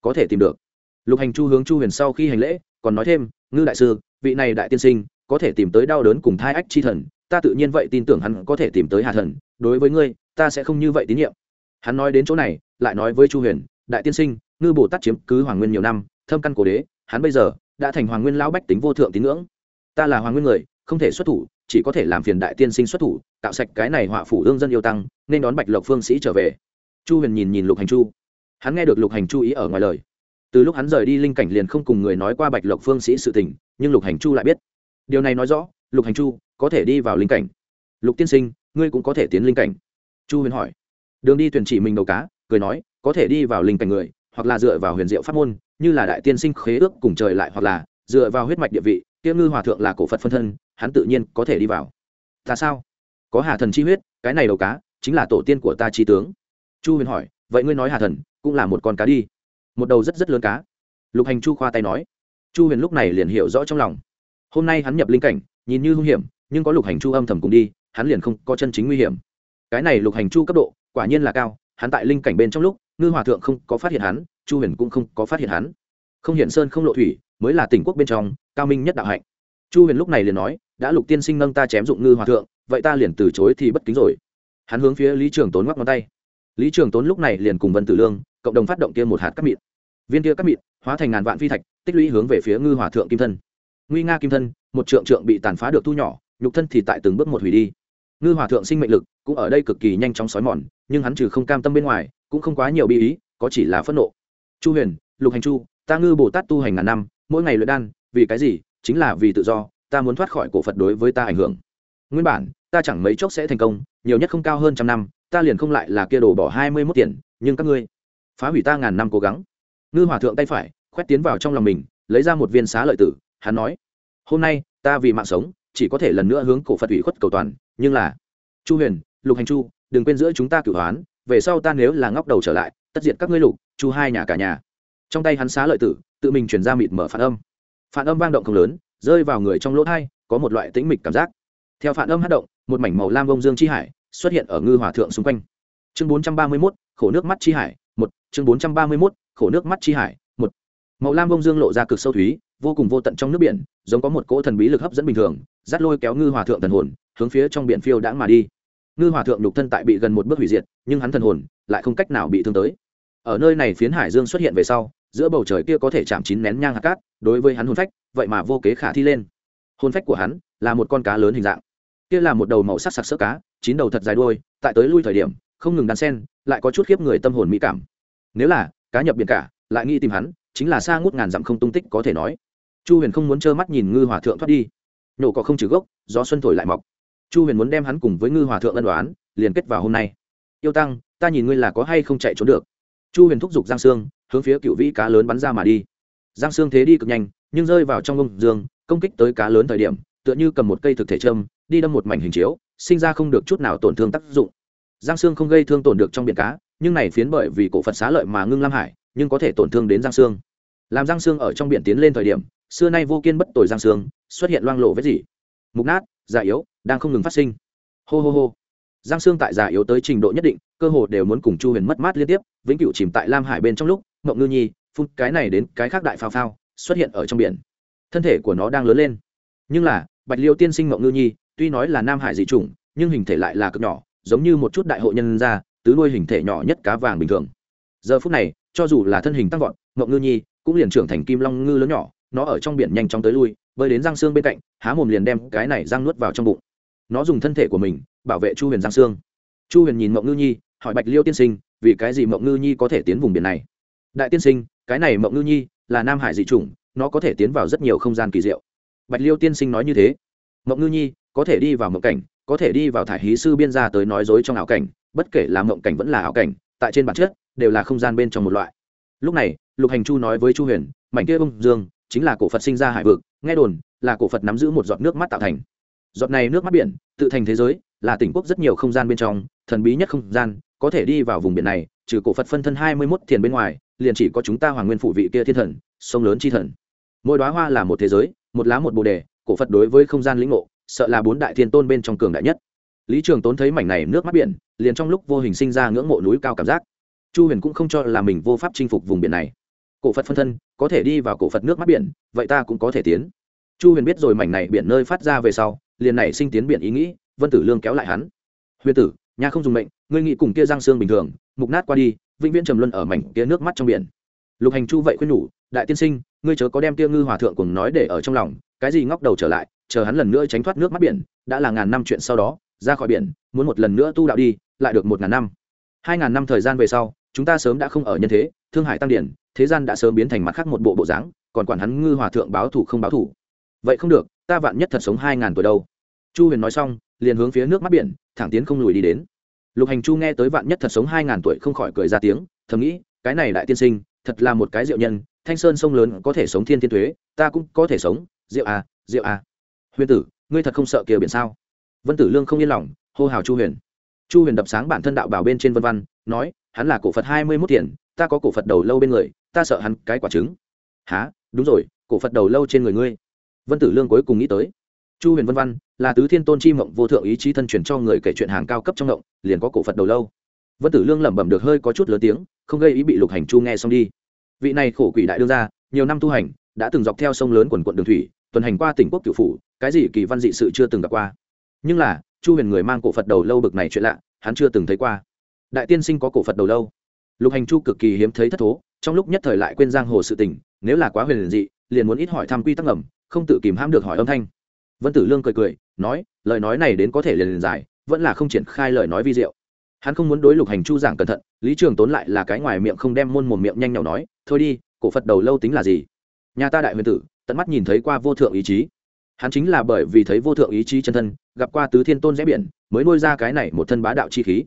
Có thể tìm được. Lục hành chu hướng chu huyền sau khi hành lễ, còn nói thêm, ngư đại sư, vị này đại tiên sinh, có thể tìm tới đau đớn cùng thai ách chi thần, ta tự nhiên vậy tin tưởng hắn có thể tìm tới hà thần, đối với ngươi, ta sẽ không như vậy tín nhiệm. Hắn nói đến chỗ này, lại nói với chu huyền, đại tiên sinh, ngư bồ tát chiếm cứ hoàng nguyên nhiều năm, thâm căn cổ đế, hắn bây giờ đã thành hoàng nguyên lão bách tính vô thượng tín ngưỡng. Ta là hoàng nguyên người, không thể xuất thủ, chỉ có thể làm phiền đại tiên sinh xuất thủ, tạo sạch cái này họa phủ ương dân yêu tăng, nên đón bạch lộc phương sĩ trở về chu huyền nhìn nhìn lục hành chu. Hắn nghe được lục hành chu ý ở ngoài lời. Từ lúc hắn rời đi linh cảnh liền không cùng người nói qua bạch lộc phương sĩ sự tình, nhưng lục hành chu lại biết. Điều này nói rõ, lục hành chu có thể đi vào linh cảnh. Lục tiên sinh, ngươi cũng có thể tiến linh cảnh. Chu huyền hỏi. Đường đi tuyển chỉ mình đầu cá, cười nói, có thể đi vào linh cảnh người, hoặc là dựa vào huyền diệu pháp môn, như là đại tiên sinh khế ước cùng trời lại, hoặc là dựa vào huyết mạch địa vị tiêu ngư hòa thượng là cổ phật phân thân, hắn tự nhiên có thể đi vào. Ta sao? Có hà thần chi huyết, cái này đầu cá, chính là tổ tiên của ta chi tướng chu huyền hỏi, vậy ngươi nói hà thần cũng là một con cá đi? Một đầu rất rất lớn cá. Lục hành chu khoa tay nói. Chu huyền lúc này liền hiểu rõ trong lòng. Hôm nay hắn nhập linh cảnh, nhìn như hung hiểm, nhưng có lục hành chu âm thầm cùng đi, hắn liền không có chân chính nguy hiểm. Cái này lục hành chu cấp độ, quả nhiên là cao, hắn tại linh cảnh bên trong lúc, ngư hòa thượng không có phát hiện hắn, chu huyền cũng không có phát hiện hắn. Không hiện sơn không lộ thủy, mới là tỉnh quốc bên trong, cao minh nhất đạo hạnh. Chu huyền lúc này liền nói, đã lục tiên sinh nâng ta chém dụng ngư hòa thượng, vậy ta liền từ chối thì bất kính rồi. Hắn hướng phía lý trường tốn ngoắc ngón tay lý trường tốn lúc này liền cùng vân tử lương, cộng đồng phát động kia một hạt cắt mịn. Viên kia cắt mịn hóa thành ngàn vạn phi thạch, tích lũy hướng về phía ngư hòa thượng kim thân. Nguy nga kim thân, một trượng trượng bị tàn phá được thu nhỏ, nhục thân thì tại từng bước một hủy đi. Ngư hòa thượng sinh mệnh lực cũng ở đây cực kỳ nhanh chóng sói mòn, nhưng hắn trừ không cam tâm bên ngoài, cũng không quá nhiều bi ý, có chỉ là phẫn nộ. Chu huyền, lục hành chu, ta ngư bồ tát tu hành ngàn năm, mỗi ngày luyện đan, vì cái gì? Chính là vì tự do, ta muốn thoát khỏi cổ phật đối với ta ảnh hưởng. Nguyên bản, ta chẳng mấy chốc sẽ thành công, nhiều nhất không cao hơn trăm năm ta liền không lại là kia đồ bỏ hai mươi mốt tiền, nhưng các ngươi, phá hủy ta ngàn năm cố gắng. Ngư hòa thượng tay phải, khoét tiến vào trong lòng mình, lấy ra một viên xá lợi tử, hắn nói, hôm nay, ta vì mạng sống, chỉ có thể lần nữa hướng cổ phật ủy khuất cầu toàn, nhưng là, chu huyền, lục hành chu, đừng quên giữa chúng ta cửu hoán, về sau ta nếu là ngóc đầu trở lại, tất diệt các ngươi lục, chu hai nhà cả nhà. Trong tay hắn xá lợi tử, tự mình chuyển ra mịt mở phản âm. Phản âm vang động không lớn, rơi vào người trong lỗ thai, có một loại tĩnh mịch cảm giác. Theo phản âm hát động, một mảnh màu lam bông dương chi hải xuất hiện ở ngư hòa thượng xung quanh. Chương bốn trăm ba mươi mốt, khổ nước mắt chi hải, một. Chương bốn trăm ba mươi mốt, khổ nước mắt chi hải, một. Màu lam bông dương lộ ra cực sâu thúy, vô cùng vô tận trong nước biển, giống có một cỗ thần bí lực hấp dẫn bình thường, dắt lôi kéo ngư hòa thượng thần hồn, hướng phía trong biển phiêu đãng mà đi. Ngư hòa thượng nhục thân tại bị gần một bước hủy diệt, nhưng hắn thần hồn lại không cách nào bị thương tới. Ở nơi này phiến hải dương xuất hiện về sau, giữa bầu trời kia có thể chạm chín nén nhang hạt cát, đối với hắn hồn phách, vậy mà vô kế khả thi lên. Hồn phách của hắn là một con cá lớn hình dạng. Kia là một đầu màu sắc sặc sỡ cá chín đầu thật dài đuôi, tại tới lui thời điểm, không ngừng đan sen, lại có chút khiếp người tâm hồn mỹ cảm. Nếu là, cá nhập biển cả, lại nghĩ tìm hắn, chính là xa ngút ngàn dặm không tung tích có thể nói. Chu huyền không muốn trơ mắt nhìn ngư hòa thượng thoát đi. Nổ cỏ không trừ gốc do xuân thổi lại mọc. Chu huyền muốn đem hắn cùng với ngư hòa thượng ân đoán liền kết vào hôm nay. Yêu tăng, ta nhìn ngươi là có hay không chạy trốn được? Chu huyền thúc giục giang sương, hướng phía cựu vĩ cá lớn bắn ra mà đi. Giang sương thế đi cực nhanh, nhưng rơi vào trong ông dương, công kích tới cá lớn thời điểm, tựa như cầm một cây thực thể châm, đi đâm một mảnh hình chiếu sinh ra không được chút nào tổn thương tác dụng. Giang xương không gây thương tổn được trong biển cá nhưng này phiến bởi vì cổ phật xá lợi mà ngưng lam hải nhưng có thể tổn thương đến giang xương, làm giang xương ở trong biển tiến lên thời điểm xưa nay vô kiên bất tội giang xương, xuất hiện loang lộ với gì mục nát già yếu đang không ngừng phát sinh. Hô hô hô. Giang xương tại già yếu tới trình độ nhất định cơ hồ đều muốn cùng chu huyền mất mát liên tiếp vĩnh cửu chìm tại lam hải bên trong lúc mộng ngư nhi phun cái này đến cái khác đại phao phao xuất hiện ở trong biển. Thân thể của nó đang lớn lên. Nhưng là bạch liêu tiên sinh mộng ngư nhi tuy nói là nam hải dị chủng, nhưng hình thể lại là cực nhỏ, giống như một chút đại hội nhân ra tứ nuôi hình thể nhỏ nhất cá vàng bình thường. Giờ phút này, cho dù là thân hình tăng vọt ngậm ngư nhi cũng liền trưởng thành kim long ngư lớn nhỏ, nó ở trong biển nhanh chóng tới lui, bơi đến răng xương bên cạnh, há mồm liền đem cái này răng nuốt vào trong bụng. Nó dùng thân thể của mình bảo vệ chu huyền giang xương chu huyền nhìn mộng ngư nhi, hỏi bạch liêu tiên sinh, vì cái gì mộng ngư nhi có thể tiến vùng biển này? Đại tiên sinh, cái này mộng ngư nhi là nam hải dị chủng, nó có thể tiến vào rất nhiều không gian kỳ diệu. Bạch liêu tiên sinh nói như thế. Mộng ngư nhi có thể đi vào mộng cảnh, có thể đi vào thải hí sư biên gia tới nói dối trong ảo cảnh, bất kể là mộng cảnh vẫn là ảo cảnh, tại trên bản chất, đều là không gian bên trong một loại. Lúc này, lục hành chu nói với chu huyền, mảnh kia bông dương, chính là cổ phật sinh ra hải vực, nghe đồn, là cổ phật nắm giữ một giọt nước mắt tạo thành. Giọt này nước mắt biển, tự thành thế giới, là tỉnh quốc rất nhiều không gian bên trong, thần bí nhất không gian, có thể đi vào vùng biển này, trừ cổ phật phân thân hai mươi mốt thiền bên ngoài, liền chỉ có chúng ta hoàng nguyên phủ vị kia thiên thần, sông lớn chi thần. Mỗi đoá hoa là một thế giới, một lá một bồ đề, cổ phật đối với không gian lĩnh ngộ sợ là bốn đại thiên tôn bên trong cường đại nhất. Lý trường tốn thấy mảnh này nước mắt biển, liền trong lúc vô hình sinh ra ngưỡng mộ núi cao cảm giác. Chu huyền cũng không cho là mình vô pháp chinh phục vùng biển này. Cổ phật phân thân, có thể đi vào cổ phật nước mắt biển, vậy ta cũng có thể tiến. Chu huyền biết rồi mảnh này biển nơi phát ra về sau, liền này sinh tiến biển ý nghĩ, vân tử lương kéo lại hắn. Huyền tử, nhà không dùng mệnh, ngươi nghĩ cùng kia giang xương bình thường, mục nát qua đi, vĩnh viễn trầm luân ở mảnh kia nước mắt trong biển. Lục hành chu vậy khuyên nhủ, đại tiên sinh, ngươi chớ có đem kia ngư hòa thượng cùng nói để ở trong lòng, cái gì ngóc đầu trở lại chờ hắn lần nữa tránh thoát nước mắt biển, đã là ngàn năm chuyện sau đó, ra khỏi biển, muốn một lần nữa tu đạo đi, lại được một ngàn năm. Hai ngàn năm thời gian về sau, chúng ta sớm đã không ở nhân thế, thương hải tăng điển, thế gian đã sớm biến thành mặt khác một bộ bộ dáng, còn quản hắn ngư hòa thượng báo thủ không báo thủ. Vậy không được, ta vạn nhất thật sống hai ngàn tuổi đâu. Chu huyền nói xong, liền hướng phía nước mắt biển, thẳng tiến không lùi đi đến. Lục hành chu nghe tới vạn nhất thật sống hai ngàn tuổi không khỏi cười ra tiếng, thầm nghĩ, cái này đại tiên sinh, thật là một cái diệu nhân, thanh sơn sông lớn có thể sống thiên thiên thuế, ta cũng có thể sống, diệu à diệu à huyền tử, ngươi thật không sợ kia biển sao? Vân tử lương không yên lòng, hô hào chu huyền. Chu huyền đập sáng bản thân đạo bảo bên trên vân văn, nói, hắn là cổ phật hai mươi mốt tiền, ta có cổ phật đầu lâu bên người, ta sợ hắn cái quả trứng. Há đúng rồi, cổ phật đầu lâu trên người ngươi. Vân tử lương cuối cùng nghĩ tới. Chu huyền vân văn, là tứ thiên tôn chi mộng vô thượng ý chí thân truyền cho người kể chuyện hàng cao cấp trong mộng, liền có cổ phật đầu lâu. Vân tử lương lẩm bẩm được hơi có chút lớn tiếng, không gây ý bị lục hành chu nghe xong đi. Vị này khổ quỷ đại đương ra nhiều năm tu hành, đã từng dọc theo sông lớn quần quận đường thủy, tuần hành qua tỉnh quốc cựu phủ cái gì kỳ văn dị sự chưa từng gặp qua. Nhưng là, chu huyền người mang cổ phật đầu lâu bực này chuyện lạ, hắn chưa từng thấy qua. Đại tiên sinh có cổ phật đầu lâu. Lục hành chu cực kỳ hiếm thấy thất thố, trong lúc nhất thời lại quên giang hồ sự tình, nếu là quá huyền dị, liền muốn ít hỏi thăm quy tắc ngầm, không tự kìm hãm được hỏi âm thanh. Vân tử lương cười cười, nói, lời nói này đến có thể liền liền giải, vẫn là không triển khai lời nói vi diệu. Hắn không muốn đối lục hành chu giảng cẩn thận, lý trường tốn lại là cái ngoài miệng không đem môn một miệng nhanh nhỏ nói, thôi đi, cổ phật đầu lâu tính là gì? Nhà ta đại huyền tử, tận mắt nhìn thấy qua vô thượng ý chí hắn chính là bởi vì thấy vô thượng ý chí chân thân, gặp qua tứ thiên tôn rẽ biển, mới nuôi ra cái này một thân bá đạo chi khí.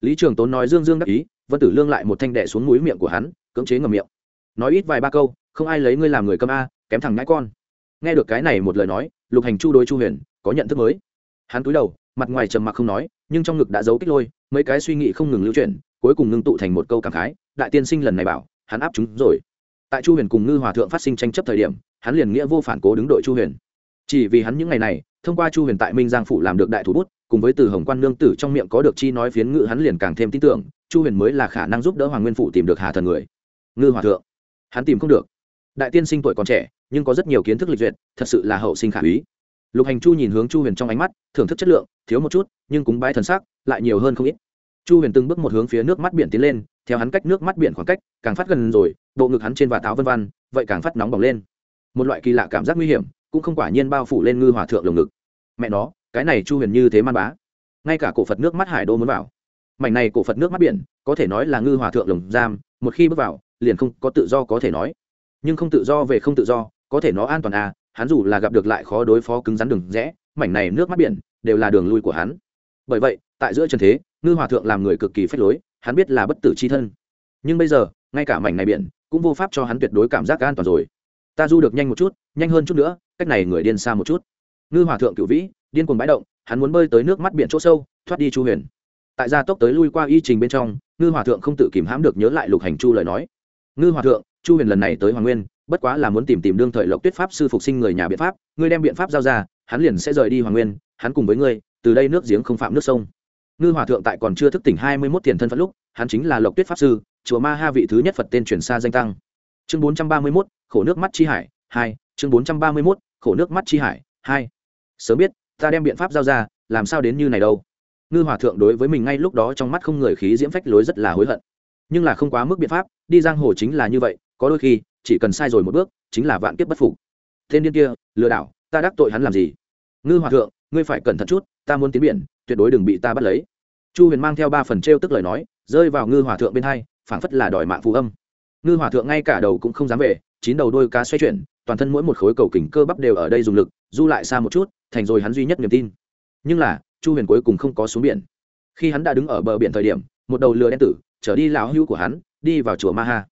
Lý trường tốn nói dương dương đắc ý, vân tử lương lại một thanh đệ xuống núi miệng của hắn, cưỡng chế ngầm miệng. Nói ít vài ba câu, không ai lấy ngươi làm người câm a, kém thằng ngãi con. Nghe được cái này một lời nói, lục hành chu đối chu huyền, có nhận thức mới. Hắn cúi đầu, mặt ngoài trầm mặc không nói, nhưng trong ngực đã giấu kích lôi, mấy cái suy nghĩ không ngừng lưu chuyển, cuối cùng ngưng tụ thành một câu cảm khái, đại tiên sinh lần này bảo, hắn áp chúng rồi. Tại chu huyền cùng ngư hòa thượng phát sinh tranh chấp thời điểm, hắn liền nghĩa vô phản cố đứng đội chu huyền chỉ vì hắn những ngày này, thông qua chu huyền tại minh giang phủ làm được đại thủ bút, cùng với từ hồng quan nương tử trong miệng có được chi nói phiến ngự hắn liền càng thêm tin tưởng, chu huyền mới là khả năng giúp đỡ hoàng nguyên phủ tìm được hà thần người. Ngư hòa thượng, hắn tìm không được. Đại tiên sinh tuổi còn trẻ, nhưng có rất nhiều kiến thức lịch duyệt, thật sự là hậu sinh khả úy. Lục hành chu nhìn hướng chu huyền trong ánh mắt, thưởng thức chất lượng, thiếu một chút, nhưng cúng bái thần sắc lại nhiều hơn không ít. Chu huyền từng bước một hướng phía nước mắt biển tiến lên, theo hắn cách nước mắt biển khoảng cách, càng phát gần rồi, bộ ngực hắn trên và táo vân văn vậy càng phát nóng bỏng lên. Một loại kỳ lạ cảm giác nguy hiểm cũng không quả nhiên bao phủ lên ngư hòa thượng lồng ngực. Mẹ nó, cái này chu huyền như thế man bá. Ngay cả cổ phật nước mắt hải đô muốn vào. Mảnh này cổ phật nước mắt biển, có thể nói là ngư hòa thượng lồng giam, một khi bước vào, liền không có tự do có thể nói. Nhưng không tự do về không tự do, có thể nó an toàn à hắn dù là gặp được lại khó đối phó cứng rắn đường rẽ, mảnh này nước mắt biển đều là đường lui của hắn. Bởi vậy, tại giữa trần thế, ngư hòa thượng làm người cực kỳ phách lối, hắn biết là bất tử c h i thân. Nhưng bây giờ, ngay cả mảnh này biển cũng vô pháp cho hắn tuyệt đối cảm giác an toàn rồi ta du được nhanh một chút, nhanh hơn chút nữa, cách này người điên xa một chút. Ngư hòa thượng cựu vĩ, điên cuồng bãi động, hắn muốn bơi tới nước mắt biển chỗ sâu, thoát đi chu huyền. Tại gia tốc tới lui qua y trình bên trong, ngư hòa thượng không tự kìm hãm được nhớ lại lục hành chu lời nói. Ngư hòa thượng, chu huyền lần này tới hoàng nguyên, bất quá là muốn tìm tìm đương thời lộc tuyết pháp sư phục sinh người nhà biện pháp, ngươi đem biện pháp giao ra, hắn liền sẽ rời đi hoàng nguyên, hắn cùng với ngươi, từ đây nước giếng không phạm nước sông. Ngư hòa thượng tại còn chưa thức tỉnh hai mươi mốt tiền thân phận lúc, hắn chính là lộc tuyết pháp sư, chùa ma ha vị thứ nhất phật tên chuyển xa danh tăng chương bốn trăm ba mươi mốt, khổ nước mắt chi hải, hai, chương bốn trăm ba mươi mốt, khổ nước mắt chi hải, hai. Sớm biết, ta đem biện pháp giao ra, làm sao đến như này đâu. Ngư hòa thượng đối với mình ngay lúc đó trong mắt không người khí diễm phách lối rất là hối hận. Nhưng là không quá mức biện pháp, đi giang hồ chính là như vậy, có đôi khi, chỉ cần sai rồi một bước, chính là vạn kiếp bất phục. Tên điên kia, lừa đảo, ta đắc tội hắn làm gì? Ngư hòa thượng, ngươi phải cẩn thận chút, ta muốn tiến biển, tuyệt đối đừng bị ta bắt lấy. Chu huyền mang theo ba phần t r e o tức lời nói, rơi vào ngư hòa thượng bên hai, phảng phất là đòi mạng phù âm ngư hòa thượng ngay cả đầu cũng không dám về, chín đầu đôi cá xoay chuyển, toàn thân mỗi một khối cầu kỉnh cơ bắp đều ở đây dùng lực, du lại xa một chút, thành rồi hắn duy nhất niềm tin. Nhưng là, chu huyền cuối cùng không có xuống biển. Khi hắn đã đứng ở bờ biển thời điểm, một đầu lừa đen tử trở đi lão hữu của hắn, đi vào chùa ma ha.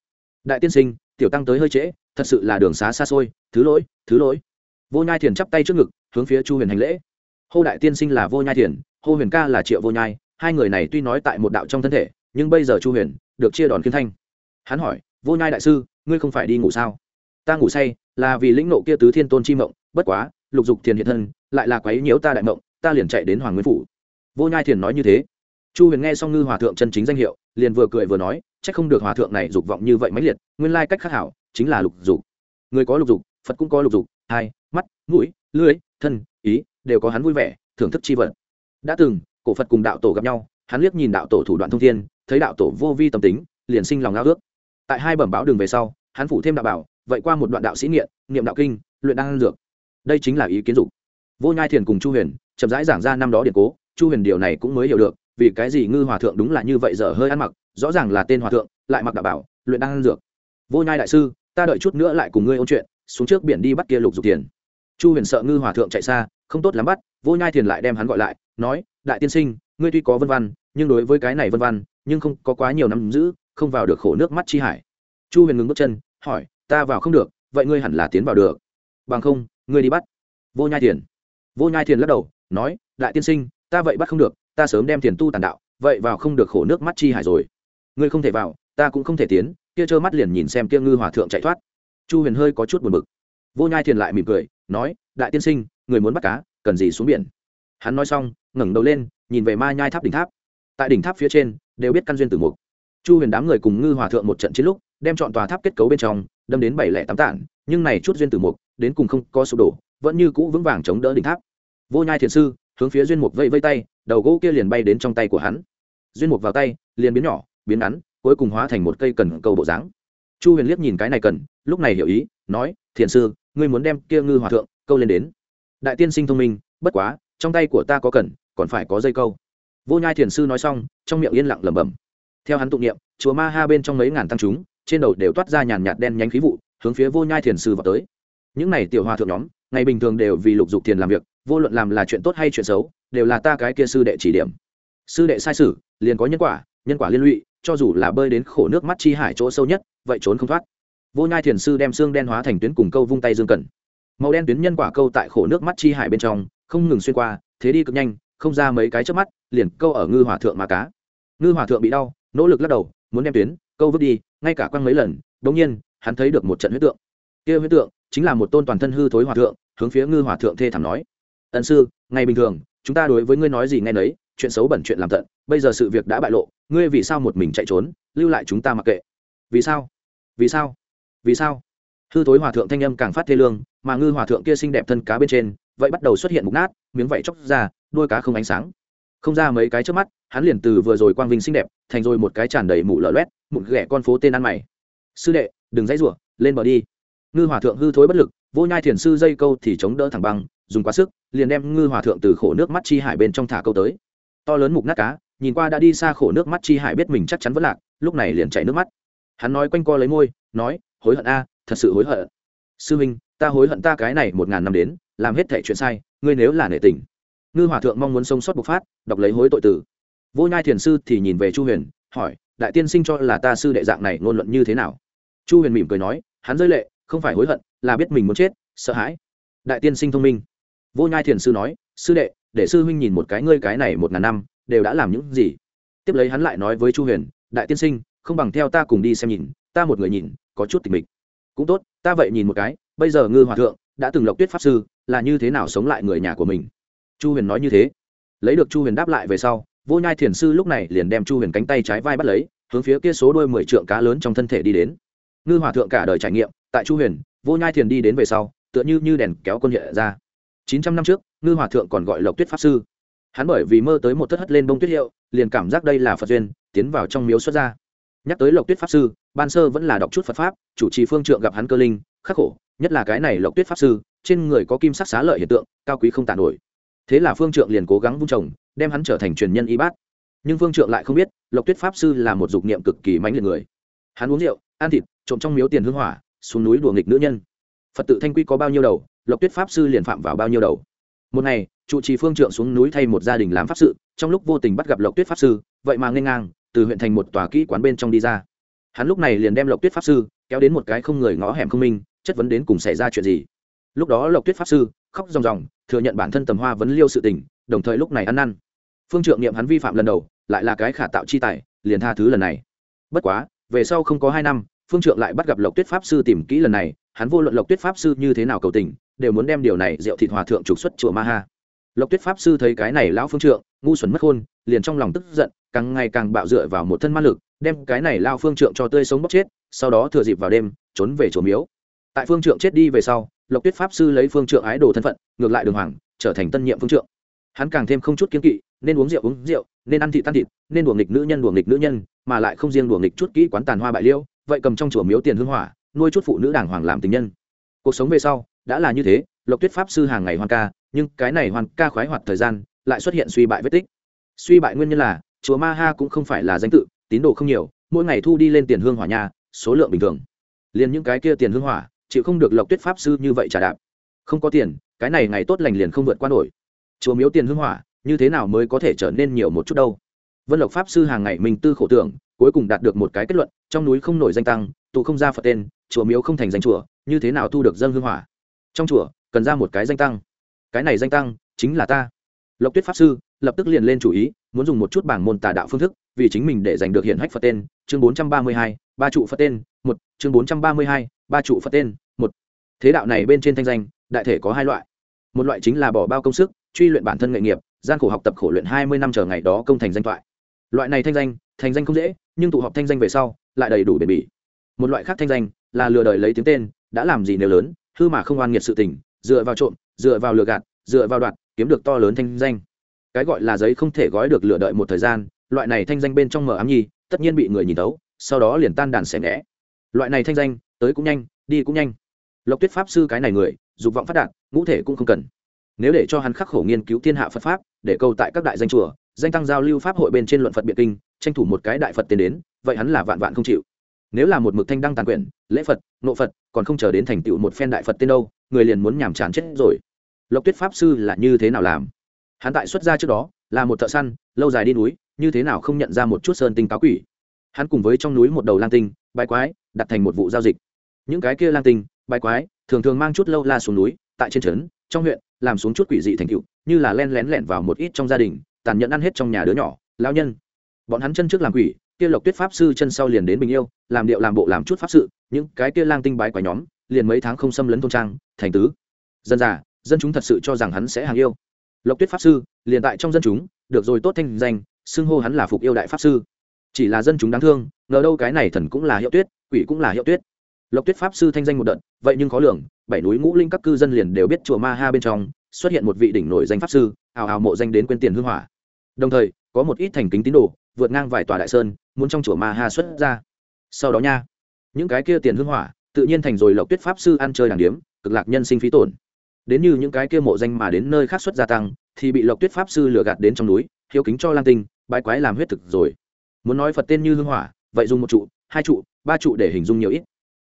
Đại tiên sinh, tiểu tăng tới hơi trễ, thật sự là đường xá xa xôi, thứ lỗi thứ lỗi. Vô nhai thiền chắp tay trước ngực, hướng phía chu huyền hành lễ. Hô đại tiên sinh là vô nhai thiền, hô huyền ca là triệu vô nhai, hai người này tuy nói tại một đạo trong thân thể, nhưng bây giờ chu huyền được chia đòn kiến thanh. Hắn hỏi vô nhai đại sư, ngươi không phải đi ngủ sao? Ta ngủ say, là vì lĩnh nộ kia tứ thiên tôn chi mộng, bất quá, lục dục thiền hiện thân, lại là quấy nhiễu ta đại mộng, ta liền chạy đến hoàng nguyên phủ. Vô nhai thiền nói như thế. Chu huyền nghe xong ngư hòa thượng chân chính danh hiệu, liền vừa cười vừa nói c h ắ c không được hòa thượng này dục vọng như vậy mãnh liệt, nguyên lai cách khắc hảo, chính là lục dục. Người có lục dục, phật cũng có lục dục, hai, mắt, mũi lưới thân, ý, đều có hắn vui vẻ, thưởng thức c h i vật. Đã từng, cổ phật cùng đạo tổ gặp nhau, hắn liếc nhìn đạo tổ thủ đoạn thông thiên, thấy đạo tổ vô vi tâm tính, liền sinh lòng ao ước tại hai bẩm báo đường về sau, hắn phủ thêm đạo bảo, vậy qua một đoạn đạo sĩ nghiện, niệm đạo kinh, luyện đan dược. Đây chính là ý kiến dục. Vô nhai thiền cùng chu huyền, chậm rãi giảng ra năm đó điện cố, chu huyền điều này cũng mới hiểu được, vì cái gì ngư hòa thượng đúng là như vậy dở hơi ăn mặc, rõ ràng là tên hòa thượng, lại mặc đạo bảo, luyện đan dược. Vô nhai đại sư, ta đợi chút nữa lại cùng ngươi ôn chuyện, xuống trước biển đi bắt kia lục dục tiền. Chu huyền sợ ngư hòa thượng chạy xa, không tốt lắm bắt, vô nhai thiền lại đem hắn gọi lại, nói, đại tiên sinh, ngươi tuy có vân văn, nhưng đối với cái này vân văn, nhưng không có quá nhiều năm giữ không vào được khổ nước mắt chi hải. Chu huyền ngừng bước chân, hỏi, ta vào không được, vậy ngươi hẳn là tiến vào được. Bằng không, ngươi đi bắt. Vô nhai thiền. Vô nhai thiền lắc đầu, nói, đại tiên sinh, ta vậy bắt không được, ta sớm đem tiền tu tàn đạo, vậy vào không được khổ nước mắt chi hải rồi. Ngươi không thể vào, ta cũng không thể tiến. Kia trơ mắt liền nhìn xem kia ngư hòa thượng chạy thoát. Chu huyền hơi có chút buồn bực. Vô nhai thiền lại mỉm cười, nói, đại tiên sinh, người muốn bắt cá, cần gì xuống biển? Hắn nói xong, ngẩng đầu lên, nhìn về ma nhai tháp đỉnh tháp. Tại đỉnh tháp phía trên, đều biết căn duyên tử mục chu huyền đám người cùng ngư hòa thượng một trận chiến lúc, đem chọn tòa tháp kết cấu bên trong, đâm đến bảy lẻ tám tản, nhưng này chút duyên tử mục, đến cùng không có sụp đổ, vẫn như cũ vững vàng chống đỡ đỉnh tháp. Vô nhai thiền sư, hướng phía duyên mục vây vây tay, đầu gỗ kia liền bay đến trong tay của hắn. Duyên mục vào tay, liền biến nhỏ, biến ngắn, cuối cùng hóa thành một cây cần câu bộ dáng. Chu huyền liếc nhìn cái này cần, lúc này hiểu ý, nói, thiền sư, ngươi muốn đem kia ngư hòa thượng câu lên đến. Đại tiên sinh thông minh, bất quá, trong tay của ta có cần, còn phải có dây câu. Vô nhai thiền sư nói xong, trong miệng yên lặng lẩm bẩm theo hắn tụng niệm, chùa ma ha bên trong mấy ngàn tăng chúng, trên đầu đều toát ra nhàn nhạt đen nhánh khí vụ, hướng phía vô nhai thiền sư vào tới. Những này tiểu hòa thượng nhóm, ngày bình thường đều vì lục dục tiền làm việc, vô luận làm là chuyện tốt hay chuyện xấu, đều là ta cái kia sư đệ chỉ điểm. Sư đệ sai sử, liền có nhân quả nhân quả liên lụy, cho dù là bơi đến khổ nước mắt chi hải chỗ sâu nhất, vậy trốn không thoát. Vô nhai thiền sư đem xương đen hóa thành tuyến cùng câu vung tay dương cần màu đen tuyến nhân quả câu tại khổ nước mắt chi hải bên trong, không ngừng xuyên qua, thế đi cực nhanh, không ra mấy cái trước mắt, liền câu ở ngư hòa thượng mà cá. Ngư hòa thượng bị đau nỗ lực lắc đầu, muốn đem tuyến, câu vứt đi, ngay cả quăng mấy lần đống nhiên, hắn thấy được một trận huyết tượng. Kia huyết tượng chính là một tôn toàn thân hư thối hòa thượng, hướng phía ngư hòa thượng thê thảm nói. Ẩn sư, ngày bình thường, chúng ta đối với ngươi nói gì nghe nấy, chuyện xấu bẩn chuyện làm tận, bây giờ sự việc đã bại lộ, ngươi vì sao một mình chạy trốn, lưu lại chúng ta mặc kệ. Vì sao? Vì sao? Vì sao? Hư thối hòa thượng thanh âm càng phát thê lương, mà ngư hòa thượng kia xinh đẹp thân cá bên trên, vậy bắt đầu xuất hiện mục nát, miếng vảy chóc ra đuôi cá không ánh sáng không ra mấy cái trước mắt, hắn liền từ vừa rồi quang vinh xinh đẹp, thành rồi một cái tràn đầy mụ lở loét, một ghẻ con phố tên ăn mày. Sư đệ, đừng dãy rủa, lên bờ đi. Ngư hòa thượng hư thối bất lực, vô nhai thiền sư dây câu thì chống đỡ thẳng băng, dùng quá sức, liền đem ngư hòa thượng từ khổ nước mắt chi hải bên trong thả câu tới. To lớn mục nát cá, nhìn qua đã đi xa khổ nước mắt chi hải biết mình chắc chắn vẫn lạc, lúc này liền chảy nước mắt. Hắn nói quanh co lấy môi, nói, hối hận a, thật sự hối hận. Sư huynh, ta hối hận ta cái này một ngàn năm đến, làm hết thể chuyện sai, ngươi nếu là nể tình ngư hòa thượng mong muốn sống sót bộc phát, đọc lấy hối tội tử. Vô nhai thiền sư thì nhìn về chu huyền, hỏi, đại tiên sinh cho là ta sư đệ dạng này ngôn luận như thế nào? Chu huyền mỉm cười nói, hắn rơi lệ, không phải hối hận, là biết mình muốn chết, sợ hãi. Đại tiên sinh thông minh. Vô nhai thiền sư nói, sư đệ, để sư huynh nhìn một cái ngươi cái này một ngàn năm, đều đã làm những gì? Tiếp lấy hắn lại nói với chu huyền, đại tiên sinh, không bằng theo ta cùng đi xem nhìn, ta một người nhìn, có chút tình mình cũng tốt, ta vậy nhìn một cái, bây giờ ngư hòa thượng đã từng lộc tuyết pháp sư, là như thế nào sống lại người nhà của mình? Chu huyền nói như thế. Lấy được chu huyền đáp lại về sau, vô nhai thiền sư lúc này liền đem chu huyền cánh tay trái vai bắt lấy, hướng phía kia số đôi mười trượng cá lớn trong thân thể đi đến. Ngư hòa thượng cả đời trải nghiệm, tại chu huyền, vô nhai thiền đi đến về sau, tựa như như đèn kéo quân hệ ra. Chín trăm năm trước, ngư hòa thượng còn gọi lộc tuyết pháp sư. Hắn bởi vì mơ tới một thất hất lên bông tuyết hiệu, liền cảm giác đây là phật duyên, tiến vào trong miếu xuất ra nhắc tới lộc tuyết pháp sư, ban sơ vẫn là đọc chút phật pháp, chủ trì phương trượng gặp hắn cơ linh, khắc khổ, nhất là cái này lộc tuyết pháp sư, trên người có kim sắc xá lợi hiện tượng, cao quý không tàn nổi thế là phương trượng liền cố gắng vung trồng đem hắn trở thành truyền nhân y bát. Nhưng phương trượng lại không biết, lộc tuyết pháp sư là một dục niệm cực kỳ mãnh liệt người. Hắn uống rượu, ăn thịt, trộm trong miếu tiền hương hỏa, xuống núi đùa nghịch nữ nhân. Phật tự thanh quy có bao nhiêu đầu, lộc tuyết pháp sư liền phạm vào bao nhiêu đầu. Một ngày, trụ trì phương trượng xuống núi thay một gia đình làm pháp sự, trong lúc vô tình bắt gặp lộc tuyết pháp sư, vậy mà n ngang, từ huyện thành một tòa kỹ quán bên trong đi ra. Hắn lúc này liền đem lộc tuyết pháp sư kéo đến một cái không người ngõ hẻm không minh, chất vấn đến cùng xảy ra chuyện gì. Lúc đó lộc tuyết pháp sư khóc ròng ròng, thừa nhận bản thân tầm hoa vấn liêu sự tình, đồng thời lúc này ăn năn. Phương trượng niệm hắn vi phạm lần đầu, lại là cái khả tạo chi tài, liền tha thứ lần này. Bất quá, về sau không có hai năm, phương trượng lại bắt gặp lộc tuyết pháp sư tìm kỹ lần này, hắn vô luận lộc tuyết pháp sư như thế nào cầu tình, đều muốn đem điều này rượu thịt hòa thượng trục xuất chùa ma ha. Lộc tuyết pháp sư thấy cái này lão phương trượng, ngu xuẩn mất khôn liền trong lòng tức giận, càng ngày càng bạo dựa vào một thân ma lực, đem cái này lao phương trượng cho tươi sống bóc chết, sau đó thừa dịp vào đêm, trốn về chùa miếu. Tại phương trượng chết đi về sau lộc tuyết pháp sư lấy phương trượng ái đồ thân phận, ngược lại đường hoàng, trở thành tân nhiệm phương trượng. Hắn càng thêm không chút kiến kỵ, nên uống rượu uống rượu, nên ăn thịt tan thịt, nên đùa nghịch nữ nhân đùa nghịch nữ nhân, mà lại không riêng đùa nghịch chút kỹ quán tàn hoa bại liêu, vậy cầm trong chùa miếu tiền hương hỏa, nuôi chút phụ nữ đàng hoàng làm tình nhân. Cuộc sống về sau, đã là như thế, lộc tuyết pháp sư hàng ngày hoàn ca, nhưng cái này hoàn ca khoái hoạt thời gian, lại xuất hiện suy bại vết tích. Suy bại nguyên nhân là, chùa ma ha cũng không phải là danh tự, tín đồ không nhiều, mỗi ngày thu đi lên tiền hương hỏa nhà, số lượng bình thường. Liền những cái kia tiền hương hỏa chịu không được lộc tuyết pháp sư như vậy trả đạp. Không có tiền, cái này ngày tốt lành liền không vượt qua nổi. Chùa miếu tiền hương hỏa, như thế nào mới có thể trở nên nhiều một chút đâu? Vân lộc pháp sư hàng ngày mình tư khổ tưởng, cuối cùng đạt được một cái kết luận, trong núi không nổi danh tăng, tụ không ra phật tên chùa miếu không thành danh chùa, như thế nào thu được dân hương hỏa? Trong chùa, cần ra một cái danh tăng. Cái này danh tăng, chính là ta. Lộc tuyết pháp sư, lập tức liền lên chủ ý, muốn dùng một chút bảng môn tà đạo phương thức, vì chính mình để giành được hiện hách phật tên, chương bốn trăm ba mươi hai, ba trụ phật tên, một, chương bốn trăm ba mươi hai, ba trụ phật tên thế đạo này bên trên thanh danh, đại thể có hai loại. Một loại chính là bỏ bao công sức, truy luyện bản thân nghệ nghiệp, gian khổ học tập khổ luyện hai mươi năm chờ ngày đó công thành danh thoại. Loại này thanh danh, thành danh không dễ, nhưng tụ họp thanh danh về sau, lại đầy đủ bền bỉ. Một loại khác thanh danh là lừa đời lấy tiếng tên, đã làm gì nếu lớn, hư mà không oan nghiệt sự tình, dựa vào trộm, dựa vào lừa gạt, dựa vào đoạt, kiếm được to lớn thanh danh. Cái gọi là giấy không thể gói được lừa đợi một thời gian, loại này thanh danh bên trong mở ám nhi, tất nhiên bị người nhìn tấu sau đó liền tan đàn xẻ ngẽ loại này thanh danh, tới cũng nhanh, đi cũng nhanh lộc tuyết pháp sư cái này người, dục vọng phát đạt, ngũ thể cũng không cần. Nếu để cho hắn khắc khổ nghiên cứu thiên hạ phật pháp, để câu tại các đại danh chùa, danh tăng giao lưu pháp hội bên trên luận phật biện kinh, tranh thủ một cái đại phật tiến đến, vậy hắn là vạn vạn không chịu. Nếu là một mực thanh đăng tàn quyển, lễ phật, nộ phật, còn không chờ đến thành tựu một phen đại phật tên đâu, người liền muốn nhàm chán chết rồi. Lộc tuyết pháp sư là như thế nào làm? Hắn tại xuất gia trước đó, là một thợ săn, lâu dài đi núi, như thế nào không nhận ra một chút sơn tinh cáo quỷ? Hắn cùng với trong núi một đầu lang tinh bài quái, đặt thành một vụ giao dịch. Những cái kia lang tinh bài quái, thường thường mang chút lâu la xuống núi, tại trên trấn, trong huyện, làm xuống chút quỷ dị thành cựu như là len lén lẻn vào một ít trong gia đình, tàn nhẫn ăn hết trong nhà đứa nhỏ lao nhân. Bọn hắn chân trước làm quỷ, kia lộc tuyết pháp sư chân sau liền đến bình yêu, làm điệu làm bộ làm chút pháp sự, những cái kia lang tinh bái quái nhóm, liền mấy tháng không xâm lấn thôn trang, thành tứ. Dân già, dân chúng thật sự cho rằng hắn sẽ hàng yêu. Lộc tuyết pháp sư, liền tại trong dân chúng, được rồi tốt thanh danh, xưng hô hắn là phục yêu đại pháp sư. Chỉ là dân chúng đáng thương, ngờ đâu cái này thần cũng là hiệu tuyết, quỷ cũng là hiệu tuyết lộc tuyết pháp sư thanh danh một đợt, vậy nhưng khó lường, bảy núi ngũ linh các cư dân liền đều biết chùa ma ha bên trong xuất hiện một vị đỉnh nổi danh pháp sư ào ào mộ danh đến quên tiền hương hỏa. Đồng thời, có một ít thành kính tín đồ, vượt ngang vài tòa đại sơn, muốn trong chùa ma ha xuất ra. Sau đó nha, những cái kia tiền hương hỏa, tự nhiên thành rồi lộc tuyết pháp sư ăn chơi đàng điếm, cực lạc nhân sinh phí tổn. Đến như những cái kia mộ danh mà đến nơi khác xuất gia tăng, thì bị lộc tuyết pháp sư lừa gạt đến trong núi, hiếu kính cho lang tinh bãi quái làm huyết thực rồi. Muốn nói phật tên như hương hỏa, vậy dùng một trụ, hai trụ, ba trụ để hình dung nhiều ít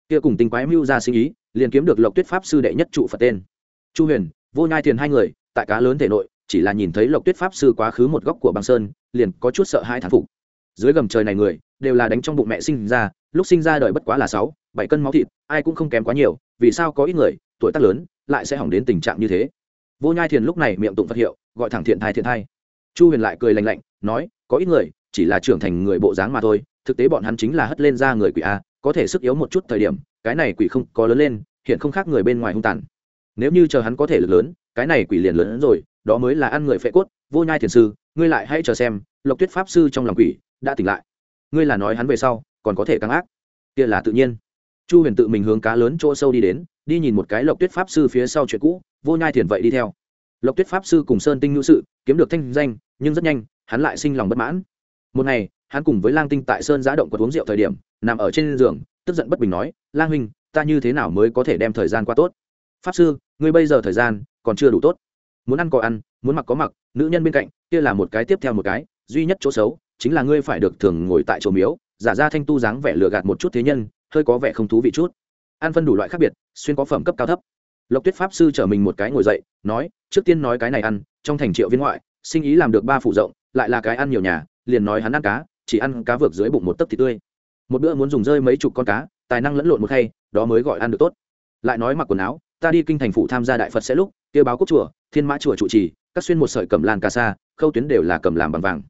kia cùng tinh quái mưu ra sinh ý, liền kiếm được lộc tuyết pháp sư đệ nhất trụ phật tên. Chu huyền, vô nhai thiền hai người, tại cá lớn thể nội, chỉ là nhìn thấy lộc tuyết pháp sư quá khứ một góc của băng sơn, liền có chút sợ hai thán phục. Dưới gầm trời này người, đều là đánh trong bụng mẹ sinh ra, lúc sinh ra đời bất quá là sáu, bảy cân máu thịt, ai cũng không kém quá nhiều, vì sao có ít người, tuổi tác lớn, lại sẽ hỏng đến tình trạng như thế? Vô nhai thiền lúc này miệng tụng phật hiệu, gọi thẳng thiện thai thiện thai. Chu huyền lại cười lành lạnh, nói, có ít người, chỉ là trưởng thành người bộ dáng mà thôi, thực tế bọn hắn chính là hất lên ra người quỷ a có thể sức yếu một chút thời điểm, cái này quỷ không có lớn lên, hiện không khác người bên ngoài hung tàn. Nếu như chờ hắn có thể lực lớn, cái này quỷ liền lớn hơn rồi, đó mới là ăn người phệ cốt, vô nhai thiền sư, ngươi lại hãy chờ xem, lộc tuyết pháp sư trong lòng quỷ đã tỉnh lại. Ngươi là nói hắn về sau, còn có thể căng ác. Kia là tự nhiên. Chu huyền tự mình hướng cá lớn chỗ sâu đi đến, đi nhìn một cái lộc tuyết pháp sư phía sau chuyện cũ, vô nhai thiền vậy đi theo. Lộc tuyết pháp sư cùng sơn tinh ngữ sự, kiếm được thanh danh, nhưng rất nhanh, hắn lại sinh lòng bất mãn. Một ngày, hắn cùng với lang tinh tại sơn giá động quật uống rượu thời điểm nằm ở trên giường, tức giận bất bình nói lang huynh, ta như thế nào mới có thể đem thời gian qua tốt? Pháp sư, ngươi bây giờ thời gian còn chưa đủ tốt. Muốn ăn có ăn, muốn mặc có mặc, nữ nhân bên cạnh, kia là một cái tiếp theo một cái, duy nhất chỗ xấu chính là ngươi phải được thường ngồi tại chỗ miếu, giả ra thanh tu dáng vẻ lừa gạt một chút thế nhân, hơi có vẻ không thú vị chút. Ăn phân đủ loại khác biệt, xuyên có phẩm cấp cao thấp. Lộc tuyết pháp sư chở mình một cái ngồi dậy, nói, trước tiên nói cái này ăn, trong thành triệu viên ngoại, sinh ý làm được ba phủ rộng, lại là cái ăn nhiều nhà, liền nói hắn ăn cá, chỉ ăn cá vượt dưới bụng một tấc thịt tươi một bữa muốn dùng rơi mấy chục con cá, tài năng lẫn lộn một khay, đó mới gọi ăn được tốt. Lại nói mặc quần áo, ta đi kinh thành phủ tham gia đại phật sẽ lúc kêu báo quốc chùa, thiên mã chùa trụ trì, các xuyên một sợi cầm làn cà sa, khâu tuyến đều là cầm làm bằng vàng.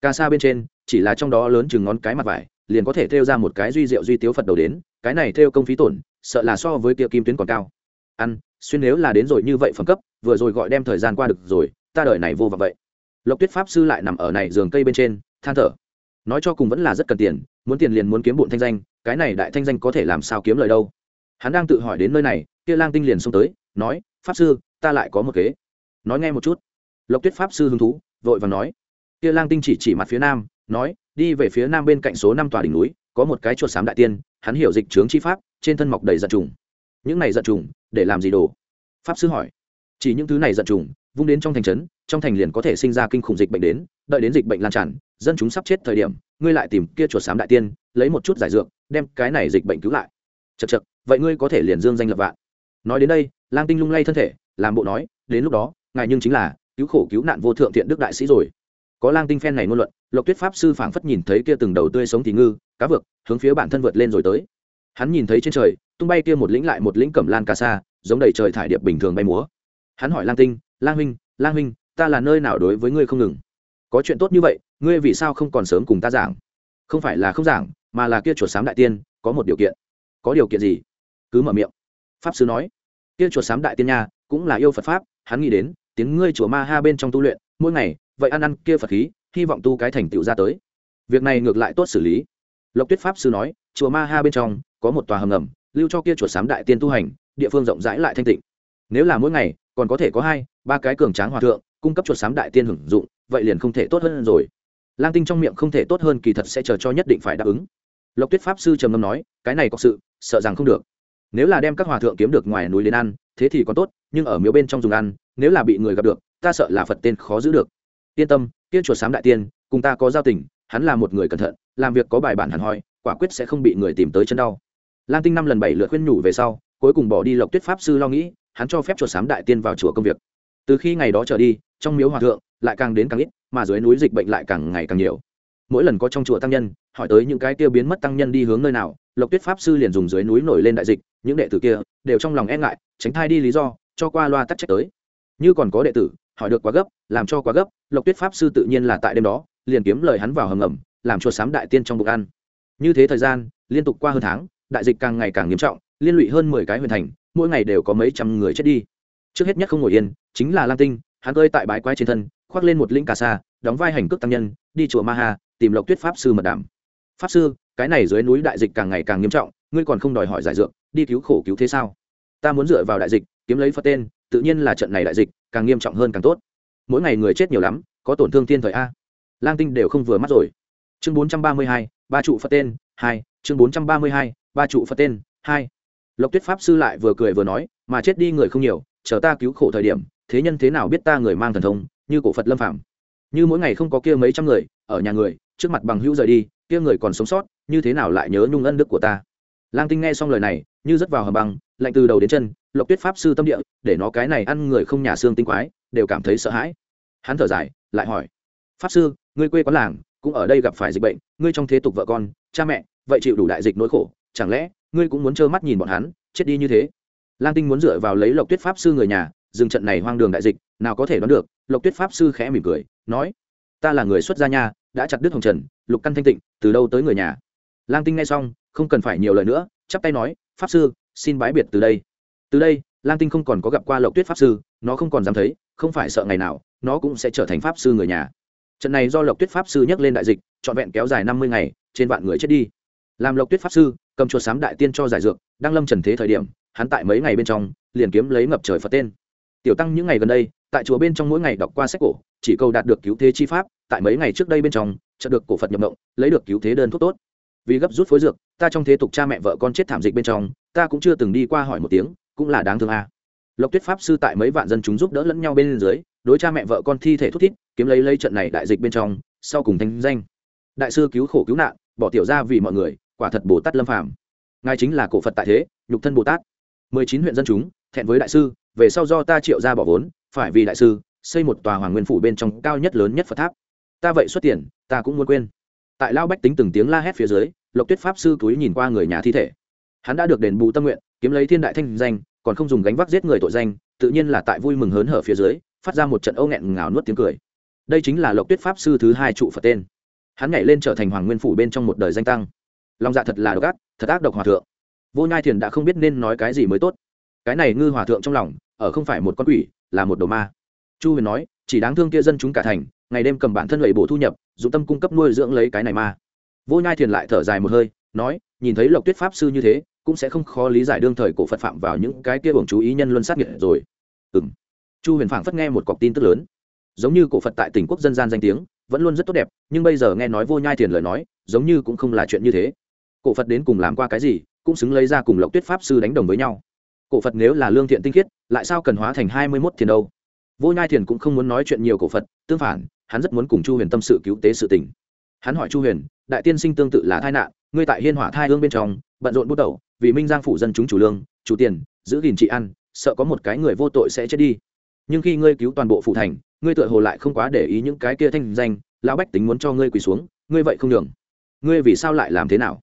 Cà sa bên trên, chỉ là trong đó lớn chừng ngón cái mặt vải, liền có thể thêu ra một cái duy diệu duy tiếu phật đầu đến, cái này thêu công phí tổn, sợ là so với kia kim tuyến còn cao. Ăn, xuyên nếu là đến rồi như vậy phẩm cấp, vừa rồi gọi đem thời gian qua được rồi, ta đợi này vô vọng vậy. Lộc tuyết pháp sư lại nằm ở này giường cây bên trên, than thở nói cho cùng vẫn là rất cần tiền, muốn tiền liền muốn kiếm bụn thanh danh, cái này đại thanh danh có thể làm sao kiếm lời đâu. Hắn đang tự hỏi đến nơi này, kia lang tinh liền xông tới, nói, pháp sư, ta lại có một kế. Nói nghe một chút. Lộc tuyết pháp sư hứng thú, vội và nói. Kia lang tinh chỉ chỉ mặt phía nam, nói, đi về phía nam bên cạnh số năm tòa đỉnh núi, có một cái chuột sám đại tiên, hắn hiểu dịch trướng chi pháp, trên thân mọc đầy giận trùng. Những này giận trùng, để làm gì đồ? Pháp sư hỏi. Chỉ những thứ này giận trùng vung đến trong thành trấn, trong thành liền có thể sinh ra kinh khủng dịch bệnh đến, đợi đến dịch bệnh lan tràn, dân chúng sắp chết thời điểm, ngươi lại tìm kia chuột sám đại tiên, lấy một chút giải dược, đem cái này dịch bệnh cứu lại. Chật chật vậy ngươi có thể liền dương danh lập vạn. Nói đến đây, lang tinh lung lay thân thể, làm bộ nói, đến lúc đó, ngài nhưng chính là cứu khổ cứu nạn vô thượng thiện đức đại sĩ rồi. Có lang tinh phen này ngôn luận, lộc tuyết pháp sư phảng phất nhìn thấy kia từng đầu tươi sống thì ngư, cá vực, hướng phía bản thân vượt lên rồi tới. Hắn nhìn thấy trên trời, tung bay kia một lĩnh lại một lĩnh cẩm lan ca sa, giống đầy trời thải điệp bình thường bay múa. Hắn hỏi lang tinh lang huynh lang huynh, ta là nơi nào đối với ngươi không ngừng? Có chuyện tốt như vậy, ngươi vì sao không còn sớm cùng ta giảng? Không phải là không giảng, mà là kia chuột sám đại tiên, có một điều kiện. Có điều kiện gì? Cứ mở miệng. Pháp sư nói, kia chuột sám đại tiên nha, cũng là yêu phật pháp, hắn nghĩ đến, tiếng ngươi chùa ma ha bên trong tu luyện, mỗi ngày, vậy ăn ăn kia phật khí, hy vọng tu cái thành tựu ra tới. Việc này ngược lại tốt xử lý. Lộc tuyết pháp sư nói, chùa ma ha bên trong, có một tòa hầm ngầm, lưu cho kia chuột sám đại tiên tu hành, địa phương rộng rãi lại thanh tịnh. Nếu là mỗi ngày, còn có thể có hai ba cái cường tráng hòa thượng, cung cấp chuột sám đại tiên hưởng dụng, vậy liền không thể tốt hơn rồi. Lang tinh trong miệng không thể tốt hơn kỳ thật sẽ chờ cho nhất định phải đáp ứng. Lộc tuyết pháp sư trầm ngâm nói, cái này có sự, sợ rằng không được. Nếu là đem các hòa thượng kiếm được ngoài núi đến ăn, thế thì còn tốt, nhưng ở miếu bên trong dùng ăn, nếu là bị người gặp được, ta sợ là phật tên khó giữ được. Yên tâm, kia chuột sám đại tiên, cùng ta có giao tình, hắn là một người cẩn thận, làm việc có bài bản hẳn hoi, quả quyết sẽ không bị người tìm tới chân đau. Lan tinh năm lần bảy lượt khuyên nhủ về sau, cuối cùng bỏ đi lộc tuyết pháp sư lo nghĩ, hắn cho phép chuột sám đại tiên vào chùa công việc từ khi ngày đó trở đi trong miếu hòa thượng lại càng đến càng ít mà dưới núi dịch bệnh lại càng ngày càng nhiều. Mỗi lần có trong chùa tăng nhân hỏi tới những cái tiêu biến mất tăng nhân đi hướng nơi nào lộc tuyết pháp sư liền dùng dưới núi nổi lên đại dịch những đệ tử kia đều trong lòng e ngại tránh thai đi lý do cho qua loa tắc trách tới. Như còn có đệ tử hỏi được quá gấp làm cho quá gấp lộc tuyết pháp sư tự nhiên là tại đêm đó liền kiếm lời hắn vào hầm ẩm, làm cho sám đại tiên trong bụng ăn. Như thế thời gian liên tục qua hơn tháng đại dịch càng ngày càng nghiêm trọng liên lụy hơn mười cái huyền thành mỗi ngày đều có mấy trăm người chết đi trước hết nhất không ngồi yên chính là lang tinh hắn ơi tại bãi quái trên thân khoác lên một linh cà sa đóng vai hành cước tăng nhân đi chùa ma hà, tìm lộc tuyết pháp sư mật đảm. Pháp sư cái này dưới núi đại dịch càng ngày càng nghiêm trọng ngươi còn không đòi hỏi giải dược đi cứu khổ cứu thế sao? Ta muốn dựa vào đại dịch kiếm lấy phật tên tự nhiên là trận này đại dịch càng nghiêm trọng hơn càng tốt. Mỗi ngày người chết nhiều lắm có tổn thương thiên thời a. Lang tinh đều không vừa mắt rồi. Chương bốn trăm ba mươi hai ba trụ phật tên hai. Chương bốn trăm ba mươi hai ba trụ phật tên hai. Lộc tuyết pháp sư lại vừa cười vừa nói mà chết đi người không nhiều chờ ta cứu khổ thời điểm, thế nhân thế nào biết ta người mang thần thông, như cổ phật lâm phạm như mỗi ngày không có kia mấy trăm người, ở nhà người, trước mặt bằng hữu rời đi, kia người còn sống sót, như thế nào lại nhớ nhung ân đức của ta? Lang tinh nghe xong lời này, như rất vào hầm băng, lạnh từ đầu đến chân, lộc tuyết pháp sư tâm địa, để nó cái này ăn người không nhà xương tinh quái, đều cảm thấy sợ hãi. Hắn thở dài, lại hỏi, pháp sư, ngươi quê quán làng, cũng ở đây gặp phải dịch bệnh, ngươi trong thế tục vợ con, cha mẹ, vậy chịu đủ đại dịch nỗi khổ, chẳng lẽ ngươi cũng muốn trơ mắt nhìn bọn hắn, chết đi như thế? Lang tinh muốn dựa vào lấy lộc tuyết pháp sư người nhà, dừng trận này hoang đường đại dịch, nào có thể đoán được, lộc tuyết pháp sư khẽ mỉm cười, nói, ta là người xuất gia nha, đã chặt đứt hồng trần, lục căn thanh tịnh, từ đâu tới người nhà? Lang tinh nghe xong, không cần phải nhiều lời nữa, chắp tay nói, pháp sư, xin bái biệt từ đây. Từ đây, lang tinh không còn có gặp qua lộc tuyết pháp sư, nó không còn dám thấy, không phải sợ ngày nào, nó cũng sẽ trở thành pháp sư người nhà. Trận này do lộc tuyết pháp sư nhắc lên đại dịch, trọn vẹn kéo dài năm mươi ngày, trên vạn người chết đi. Làm lộc tuyết pháp sư, cầm chuột sám đại tiên cho giải dược, đang lâm trần thế thời điểm hắn tại mấy ngày bên trong liền kiếm lấy ngập trời phật tên. Tiểu tăng những ngày gần đây, tại chùa bên trong mỗi ngày đọc qua sách cổ, chỉ cầu đạt được cứu thế chi pháp, tại mấy ngày trước đây bên trong, chợt được cổ phật nhập động lấy được cứu thế đơn thuốc tốt. Vì gấp rút phối dược, ta trong thế tục cha mẹ vợ con chết thảm dịch bên trong, ta cũng chưa từng đi qua hỏi một tiếng, cũng là đáng thương a. Lộc tuyết pháp sư tại mấy vạn dân chúng giúp đỡ lẫn nhau bên dưới, đối cha mẹ vợ con thi thể thúc thít, kiếm lấy lấy trận này đại dịch bên trong, sau cùng thanh danh. Đại sư cứu khổ cứu nạn, bỏ tiểu ra vì mọi người, quả thật bồ tát lâm phàm. Ngài chính là cổ phật tại thế, nhục thân bồ tát mười chín huyện dân chúng, thẹn với đại sư, về sau do ta triệu ra bỏ vốn, phải vì đại sư, xây một tòa hoàng nguyên phủ bên trong cao nhất lớn nhất phật tháp. Ta vậy xuất tiền, ta cũng muốn quên. Tại lao bách tính từng tiếng la hét phía dưới, lộc tuyết pháp sư túi nhìn qua người nhà thi thể. Hắn đã được đền bù tâm nguyện, kiếm lấy thiên đại thanh danh, còn không dùng gánh vác giết người tội danh, tự nhiên là tại vui mừng hớn hở phía dưới, phát ra một trận âu nghẹn ngào nuốt tiếng cười. Đây chính là lộc tuyết pháp sư thứ hai trụ phật tên. Hắn nhảy lên trở thành hoàng nguyên phủ bên trong một đời danh tăng. Lòng dạ thật là độc ác, thật ác độc hòa thượng vô nhai thiền đã không biết nên nói cái gì mới tốt. Cái này ngư hòa thượng trong lòng, ở không phải một con quỷ, là một đồ ma. Chu huyền nói, chỉ đáng thương kia dân chúng cả thành, ngày đêm cầm bản thân lầy bổ thu nhập, dụng tâm cung cấp nuôi dưỡng lấy cái này ma. Vô nhai thiền lại thở dài một hơi, nói, nhìn thấy lộc tuyết pháp sư như thế, cũng sẽ không khó lý giải đương thời cổ phật phạm vào những cái kia buồng chú ý nhân luân sát nghiệt rồi. Ừ m chu huyền phảng phất nghe một cọc tin tức lớn. Giống như cổ phật tại tỉnh quốc dân gian danh tiếng, vẫn luôn rất tốt đẹp, nhưng bây giờ nghe nói vô nhai thiền lời nói, giống như cũng không là chuyện như thế. Cổ phật đến cùng làm qua cái gì cũng xứng lấy ra cùng lộc tuyết pháp sư đánh đồng với nhau. Cổ phật nếu là lương thiện tinh khiết, lại sao cần hóa thành hai mươi mốt thiền đâu? Vô nhai thiền cũng không muốn nói chuyện nhiều cổ phật, tương phản, hắn rất muốn cùng chu huyền tâm sự cứu tế sự tình. Hắn hỏi chu huyền, đại tiên sinh tương tự là tai nạn, ngươi tại hiên hỏa thai hương bên trong, bận rộn bút đầu, vì minh giang phủ dân chúng chủ lương, chủ tiền, giữ gìn trị ăn sợ có một cái người vô tội sẽ chết đi. Nhưng khi ngươi cứu toàn bộ phủ thành, ngươi tựa hồ lại không quá để ý những cái kia thanh danh, lão bách tính muốn cho ngươi quỳ xuống, ngươi vậy không đường ngươi vì sao lại làm thế nào?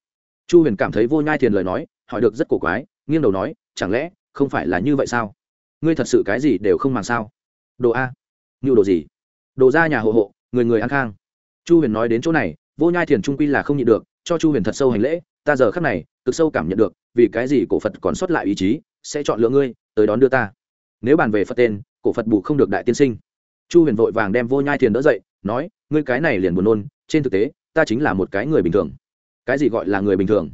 Chu huyền cảm thấy vô nhai thiền lời nói, hỏi được rất cổ quái, nghiêng đầu nói, chẳng lẽ không phải là như vậy sao? Ngươi thật sự cái gì đều không màng sao? Đồ a như đồ gì? Đồ ra nhà hộ hộ, người người ăn khang. Chu huyền nói đến chỗ này, vô nhai thiền trung quy là không nhịn được, cho chu huyền thật sâu hành lễ, ta giờ khắc này, cực sâu cảm nhận được, vì cái gì cổ phật còn sót lại ý chí, sẽ chọn lựa ngươi, tới đón đưa ta? Nếu bàn về phật tên, cổ phật bù không được đại tiên sinh. Chu huyền vội vàng đem vô nhai thiền đỡ dậy, nói, ngươi cái này liền buồn nôn, trên thực tế, ta chính là một cái người bình thường cái gì gọi là người bình thường?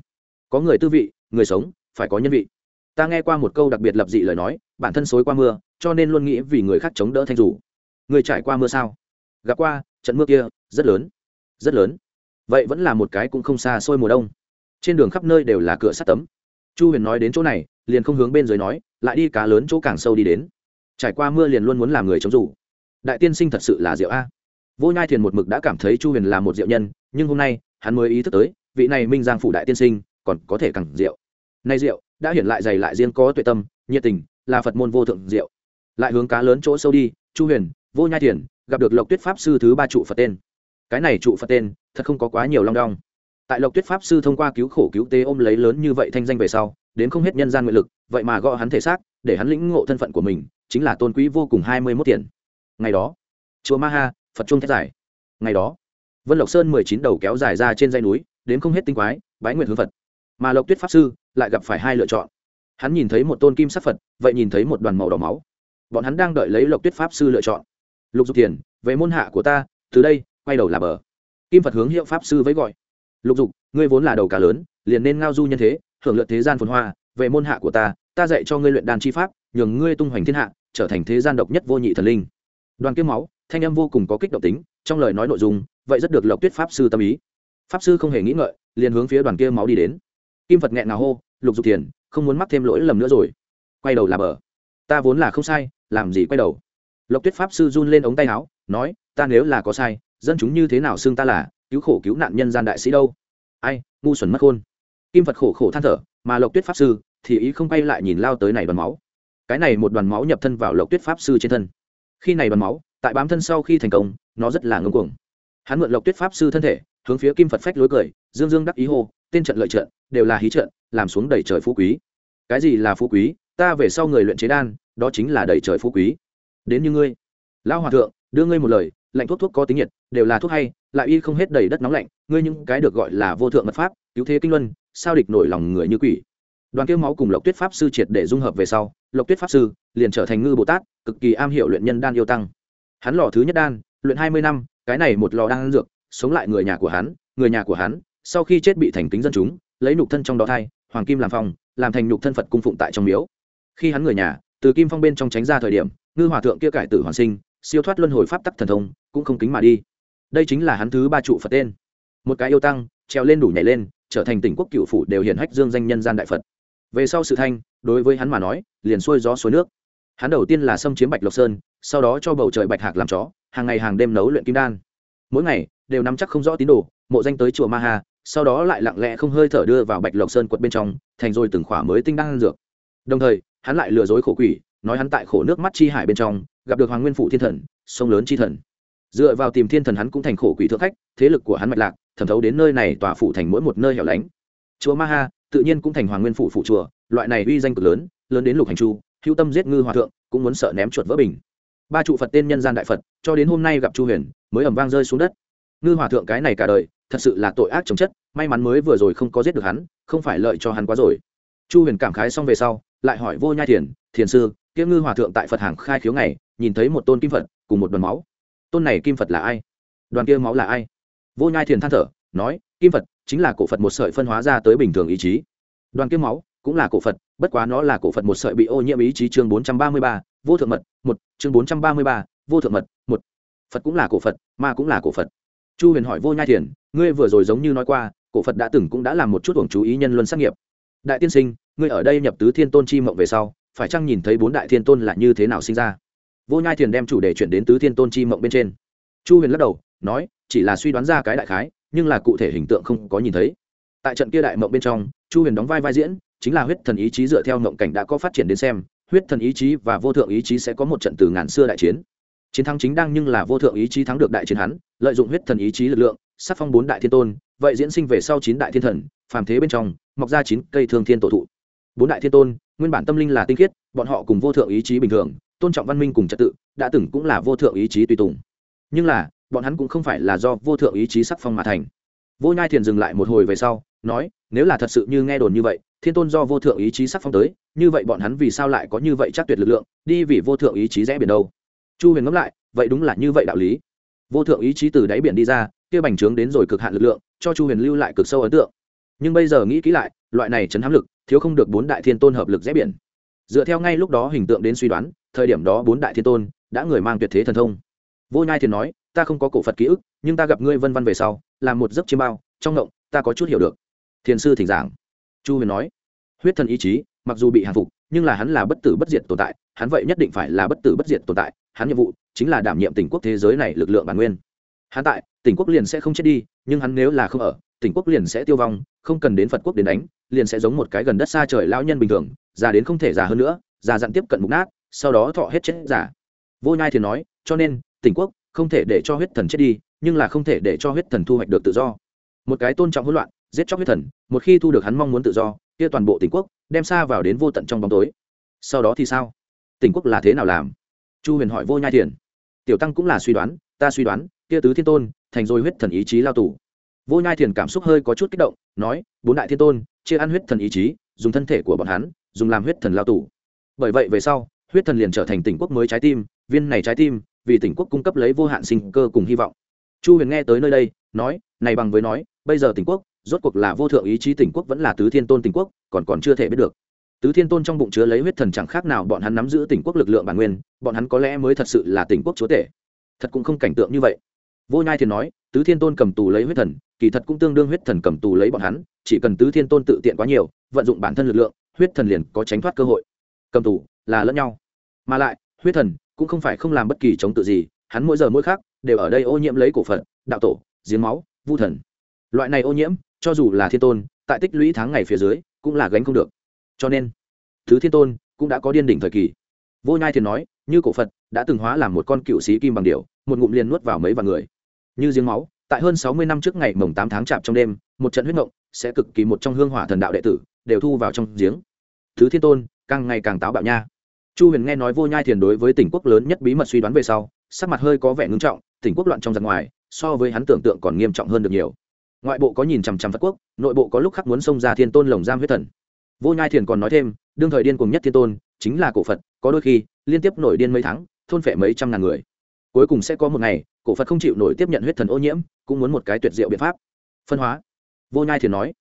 Có người tư vị, người sống, phải có nhân vị. Ta nghe qua một câu đặc biệt lập dị lời nói, bản thân xối qua mưa, cho nên luôn nghĩ vì người khác chống đỡ thanh rủ người trải qua mưa sao? Gặp qua, trận mưa kia, rất lớn. Rất lớn. Vậy vẫn là một cái cũng không xa xôi mùa đông. Trên đường khắp nơi đều là cửa sắt tấm. Chu huyền nói đến chỗ này, liền không hướng bên dưới nói, lại đi cá lớn chỗ càng sâu đi đến. Trải qua mưa liền luôn muốn làm người chống rủ đại tiên sinh thật sự là diệu a. Vô nhai thiền một mực đã cảm thấy chu huyền là một diệu nhân, nhưng hôm nay, hắn mới ý thức tới vị này minh giang phủ đại tiên sinh, còn có thể càng rượu. Nay rượu đã hiển lại dày lại riêng có tuệ tâm, nhiệt tình, là phật môn vô thượng rượu. Lại hướng cá lớn chỗ sâu đi, chu huyền, vô nhai thiền, gặp được lộc tuyết pháp sư thứ ba trụ phật tên. Cái này trụ phật tên, thật không có quá nhiều long đong. Tại lộc tuyết pháp sư thông qua cứu khổ cứu tế ôm lấy lớn như vậy thanh danh về sau, đến không hết nhân gian nguyện lực, vậy mà gõ hắn thể xác, để hắn lĩnh ngộ thân phận của mình, chính là tôn quý vô cùng hai mươi mốt tiền. Ngày đó, chùa ma ha, phật trung thét dài. Ngày đó, vân lộc sơn mười chín đầu kéo dài ra trên dây núi đến không hết tinh quái, bái nguyện hướng phật. Mà lộc tuyết pháp sư lại gặp phải hai lựa chọn. Hắn nhìn thấy một tôn kim sắc phật, vậy nhìn thấy một đoàn màu đỏ máu. Bọn hắn đang đợi lấy lộc tuyết pháp sư lựa chọn. Lục dục tiền, về môn hạ của ta, từ đây, quay đầu là bờ. Kim phật hướng hiệu pháp sư với gọi. Lục dục, ngươi vốn là đầu cả lớn, liền nên ngao du nhân thế, hưởng lượt thế gian phồn hoa, về môn hạ của ta ta dạy cho ngươi luyện đàn chi pháp, nhường ngươi tung hoành thiên hạ, trở thành thế gian độc nhất vô nhị thần linh. Đoàn kiếm máu, thanh âm vô cùng có kích động tính, trong lời nói nội dung, vậy rất được lộc tuyết pháp sư tâm ý pháp sư không hề nghĩ ngợi, liền hướng phía đoàn kia máu đi đến. Kim phật nghẹn ngào hô, lục dục thiền, không muốn mắc thêm lỗi lầm nữa rồi. Quay đầu là bờ. Ta vốn là không sai, làm gì quay đầu? Lộc tuyết pháp sư run lên ống tay áo, nói, ta nếu là có sai, dân chúng như thế nào xưng ta là, cứu khổ cứu nạn nhân gian đại sĩ đâu? Ai, ngu xuẩn mất khôn. Kim phật khổ khổ than thở, mà lộc tuyết pháp sư thì ý không quay lại nhìn lao tới này đoàn máu. Cái này một đoàn máu nhập thân vào lộc tuyết pháp sư trên thân. Khi này đoàn máu, tại bám thân sau khi thành công, nó rất là ngưng cuồng. Hắn mượn lộc tuyết pháp sư thân thể hướng phía kim phật phách lối cười, dương dương đắc ý hô, tên trận lợi trận, đều là hí trận, làm xuống đầy trời phú quý. Cái gì là phú quý? Ta về sau người luyện chế đan, đó chính là đầy trời phú quý. Đến như ngươi. Lão hòa thượng, đưa ngươi một lời, lạnh thuốc thuốc có tính nhiệt, đều là thuốc hay, lại y không hết đầy đất nóng lạnh, ngươi những cái được gọi là vô thượng mật pháp, cứu thế kinh luân, sao địch nổi lòng người như quỷ? Đoàn kêu máu cùng lộc tuyết pháp sư triệt để dung hợp về sau, lộc tuyết pháp sư liền trở thành ngư bồ tát, cực kỳ am hiểu luyện nhân đan yêu tăng. Hắn lò thứ nhất đan, luyện hai mươi năm, cái này một lò đan dược sống lại người nhà của hắn, người nhà của hắn, sau khi chết bị thành kính dân chúng, lấy nhục thân trong đó thai, hoàng kim làm phòng làm thành nhục thân phật cung phụng tại trong miếu. Khi hắn người nhà, từ kim phong bên trong tránh ra thời điểm, ngư hòa thượng kia cải tử hoàn sinh, siêu thoát luân hồi pháp tắc thần thông, cũng không kính mà đi. Đây chính là hắn thứ ba trụ phật tên. Một cái yêu tăng treo lên đủ nhảy lên, trở thành tỉnh quốc cựu phủ đều hiển hách dương danh nhân gian đại phật. Về sau sự thanh, đối với hắn mà nói, liền xuôi gió suối nước. Hắn đầu tiên là xâm chiếm bạch lộc sơn, sau đó cho bầu trời bạch hạc làm chó, hàng ngày hàng đêm nấu luyện kim đan mỗi ngày đều nắm chắc không rõ tín đồ, mộ danh tới chùa ma hà sau đó lại lặng lẽ không hơi thở đưa vào bạch lộc sơn quật bên trong, thành rồi từng khỏa mới tinh đan dược. Đồng thời, hắn lại lừa dối khổ quỷ, nói hắn tại khổ nước mắt chi hải bên trong, gặp được hoàng nguyên phụ thiên thần, sông lớn chi thần. Dựa vào tìm thiên thần hắn cũng thành khổ quỷ thượng khách, thế lực của hắn mạch lạc, thẩm thấu đến nơi này tòa phủ thành mỗi một nơi hẻo lánh. Chùa ma ha tự nhiên cũng thành hoàng nguyên phụ phụ chùa, loại này uy danh cực lớn lớn đến lục hành chu, hữu tâm giết ngư hòa thượng, cũng muốn sợ ném chuột vỡ bình. Ba trụ phật tên nhân gian đại phật, cho đến hôm nay gặp chu huyền mới ẩm vang rơi xuống đất. Ngư hòa thượng cái này cả đời, thật sự là tội ác chồng chất, may mắn mới vừa rồi không có giết được hắn, không phải lợi cho hắn quá rồi. Chu huyền cảm khái xong về sau, lại hỏi vô nhai thiền thiền sư, kia ngư hòa thượng tại phật hàng khai khiếu ngày, nhìn thấy một tôn kim phật, cùng một đoàn máu. Tôn này kim phật là ai? Đoàn kia máu là ai? Vô nhai thiền than thở, nói, kim phật chính là cổ phật một sợi phân hóa ra tới bình thường ý chí. Đoàn kia máu cũng là cổ phật, bất quá nó là cổ phật một sợi bị ô nhiễm ý chí chương bốn trăm ba mươi ba, vô thượng mật, một, chương bốn trăm ba mươi ba, vô thượng mật, một phật cũng là cổ phật, ma cũng là cổ phật. Chu huyền hỏi vô nhai thiền, ngươi vừa rồi giống như nói qua, cổ phật đã từng cũng đã làm một chút hưởng chú ý nhân luân sát nghiệp. Đại tiên sinh, ngươi ở đây nhập tứ thiên tôn chi mộng về sau, phải chăng nhìn thấy bốn đại thiên tôn là như thế nào sinh ra? Vô nhai thiền đem chủ đề chuyển đến tứ thiên tôn chi mộng bên trên. Chu huyền lắc đầu, nói, chỉ là suy đoán ra cái đại khái, nhưng là cụ thể hình tượng không có nhìn thấy. Tại trận kia đại mộng bên trong, chu huyền đóng vai vai diễn, chính là huyết thần ý chí dựa theo mộng cảnh đã có phát triển đến xem, huyết thần ý chí và vô thượng ý chí sẽ có một trận từ ngàn xưa đại chiến chiến thắng chính đang nhưng là vô thượng ý chí thắng được đại chiến hắn, lợi dụng huyết thần ý chí lực lượng sắc phong bốn đại thiên tôn, vậy diễn sinh về sau chín đại thiên thần, phàm thế bên trong, mọc ra chín cây thương thiên tổ thụ. Bốn đại thiên tôn, nguyên bản tâm linh là tinh khiết, bọn họ cùng vô thượng ý chí bình thường, tôn trọng văn minh cùng trật tự, đã từng cũng là vô thượng ý chí tùy tùng. Nhưng là, bọn hắn cũng không phải là do vô thượng ý chí sắc phong mà thành. Vô nhai thiền dừng lại một hồi về sau, nói, nếu là thật sự như nghe đồn như vậy, thiên tôn do vô thượng ý chí sắc phong tới, như vậy bọn hắn vì sao lại có như vậy chắc tuyệt lực lượng, đi vì vô thượng ý chí rẽ biển đâu? Chu huyền ngẫm lại, vậy đúng là như vậy đạo lý. Vô thượng ý chí từ đáy biển đi ra, kia bành trướng đến rồi cực hạn lực lượng, cho chu huyền lưu lại cực sâu ấn tượng. Nhưng bây giờ nghĩ kỹ lại, loại này chấn hám lực, thiếu không được bốn đại thiên tôn hợp lực rẽ biển. Dựa theo ngay lúc đó hình tượng đến suy đoán, thời điểm đó bốn đại thiên tôn đã người mang tuyệt thế thần thông. Vô nhai thiền nói, ta không có cổ phật ký ức, nhưng ta gặp ngươi vân văn về sau làm một giấc chiêm bao, trong ngộng, ta có chút hiểu được. Thiền sư thỉnh giảng. Chu huyền nói, huyết thần ý chí, mặc dù bị hàng phục, nhưng là hắn là bất tử bất diệt tồn tại, hắn vậy nhất định phải là bất tử bất diệt tồn tại hắn nhiệm vụ chính là đảm nhiệm tỉnh quốc thế giới này lực lượng bản nguyên. Hắn tại, tỉnh quốc liền sẽ không chết đi, nhưng hắn nếu là không ở, tỉnh quốc liền sẽ tiêu vong, không cần đến phật quốc đến đánh, liền sẽ giống một cái gần đất xa trời lão nhân bình thường, già đến không thể già hơn nữa, già dặn tiếp cận mục nát, sau đó thọ hết chết giả vô nhai thì nói, cho nên, tỉnh quốc không thể để cho huyết thần chết đi, nhưng là không thể để cho huyết thần thu hoạch được tự do. Một cái tôn trọng hỗn loạn, giết chóc huyết thần, một khi thu được hắn mong muốn tự do, kia toàn bộ tỉnh quốc đem xa vào đến vô tận trong bóng tối. Sau đó thì sao? Tỉnh quốc là thế nào làm? Chu huyền hỏi vô nhai thiền. Tiểu tăng cũng là suy đoán, ta suy đoán, kia tứ thiên tôn, thành rồi huyết thần ý chí lao tù. Vô nhai thiền cảm xúc hơi có chút kích động, nói, bốn đại thiên tôn, chia ăn huyết thần ý chí, dùng thân thể của bọn hắn, dùng làm huyết thần lao tù. Bởi vậy về sau, huyết thần liền trở thành tỉnh quốc mới trái tim, viên này trái tim, vì tỉnh quốc cung cấp lấy vô hạn sinh cơ cùng hy vọng. Chu huyền nghe tới nơi đây, nói, này bằng với nói, bây giờ tỉnh quốc, rốt cuộc là vô thượng ý chí tỉnh quốc vẫn là tứ thiên tôn tỉnh quốc, còn còn chưa thể biết được tứ thiên tôn trong bụng chứa lấy huyết thần chẳng khác nào bọn hắn nắm giữ tỉnh quốc lực lượng bản nguyên, bọn hắn có lẽ mới thật sự là tỉnh quốc chúa tể. Thật cũng không cảnh tượng như vậy. Vô nhai thiền nói, tứ thiên tôn cầm tù lấy huyết thần, kỳ thật cũng tương đương huyết thần cầm tù lấy bọn hắn, chỉ cần tứ thiên tôn tự tiện quá nhiều, vận dụng bản thân lực lượng, huyết thần liền có tránh thoát cơ hội. Cầm tù là lẫn nhau. Mà lại, huyết thần cũng không phải không làm bất kỳ chống tự gì, hắn mỗi giờ mỗi khác đều ở đây ô nhiễm lấy cổ phận đạo tổ, giếng máu, vu thần. Loại này ô nhiễm, cho dù là thiên tôn, tại tích lũy tháng ngày phía dưới, cũng là gánh không được cho nên, thứ thiên tôn cũng đã có điên đỉnh thời kỳ. Vô nhai thiền nói, như cổ phật, đã từng hóa làm một con cựu sĩ kim bằng điệu một ngụm liền nuốt vào mấy vạn người. Như giếng máu, tại hơn sáu mươi năm trước ngày mồng tám tháng chạp trong đêm, một trận huyết ngộng sẽ cực kỳ một trong hương hỏa thần đạo đệ tử, đều thu vào trong giếng. Thứ thiên tôn càng ngày càng táo bạo nha. Chu huyền nghe nói vô nhai thiền đối với tỉnh quốc lớn nhất bí mật suy đoán về sau, sắc mặt hơi có vẻ ngưng trọng, tỉnh quốc loạn trong giặc ngoài, so với hắn tưởng tượng còn nghiêm trọng hơn được nhiều. Ngoại bộ có nhìn chằm chằm phật quốc, nội bộ có lúc khắc muốn xông ra thiên tôn lồng giam huyết thần vô nhai thiền còn nói thêm, đương thời điên cùng nhất thiên tôn, chính là cổ phật, có đôi khi, liên tiếp nổi điên mấy tháng, thôn phệ mấy trăm ngàn người. Cuối cùng sẽ có một ngày, cổ phật không chịu nổi tiếp nhận huyết thần ô nhiễm, cũng muốn một cái tuyệt diệu biện pháp. Phân hóa. Vô nhai thiền nói,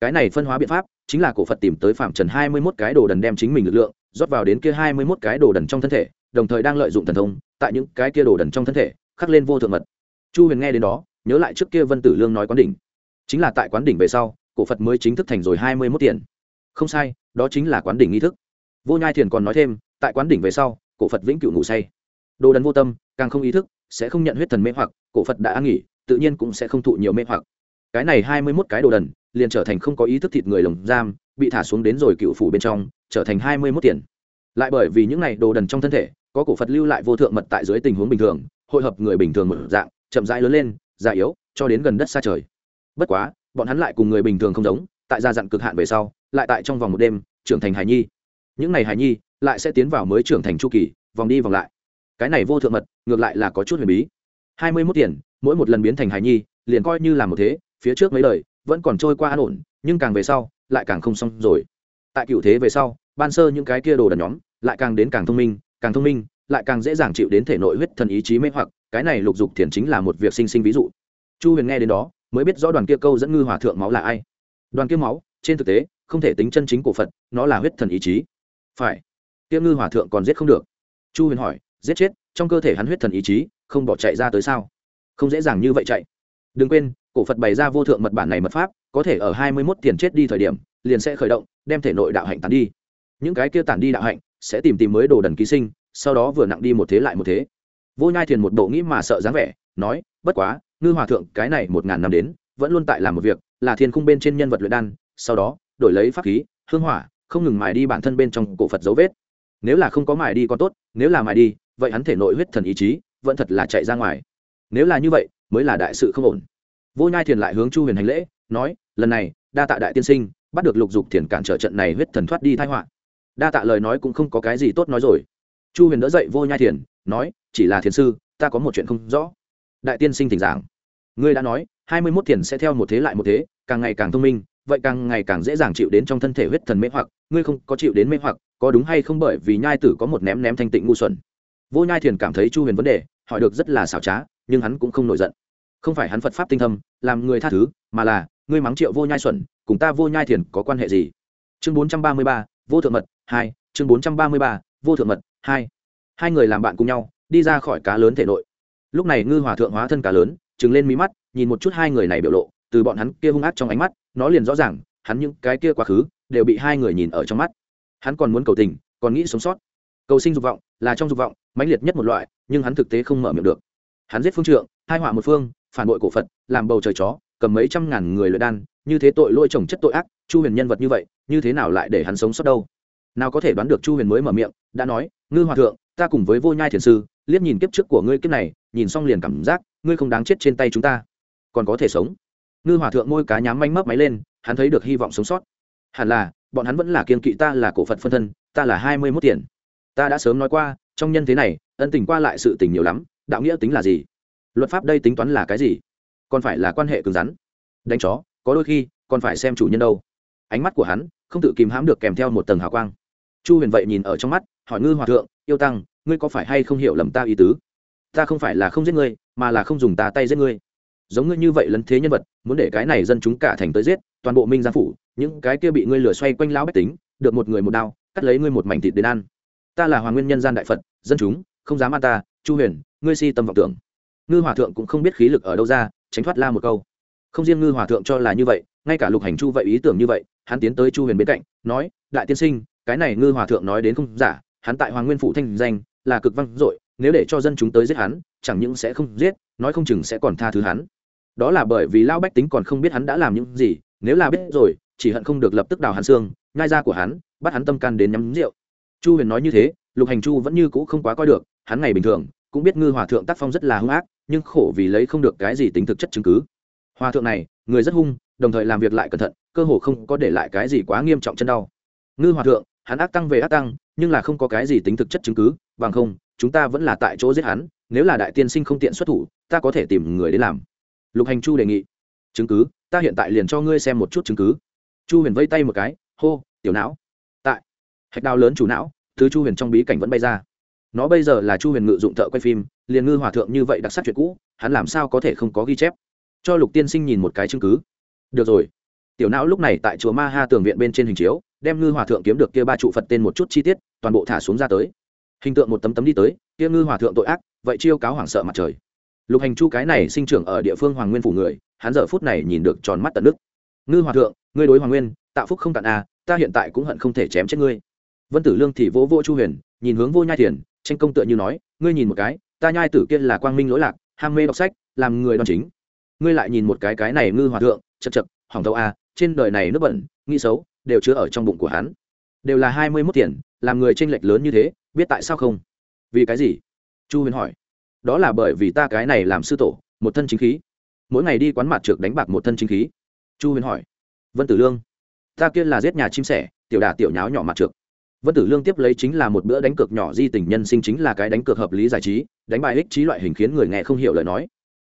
cái này phân hóa biện pháp, chính là cổ phật tìm tới phạm trần hai mươi mốt cái đồ đần đem chính mình lực lượng, rót vào đến kia hai mươi mốt cái đồ đần trong thân thể, đồng thời đang lợi dụng thần thông, tại những cái kia đồ đần trong thân thể, khắc lên vô thượng mật. Chu huyền nghe đến đó, nhớ lại trước kia vân tử lương nói quán đỉnh. Chính là tại quán đỉnh về sau, cổ phật mới chính thức thành rồi hai mươi mốt tiền không sai, đó chính là quán đỉnh nghi thức. Vô nhai thiền còn nói thêm, tại quán đỉnh về sau, cổ phật vĩnh cửu ngủ say. Đồ đần vô tâm, càng không ý thức, sẽ không nhận huyết thần mê hoặc, cổ phật đã an nghỉ, tự nhiên cũng sẽ không thụ nhiều mê hoặc. Cái này hai mươi mốt cái đồ đần, liền trở thành không có ý thức thịt người lồng giam, bị thả xuống đến rồi cựu phủ bên trong, trở thành hai mươi mốt tiền. Lại bởi vì những này đồ đần trong thân thể, có cổ phật lưu lại vô thượng mật tại dưới tình huống bình thường, hội hợp người bình thường một dạng, chậm rãi lớn lên, già yếu, cho đến gần đất xa trời. Bất quá, bọn hắn lại cùng người bình thường không giống, tại gia dặn cực hạn về sau lại tại trong vòng một đêm, trưởng thành hài nhi. Những n à y hài nhi lại sẽ tiến vào mới trưởng thành chu kỳ, vòng đi vòng lại. Cái này vô thượng mật, ngược lại là có chút huyền bí. Hai mươi mốt tiền, mỗi một lần biến thành hài nhi, liền coi như là một thế, phía trước mấy đời vẫn còn trôi qua an ổn, nhưng càng về sau, lại càng không xong rồi. Tại cựu thế về sau, ban sơ những cái kia đồ đần nhóm lại càng đến càng thông minh, càng thông minh, lại càng dễ dàng chịu đến thể nội huyết thần ý chí mê hoặc, cái này lục dục thiền chính là một việc sinh sinh ví dụ. Chu huyền nghe đến đó, mới biết rõ đoàn kia câu dẫn ngư hòa thượng máu là ai. Đoàn kia máu, trên thực tế không thể tính chân chính cổ phật, nó là huyết thần ý chí. Phải. Tiêm ngư hòa thượng còn giết không được. Chu huyền hỏi, giết chết, trong cơ thể hắn huyết thần ý chí, không bỏ chạy ra tới sao? Không dễ dàng như vậy chạy. Đừng quên, cổ phật bày ra vô thượng mật bản này mật pháp, có thể ở hai mươi mốt tiền chết đi thời điểm, liền sẽ khởi động, đem thể nội đạo hạnh tán đi. Những cái kia tản đi đạo hạnh, sẽ tìm tìm mới đồ đần ký sinh, sau đó vừa nặng đi một thế lại một thế. Vô nhai thiền một bộ nghĩ mà sợ dáng vẻ, nói, bất quá, ngư hòa thượng cái này một ngàn năm đến, vẫn luôn tại làm một việc, là thiên khung bên trên nhân vật luyện đan, sau đó đổi lấy pháp khí, hương hỏa, không ngừng mài đi bản thân bên trong cổ phật dấu vết. Nếu là không có mài đi còn tốt, nếu là mài đi, vậy hắn thể nội huyết thần ý chí vẫn thật là chạy ra ngoài. Nếu là như vậy, mới là đại sự không ổn. Vô nhai thiền lại hướng chu huyền hành lễ, nói, lần này, đa tạ đại tiên sinh, bắt được lục dục thiền cản trở trận này huyết thần thoát đi thái họa. Đa tạ lời nói cũng không có cái gì tốt nói rồi. Chu huyền đỡ dậy vô nhai thiền, nói, chỉ là thiền sư, ta có một chuyện không rõ. Đại tiên sinh thỉnh giảng. Ngươi đã nói, hai mươi mốt thiền sẽ theo một thế lại một thế, càng ngày càng thông minh vậy càng ngày càng dễ dàng chịu đến trong thân thể huyết thần mê hoặc, ngươi không có chịu đến mê hoặc, có đúng hay không bởi vì nhai tử có một ném ném thanh tịnh ngu xuẩn. Vô nhai thiền cảm thấy chu huyền vấn đề, hỏi được rất là xảo trá, nhưng hắn cũng không nổi giận. Không phải hắn phật pháp tinh thâm, làm người tha thứ, mà là, ngươi mắng triệu vô nhai xuẩn, cùng ta vô nhai thiền có quan hệ gì? Chương bốn trăm ba mươi ba, vô thượng mật, hai, chương bốn trăm ba mươi ba, vô thượng mật, hai. Hai người làm bạn cùng nhau, đi ra khỏi cá lớn thể nội. Lúc này ngư hòa thượng hóa thân cá lớn, trừng lên mí mắt, nhìn một chút hai người này biểu lộ, từ bọn hắn kia hung ác trong ánh mắt nó liền rõ ràng, hắn những cái kia quá khứ đều bị hai người nhìn ở trong mắt. Hắn còn muốn cầu tình, còn nghĩ sống sót. Cầu sinh dục vọng là trong dục vọng, mãnh liệt nhất một loại, nhưng hắn thực tế không mở miệng được. Hắn giết phương trượng, hai họa một phương, phản bội cổ phật, làm bầu trời chó, cầm mấy trăm ngàn người lợi đan, như thế tội lỗi trồng chất tội ác, chu huyền nhân vật như vậy, như thế nào lại để hắn sống sót đâu? Nào có thể đoán được chu huyền mới mở miệng, đã nói, ngư hòa thượng, ta cùng với vô nhai thiền sư, liếc nhìn kiếp trước của ngươi kiếp này, nhìn xong liền cảm giác, ngươi không đáng chết trên tay chúng ta. Còn có thể sống ngư hòa thượng môi cá nhám manh mấp máy lên, hắn thấy được hy vọng sống sót. Hẳn là, bọn hắn vẫn là kiên kỵ ta là cổ phật phân thân, ta là hai mươi mốt tiền. Ta đã sớm nói qua, trong nhân thế này, ân tình qua lại sự tình nhiều lắm, đạo nghĩa tính là gì? Luật pháp đây tính toán là cái gì? Còn phải là quan hệ cứng rắn. Đánh chó, có đôi khi, còn phải xem chủ nhân đâu. Ánh mắt của hắn, không tự kìm hãm được kèm theo một tầng hào quang. Chu huyền vậy nhìn ở trong mắt, hỏi ngư hòa thượng, yêu tăng, ngươi có phải hay không hiểu lầm ta ý tứ? Ta không phải là không giết ngươi, mà là không dùng ta tay giết ngươi giống ngươi như vậy lấn thế nhân vật, muốn để cái này dân chúng cả thành tới giết, toàn bộ minh giang phủ, những cái kia bị ngươi lừa xoay quanh lão bách tính, được một người một đao, cắt lấy ngươi một mảnh thịt đến ăn. Ta là hoàng nguyên nhân gian đại phật, dân chúng, không dám ăn ta, chu huyền, ngươi si tâm vọng tưởng. Ngư hòa thượng cũng không biết khí lực ở đâu ra, tránh thoát la một câu. Không riêng ngư hòa thượng cho là như vậy, ngay cả lục hành chu vậy ý tưởng như vậy, hắn tiến tới chu huyền bên cạnh, nói, đại tiên sinh, cái này ngư hòa thượng nói đến không giả, hắn tại hoàng nguyên phủ thanh danh là cực văn dội, nếu để cho dân chúng tới giết hắn, chẳng những sẽ không giết, nói không chừng sẽ còn tha thứ hắn đó là bởi vì lão bách tính còn không biết hắn đã làm những gì, nếu là biết rồi, chỉ hận không được lập tức đào hắn xương ngai ra của hắn, bắt hắn tâm can đến nhắm rượu. Chu huyền nói như thế, lục hành chu vẫn như cũ không quá coi được, hắn ngày bình thường, cũng biết ngư hòa thượng tác phong rất là hung ác, nhưng khổ vì lấy không được cái gì tính thực chất chứng cứ. Hòa thượng này, người rất hung, đồng thời làm việc lại cẩn thận, cơ hồ không có để lại cái gì quá nghiêm trọng chân đau. Ngư hòa thượng, hắn ác tăng về ác tăng, nhưng là không có cái gì tính thực chất chứng cứ, bằng không, chúng ta vẫn là tại chỗ giết hắn, nếu là đại tiên sinh không tiện xuất thủ, ta có thể tìm người đến làm lục hành chu đề nghị. Chứng cứ, ta hiện tại liền cho ngươi xem một chút chứng cứ. Chu huyền vây tay một cái, hô, tiểu não. Tại, hạch đao lớn chủ não, thứ chu huyền trong bí cảnh vẫn bay ra. Nó bây giờ là chu huyền ngự dụng thợ quay phim, liền ngư hòa thượng như vậy đặc sắc chuyện cũ, hắn làm sao có thể không có ghi chép? Cho lục tiên sinh nhìn một cái chứng cứ. Được rồi. Tiểu não lúc này tại chùa ma ha tường viện bên trên hình chiếu, đem ngư hòa thượng kiếm được kia ba trụ phật tên một chút chi tiết, toàn bộ thả xuống ra tới. Hình tượng một tấm tấm đi tới, kia ngư hòa thượng tội ác, vậy chiêu cáo hoảng sợ mặt trời lục hành chu cái này sinh trưởng ở địa phương hoàng nguyên phủ người hắn giờ phút này nhìn được tròn mắt tận đức ngư hòa thượng ngươi đối hoàng nguyên tạ phúc không cạn a à, ta hiện tại cũng hận không thể chém chết ngươi. Vân tử lương thì vỗ vô chu huyền nhìn hướng vô nhai thiền tranh công tựa như nói ngươi nhìn một cái ta nhai tử kia là quang minh lỗi lạc ham mê đọc sách làm người đoan chính. Ngươi lại nhìn một cái cái này ngư hòa thượng chật chật hỏng tàu a à, trên đời này nước bẩn nghĩ xấu đều chứa ở trong bụng của hắn. Đều là hai mươi mốt tiền làm người tranh lệch lớn như thế biết tại sao không? Vì cái gì? Chu huyền hỏi đó là bởi vì ta cái này làm sư tổ, một thân chính khí. Mỗi ngày đi quán mặt trượt đánh bạc một thân chính khí. Chu huyền hỏi. Vân tử lương. Ta kia là giết nhà chim sẻ, tiểu đà tiểu nháo nhỏ mặt trượt vân tử lương tiếp lấy chính là một bữa đánh cược nhỏ di tình nhân sinh chính là cái đánh cược hợp lý giải trí, đánh bài ích trí loại hình khiến người nghe không hiểu lời nói.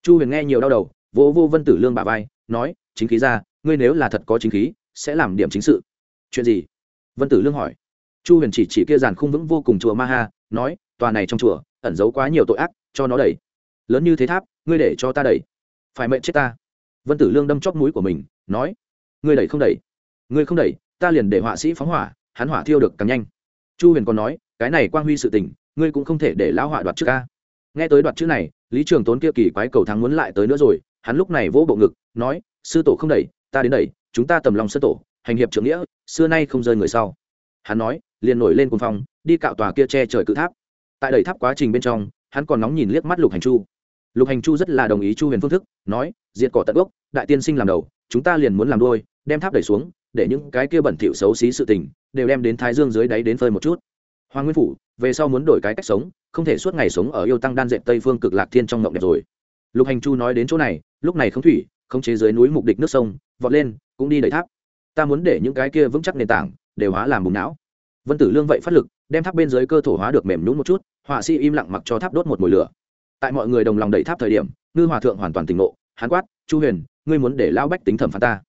Chu huyền nghe nhiều đau đầu vô vô vân tử lương bà vai, nói, chính khí ra, ngươi nếu là thật có chính khí, sẽ làm điểm chính sự. Chuyện gì? Vân tử lương hỏi. Chu huyền chỉ chỉ kia giàn khung vững vô cùng chùa ma ha, nói, tòa này trong chùa, ẩn giấu quá nhiều tội ác cho nó đẩy. Lớn như thế tháp, ngươi để cho ta đẩy. Phải mệnh chết ta. Vân tử lương đâm chóp mũi của mình, nói, ngươi đẩy không đẩy. Ngươi không đẩy, ta liền để họa sĩ phóng hỏa, hắn hỏa thiêu được càng nhanh. Chu huyền còn nói, cái này quang huy sự tình, ngươi cũng không thể để lão họa đoạt trước ca nghe tới đoạt chữ này, lý trường tốn kia kỳ quái cầu thắng muốn lại tới nữa rồi, hắn lúc này vỗ bộ ngực, nói, sư tổ không đẩy, ta đến đẩy, chúng ta tầm lòng sư tổ, hành hiệp trưởng nghĩa, xưa nay không rơi người sau. Hắn nói, liền nổi lên cùng phòng đi cạo tòa kia che trời cự tháp. Tại đẩy tháp quá trình bên trong hắn còn nóng nhìn liếc mắt lục hành chu. Lục hành chu rất là đồng ý chu huyền phương thức, nói, diệt cỏ tận gốc, đại tiên sinh làm đầu, chúng ta liền muốn làm đôi đem tháp đẩy xuống, để những cái kia bẩn thỉu xấu xí sự tình, đều đem đến thái dương dưới đáy đến phơi một chút. Hoàng nguyên phủ, về sau muốn đổi cái cách sống, không thể suốt ngày sống ở yêu tăng đan dệt tây phương cực lạc thiên trong ngộng đẹp rồi. Lục hành chu nói đến chỗ này, lúc này không thủy, không chế dưới núi mục đích nước sông, vọt lên, cũng đi đẩy tháp. Ta muốn để những cái kia vững chắc nền tảng, đều hóa làm bùng não. Vân tử lương vậy phát lực đem tháp bên dưới cơ thổ hóa được mềm nhún một chút, họa sĩ im lặng mặc cho tháp đốt một mồi lửa. Tại mọi người đồng lòng đẩy tháp thời điểm, ngư hòa thượng hoàn toàn tỉnh ngộ hán quát, chu huyền, ngươi muốn để lao bách tính thẩm phán ta?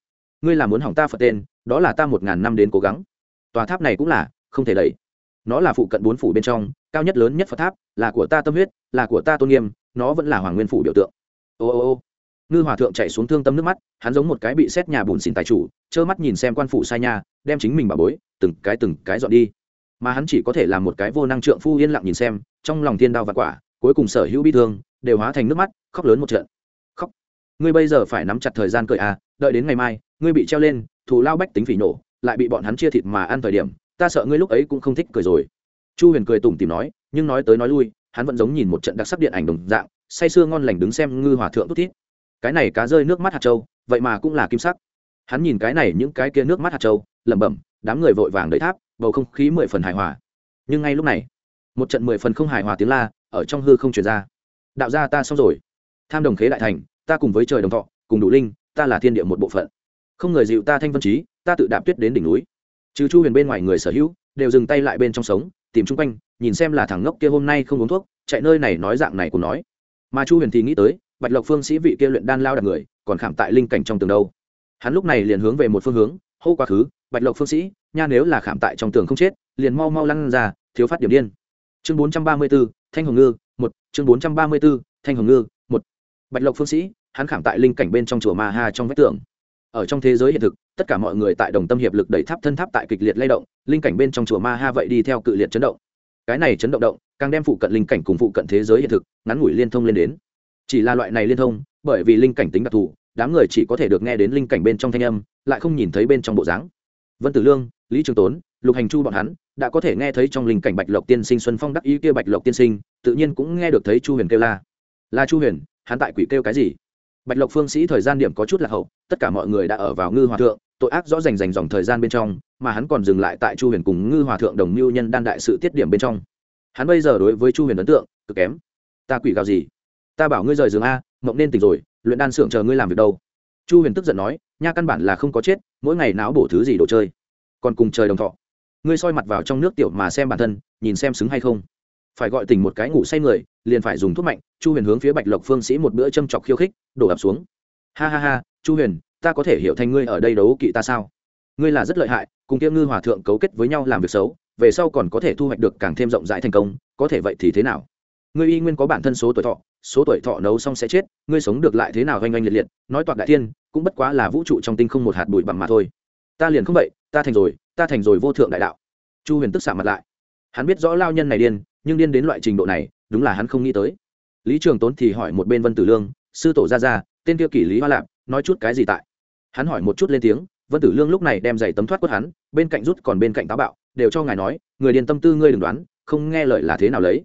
Ngươi là muốn hỏng ta phật tên, đó là ta một ngàn năm đến cố gắng. Tòa tháp này cũng là, không thể đẩy. Nó là phụ cận bốn phủ bên trong, cao nhất lớn nhất phật tháp, là của ta tâm huyết, là của ta tôn nghiêm, nó vẫn là hoàng nguyên phủ biểu tượng. Ô ô ô. Ngư hòa thượng chạy xuống thương tâm nước mắt, hắn giống một cái bị xét nhà bùn xỉn tài chủ, trơ mắt nhìn xem quan phủ sai nhà đem chính mình bà bối, từng cái từng cái dọn đi mà hắn chỉ có thể làm một cái vô năng trượng phu yên lặng nhìn xem, trong lòng thiên đao và quả, cuối cùng sở hữu bi thương, đều hóa thành nước mắt, khóc lớn một trận. Khóc. Ngươi bây giờ phải nắm chặt thời gian cởi à đợi đến ngày mai, ngươi bị treo lên, thù lao bách tính phỉ nổ, lại bị bọn hắn chia thịt mà ăn thời điểm, ta sợ ngươi lúc ấy cũng không thích cười rồi. Chu huyền cười tủm tìm nói, nhưng nói tới nói lui, hắn vẫn giống nhìn một trận đặc sắc điện ảnh đồng dạng, say sưa ngon lành đứng xem ngư hòa thượng tốt thít. Cái này cá rơi nước mắt hạt châu, vậy mà cũng là kim sắc. Hắn nhìn cái này, những cái kia nước mắt hạt châu, lẩm bẩm đám người vội vàng đợi tháp, bầu không khí mười phần hài hòa. Nhưng ngay lúc này, một trận mười phần không hài hòa tiếng la ở trong hư không truyền ra. Đạo gia ta xong rồi. Tham đồng khế đại thành, ta cùng với trời đồng thọ, cùng đủ linh, ta là thiên địa một bộ phận. Không người dịu ta thanh vân trí, ta tự đạp tuyết đến đỉnh núi. Trừ chu huyền bên ngoài người sở hữu, đều dừng tay lại bên trong sống, tìm chung quanh, nhìn xem là thằng ngốc kia hôm nay không uống thuốc, chạy nơi này nói dạng này cũng nói. Mà chu huyền thì nghĩ tới, bạch lộc phương sĩ vị kia luyện đan lao đặt người, còn khảm tại linh cảnh trong tường đâu. Hắn lúc này liền hướng về một phương hướng, hô quá khứ bạch lộc phương sĩ, nha nếu là khảm tại trong tường không chết, liền mau mau lăn ra, thiếu phát điểm điên. Chương bốn trăm ba mươi b ố thanh hồng ngư, một. Chương bốn trăm ba mươi b ố thanh hồng ngư, một. Bạch lộc phương sĩ, hắn khảm tại linh cảnh bên trong chùa ma ha trong vách tường. Ở trong thế giới hiện thực, tất cả mọi người tại đồng tâm hiệp lực đẩy tháp thân tháp tại kịch liệt lay động, linh cảnh bên trong chùa ma ha vậy đi theo cự liệt chấn động. Cái này chấn động động, càng đem phụ cận linh cảnh cùng phụ cận thế giới hiện thực, ngắn ngủi liên thông lên đến. Chỉ là loại này liên thông, bởi vì linh cảnh tính đặc thù, đám người chỉ có thể được nghe đến linh cảnh bên trong thanh âm, lại không nhìn thấy bên trong bộ dáng vân tử lương, lý trường tốn, lục hành chu bọn hắn đã có thể nghe thấy trong linh cảnh bạch lộc tiên sinh xuân phong đắc ý kia bạch lộc tiên sinh, tự nhiên cũng nghe được thấy chu huyền kêu la. Là chu huyền, hắn tại quỷ kêu cái gì? Bạch lộc phương sĩ thời gian điểm có chút là hậu, tất cả mọi người đã ở vào ngư hòa thượng, tội ác rõ rành rành dòng thời gian bên trong, mà hắn còn dừng lại tại chu huyền cùng ngư hòa thượng đồng mưu nhân đan đại sự tiết điểm bên trong. Hắn bây giờ đối với chu huyền ấn tượng cực kém. Ta quỷ gào gì? Ta bảo ngươi rời giường a, mộng nên tỉnh rồi, luyện đan xưởng chờ ngươi làm việc đâu. Chu huyền tức giận nói nha căn bản là không có chết, mỗi ngày não bổ thứ gì đồ chơi. Còn cùng trời đồng thọ. Ngươi soi mặt vào trong nước tiểu mà xem bản thân, nhìn xem xứng hay không. Phải gọi tỉnh một cái ngủ say người, liền phải dùng thuốc mạnh, chu huyền hướng phía bạch lộc phương sĩ một bữa châm chọc khiêu khích, đổ ập xuống. Ha ha ha, chu huyền, ta có thể hiểu thành ngươi ở đây đấu kỵ ta sao? Ngươi là rất lợi hại, cùng kia ngư hòa thượng cấu kết với nhau làm việc xấu, về sau còn có thể thu hoạch được càng thêm rộng rãi thành công, có thể vậy thì thế nào? Ngươi y nguyên có bản thân số tuổi thọ số tuổi thọ nấu xong sẽ chết, ngươi sống được lại thế nào oanh oanh liệt liệt, nói toạc đại thiên, cũng bất quá là vũ trụ trong tinh không một hạt bụi bằng mà thôi. Ta liền không vậy, ta thành rồi, ta thành rồi vô thượng đại đạo. Chu huyền tức xả mặt lại. Hắn biết rõ lao nhân này điên, nhưng điên đến loại trình độ này, đúng là hắn không nghĩ tới. Lý trường tốn thì hỏi một bên vân tử lương, sư tổ ra ra, tên kia kỷ lý hoa lạp, nói chút cái gì tại? Hắn hỏi một chút lên tiếng, vân tử lương lúc này đem giày tấm thoát quất hắn, bên cạnh rút còn bên cạnh táo bạo, đều cho ngài nói, người điền tâm tư ngươi đừng đoán, không nghe lời là thế nào lấy.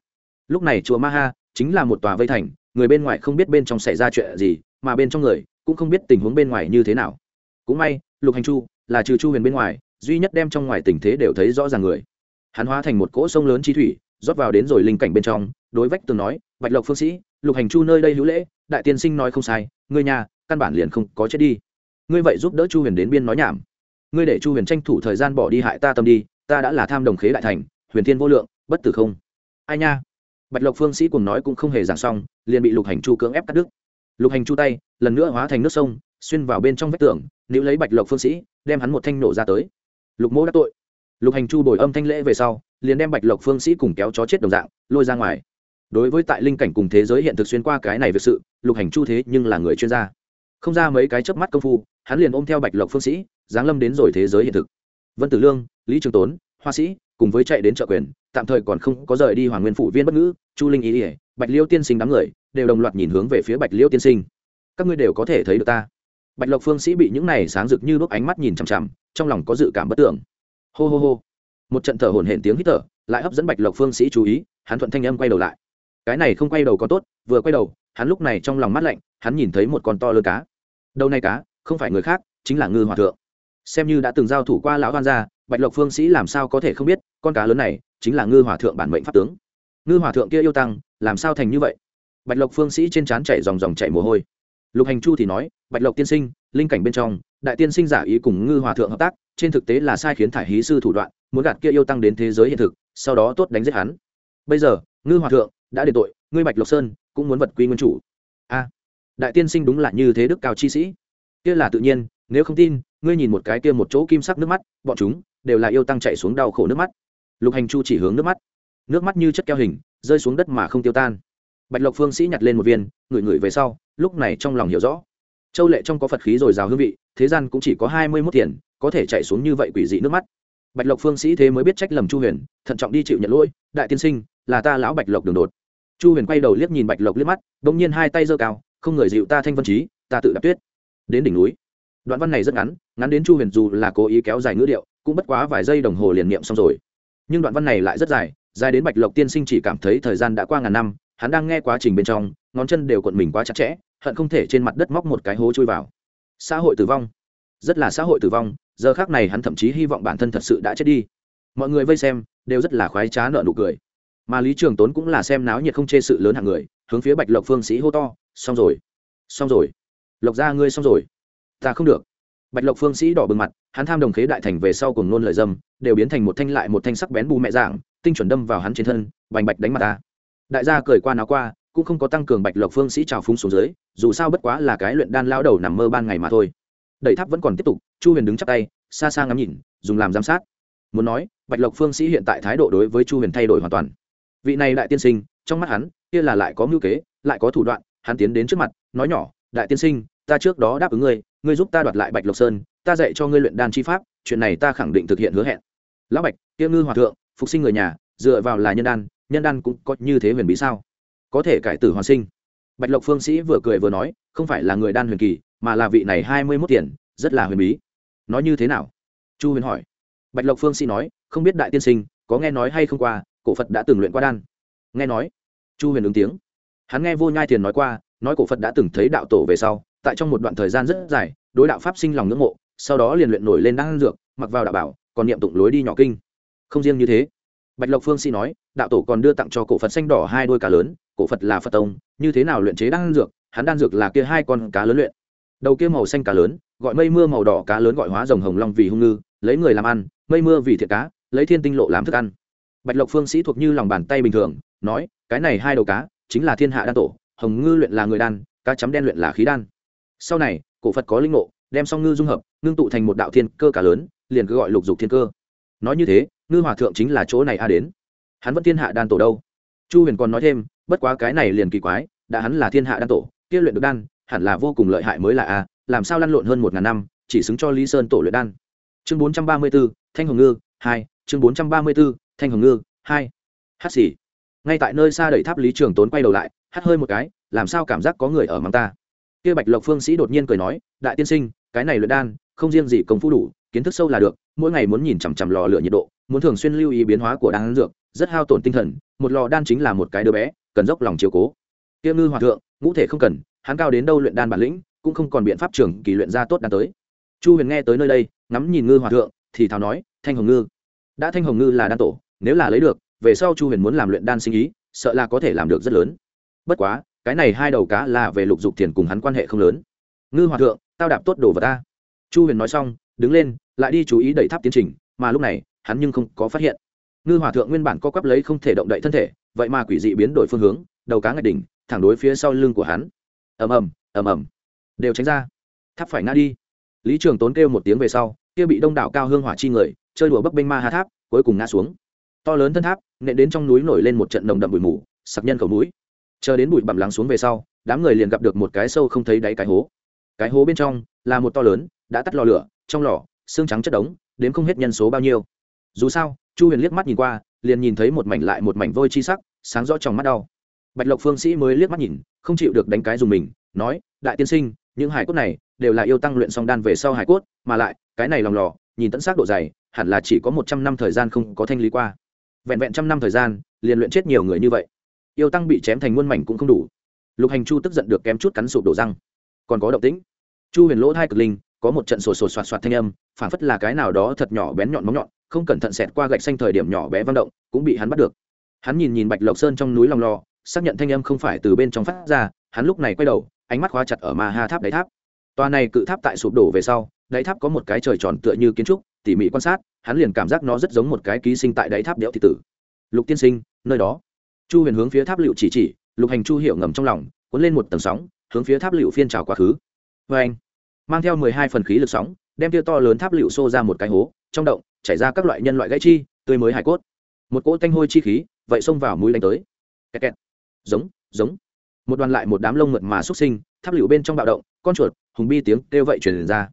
Lúc này chùa ma ha chính là một tòa vây thành, người bên ngoài không biết bên trong xảy ra chuyện gì, mà bên trong người cũng không biết tình huống bên ngoài như thế nào. Cũng may, lục hành chu là trừ chu huyền bên ngoài, duy nhất đem trong ngoài tình thế đều thấy rõ ràng người. Hắn hóa thành một cỗ sông lớn chi thủy, rót vào đến rồi linh cảnh bên trong, đối vách tường nói, bạch lộc phương sĩ, lục hành chu nơi đây hữu lễ, đại tiên sinh nói không sai, ngươi nhà, căn bản liền không có chết đi. Ngươi vậy giúp đỡ chu huyền đến biên nói nhảm. Ngươi để chu huyền tranh thủ thời gian bỏ đi hại ta tâm đi, ta đã là tham đồng khế đại thành, huyền thiên vô lượng, bất tử không? Ai nha bạch lộc phương sĩ cùng nói cũng không hề giảng xong, liền bị lục hành chu cưỡng ép cắt đứt. Lục hành chu tay, lần nữa hóa thành nước sông, xuyên vào bên trong vách tường nếu lấy bạch lộc phương sĩ, đem hắn một thanh nổ ra tới. Lục mô đã tội. Lục hành chu bồi âm thanh lễ về sau, liền đem bạch lộc phương sĩ cùng kéo chó chết đồng dạng, lôi ra ngoài. Đối với tại linh cảnh cùng thế giới hiện thực xuyên qua cái này việc sự, lục hành chu thế nhưng là người chuyên gia. Không ra mấy cái chớp mắt công phu, hắn liền ôm theo bạch lộc phương sĩ, giáng lâm đến rồi thế giới hiện thực. Vân tử lương, lý trường tốn, hoa sĩ, cùng với chạy đến trợ quyền tạm thời còn không có rời đi hoàng nguyên phủ viên bất ngữ, chu linh ý ỉa bạch liêu tiên sinh đám người, đều đồng loạt nhìn hướng về phía bạch liêu tiên sinh. Các ngươi đều có thể thấy được ta. Bạch lộc phương sĩ bị những này sáng rực như đốt ánh mắt nhìn chằm chằm, trong lòng có dự cảm bất tưởng hô hô hô. Một trận thở hổn hển tiếng hít thở, lại hấp dẫn bạch lộc phương sĩ chú ý, hắn thuận thanh âm quay đầu lại. Cái này không quay đầu có tốt, vừa quay đầu, hắn lúc này trong lòng mắt lạnh, hắn nhìn thấy một con to lớn cá. Đầu này cá, không phải người khác, chính là ngư hòa thượng. Xem như đã từng giao thủ qua lão hoan gia, bạch lộc phương sĩ làm sao có thể không biết con cá lớn này chính là ngư hòa thượng bản mệnh pháp tướng. Ngư hòa thượng kia yêu tăng, làm sao thành như vậy? Bạch lộc phương sĩ trên trán chảy dòng dòng chảy mồ hôi. Lục hành chu thì nói, bạch lộc tiên sinh, linh cảnh bên trong, đại tiên sinh giả ý cùng ngư hòa thượng hợp tác, trên thực tế là sai khiến thải hí sư thủ đoạn, muốn gạt kia yêu tăng đến thế giới hiện thực, sau đó tốt đánh giết hắn. Bây giờ, ngư hòa thượng đã đền tội, ngươi bạch lộc sơn cũng muốn vật quy nguyên chủ. A, đại tiên sinh đúng là như thế đức cao chi sĩ. Kia là tự nhiên, nếu không tin, ngươi nhìn một cái kia một chỗ kim sắc nước mắt, bọn chúng đều là yêu tăng chạy xuống đau khổ nước mắt lục hành chu chỉ hướng nước mắt. Nước mắt như chất keo hình, rơi xuống đất mà không tiêu tan. Bạch lộc phương sĩ nhặt lên một viên, ngửi ngửi về sau, lúc này trong lòng hiểu rõ. Châu lệ trong có phật khí rồi rào hương vị, thế gian cũng chỉ có hai mươi mốt tiền, có thể chạy xuống như vậy quỷ dị nước mắt. Bạch lộc phương sĩ thế mới biết trách lầm chu huyền, thận trọng đi chịu nhận lỗi, đại tiên sinh, là ta lão bạch lộc đường đột. Chu huyền quay đầu liếc nhìn bạch lộc liếc mắt đ ỗ n g nhiên hai tay giơ cao, không người dịu ta thanh văn trí ta tự đạp tuyết. Đến đỉnh núi. Đoạn văn này rất ngắn ngắn đến chu huyền dù là cố ý kéo dài ngữ điệu, cũng bất quá vài giây đồng hồ liền niệm xong rồi nhưng đoạn văn này lại rất dài dài đến bạch lộc tiên sinh chỉ cảm thấy thời gian đã qua ngàn năm, hắn đang nghe quá trình bên trong, ngón chân đều cuộn mình quá chặt chẽ, hận không thể trên mặt đất móc một cái hố chui vào. Xã hội tử vong. Rất là xã hội tử vong, giờ khác này hắn thậm chí hy vọng bản thân thật sự đã chết đi. Mọi người vây xem, đều rất là khoái trá nợ nụ cười. Mà lý trường tốn cũng là xem náo nhiệt không chê sự lớn hạng người, hướng phía bạch lộc phương sĩ hô to, xong rồi xong rồi. Lộc ra ngươi xong rồi. Ta không được bạch lộc phương sĩ đỏ bừng mặt, hắn tham đồng khế đại thành về sau cùng nôn lời dâm, đều biến thành một thanh lại một thanh sắc bén bù mẹ dạng, tinh chuẩn đâm vào hắn trên thân, bành bạch đánh mặt ta. Đại gia cười qua náo qua, cũng không có tăng cường bạch lộc phương sĩ trào phúng xuống dưới, dù sao bất quá là cái luyện đan lao đầu nằm mơ ban ngày mà thôi. Đẩy tháp vẫn còn tiếp tục, chu huyền đứng chắp tay, xa xa ngắm nhìn, dùng làm giám sát. Muốn nói, bạch lộc phương sĩ hiện tại thái độ đối với chu huyền thay đổi hoàn toàn. Vị này đại tiên sinh, trong mắt hắn, kia là lại có mưu kế, lại có thủ đoạn, hắn tiến đến trước mặt, nói nhỏ, đại tiên sinh, ta trước đó đáp ứng ngươi ngươi giúp ta đoạt lại bạch lộc sơn, ta dạy cho ngươi luyện đan chi pháp, chuyện này ta khẳng định thực hiện hứa hẹn. Lão bạch Tiêu ngư hòa thượng, phục sinh người nhà, dựa vào là nhân đan nhân đan cũng có như thế huyền bí sao? Có thể cải tử hoàn sinh. Bạch lộc phương sĩ vừa cười vừa nói, không phải là người đan huyền kỳ, mà là vị này hai mươi mốt tiền, rất là huyền bí. Nói như thế nào? Chu huyền hỏi. Bạch lộc phương sĩ nói, không biết đại tiên sinh, có nghe nói hay không qua, cổ phật đã từng luyện qua đan. Nghe nói. Chu huyền ứng tiếng. Hắn nghe vô nhai tiền nói qua, nói cổ phật đã từng thấy đạo tổ về sau tại trong một đoạn thời gian rất dài, đối đạo pháp sinh lòng ngưỡng mộ, sau đó liền luyện nổi lên đan dược, mặc vào đạo bảo, còn niệm tụng lối đi nhỏ kinh. Không riêng như thế, bạch lộc phương sĩ nói, đạo tổ còn đưa tặng cho cổ phật xanh đỏ hai đôi cá lớn, cổ phật là phật tông, như thế nào luyện chế đan dược, hắn đan dược là kia hai con cá lớn luyện. Đầu kia màu xanh cá lớn, gọi mây mưa màu đỏ cá lớn gọi hóa rồng hồng long vì hung ngư, lấy người làm ăn, mây mưa vì thiệt cá, lấy thiên tinh lộ làm thức ăn. Bạch lộc phương sĩ thuộc như lòng bàn tay bình thường, nói, cái này hai đầu cá, chính là thiên hạ đan tổ, hồng ngư luyện là người đan, cá chấm đen luyện là khí đan sau này, cổ phật có linh ngộ, đem song ngư dung hợp, ngưng tụ thành một đạo thiên cơ cả lớn, liền cứ gọi lục dục thiên cơ. Nói như thế, ngư hòa thượng chính là chỗ này a đến. Hắn vẫn thiên hạ đan tổ đâu? Chu huyền còn nói thêm, bất quá cái này liền kỳ quái, đã hắn là thiên hạ đan tổ, kia luyện được đan, hẳn là vô cùng lợi hại mới là a, làm sao lăn lộn hơn một ngàn năm, chỉ xứng cho lý sơn tổ luyện đan. Chương bốn trăm ba mươi b ố thanh hồng ngư, hai. Chương bốn trăm ba mươi b ố thanh hồng ngư, hai. Hát xỉ ngay tại nơi xa đẩy tháp lý trường tốn quay đầu lại hát hơi một cái, làm sao cảm giác có người ở mắng ta? Kia bạch lộc phương sĩ đột nhiên cười nói, đại tiên sinh, cái này luyện đan, không riêng gì công phu đủ, kiến thức sâu là được, mỗi ngày muốn nhìn chằm chằm lò lửa nhiệt độ, muốn thường xuyên lưu ý biến hóa của đan dược, rất hao tổn tinh thần, một lò đan chính là một cái đứa bé, cần dốc lòng chiều cố. Tiêu ngư hòa thượng, ngũ thể không cần, hắn cao đến đâu luyện đan bản lĩnh, cũng không còn biện pháp trưởng kỳ luyện ra tốt đan tới. Chu huyền nghe tới nơi đây, ngắm nhìn ngư hòa thượng, thì thào nói, thanh hồng ngư, đã thanh hồng ngư là đan tổ, nếu là lấy được, về sau chu huyền muốn làm luyện đan sinh ý, sợ là có thể làm được rất lớn. Bất quá cái này hai đầu cá là về lục dục tiền cùng hắn quan hệ không lớn. Ngư hòa thượng, tao đạp tốt đồ vật ta. Chu huyền nói xong, đứng lên, lại đi chú ý đẩy tháp tiến trình, mà lúc này, hắn nhưng không có phát hiện. Ngư hòa thượng nguyên bản co quắp lấy không thể động đậy thân thể, vậy mà quỷ dị biến đổi phương hướng, đầu cá ngạch đỉnh, thẳng đối phía sau lưng của hắn. Ầm ầm ầm ầm. Đều tránh ra. Tháp phải ngã đi. Lý trường tốn kêu một tiếng về sau, kia bị đông đảo cao hương hỏa chi người, chơi đùa bấp bênh ma hà tháp, cuối cùng ngã xuống. To lớn thân tháp, nện đến trong núi nổi lên một trận nồng đậm bụi mù, sặc nhân cầu núi chờ đến bụi bặm lắng xuống về sau, đám người liền gặp được một cái sâu không thấy đáy cái hố. Cái hố bên trong là một to lớn, đã tắt lò lửa, trong lò, xương trắng chất đống đến không hết nhân số bao nhiêu. Dù sao, chu huyền liếc mắt nhìn qua, liền nhìn thấy một mảnh lại một mảnh vôi chi sắc, sáng rõ trong mắt đau. Bạch lộc phương sĩ mới liếc mắt nhìn, không chịu được đánh cái dùng mình, nói, đại tiên sinh, những hải cốt này đều là yêu tăng luyện song đan về sau hải cốt, mà lại, cái này lòng lò, nhìn tận xác độ dày, hẳn là chỉ có một trăm năm thời gian không có thanh lý qua. Vẹn vẹn trăm năm thời gian, liền luyện chết nhiều người như vậy yêu tăng bị chém thành muôn mảnh cũng không đủ. Lục hành chu tức giận được kém chút cắn sụp đổ răng. Còn có động tĩnh. Chu huyền lỗ hai cực linh, có một trận sổ sổ soạt soạt thanh âm phản phất là cái nào đó thật nhỏ bén nhọn móng nhọn, không cẩn thận xẹt qua gạch xanh thời điểm nhỏ bé văng động, cũng bị hắn bắt được. Hắn nhìn nhìn bạch lộc sơn trong núi lòng lò, xác nhận thanh âm không phải từ bên trong phát ra, hắn lúc này quay đầu, ánh mắt khóa chặt ở ma ha tháp đáy tháp. Tòa này cự tháp tại sụp đổ về sau, đáy tháp có một cái trời tròn tựa như kiến trúc, tỉ mỉ quan sát, hắn liền cảm giác nó rất giống một cái ký sinh tại đáy tháp đẽo thị tử. Lục tiên sinh, nơi đó chu huyền hướng phía tháp liệu chỉ chỉ, lục hành chu hiểu ngầm trong lòng, cuốn lên một tầng sóng, hướng phía tháp liệu phiên trào quá khứ. Vê anh, mang theo mười hai phần khí lực sóng, đem tia to lớn tháp liệu xô ra một cái hố, trong động, chảy ra các loại nhân loại gãy chi, tươi mới hải cốt. Một cỗ tanh hôi chi khí, vậy xông vào mũi đánh tới. Kẹt kẹt. Giống giống. Một đoàn lại một đám lông mượt mà xuất sinh, tháp liệu bên trong bạo động, con chuột, hùng bi tiếng kêu vậy truyền ra.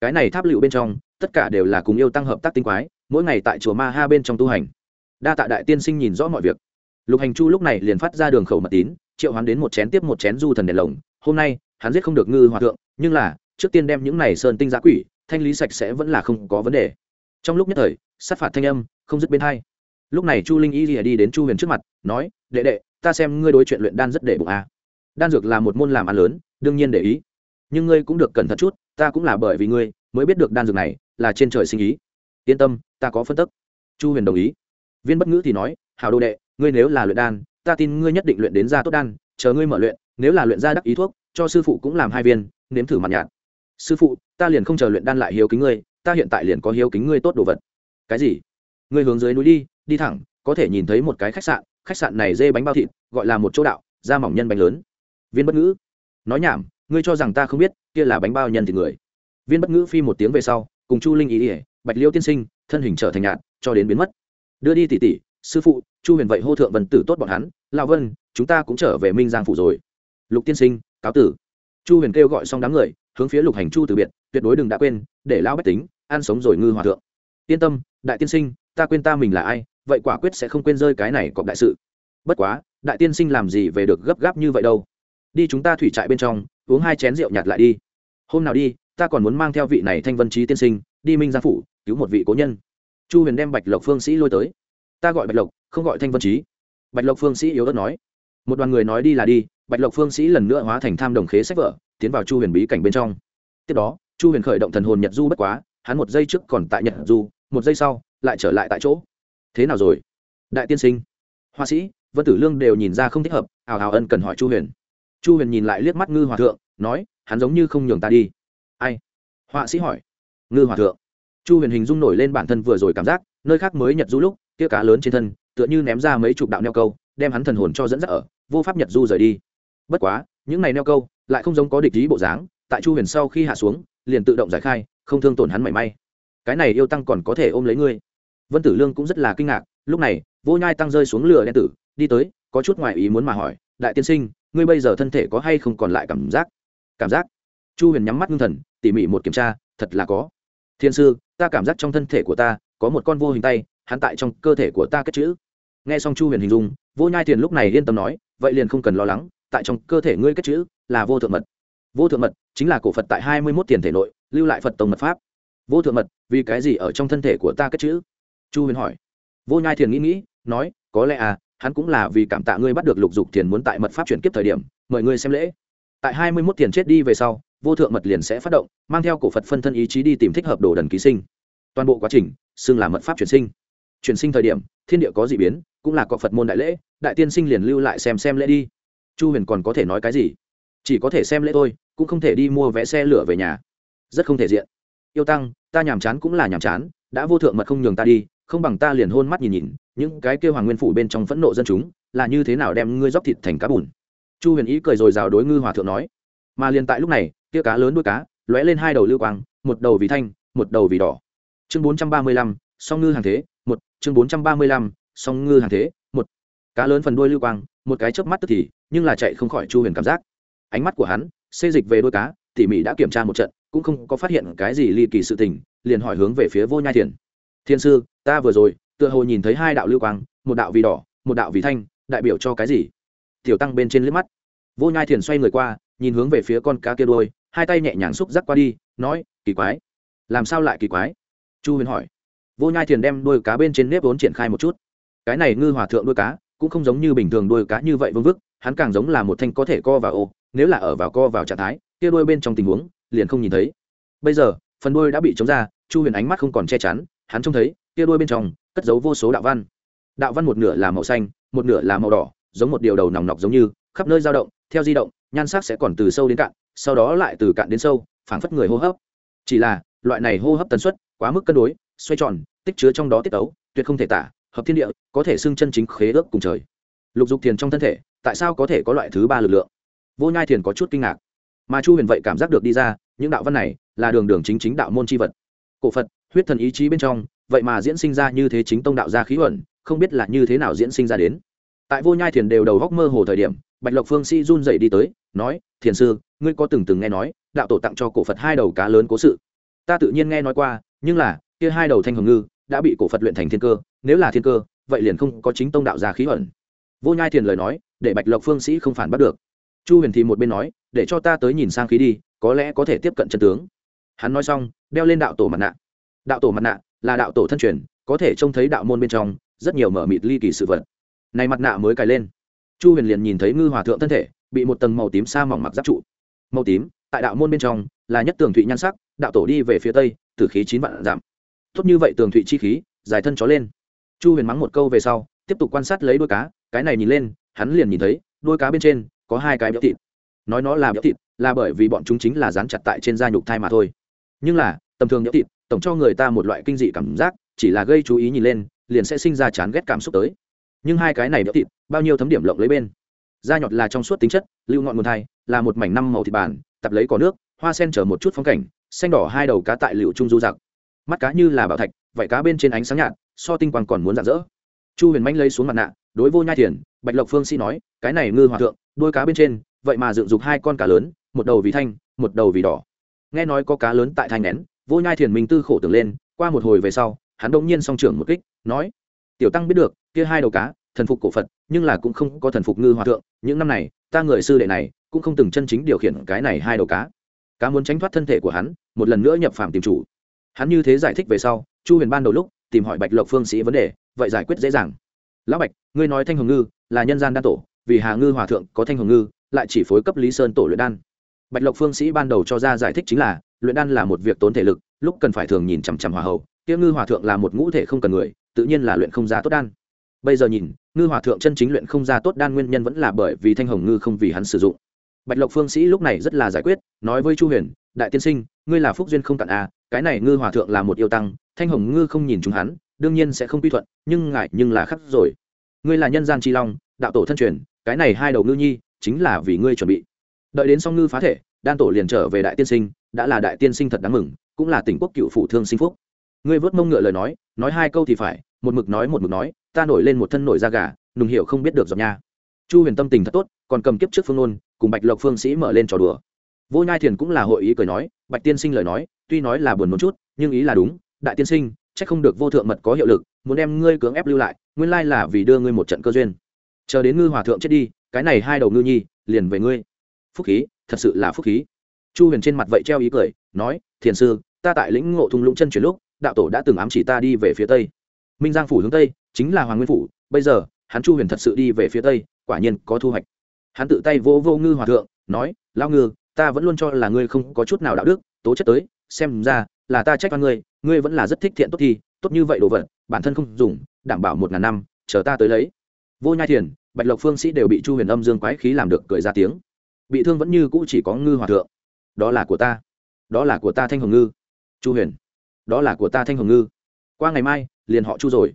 Cái này tháp liệu bên trong, tất cả đều là cùng yêu tăng hợp tác tinh quái, mỗi ngày tại chùa ma ha bên trong tu hành. Đa tạ đại tiên sinh nhìn rõ mọi việc lục hành chu lúc này liền phát ra đường khẩu mật tín, triệu hắn đến một chén tiếp một chén du thần đèn lồng. Hôm nay, hắn giết không được ngư hòa thượng, nhưng là, trước tiên đem những này sơn tinh giã quỷ, thanh lý sạch sẽ vẫn là không có vấn đề. Trong lúc nhất thời, sát phạt thanh âm, không dứt bên hai. Lúc này chu linh y lìa đi đến chu huyền trước mặt, nói, đệ đệ, ta xem ngươi đối chuyện luyện đan rất để bụng à. đan dược là một môn làm ăn lớn, đương nhiên để ý. Nhưng ngươi cũng được cẩn thận chút, ta cũng là bởi vì ngươi mới biết được đan dược này là trên trời sinh ý. Yên tâm, ta có phân tức. Chu huyền đồng ý. Viên bất ngữ thì nói hào đồ đệ ngươi nếu là luyện đan, ta tin ngươi nhất định luyện đến ra tốt đan, chờ ngươi mở luyện, nếu là luyện ra đắc ý thuốc, cho sư phụ cũng làm hai viên, nếm thử mặt nhạt. Sư phụ, ta liền không chờ luyện đan lại hiếu kính ngươi, ta hiện tại liền có hiếu kính ngươi tốt đồ vật. Cái gì? Ngươi hướng dưới núi đi đi thẳng, có thể nhìn thấy một cái khách sạn khách sạn này dê bánh bao thịt, gọi là một chỗ đạo, da mỏng nhân bánh lớn. Viên bất ngữ. Nói nhảm, ngươi cho rằng ta không biết, kia là bánh bao nhân thịt người. Viên bất ngữ phi một tiếng về sau, cùng chu linh ý ỉa bạch liêu tiên sinh, thân hình trở thành nhạt, cho đến biến mất. Đưa đi tỷ tỷ sư phụ, chu huyền vậy hô thượng vân tử tốt bọn hắn lao vân, chúng ta cũng trở về minh giang phủ rồi. Lục tiên sinh, cáo tử. Chu huyền kêu gọi xong đám người, hướng phía lục hành chu từ biệt, tuyệt đối đừng đã quên, để lao bách tính ăn sống rồi ngư hòa thượng. Yên tâm, đại tiên sinh, ta quên ta mình là ai, vậy quả quyết sẽ không quên rơi cái này cọc đại sự. Bất quá, đại tiên sinh làm gì về được gấp gáp như vậy đâu. Đi chúng ta thủy trại bên trong, uống hai chén rượu nhạt lại đi. Hôm nào đi, ta còn muốn mang theo vị này thanh vân trí tiên sinh, đi minh giang phủ, cứu một vị cố nhân. Chu huyền đem bạch lộc phương sĩ lôi tới ta gọi bạch lộc, không gọi thanh vân trí. Bạch lộc phương sĩ yếu ớt nói. Một đoàn người nói đi là đi, bạch lộc phương sĩ lần nữa hóa thành tham đồng khế sách vở tiến vào chu huyền bí cảnh bên trong. Tiếp đó, chu huyền khởi động thần hồn nhật du bất quá, hắn một giây trước còn tại nhật du, một giây sau, lại trở lại tại chỗ. Thế nào rồi? Đại tiên sinh. Họa sĩ, vân tử lương đều nhìn ra không thích hợp, ào ào ân cần hỏi chu huyền. Chu huyền nhìn lại liếc mắt ngư hòa thượng, nói, hắn giống như không nhường ta đi. Ai? Họa sĩ hỏi. Ngư hòa thượng. Chu huyền hình dung nổi lên bản thân vừa rồi cảm giác, nơi khác mới nhật du lúc kia cá lớn trên thân, tựa như ném ra mấy chục đạo neo câu, đem hắn thần hồn cho dẫn dắt ở, vô pháp nhật du rời đi. Bất quá, những này neo câu lại không giống có địch ý bộ dáng, tại chu huyền sau khi hạ xuống, liền tự động giải khai, không thương tổn hắn mảy may. Cái này yêu tăng còn có thể ôm lấy ngươi. Vân tử lương cũng rất là kinh ngạc, lúc này, vô nhai tăng rơi xuống lửa đen tử, đi tới, có chút ngoại ý muốn mà hỏi, đại tiên sinh, ngươi bây giờ thân thể có hay không còn lại cảm giác? Cảm giác? Chu huyền nhắm mắt ngưng thần, tỉ mỉ một kiểm tra, thật là có. Thiên sư, ta cảm giác trong thân thể của ta có một con vô hình tay hắn tại trong cơ thể của ta cất chữ. Nghe xong chu huyền hình dung, vô nhai thiền lúc này yên tâm nói, vậy liền không cần lo lắng, tại trong cơ thể ngươi cất chữ là vô thượng mật. Vô thượng mật chính là cổ phật tại hai mươi mốt tiền thể nội lưu lại phật tông mật pháp. Vô thượng mật, vì cái gì ở trong thân thể của ta cất chữ? Chu huyền hỏi. Vô nhai thiền nghĩ nghĩ, nói, có lẽ à hắn cũng là vì cảm tạ ngươi bắt được lục dục thiền muốn tại mật pháp chuyển kiếp thời điểm, mời ngươi xem lễ. Tại hai mươi mốt tiền chết đi về sau, vô thượng mật liền sẽ phát động, mang theo cổ phật phân thân ý chí đi tìm thích hợp đồ đần ký sinh. Toàn bộ quá trình, xưng là mật pháp chuyển sinh chuyển sinh thời điểm, thiên địa có d ị biến, cũng là cọ phật môn đại lễ, đại tiên sinh liền lưu lại xem xem lễ đi. Chu huyền còn có thể nói cái gì? Chỉ có thể xem lễ thôi, cũng không thể đi mua vé xe lửa về nhà. Rất không thể diện. Yêu tăng, ta nhàm chán cũng là nhàm chán, đã vô thượng mật không nhường ta đi, không bằng ta liền hôn mắt nhìn nhìn, những cái kêu hoàng nguyên phủ bên trong phẫn nộ dân chúng, là như thế nào đem ngươi dóc thịt thành cá bùn? Chu huyền ý cười rồi rào đối ngư hòa thượng nói. Mà liền tại lúc này, kia cá lớn đuôi cá, lóe lên hai đầu lưu quang, một đầu vì thanh, một đầu vì đỏ. Chương bốn trăm ba mươi lăm, song ngư hàng thế chương bốn trăm ba mươi lăm, song ngư hàng thế, một. Cá lớn phần đuôi lưu quang, một cái chớp mắt tức thì, nhưng là chạy không khỏi chu huyền cảm giác. Ánh mắt của hắn, xê dịch về đuôi cá, tỉ mỉ đã kiểm tra một trận, cũng không có phát hiện cái gì ly kỳ sự tình, liền hỏi hướng về phía vô nhai thiền. Thiên sư, ta vừa rồi, tựa hồ nhìn thấy hai đạo lưu quang, một đạo vì đỏ, một đạo vì thanh, đại biểu cho cái gì? Tiểu tăng bên trên liếc mắt. Vô nhai thiền xoay người qua, nhìn hướng về phía con cá kia đôi hai tay nhẹ nhàng xúc rắc qua đi, nói, kỳ quái. Làm sao lại kỳ quái? Chu huyền hỏi vô nhai thiền đem đôi cá bên trên nếp vốn triển khai một chút. Cái này ngư hòa thượng đôi cá, cũng không giống như bình thường đôi cá như vậy vương vức, hắn càng giống là một thanh có thể co vào ô, nếu là ở vào co vào trạng thái, kia đôi bên trong tình huống, liền không nhìn thấy. Bây giờ, phần đôi đã bị chống ra, chu huyền ánh mắt không còn che chắn, hắn trông thấy, kia đôi bên trong, cất giấu vô số đạo văn. Đạo văn một nửa là màu xanh, một nửa là màu đỏ, giống một điều đầu nòng nọc giống như, khắp nơi dao động, theo di động, nhan sắc sẽ còn từ sâu đến cạn, sau đó lại từ cạn đến sâu, phảng phất người hô hấp. Chỉ là, loại này hô hấp tần suất quá mức cân đối xoay tròn, tích chứa trong đó tiết tấu, tuyệt không thể tả, hợp thiên địa, có thể xưng chân chính khế ước cùng trời. Lục dục thiền trong thân thể, tại sao có thể có loại thứ ba lực lượng? Vô nhai thiền có chút kinh ngạc. Mà chu huyền vậy cảm giác được đi ra, những đạo văn này là đường đường chính chính đạo môn c h i vật. Cổ phật, huyết thần ý chí bên trong, vậy mà diễn sinh ra như thế chính tông đạo gia khí huẩn không biết là như thế nào diễn sinh ra đến. Tại vô nhai thiền đều đầu góc mơ hồ thời điểm, bạch lộc phương sĩ run dậy đi tới, nói, thiền sư, ngươi có từng từng nghe nói, đạo tổ tặng cho cổ phật hai đầu cá lớn cố sự? Ta tự nhiên nghe nói qua, nhưng là kia hai đầu thanh hồng ngư đã bị cổ phật luyện thành thiên cơ, nếu là thiên cơ, vậy liền không có chính tông đạo gia khí ẩn. Vô nhai thiền lời nói, để bạch lộc phương sĩ không phản bắt được. Chu huyền thì một bên nói, để cho ta tới nhìn sang khí đi, có lẽ có thể tiếp cận chân tướng. Hắn nói xong, đeo lên đạo tổ mặt nạ. Đạo tổ mặt nạ là đạo tổ thân truyền, có thể trông thấy đạo môn bên trong rất nhiều mở mịt ly kỳ sự vật. Này mặt nạ mới cài lên. Chu huyền liền nhìn thấy ngư hòa thượng thân thể, bị một tầng màu tím sa mỏng mặc giáp trụ. Màu tím, tại đạo môn bên trong, là nhất tường thụy nhan sắc, đạo tổ đi về phía tây từ khí chín vạn giảm tốt như vậy tường thụy chi khí, dài thân chó lên. Chu huyền mắng một câu về sau, tiếp tục quan sát lấy đôi cá, cái này nhìn lên, hắn liền nhìn thấy đôi cá bên trên có hai cái béo thịt. Nói nó là béo thịt, là bởi vì bọn chúng chính là dán chặt tại trên da nhục thai mà thôi. Nhưng là, tầm thường béo thịt, tổng cho người ta một loại kinh dị cảm giác, chỉ là gây chú ý nhìn lên, liền sẽ sinh ra chán ghét cảm xúc tới. Nhưng hai cái này béo thịt, bao nhiêu thấm điểm lộng lấy bên. Da nhọt là trong suốt tính chất, lưu ngọn nguồn thai, là một mảnh năm màu thịt bản tập lấy cỏ nước, hoa sen chở một chút phong cảnh, xanh đỏ hai đầu cá tại liệu trung du giặc mắt cá như là bảo thạch vậy cá bên trên ánh sáng nhạt, so tinh quang còn muốn rạng rỡ. Chu huyền manh lấy xuống mặt nạ, đối vô nhai thiền, bạch lộc phương sĩ nói, cái này ngư hòa thượng, đôi cá bên trên, vậy mà dựng dục hai con cá lớn, một đầu vì thanh, một đầu vì đỏ. Nghe nói có cá lớn tại thanh nén, vô nhai thiền minh tư khổ tưởng lên, qua một hồi về sau, hắn đông nhiên song trưởng một kích, nói, tiểu tăng biết được, kia hai đầu cá, thần phục cổ phật, nhưng là cũng không có thần phục ngư hòa thượng, những năm này, ta người sư đệ này, cũng không từng chân chính điều khiển cái này hai đầu cá. Cá muốn tránh thoát thân thể của hắn, một lần nữa nhập phạm tìm chủ hắn như thế giải thích về sau chu huyền ban đầu lúc tìm hỏi bạch lộc phương sĩ vấn đề vậy giải quyết dễ dàng. Lão bạch ngươi nói thanh hồng ngư là nhân gian đan tổ vì hà ngư hòa thượng có thanh hồng ngư lại chỉ phối cấp lý sơn tổ luyện đan. Bạch lộc phương sĩ ban đầu cho ra giải thích chính là luyện đan là một việc tốn thể lực lúc cần phải thường nhìn chằm chằm hòa hậu kia ngư hòa thượng là một ngũ thể không cần người tự nhiên là luyện không ra tốt đan. Bây giờ nhìn ngư hòa thượng chân chính luyện không ra tốt đan nguyên nhân vẫn là bởi vì thanh hồng ngư không vì hắn sử dụng. Bạch lộc phương sĩ lúc này rất là giải quyết nói với chu huyền đại tiên sinh ngươi là phúc duyên không cạn a à, cái này ngư hòa thượng là một yêu tăng, thanh hồng ngư không nhìn chúng hắn, đương nhiên sẽ không quy thuận, nhưng ngại nhưng là khắc rồi. Ngươi là nhân gian tri long, đạo tổ thân truyền, cái này hai đầu ngư nhi, chính là vì ngươi chuẩn bị. Đợi đến xong ngư phá thể, đan tổ liền trở về đại tiên sinh, đã là đại tiên sinh thật đáng mừng, cũng là tỉnh quốc cựu phụ thương sinh phúc. Ngươi vớt mông ngựa lời nói nói hai câu thì phải, một mực nói một mực nói, ta nổi lên một thân nổi da gà, nùng hiểu không biết được giọt nha. Chu huyền tâm tình thật tốt, còn cầm kiếp trước phương nôn cùng bạch lộc phương sĩ mở lên trò đùa vô nhai thiền cũng là hội ý cười nói, bạch tiên sinh lời nói, tuy nói là buồn một chút, nhưng ý là đúng, đại tiên sinh, chắc không được vô thượng mật có hiệu lực, muốn đem ngươi cưỡng ép lưu lại, nguyên lai là vì đưa ngươi một trận cơ duyên. Chờ đến ngư hòa thượng chết đi, cái này hai đầu ngư nhi, liền về ngươi. Phúc khí, thật sự là phúc khí. Chu huyền trên mặt vậy treo ý cười, nói, thiền sư, ta tại lĩnh ngộ thung lũng chân chuyển lúc, đạo tổ đã từng ám chỉ ta đi về phía tây. Minh giang phủ hướng tây, chính là hoàng nguyên phủ, bây giờ, hắn chu huyền thật sự đi về phía tây, quả nhiên có thu hoạch. Hắn tự tay vô vô ngư hòa thượng, nói lao ngư ta vẫn luôn cho là ngươi không có chút nào đạo đức, tố chất tới, xem ra là ta trách oan ngươi ngươi vẫn là rất thích thiện tốt thi tốt như vậy đồ vật, bản thân không dùng, đảm bảo một ngàn năm, chờ ta tới lấy. Vô nhai thiền, bạch lộc phương sĩ đều bị chu huyền âm dương quái khí làm được cười ra tiếng. Bị thương vẫn như cũ chỉ có ngư hòa thượng. Đó là của ta. Đó là của ta thanh hồng ngư. Chu huyền. Đó là của ta thanh hồng ngư. Qua ngày mai, liền họ chu rồi.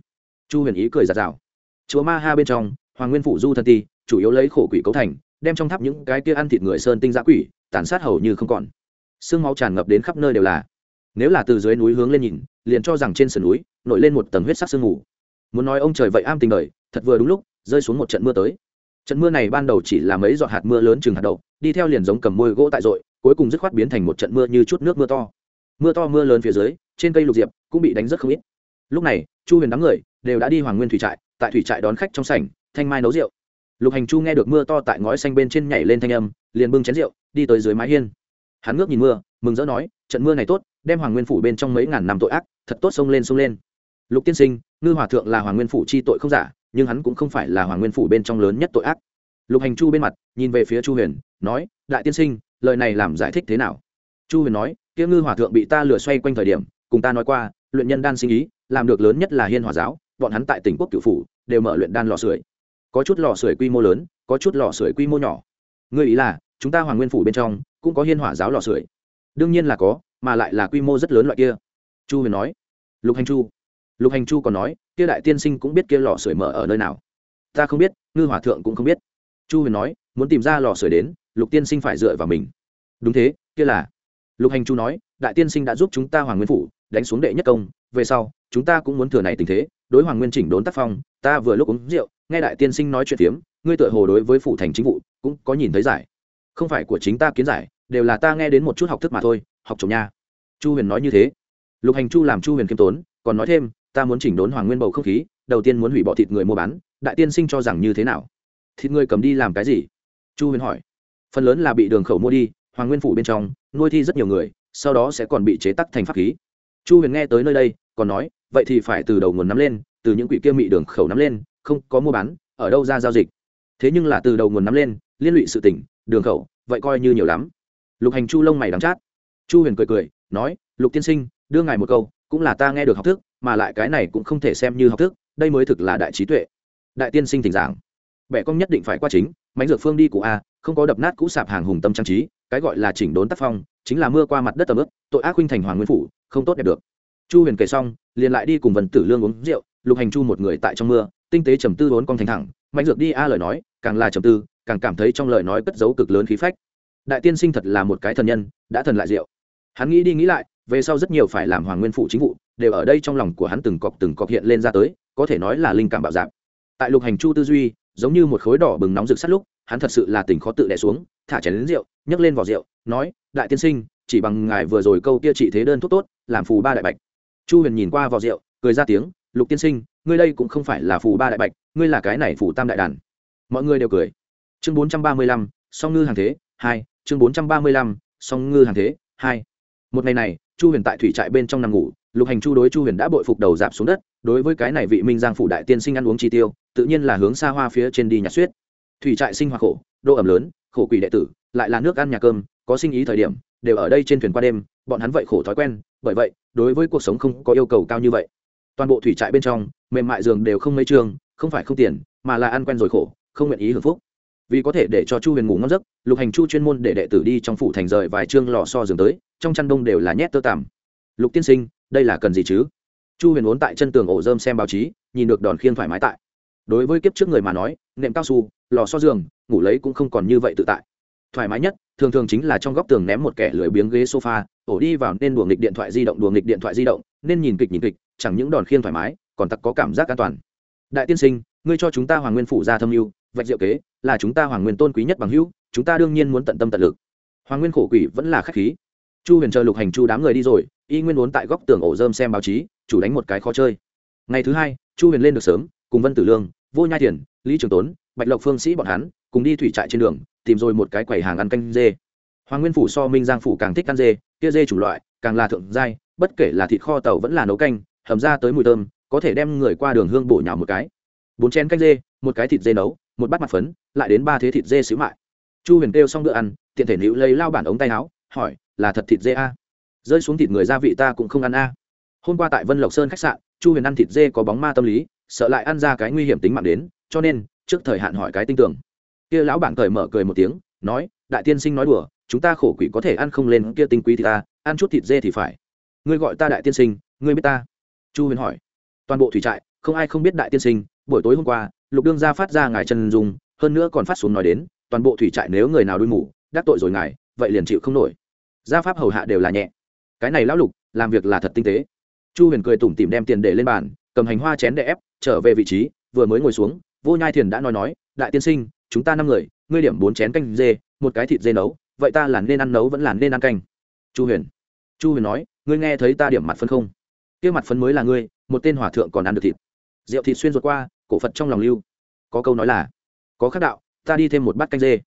Chu huyền ý cười giạt rào. Chúa ma ha bên trong, hoàng nguyên phủ du thân ti, chủ yếu lấy khổ quỷ cấu thành đem trong tháp những cái kia ăn thịt người sơn tinh giã quỷ, tàn sát hầu như không còn. Sương máu tràn ngập đến khắp nơi đều là. Nếu là từ dưới núi hướng lên nhìn, liền cho rằng trên sườn núi, nổi lên một tầng huyết sắc sương mù. Muốn nói ông trời vậy am tình đời, thật vừa đúng lúc, rơi xuống một trận mưa tới. Trận mưa này ban đầu chỉ là mấy giọt hạt mưa lớn chừng hạt đậu, đi theo liền giống cầm môi gỗ tại dội cuối cùng dứt khoát biến thành một trận mưa như chút nước mưa to. Mưa to mưa lớn phía dưới, trên cây lục diệp cũng bị đánh rất không ít. Lúc này, chu huyền đám người đều đã đi hoàng nguyên thủy trại, tại thủy trại đón khách trong sảnh, thanh mai nấu rượu lục hành chu nghe được mưa to tại ngói xanh bên trên nhảy lên thanh âm, liền bưng chén rượu, đi tới dưới mái hiên. Hắn ngước nhìn mưa, mừng rỡ nói, trận mưa này tốt, đem hoàng nguyên phủ bên trong mấy ngàn năm tội ác, thật tốt xông lên xông lên. Lục tiên sinh, ngư hòa thượng là hoàng nguyên phủ chi tội không giả, nhưng hắn cũng không phải là hoàng nguyên phủ bên trong lớn nhất tội ác. Lục hành chu bên mặt, nhìn về phía chu huyền, nói, đại tiên sinh, lời này làm giải thích thế nào? Chu huyền nói, kia ngư hòa thượng bị ta lừa xoay quanh thời điểm, cùng ta nói qua, luyện nhân đan sinh ý, làm được lớn nhất là hiên hòa giáo, bọn hắn tại tỉnh quốc cửu phủ, đều mở luyện đan lò sưởi có chút lò sưởi quy mô lớn, có chút lò sưởi quy mô nhỏ. Ngươi ý là, chúng ta hoàng nguyên phủ bên trong, cũng có hiên hỏa giáo lò sưởi? Đương nhiên là có, mà lại là quy mô rất lớn loại kia. Chu huyền nói. Lục hành chu. Lục hành chu còn nói, kia đại tiên sinh cũng biết kia lò sưởi mở ở nơi nào. Ta không biết, ngư hòa thượng cũng không biết. Chu huyền nói, muốn tìm ra lò sưởi đến, lục tiên sinh phải dựa vào mình. Đúng thế, kia là. Lục hành chu nói, đại tiên sinh đã giúp chúng ta hoàng nguyên phủ, đánh xuống đệ nhất công, về sau, chúng ta cũng muốn thừa này tình thế đối hoàng nguyên chỉnh đốn tác phong, ta vừa lúc uống rượu, nghe đại tiên sinh nói chuyện phiếm, ngươi tựa hồ đối với phủ thành chính vụ, cũng có nhìn thấy giải. Không phải của chính ta kiến giải, đều là ta nghe đến một chút học thức mà thôi, học chồng nha. Chu huyền nói như thế. Lục hành chu làm chu huyền kiêm tốn, còn nói thêm, ta muốn chỉnh đốn hoàng nguyên bầu không khí, đầu tiên muốn hủy bỏ thịt người mua bán, đại tiên sinh cho rằng như thế nào? Thịt người cầm đi làm cái gì? Chu huyền hỏi. Phần lớn là bị đường khẩu mua đi, hoàng nguyên phủ bên trong, nuôi thi rất nhiều người, sau đó sẽ còn bị chế tắc thành pháp khí. Chu huyền nghe tới nơi đây, còn nói vậy thì phải từ đầu nguồn nắm lên, từ những quỷ kia mị đường khẩu nắm lên, không có mua bán, ở đâu ra giao dịch? Thế nhưng là từ đầu nguồn nắm lên, liên lụy sự tỉnh đường khẩu, vậy coi như nhiều lắm. Lục hành chu lông mày đắng chát. Chu huyền cười cười, nói, lục tiên sinh, đưa ngài một câu, cũng là ta nghe được học thức, mà lại cái này cũng không thể xem như học thức, đây mới thực là đại trí tuệ. Đại tiên sinh thỉnh giảng. Bẻ công nhất định phải qua chính mánh dược phương đi cụ a, không có đập nát cũ sạp hàng hùng tâm trang trí, cái gọi là chỉnh đốn tác phong, chính là mưa qua mặt đất tầm ướp tội ác huynh thành hoàng nguyên phủ, không tốt đẹp được chu huyền kể xong, liền lại đi cùng vần tử lương uống rượu, lục hành chu một người tại trong mưa, tinh tế trầm tư vốn con thành thẳng, mạnh dược đi a lời nói, càng là trầm tư, càng cảm thấy trong lời nói cất dấu cực lớn khí phách. Đại tiên sinh thật là một cái thần nhân, đã thần lại rượu. Hắn nghĩ đi nghĩ lại, về sau rất nhiều phải làm hoàng nguyên phụ chính vụ, đều ở đây trong lòng của hắn từng cọc từng cọc hiện lên ra tới, có thể nói là linh cảm bạo dạp tại lục hành chu tư duy, giống như một khối đỏ bừng nóng rực sắt lúc, hắn thật sự là tình khó tự đẻ xuống, thả chén đến rượu, nhấc lên vỏ rượu, nói, đại tiên sinh, chỉ bằng ngài vừa rồi câu kia trị thế đơn thuốc tốt, làm phù ba đại bạch chu huyền nhìn qua vò rượu, cười ra tiếng, lục tiên sinh, ngươi đây cũng không phải là phủ ba đại bạch, ngươi là cái này phủ tam đại đàn. Mọi người đều cười. Chương bốn trăm ba mươi lăm, song ngư hàng thế, hai, chương bốn trăm ba mươi lăm, song ngư hàng thế, hai. Một ngày này, chu huyền tại thủy trại bên trong nằm ngủ, lục hành chu đối chu huyền đã bội phục đầu dạp xuống đất, đối với cái này vị minh giang phủ đại tiên sinh ăn uống chi tiêu, tự nhiên là hướng xa hoa phía trên đi nhặt suýt thủy trại sinh hoạt khổ, độ ẩm lớn, khổ quỷ đệ tử, lại là nước ăn nhà cơm, có sinh ý thời điểm, đều ở đây trên thuyền qua đêm, bọn hắn vậy khổ thói quen, bởi vậy đối với cuộc sống không có yêu cầu cao như vậy. Toàn bộ thủy trại bên trong, mềm mại giường đều không mấy trường, không phải không tiền, mà là ăn quen rồi khổ, không nguyện ý hưởng phúc. Vì có thể để cho chu huyền ngủ ngon giấc, lục hành chu chuyên môn để đệ tử đi trong phủ thành rời vài chương lò so giường tới, trong chăn đông đều là nhét tơ tằm. Lục tiên sinh, đây là cần gì chứ? Chu huyền uốn tại chân tường ổ dơm xem báo chí, nhìn được đòn khiên thoải mái tại. Đối với kiếp trước người mà nói, nệm cao su, lò so giường, ngủ lấy cũng không còn như vậy tự tại thoải mái nhất, thường thường chính là trong góc tường ném một kẻ lười biếng ghế sofa, ổ đi vào nên đùa nghịch điện thoại di động, đùa nghịch điện thoại di động, nên nhìn kịch nhìn kịch, chẳng những đòn khiên thoải mái, còn tặc có cảm giác an toàn. Đại tiên sinh, ngươi cho chúng ta hoàng nguyên phủ ra thâm mưu vạch diệu kế, là chúng ta hoàng nguyên tôn quý nhất bằng hữu, chúng ta đương nhiên muốn tận tâm tận lực. Hoàng nguyên khổ quỷ vẫn là khách khí. Chu huyền chờ lục hành chu đám người đi rồi, y nguyên vốn tại góc tường ổ dơm xem báo chí, chủ đánh một cái khó chơi. Ngày thứ hai, chu huyền lên được sớm, cùng vân tử lương, vô nhai thiền, lý trường tốn, bạch lộc phương sĩ bọn hắn cùng đi thủy trại trên đường, tìm rồi một cái quầy hàng ăn canh dê. Hoàng nguyên phủ so minh giang phủ càng thích ăn dê, kia dê chủng loại, càng là thượng giai, bất kể là thịt kho tàu vẫn là nấu canh, hầm ra tới mùi thơm, có thể đem người qua đường hương bổ nhào một cái. Bốn chén canh dê, một cái thịt dê nấu, một bát mặt phấn, lại đến ba thế thịt dê xíu mại. Chu huyền kêu xong bữa ăn, tiện thể nữ lấy lao bản ống tay áo, hỏi, là thật thịt dê a? Rơi xuống thịt người gia vị ta cũng không ăn a. Hôm qua tại vân lộc sơn khách sạn, chu huyền ăn thịt dê có bóng ma tâm lý, sợ lại ăn ra cái nguy hiểm tính mạng đến, cho nên trước thời hạn hỏi cái tinh tưởng kia lão bản cởi mở cười một tiếng, nói, đại tiên sinh nói đùa, chúng ta khổ quỷ có thể ăn không lên kia tinh quý thì ta, ăn chút thịt dê thì phải. Ngươi gọi ta đại tiên sinh, ngươi biết ta? Chu huyền hỏi. Toàn bộ thủy trại, không ai không biết đại tiên sinh, buổi tối hôm qua, lục đương gia phát ra ngài trần dùng hơn nữa còn phát xuống nói đến, toàn bộ thủy trại nếu người nào đuôi mù, đắc tội rồi ngài, vậy liền chịu không nổi. Gia pháp hầu hạ đều là nhẹ. Cái này lão lục, làm việc là thật tinh tế. Chu huyền cười tủm tỉm đem tiền để lên bàn, cầm hành hoa chén để ép, trở về vị trí, vừa mới ngồi xuống, vô nhai thiền đã nói nói, đại tiên sinh chúng ta năm người, ngươi điểm bốn chén canh dê, một cái thịt dê nấu, vậy ta là nên ăn nấu vẫn là nên ăn canh. Chu huyền. Chu huyền nói, ngươi nghe thấy ta điểm mặt phân không? Kia mặt phân mới là ngươi, một tên hòa thượng còn ăn được thịt. Rượu thịt xuyên ruột qua, cổ phật trong lòng lưu. Có câu nói là, có khắc đạo, ta đi thêm một bát canh dê.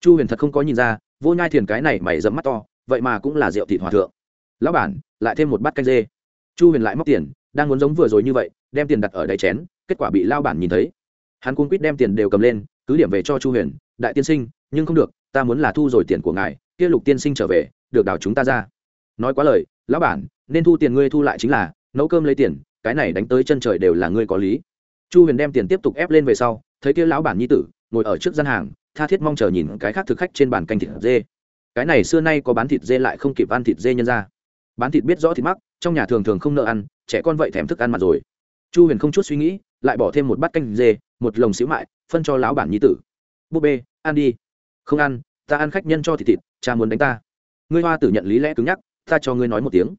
Chu huyền thật không có nhìn ra, vô nhai thiền cái này mày dấm mắt to, vậy mà cũng là rượu thịt hòa thượng. Lão bản, lại thêm một bát canh dê. Chu huyền lại móc tiền, đang muốn giống vừa rồi như vậy, đem tiền đặt ở đáy chén, kết quả bị lao bản nhìn thấy. Hắn cung quýt đem tiền đều cầm lên cứ điểm về cho chu huyền, đại tiên sinh, nhưng không được, ta muốn là thu rồi tiền của ngài, kia lục tiên sinh trở về, được đào chúng ta ra. Nói quá lời, lão bản, nên thu tiền ngươi thu lại chính là, nấu cơm lấy tiền, cái này đánh tới chân trời đều là ngươi có lý. Chu huyền đem tiền tiếp tục ép lên về sau, thấy kia lão bản nhi tử, ngồi ở trước gian hàng, tha thiết mong chờ nhìn cái khác thực khách trên bàn canh thịt dê. Cái này xưa nay có bán thịt dê lại không kịp ăn thịt dê nhân ra. Bán thịt biết rõ thịt mắc, trong nhà thường thường không nợ ăn, trẻ con vậy thèm thức ăn mặt rồi. Chu huyền không chút suy nghĩ, lại bỏ thêm một bát canh dê, một lồng xíu mại phân cho lão bản nhi tử. Búp bê, ăn đi. Không ăn, ta ăn khách nhân cho thịt thịt, cha muốn đánh ta. Ngươi hoa tử nhận lý lẽ cứng nhắc, ta cho ngươi nói một tiếng.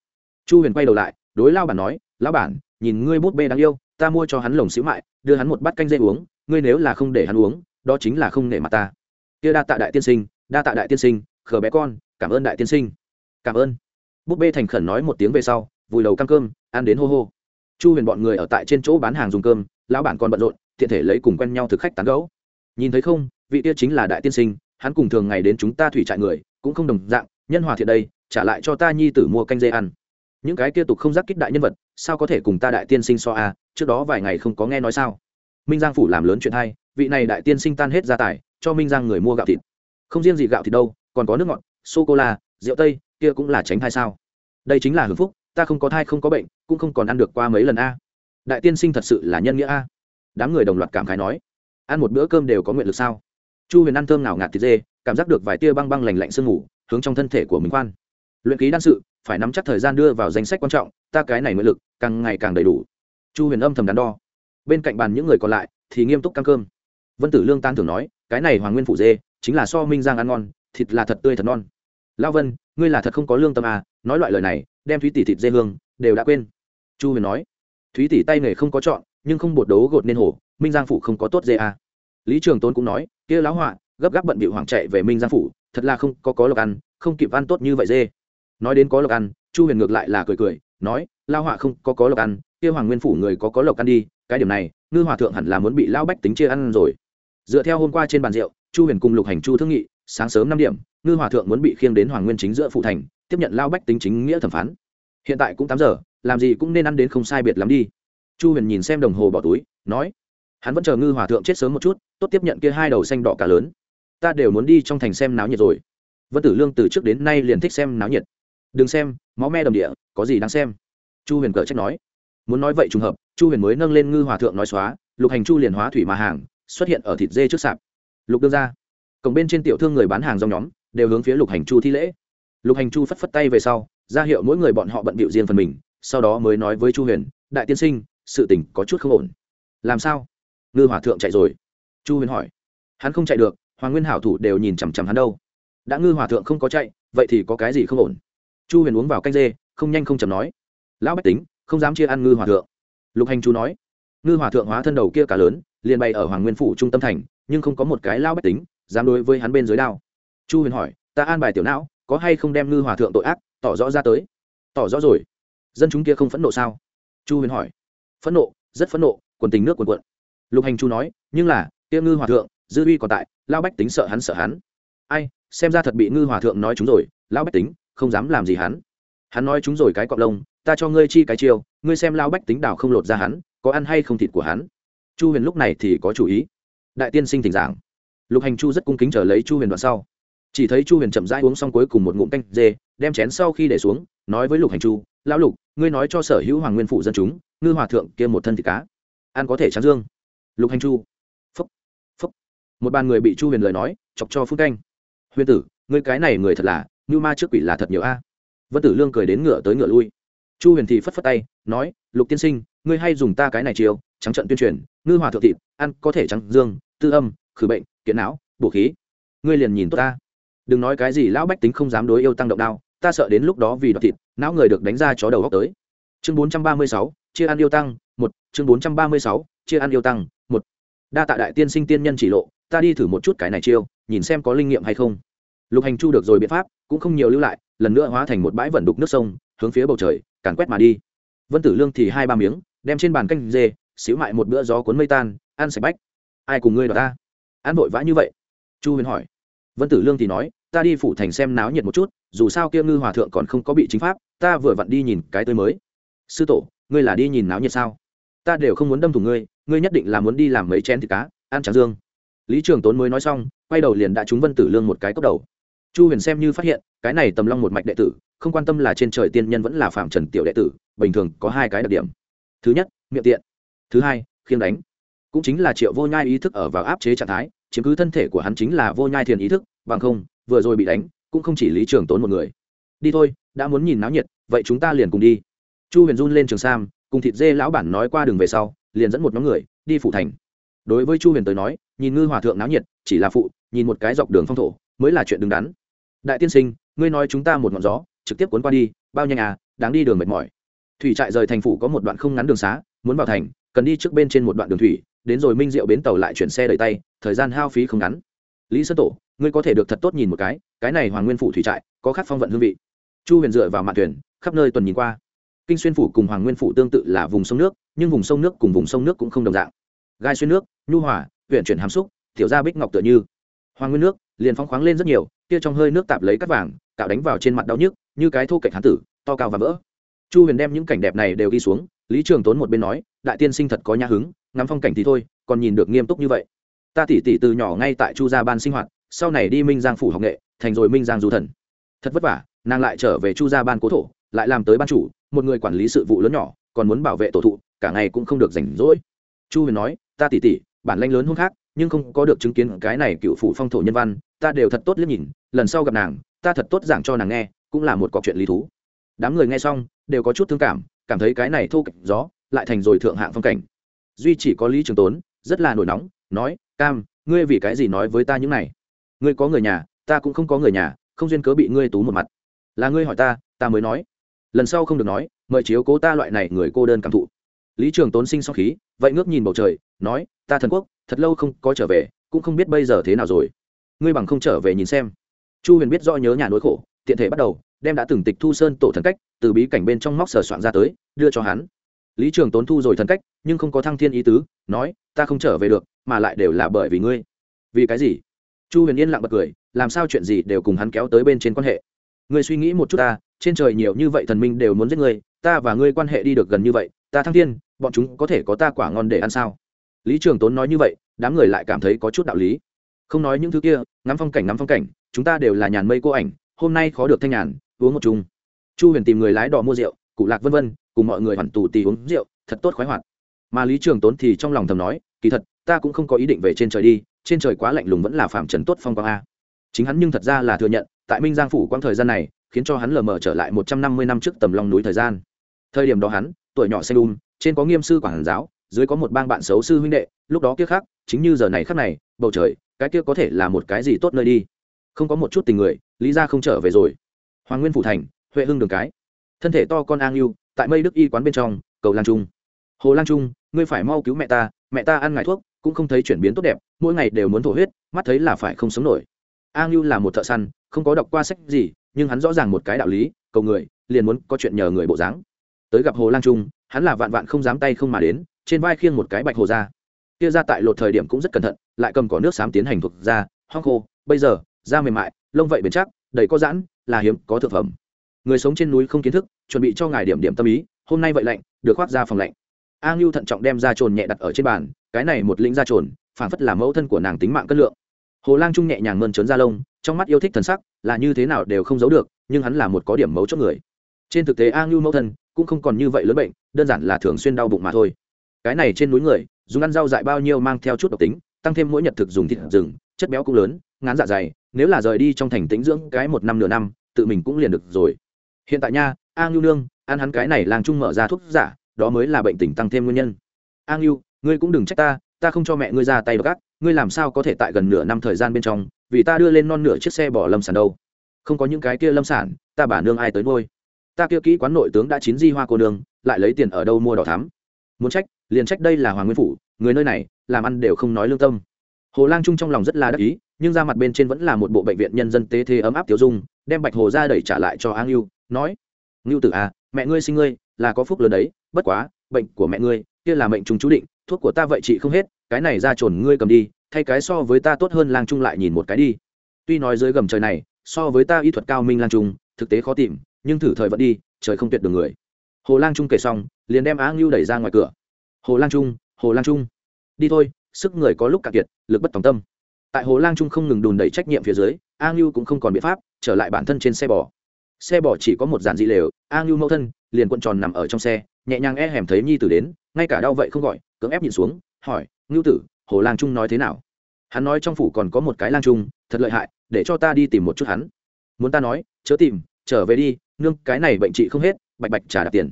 Chu huyền quay đầu lại, đối lao bản nói, lão bản, nhìn ngươi búp bê đáng yêu, ta mua cho hắn lồng xíu mại, đưa hắn một bát canh dây uống, ngươi nếu là không để hắn uống, đó chính là không nể mặt ta. Kia đa tạ đại tiên sinh, đa tạ đại tiên sinh, khờ bé con, cảm ơn đại tiên sinh. Cảm ơn. Búp bê thành khẩn nói một tiếng về sau, vùi đầu căng cơm, ăn đến hô hô. Chu huyền bọn người ở tại trên chỗ bán hàng dùng cơm, lão bản còn bận rộn tiện thể lấy cùng quen nhau thực khách tán gấu nhìn thấy không, vị kia chính là đại tiên sinh, hắn cùng thường ngày đến chúng ta thủy trại người, cũng không đồng dạng, nhân hòa thiện đây, trả lại cho ta nhi tử mua canh dê ăn. Những cái kia tục không giác kích đại nhân vật, sao có thể cùng ta đại tiên sinh so a trước đó vài ngày không có nghe nói sao? Minh giang phủ làm lớn chuyện hay, vị này đại tiên sinh tan hết gia tài, cho minh giang người mua gạo thịt. Không riêng gì gạo thịt đâu, còn có nước ngọt sô cô la rượu tây, kia cũng là tránh thai sao? Đây chính là hưởng phúc, ta không có thai không có bệnh, cũng không còn ăn được qua mấy lần a. Đại tiên sinh thật sự là nhân nghĩa a đám người đồng loạt cảm khái nói, ăn một bữa cơm đều có nguyện lực sao? Chu huyền ăn thơm nào ngạt thịt dê, cảm giác được vài tia băng băng lành lạnh sương ngủ hướng trong thân thể của mình khoan. Luyện ký đan sự, phải nắm chắc thời gian đưa vào danh sách quan trọng, ta cái này nguyện lực càng ngày càng đầy đủ. Chu huyền âm thầm đắn đo. Bên cạnh bàn những người còn lại thì nghiêm túc căng cơm. Vân tử lương tan thường nói, cái này hoàng nguyên phủ dê chính là so minh giang ăn ngon, thịt là thật tươi thật non. Lao vân, ngươi là thật không có lương tâm à nói loại lời này, đem thúy tỷ thịt dê hương đều đã quên. Chu huyền nói. Thúy tỷ tay nghề không có chọn nhưng không bột đấu gột nên hổ, minh giang phủ không có tốt dê à. lý trường Tôn cũng nói, kia lão họa, gấp gáp bận bị hoảng chạy về minh giang phủ, thật là không, có có lộc ăn, không kịp ăn tốt như vậy dê. Nói đến có lộc ăn, chu huyền ngược lại là cười cười, nói lao họa không, có có lộc ăn, kia hoàng nguyên phủ người có có lộc ăn đi, cái điểm này, ngư hòa thượng hẳn là muốn bị lao bách tính chia ăn rồi. Dựa theo hôm qua trên bàn rượu, chu huyền cùng lục hành chu thương nghị, sáng sớm năm điểm, ngư hòa thượng muốn bị khiêng đến hoàng nguyên chính giữa phụ thành, tiếp nhận lao bách tính chính nghĩa thẩm phán. Hiện tại cũng tám giờ, làm gì cũng nên ăn đến không sai biệt lắm đi chu huyền nhìn xem đồng hồ bỏ túi, nói, hắn vẫn chờ ngư hòa thượng chết sớm một chút, tốt tiếp nhận kia hai đầu xanh đỏ cả lớn. Ta đều muốn đi trong thành xem náo nhiệt rồi. Vân tử lương từ trước đến nay liền thích xem náo nhiệt. Đừng xem, máu me đầm địa, có gì đáng xem? Chu huyền cờ trách nói. Muốn nói vậy trùng hợp, chu huyền mới nâng lên ngư hòa thượng nói xóa, lục hành chu liền hóa thủy mà hàng, xuất hiện ở thịt dê trước sạp. Lục đương ra cổng bên trên tiểu thương người bán hàng do nhóm, đều hướng phía lục hành chu thi lễ. Lục hành chu phất phất tay về sau, ra hiệu mỗi người bọn họ bận bịu riêng phần mình, sau đó mới nói với chu huyền, đại tiên sinh sự tình có chút không ổn. Làm sao? Ngư hòa thượng chạy rồi. Chu huyền hỏi. Hắn không chạy được, hoàng nguyên hảo thủ đều nhìn chằm chằm hắn đâu. Đã ngư hòa thượng không có chạy, vậy thì có cái gì không ổn? Chu huyền uống vào canh dê, không nhanh không chầm nói. Lão bách tính, không dám chia ăn ngư hòa thượng. Lục hành chú nói. Ngư hòa thượng hóa thân đầu kia cả lớn, liền bay ở hoàng nguyên phủ trung tâm thành, nhưng không có một cái lao bách tính dám đối với hắn bên dưới đao. Chu huyền hỏi, ta an bài tiểu não, có hay không đem ngư hòa thượng tội ác, tỏ rõ ra tới? Tỏ rõ rồi. Dân chúng kia không phẫn nộ sao? Chu huyền hỏi phẫn nộ, rất phẫn nộ, quần tình nước quần quận lục hành chu nói, nhưng là Tiêu ngư hòa thượng, dư uy còn tại lao bách tính sợ hắn sợ hắn. Ai, xem ra thật bị ngư hòa thượng nói chúng rồi lao bách tính, không dám làm gì hắn. Hắn nói chúng rồi cái cọp lông, ta cho ngươi chi cái chiêu, ngươi xem lao bách tính đảo không lột ra hắn, có ăn hay không thịt của hắn. Chu huyền lúc này thì có chủ ý. Đại tiên sinh thỉnh giảng. Lục hành chu rất cung kính trở lấy chu huyền đoạn sau. Chỉ thấy chu huyền chậm rãi uống xong cuối cùng một ngụm canh dê, đem chén sau khi để xuống, nói với lục hành chu, lão lục, ngươi nói cho sở hữu hoàng nguyên phụ dân chúng ngư hòa thượng kia một thân thịt cá, ăn có thể trắng dương. Lục hành chu, phúc phúc. Một bàn người bị chu huyền lời nói, chọc cho phút canh. Huyền tử, ngươi cái này người thật là ngư ma trước quỷ là thật nhiều a. Vân tử lương cười đến ngựa tới ngựa lui. Chu huyền thì phất phất tay, nói, lục tiên sinh, ngươi hay dùng ta cái này chiều trắng trận tuyên truyền, ngư hòa thượng thịt, ăn có thể trắng dương, tư âm, khử bệnh, kiện não, bổ khí. Ngươi liền nhìn tốt ta. Đừng nói cái gì, lão bách tính không dám đối yêu tăng động đao, ta sợ đến lúc đó vì đoạt thịt, não người được đánh ra chó đầu góc tới chương bốn trăm ba mươi sáu, chia ăn yêu tăng, một, chương bốn trăm ba mươi sáu, chia ăn yêu tăng, một. Đa tạ đại tiên sinh tiên nhân chỉ lộ, ta đi thử một chút cái này chiêu, nhìn xem có linh nghiệm hay không. Lục hành chu được rồi biện pháp, cũng không nhiều lưu lại, lần nữa hóa thành một bãi vận đục nước sông, hướng phía bầu trời, càn quét mà đi. Vân tử lương thì hai ba miếng, đem trên bàn canh dê, xíu mại một bữa gió cuốn mây tan, ăn sạch bách. Ai cùng ngươi đ ta? Ăn vội vã như vậy? Chu huyền hỏi. Vân tử lương thì nói, ta đi phủ thành xem náo nhiệt một chút, dù sao kia ngư hòa thượng còn không có bị chính pháp, ta vừa vặn đi nhìn cái tới mới sư tổ, ngươi là đi nhìn náo nhiệt sao? Ta đều không muốn đâm thủng ngươi ngươi nhất định là muốn đi làm mấy chén thịt cá, ăn tráng dương. Lý trường tốn mới nói xong, quay đầu liền đã trúng vân tử lương một cái cốc đầu. Chu huyền xem như phát hiện, cái này tầm long một mạch đệ tử, không quan tâm là trên trời tiên nhân vẫn là phạm trần tiểu đệ tử, bình thường có hai cái đặc điểm. Thứ nhất, miệng tiện. Thứ hai khiêng đánh. Cũng chính là triệu vô nhai ý thức ở vào áp chế trạng thái, chiếm cứ thân thể của hắn chính là vô nhai thiền ý thức, bằng không, vừa rồi bị đánh, cũng không chỉ lý trường tốn một người. Đi thôi, đã muốn nhìn náo nhiệt, vậy chúng ta liền cùng đi chu huyền run lên trường sam, cùng thịt dê lão bản nói qua đường về sau, liền dẫn một nhóm người đi phủ thành. Đối với chu huyền tới nói, nhìn ngư hòa thượng náo nhiệt, chỉ là phụ, nhìn một cái dọc đường phong thổ, mới là chuyện đứng đắn. Đại tiên sinh, ngươi nói chúng ta một ngọn gió, trực tiếp cuốn qua đi, bao nhanh à đáng đi đường mệt mỏi. Thủy trại rời thành phủ có một đoạn không ngắn đường xá, muốn vào thành, cần đi trước bên trên một đoạn đường thủy, đến rồi minh diệu bến tàu lại chuyển xe đợi tay, thời gian hao phí không ngắn. Lý sơn tổ, ngươi có thể được thật tốt nhìn một cái cái này hoàng nguyên phủ thủy trại, có khắc phong vận hương vị. Chu huyền dựa vào mạn thuyền, khắp nơi tuần nhìn qua kinh xuyên phủ cùng hoàng nguyên phủ tương tự là vùng sông nước, nhưng vùng sông nước cùng vùng sông nước cũng không đồng dạng. Gai xuyên nước, nhu hòa huyện chuyển hàm xúc, tiểu ra bích ngọc tựa như. Hoàng nguyên nước, liền phóng khoáng lên rất nhiều, kia trong hơi nước tạp lấy cắt vàng tạo đánh vào trên mặt đau nhức, như cái thô cạnh hán tử, to cao và vỡ. Chu huyền đem những cảnh đẹp này đều đi xuống, lý trường tốn một bên nói, đại tiên sinh thật có nhã hứng, ngắm phong cảnh thì thôi, còn nhìn được nghiêm túc như vậy. Ta tỉ tỉ từ nhỏ ngay tại chu gia ban sinh hoạt, sau này đi minh giang phủ học nghệ, thành rồi minh giang du thần. Thật vất vả, nàng lại trở về chu gia ban cố thổ, lại làm tới ban chủ một người quản lý sự vụ lớn nhỏ, còn muốn bảo vệ tổ thụ, cả ngày cũng không được rảnh rỗi. Chu huyền nói, ta tỉ tỉ, bản lanh lớn hơn khác, nhưng không có được chứng kiến cái này cựu phủ phong thổ nhân văn, ta đều thật tốt liếc nhìn, lần sau gặp nàng, ta thật tốt giảng cho nàng nghe, cũng là một cọc chuyện lý thú. Đám người nghe xong, đều có chút thương cảm cảm thấy cái này thô kệch gió, lại thành rồi thượng hạng phong cảnh. Duy chỉ có lý trường tốn, rất là nổi nóng, nói, cam, ngươi vì cái gì nói với ta những này? Ngươi có người nhà, ta cũng không có người nhà, không duyên cớ bị ngươi tú một mặt. Là ngươi hỏi ta ta mới nói lần sau không được nói, mời chiếu cố ta loại này người cô đơn cảm thụ. Lý trường tốn sinh sau khí, vậy ngước nhìn bầu trời, nói, ta thần quốc, thật lâu không có trở về, cũng không biết bây giờ thế nào rồi. Ngươi bằng không trở về nhìn xem. Chu huyền biết do nhớ nhà nỗi khổ, tiện thể bắt đầu, đem đã từng tịch thu sơn tổ thần cách, từ bí cảnh bên trong móc sờ soạn ra tới, đưa cho hắn. Lý trường tốn thu rồi thần cách, nhưng không có thăng thiên ý tứ, nói, ta không trở về được, mà lại đều là bởi vì ngươi. Vì cái gì? Chu huyền yên lặng bật cười, làm sao chuyện gì đều cùng hắn kéo tới bên trên quan hệ? Ngươi suy nghĩ một chút ta trên trời nhiều như vậy thần minh đều muốn giết ngươi, ta và ngươi quan hệ đi được gần như vậy, ta thăng thiên, bọn chúng có thể có ta quả ngon để ăn sao? Lý trường tốn nói như vậy, đám người lại cảm thấy có chút đạo lý. Không nói những thứ kia, ngắm phong cảnh, ngắm phong cảnh, chúng ta đều là nhàn mây cô ảnh, hôm nay khó được thanh nhàn, uống một chung. Chu huyền tìm người lái đò mua rượu, cụ lạc vân vân, cùng mọi người hoàn tù tì uống rượu, thật tốt khoái hoạt. Mà lý trường tốn thì trong lòng thầm nói, kỳ thật, ta cũng không có ý định về trên trời đi, trên trời quá lạnh lùng vẫn là phạm trần tốt phong quang a. Chính hắn nhưng thật ra là thừa nhận, tại minh giang phủ quang thời gian này khiến cho hắn lờ mờ trở lại một trăm năm mươi năm trước tầm long núi thời gian. Thời điểm đó hắn tuổi nhỏ xanh đun um, trên có nghiêm sư quản giáo dưới có một bang bạn xấu sư huynh đệ lúc đó kia khác chính như giờ này khác này bầu trời cái kia có thể là một cái gì tốt nơi đi. Không có một chút tình người lý ra không trở về rồi. Hoàng nguyên phủ thành huệ hưng đường cái. Thân thể to con an yêu tại mây đức y quán bên trong cầu lang trung. Hồ lang trung ngươi phải mau cứu mẹ ta mẹ ta ăn ngải thuốc cũng không thấy chuyển biến tốt đẹp mỗi ngày đều muốn thổ huyết mắt thấy là phải không sống nổi. An ngưu là một thợ săn không có đọc qua sách gì nhưng hắn rõ ràng một cái đạo lý, cầu người, liền muốn có chuyện nhờ người bộ dáng. Tới gặp hồ lang trung, hắn là vạn vạn không dám tay không mà đến, trên vai khiêng một cái bạch hồ ra. Kia ra tại lột thời điểm cũng rất cẩn thận, lại cầm cỏ nước xám tiến hành thuộc ra hoang khô, bây giờ, da mềm mại, lông vậy bền chắc, đầy có giãn, là hiếm, có thực phẩm. Người sống trên núi không kiến thức, chuẩn bị cho ngài điểm điểm tâm ý, hôm nay vậy lạnh, được khoác ra phòng lạnh. A ngưu thận trọng đem ra trồn nhẹ đặt ở trên bàn, cái này một lĩnh ra trồn phản phất là mẫu thân của nàng tính mạng cất lượng hồ lang trung nhẹ nhàng mơn trớn ra lông, trong mắt yêu thích thần sắc là như thế nào đều không giấu được, nhưng hắn là một có điểm mấu chốt người. Trên thực tế a ngưu mẫu thân cũng không còn như vậy lớn bệnh, đơn giản là thường xuyên đau bụng mà thôi. Cái này trên núi người, dùng ăn rau dại bao nhiêu mang theo chút độc tính, tăng thêm mỗi nhật thực dùng thịt rừng, chất béo cũng lớn, ngán dạ dày, nếu là rời đi trong thành tĩnh dưỡng cái một năm nửa năm, tự mình cũng liền được rồi. Hiện tại nha, a ngưu nương, ăn hắn cái này làng trung mở ra thuốc giả, đó mới là bệnh tình tăng thêm nguyên nhân. A ngưu, ngươi cũng đừng trách ta ta không cho mẹ ngươi ra tay gác ngươi làm sao có thể tại gần nửa năm thời gian bên trong, vì ta đưa lên non nửa chiếc xe bỏ lâm sản đâu? Không có những cái kia lâm sản, ta bà nương ai tới nuôi? Ta kia kỹ quán nội tướng đã chín di hoa cô nương, lại lấy tiền ở đâu mua đỏ thắm? Muốn trách, liền trách đây là hoàng nguyên phủ, người nơi này, làm ăn đều không nói lương tâm. Hồ lang trung trong lòng rất là đắc ý, nhưng ra mặt bên trên vẫn là một bộ bệnh viện nhân dân tế thế ấm áp tiêu dung, đem bạch hồ ra đẩy trả lại cho Áng ngưu nói, ngưu tử à mẹ ngươi sinh ngươi, là có phúc lớn đấy, bất quá, bệnh của mẹ ngươi, kia là mệnh trùng chú định, thuốc của ta vậy chị không hết cái này ra trồn ngươi cầm đi, thay cái so với ta tốt hơn lang trung lại nhìn một cái đi. Tuy nói dưới gầm trời này, so với ta y thuật cao minh lang trung, thực tế khó tìm, nhưng thử thời vẫn đi, trời không tuyệt được người. Hồ lang trung kể xong, liền đem á ngưu đẩy ra ngoài cửa. Hồ lang trung, hồ lang trung. Đi thôi, sức người có lúc cạn kiệt, lực bất tòng tâm. Tại hồ lang trung không ngừng đùn đẩy trách nhiệm phía dưới a ngưu cũng không còn biện pháp, trở lại bản thân trên xe bò. Xe bò chỉ có một dàn dị lều a ngưu mẫu thân liền cuộn tròn nằm ở trong xe, nhẹ nhàng e hẻm thấy nhi tử đến, ngay cả đau vậy không gọi, cưỡng ép nhìn xuống hỏi, ngưu tử, hồ lang trung nói thế nào? Hắn nói trong phủ còn có một cái lang trung, thật lợi hại, để cho ta đi tìm một chút hắn. Muốn ta nói, chớ tìm, trở về đi, nương, cái này bệnh trị không hết, bạch bạch trả đạp tiền.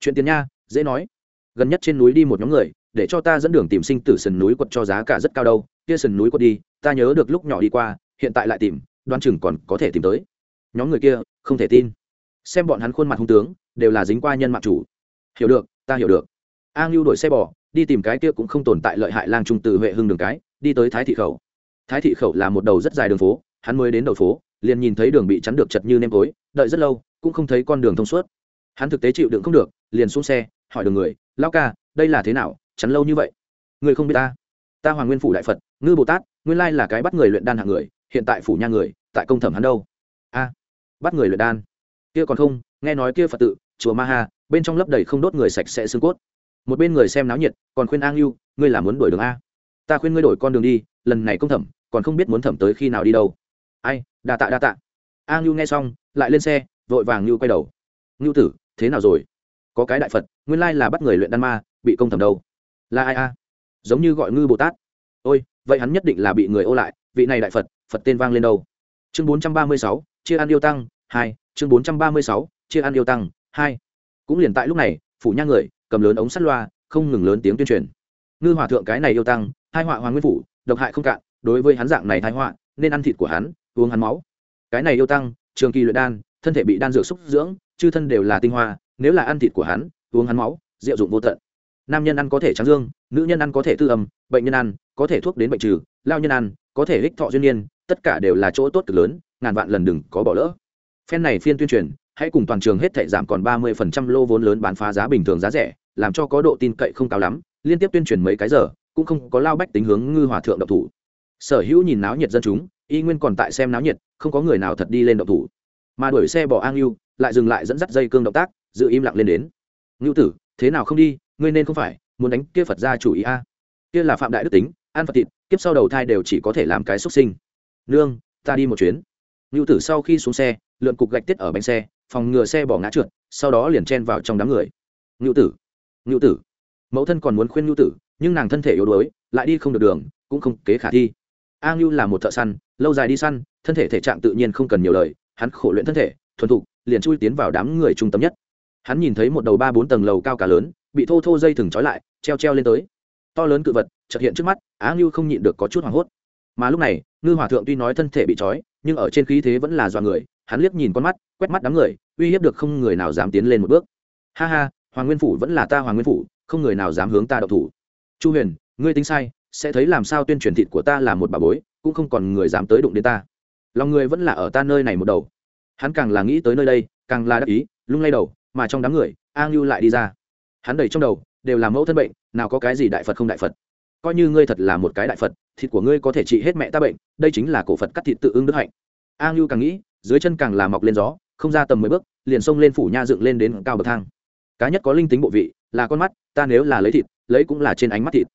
Chuyện tiền nha, dễ nói. Gần nhất trên núi đi một nhóm người, để cho ta dẫn đường tìm sinh tử sườn núi quật cho giá cả rất cao đâu, kia sườn núi quật đi, ta nhớ được lúc nhỏ đi qua, hiện tại lại tìm đoan chừng còn có thể tìm tới. Nhóm người kia, không thể tin. Xem bọn hắn khuôn mặt hung tướng, đều là dính qua nhân mạng chủ. Hiểu được, ta hiểu được. A ngưu đổi xe bò đi tìm cái kia cũng không tồn tại lợi hại lang trung từ huệ hưng đường cái, đi tới thái thị khẩu. Thái thị khẩu là một đầu rất dài đường phố, hắn mới đến đầu phố, liền nhìn thấy đường bị chắn được chật như nêm tối, đợi rất lâu, cũng không thấy con đường thông suốt. Hắn thực tế chịu đựng không được, liền xuống xe, hỏi đường người lao ca, đây là thế nào, chắn lâu như vậy? Người không biết ta. Ta hoàng nguyên phủ đại phật, ngư bồ tát, nguyên lai là cái bắt người luyện đan hạng người, hiện tại phủ nha người, tại công thẩm hắn đâu? A, bắt người luyện đan. Kia còn không, nghe nói kia phật tự, chùa ma ha, bên trong lấp đầy không đốt người sạch sẽ xương cốt một bên người xem náo nhiệt, còn khuyên an yêu ngươi là muốn đổi đường a? Ta khuyên ngươi đổi con đường đi, lần này công thẩm, còn không biết muốn thẩm tới khi nào đi đâu. Ai, đa tạ đa tạ. A ngưu nghe xong, lại lên xe, vội vàng ngưu quay đầu. Ngưu tử, thế nào rồi? Có cái đại phật, nguyên lai là bắt người luyện đan ma, bị công thẩm đâu? Là ai a? Giống như gọi ngư bồ tát. Ôi, vậy hắn nhất định là bị người ô lại, vị này đại phật phật tên vang lên đâu? Chương bốn trăm ba mươi sáu, chia ăn yêu tăng hai, chương bốn trăm ba mươi sáu, chia ăn yêu tăng hai. Cũng liền tại lúc này, phủ nhang người cầm lớn ống sắt loa, không ngừng lớn tiếng tuyên truyền. Ngư hòa thượng cái này yêu tăng hai họa hoàng nguyên phủ, độc hại không cạn, đối với hắn dạng này thái họa, nên ăn thịt của hắn, uống hắn máu. Cái này yêu tăng, trường kỳ luyện đan, thân thể bị đan dược xúc dưỡng, chư thân đều là tinh hoa, nếu là ăn thịt của hắn, uống hắn máu, diệu dụng vô tận. Nam nhân ăn có thể trắng dương, nữ nhân ăn có thể tư âm, bệnh nhân ăn, có thể thuốc đến bệnh trừ, lao nhân ăn, có thể ích thọ duyên nhiên tất cả đều là chỗ tốt cực lớn, ngàn vạn lần đừng có bỏ lỡ. Phen này phiên tuyên truyền, hãy cùng toàn trường hết thảy giảm còn ba mươi phần trăm lô vốn lớn bán phá giá bình thường giá rẻ làm cho có độ tin cậy không cao lắm, liên tiếp tuyên truyền mấy cái giờ, cũng không có lao bách tính hướng ngư hòa thượng độc thủ. Sở hữu nhìn náo nhiệt dân chúng, y nguyên còn tại xem náo nhiệt, không có người nào thật đi lên độc thủ. Mà đuổi xe bỏ an yêu lại dừng lại dẫn dắt dây cương động tác, giữ im lặng lên đến. Ngưu tử, thế nào không đi? Ngươi nên không phải, muốn đánh kia phật ra chủ ý a. Kia là phạm đại đức tính An phật thịt, kiếp sau đầu thai đều chỉ có thể làm cái xuất sinh. Nương, ta đi một chuyến. Ngưu tử sau khi xuống xe, lượn cục gạch tiết ở bánh xe, phòng ngừa xe bỏ ngã trượt, sau đó liền chen vào trong đám người. Ngưu tử ngưu tử. Mẫu thân còn muốn khuyên ngưu tử, nhưng nàng thân thể yếu đuối, lại đi không được đường, cũng không kế khả thi. A ngưu là một thợ săn, lâu dài đi săn, thân thể thể trạng tự nhiên không cần nhiều lời, hắn khổ luyện thân thể, thuần thục, liền chui tiến vào đám người trung tâm nhất. Hắn nhìn thấy một đầu ba bốn tầng lầu cao cả lớn, bị thô thô dây thừng trói lại, treo treo lên tới. To lớn cự vật, chợt hiện trước mắt á ngưu không nhịn được có chút hoảng hốt. Mà lúc này, ngư hòa thượng tuy nói thân thể bị trói, nhưng ở trên khí thế vẫn là do người, hắn liếc nhìn con mắt, quét mắt đám người, uy hiếp được không người nào dám tiến lên một bước. Ha ha hoàng nguyên phủ vẫn là ta hoàng nguyên phủ, không người nào dám hướng ta đậu thủ. Chu huyền, ngươi tính sai, sẽ thấy làm sao tuyên truyền thịt của ta là một bà bối, cũng không còn người dám tới đụng đến ta. Lòng người vẫn là ở ta nơi này một đầu. Hắn càng là nghĩ tới nơi đây, càng là đắc ý, lung lay đầu, mà trong đám người, a ngưu lại đi ra. Hắn đầy trong đầu, đều là mẫu thân bệnh, nào có cái gì đại phật không đại phật. Coi như ngươi thật là một cái đại phật, thịt của ngươi có thể trị hết mẹ ta bệnh, đây chính là cổ phật cắt thịt tự ưng đức hạnh. A ngưu càng nghĩ, dưới chân càng là mọc lên gió, không ra tầm mười bước, liền xông lên phủ nha dựng lên đến cao bậc thang cá nhất có linh tính bộ vị, là con mắt, ta nếu là lấy thịt, lấy cũng là trên ánh mắt thịt.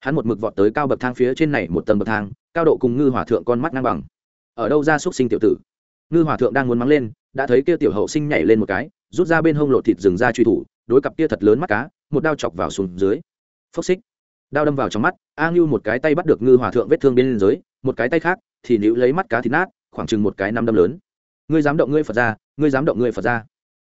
Hắn một mực vọt tới cao bậc thang phía trên này một tầng bậc thang, cao độ cùng ngư hòa thượng con mắt ngang bằng. Ở đâu ra xúc sinh tiểu tử? Ngư hòa thượng đang muốn mắng lên, đã thấy kia tiểu hậu sinh nhảy lên một cái, rút ra bên hông lộ thịt rừng ra truy thủ, đối cặp kia thật lớn mắt cá, một đao chọc vào xuống dưới. Phốc xích. Đao đâm vào trong mắt, a ngưu một cái tay bắt được ngư hòa thượng vết thương bên dưới, một cái tay khác, thì níu lấy mắt cá thịt nát, khoảng chừng một cái năm đâm lớn. Ngươi dám động ngươi phật ra, ngươi dám động ngươi phật ra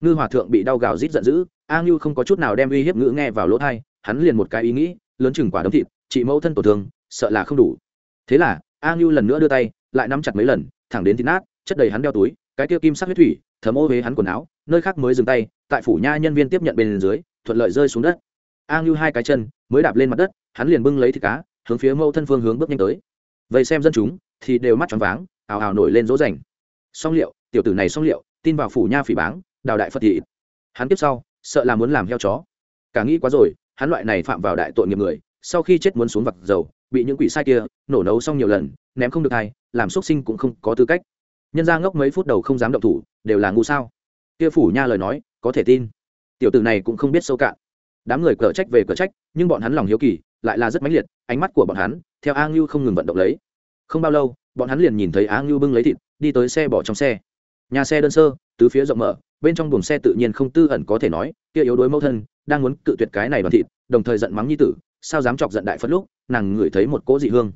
ngư hòa thượng bị đau gào rít giận dữ, a ngưu không có chút nào đem uy hiếp ngữ nghe vào lỗ thai hắn liền một cái ý nghĩ, lớn chừng quả đấm thịt, chị mẫu thân tổn thương, sợ là không đủ. Thế là, a ngưu lần nữa đưa tay, lại nắm chặt mấy lần, thẳng đến thịt nát, chất đầy hắn đeo túi, cái kia kim sắc huyết thủy, thấm ô huế hắn quần áo, nơi khác mới dừng tay, tại phủ nha nhân viên tiếp nhận bên dưới, thuận lợi rơi xuống đất. A ngưu hai cái chân, mới đạp lên mặt đất, hắn liền bưng lấy thịt cá, hướng phía mẫu thân phương hướng bước nhanh tới. Vậy xem dân chúng, thì đều mắt tròn váng, ào ào nổi lên dỗ dành. Song liệu, tiểu tử này song liệu, tin vào phủ nha phỉ báng đào đại phật thị hắn tiếp sau, sợ là muốn làm heo chó. Cả nghĩ quá rồi, hắn loại này phạm vào đại tội nghiệp người, sau khi chết muốn xuống vặt dầu, bị những quỷ sai kia nổ nấu xong nhiều lần, ném không được thai làm xuất sinh cũng không có tư cách. Nhân ra ngốc mấy phút đầu không dám động thủ, đều là ngu sao. Kia phủ nha lời nói, có thể tin. Tiểu tử này cũng không biết sâu cạn. Đám người cở trách về cở trách, nhưng bọn hắn lòng hiếu kỳ, lại là rất mãnh liệt, ánh mắt của bọn hắn, theo a ngưu không ngừng vận động lấy. Không bao lâu, bọn hắn liền nhìn thấy a ngưu bưng lấy thịt, đi tới xe bỏ trong xe. Nhà xe đơn sơ, tứ phía rộng mở bên trong buồng xe tự nhiên không tư ẩn có thể nói, kia yếu đuối mẫu thân, đang muốn cự tuyệt cái này đoàn thịt, đồng thời giận mắng nhi tử, sao dám chọc giận đại phật lúc, nàng ngửi thấy một cỗ dị hương.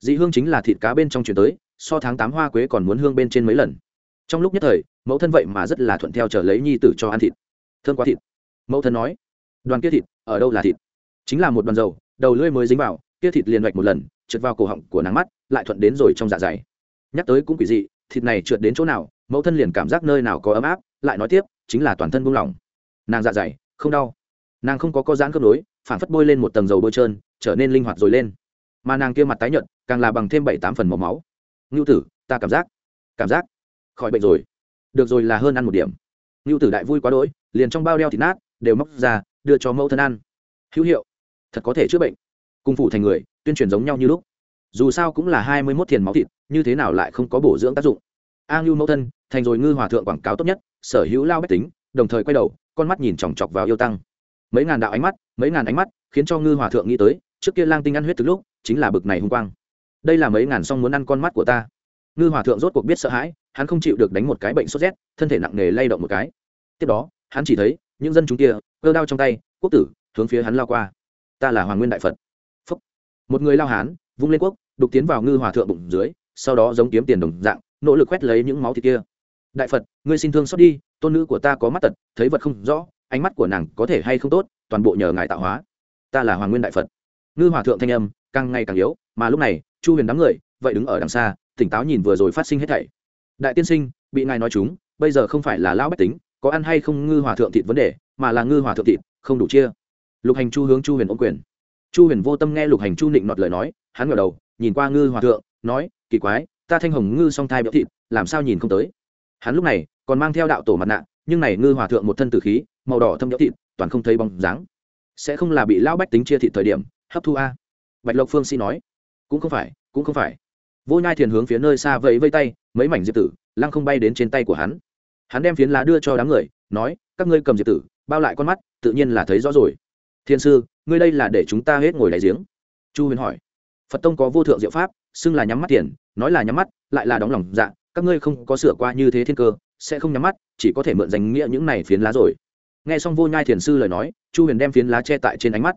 Dị hương chính là thịt cá bên trong chuyển tới, so tháng tám hoa quế còn muốn hương bên trên mấy lần. Trong lúc nhất thời, mẫu thân vậy mà rất là thuận theo trở lấy nhi tử cho ăn thịt. Thương quá thịt. Mẫu thân nói, đoàn kia thịt, ở đâu là thịt? Chính là một đoàn dầu, đầu lưỡi mới dính vào, kia thịt liền vạch một lần, trượt vào cổ họng của nàng mắt, lại thuận đến rồi trong dạ dày. Nhắc tới cũng quỷ dị, thịt này trượt đến chỗ nào, mẫu thân liền cảm giác nơi nào có ấm áp lại nói tiếp, chính là toàn thân buông lỏng. Nàng dạ dày, không đau. Nàng không có co giãn khớp đối phản phất bôi lên một tầng dầu bôi trơn, trở nên linh hoạt rồi lên. Mà nàng kia mặt tái nhợt, càng là bằng thêm bảy tám phần màu máu. Ngưu tử, ta cảm giác cảm giác, khỏi bệnh rồi. Được rồi là hơn ăn một điểm. Ngưu tử đại vui quá đỗi, liền trong bao đeo thịt nát, đều móc ra, đưa cho mẫu thân ăn. Hữu hiệu, thật có thể chữa bệnh. Cung phụ thành người, tuyên truyền giống nhau như lúc. Dù sao cũng là hai mươi mốt thiền máu thịt, như thế nào lại không có bổ dưỡng tác dụng a ngưu mẫu thân, thành rồi ngư hòa thượng quảng cáo tốt nhất, sở hữu lao bách tính, đồng thời quay đầu, con mắt nhìn chòng chọc vào yêu tăng. Mấy ngàn đạo ánh mắt, mấy ngàn ánh mắt, khiến cho ngư hòa thượng nghĩ tới, trước kia lang tinh ăn huyết từ lúc, chính là bực này hung quang. Đây là mấy ngàn song muốn ăn con mắt của ta. Ngư hòa thượng rốt cuộc biết sợ hãi, hắn không chịu được đánh một cái bệnh sốt rét, thân thể nặng nề lay động một cái. Tiếp đó, hắn chỉ thấy, những dân chúng kia, cơ đao trong tay, quốc tử, hướng phía hắn lao qua. Ta là hoàng nguyên đại phật. Phúc. một người lao hán, vung lên quốc, đục tiến vào ngư hòa thượng bụng dưới, sau đó giống kiếm tiền đồng dạng nỗ lực quét lấy những máu thịt kia. Đại phật, ngươi xin thương xót đi, tôn nữ của ta có mắt tật, thấy vật không rõ, ánh mắt của nàng có thể hay không tốt, toàn bộ nhờ ngài tạo hóa. Ta là hoàng nguyên đại phật. Ngư hòa thượng thanh âm càng ngày càng yếu, mà lúc này, chu huyền đám người, vậy đứng ở đằng xa, tỉnh táo nhìn vừa rồi phát sinh hết thảy. Đại tiên sinh, bị ngài nói chúng, bây giờ không phải là lão bách tính, có ăn hay không ngư hòa thượng thịt vấn đề, mà là ngư hòa thượng thịt, không đủ chia. Lục hành chu hướng chu huyền ôm quyền. Chu huyền vô tâm nghe lục hành chu nịnh nọt lời nói, hắn ngờ đầu, nhìn qua ngư hòa thượng, nói, kỳ quái ta thanh hồng ngư song thai béo thịt, làm sao nhìn không tới? Hắn lúc này còn mang theo đạo tổ mặt nạ, nhưng này ngư hòa thượng một thân tử khí, màu đỏ thâm béo thịt, toàn không thấy bóng dáng. Sẽ không là bị lão bách tính chia thịt thời điểm, hấp thu a? Bạch lộc phương sĩ nói. Cũng không phải, cũng không phải. Vô nhai thiền hướng phía nơi xa vẫy vây tay, mấy mảnh diệp tử, lăng không bay đến trên tay của hắn. Hắn đem phiến lá đưa cho đám người, nói, các ngươi cầm diệp tử, bao lại con mắt, tự nhiên là thấy rõ rồi. Thiên sư, ngươi đây là để chúng ta hết ngồi đại giếng? Chu huyền hỏi. Phật tông có vô thượng diệu pháp xưng là nhắm mắt tiền, nói là nhắm mắt, lại là đóng lòng dạ các ngươi không có sửa qua như thế thiên cơ, sẽ không nhắm mắt, chỉ có thể mượn danh nghĩa những này phiến lá rồi. Nghe xong vô nhai thiền sư lời nói, chu huyền đem phiến lá che tại trên ánh mắt.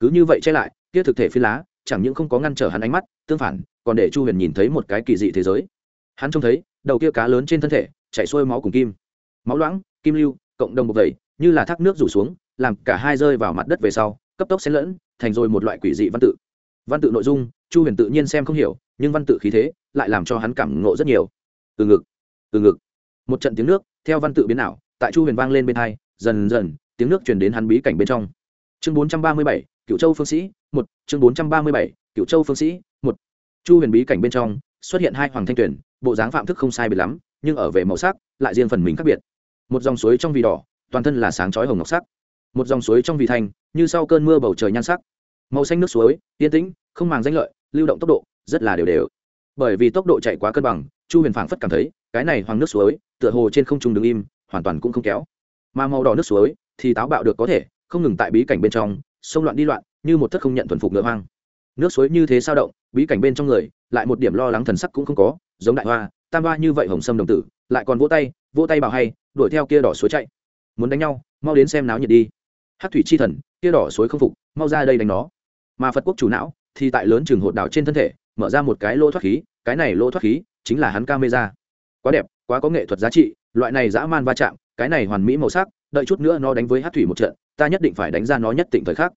Cứ như vậy che lại, kia thực thể phiến lá, chẳng những không có ngăn trở hắn ánh mắt, tương phản, còn để chu huyền nhìn thấy một cái kỳ dị thế giới. Hắn trông thấy, đầu kia cá lớn trên thân thể, chảy xuôi máu cùng kim. Máu loãng, kim lưu, cộng đồng bộc vẩy, như là thác nước rủ xuống, làm cả hai rơi vào mặt đất về sau, cấp tốc xen lẫn, thành rồi một loại quỷ dị văn tự. Văn tự nội dung, chu huyền tự nhiên xem không hiểu nhưng văn tự khí thế lại làm cho hắn cảm ngộ rất nhiều. Từ ngực từ ngực. Một trận tiếng nước, theo văn tự biến ảo, tại chu huyền vang lên bên hai, dần dần, tiếng nước chuyển đến hắn bí cảnh bên trong. Chương bốn trăm ba mươi bảy cựu châu phương sĩ, một. Chương bốn trăm ba mươi bảy cựu châu phương sĩ, một. Chu huyền bí cảnh bên trong, xuất hiện hai hoàng thanh tuyển, bộ dáng phạm thức không sai biệt lắm, nhưng ở về màu sắc, lại riêng phần mình khác biệt. Một dòng suối trong vì đỏ, toàn thân là sáng chói hồng ngọc sắc. Một dòng suối trong vì thanh, như sau cơn mưa bầu trời nhan sắc. Màu xanh nước suối, yên tĩnh, không màng danh lợi, lưu động tốc độ rất là đều đều. Bởi vì tốc độ chạy quá cân bằng, chu huyền phảng phất cảm thấy, cái này hoàng nước suối, tựa hồ trên không trung đứng im, hoàn toàn cũng không kéo. Mà màu đỏ nước suối thì táo bạo được có thể, không ngừng tại bí cảnh bên trong sông loạn đi loạn, như một thất không nhận thuần phục ngựa hoang. Nước suối như thế sao động, bí cảnh bên trong người, lại một điểm lo lắng thần sắc cũng không có, giống đại hoa, tam hoa như vậy hồng sâm đồng tử, lại còn vỗ tay vỗ tay bảo hay, đuổi theo kia đỏ suối chạy. Muốn đánh nhau, mau đến xem náo nhiệt đi. Hát thủy chi thần, kia đỏ suối không phục, mau ra đây đánh nó. Mà phật quốc chủ não thì tại lớn trường hột đảo trên thân thể mở ra một cái lỗ thoát khí, cái này lỗ thoát khí chính là hắn camera. Quá đẹp, quá có nghệ thuật giá trị, loại này dã man va chạm, cái này hoàn mỹ màu sắc, đợi chút nữa nó đánh với hát thủy một trận, ta nhất định phải đánh ra nó nhất định thời khắc.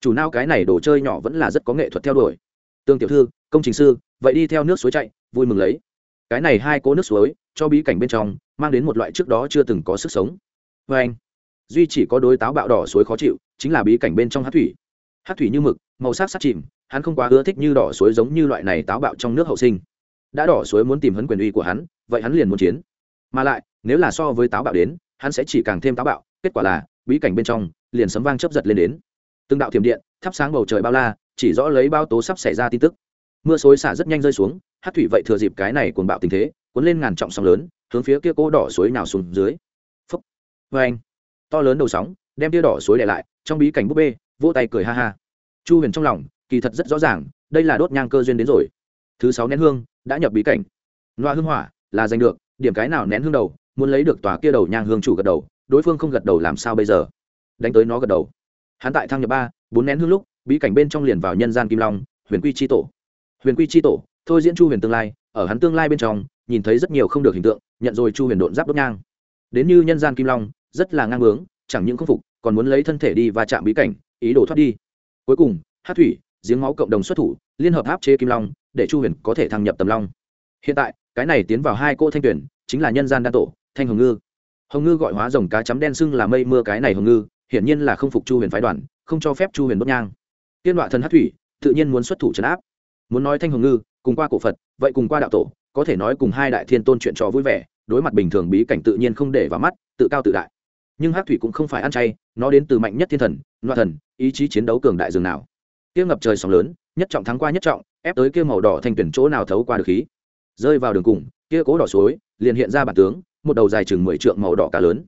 Chủ nao cái này đồ chơi nhỏ vẫn là rất có nghệ thuật theo đuổi. Tương tiểu thư, công trình sư, vậy đi theo nước suối chạy, vui mừng lấy. Cái này hai cố nước suối, cho bí cảnh bên trong, mang đến một loại trước đó chưa từng có sức sống. Vê anh, duy chỉ có đối táo bạo đỏ suối khó chịu, chính là bí cảnh bên trong hát thủy. Hát thủy như mực, màu sắc sắt chìm hắn không quá ưa thích như đỏ suối giống như loại này táo bạo trong nước hậu sinh. Đã đỏ suối muốn tìm hấn quyền uy của hắn, vậy hắn liền muốn chiến. Mà lại, nếu là so với táo bạo đến, hắn sẽ chỉ càng thêm táo bạo, kết quả là, bí cảnh bên trong, liền sấm vang chấp giật lên đến. Từng đạo thiểm điện, thắp sáng bầu trời bao la, chỉ rõ lấy bao tố sắp xảy ra tin tức. Mưa xối xả rất nhanh rơi xuống, hát thủy vậy thừa dịp cái này cuồng bạo tình thế, cuốn lên ngàn trọng sóng lớn, hướng phía kia cô đỏ suối nào xuống dưới. Phấp vê vâng anh. To lớn đầu sóng, đem tia đỏ suối đè lại, trong bí cảnh búp bê, vỗ tay cười ha ha. Chu huyền trong lòng kỳ thật rất rõ ràng, đây là đốt nhang cơ duyên đến rồi. Thứ sáu nén hương, đã nhập bí cảnh. Loa hương hỏa, là giành được, điểm cái nào nén hương đầu, muốn lấy được tòa kia đầu nhang hương chủ gật đầu, đối phương không gật đầu làm sao bây giờ? Đánh tới nó gật đầu. Hắn tại thăng nhập ba, bốn nén hương lúc, bí cảnh bên trong liền vào nhân gian kim long, huyền quy c tổ. Huyền quy c tổ, thôi diễn chu huyền tương lai, ở hắn tương lai bên trong, nhìn thấy rất nhiều không được hình tượng, nhận rồi chu huyền đột giáp đốt nhang. Đến như nhân gian kim long, rất là ngang bướng chẳng những không phục, còn muốn lấy thân thể đi và chạm bí cảnh, ý đồ thoát đi. Cuối cùng, hát thủy giếng máu cộng đồng xuất thủ, liên hợp áp chế kim long, để chu huyền có thể thăng nhập tầm long. Hiện tại, cái này tiến vào hai cô thanh tuyển, chính là nhân gian đan tổ, thanh hồng ngư. Hồng ngư gọi hóa rồng cá chấm đen xưng là mây mưa cái này hồng ngư, hiển nhiên là không phục chu huyền phái đoàn, không cho phép chu huyền đốt nhang. Tiên đoạ thần hát thủy, tự nhiên muốn xuất thủ trấn áp. Muốn nói thanh hồng ngư, cùng qua cổ phật, vậy cùng qua đạo tổ, có thể nói cùng hai đại thiên tôn chuyện trò vui vẻ, đối mặt bình thường bí cảnh tự nhiên không để vào mắt, tự cao tự đại. Nhưng hát thủy cũng không phải ăn chay, nó đến từ mạnh nhất thiên thần loạn thần, ý chí chiến đấu cường đại dường nào kia ngập trời sóng lớn, nhất trọng thắng qua nhất trọng, ép tới kia màu đỏ thành tuyển chỗ nào thấu qua được khí. Rơi vào đường cùng, kia cố đỏ suối, liền hiện ra bản tướng, một đầu dài chừng mười trượng màu đỏ cá lớn.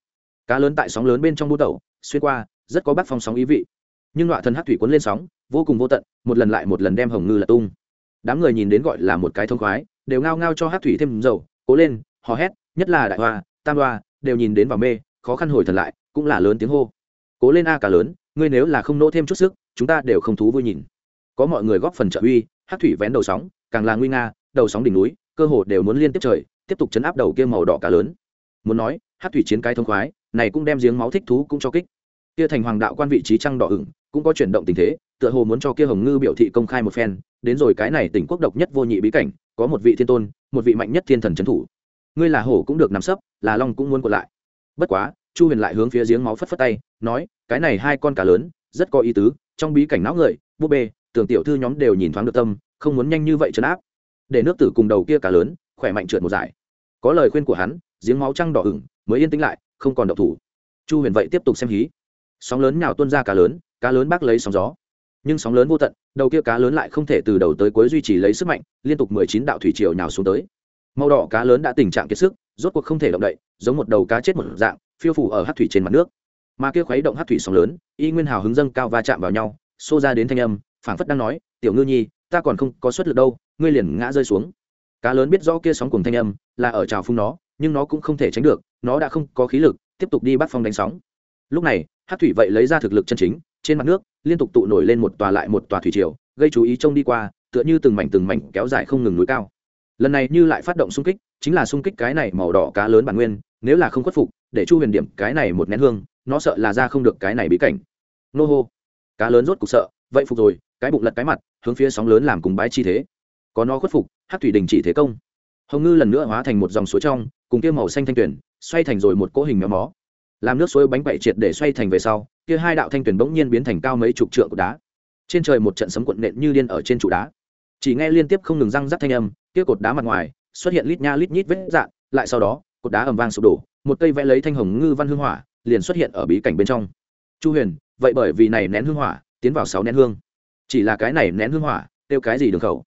Cá lớn tại sóng lớn bên trong bút tẩu, xuyên qua, rất có bác phong sóng ý vị. Nhưng loại thần hát thủy cuốn lên sóng, vô cùng vô tận, một lần lại một lần đem hồng ngư là tung. Đám người nhìn đến gọi là một cái thông khoái, đều ngao ngao cho hát thủy thêm dầu, cố lên, hò hét, nhất là đại hoa, tam hoa, đều nhìn đến vào mê, khó khăn hồi thần lại, cũng là lớn tiếng hô. Cố lên a cả lớn, ngươi nếu là không nỗ thêm chút sức chúng ta đều không thú vui nhìn. Có mọi người góp phần trợ uy, hát thủy vén đầu sóng, càng là nguy nga, đầu sóng đỉnh núi, cơ hồ đều muốn liên tiếp trời, tiếp tục chấn áp đầu kia màu đỏ cá lớn. Muốn nói, hát thủy chiến cái thông khoái, này cũng đem giếng máu thích thú cũng cho kích. Kia thành hoàng đạo quan vị trí trăng đỏ ửng, cũng có chuyển động tình thế, tựa hồ muốn cho kia hồng ngư biểu thị công khai một phen, đến rồi cái này tỉnh quốc độc nhất vô nhị bí cảnh, có một vị thiên tôn, một vị mạnh nhất thiên thần trấn thủ. Ngươi là hổ cũng được nắm sấp, là long cũng muốn của lại. Bất quá, chu huyền lại hướng phía giếng máu phất phất tay, nói, cái này hai con cá lớn, rất có ý tứ trong bí cảnh não người, búp bê tưởng tiểu thư nhóm đều nhìn thoáng được tâm, không muốn nhanh như vậy chấn áp. Để nước tử cùng đầu kia cá lớn, khỏe mạnh trượt một giải có lời khuyên của hắn, giếng máu trăng đỏ ửng, mới yên tĩnh lại, không còn độc thủ. Chu huyền vậy tiếp tục xem hí. Sóng lớn nhào tuôn ra cá lớn cá lớn bác lấy sóng gió. Nhưng sóng lớn vô tận, đầu kia cá lớn lại không thể từ đầu tới cuối duy trì lấy sức mạnh, liên tục mười chín đạo thủy triều nhào xuống tới. Màu đỏ cá lớn đã tình trạng kiệt sức, rốt cuộc không thể động đậy, giống một đầu cá chết một dạng, phiêu phủ ở hát thủy trên mặt nước mà kia khuấy động hát thủy sóng lớn, y nguyên hào hứng dâng cao va chạm vào nhau, xô ra đến thanh âm, phảng phất đang nói, tiểu ngư nhi, ta còn không có suất lực đâu, ngươi liền ngã rơi xuống. Cá lớn biết rõ kia sóng cùng thanh âm là ở trào phung nó, nhưng nó cũng không thể tránh được, nó đã không có khí lực, tiếp tục đi bắt phong đánh sóng. Lúc này, hát thủy vậy lấy ra thực lực chân chính, trên mặt nước, liên tục tụ nổi lên một tòa lại một tòa thủy triều, gây chú ý trông đi qua, tựa như từng mảnh từng mảnh kéo dài không ngừng núi cao. Lần này như lại phát động xung kích, chính là xung kích cái này màu đỏ cá lớn bản nguyên, nếu là không khuất phục, để chu huyền điểm cái này một nén hương nó sợ là ra không được cái này bí cảnh. Nô hô. Cá lớn rốt cục sợ, vậy phục rồi, cái bụng lật cái mặt, hướng phía sóng lớn làm cùng bái chi thế. Có nó khuất phục hát thủy đình chỉ thế công. Hồng ngư lần nữa hóa thành một dòng suối trong, cùng kia màu xanh thanh tuyển, xoay thành rồi một cỗ hình méo mó. Làm nước suối bánh bậy triệt để xoay thành về sau, kia hai đạo thanh tuyển bỗng nhiên biến thành cao mấy chục trượng của đá. Trên trời một trận sấm cuộn nện như điên ở trên trụ đá. Chỉ nghe liên tiếp không ngừng răng rắc thanh âm, kia cột đá mặt ngoài, xuất hiện lít nha lít nhít vết dạn lại sau đó, cột đá ầm vang sụp đổ, một cây vẽ lấy thanh hồng ngư văn hương hỏa liền xuất hiện ở bí cảnh bên trong. Chu huyền, vậy bởi vì này nén hương hỏa, tiến vào sáu nén hương. Chỉ là cái này nén hương hỏa, tiêu cái gì đường khẩu?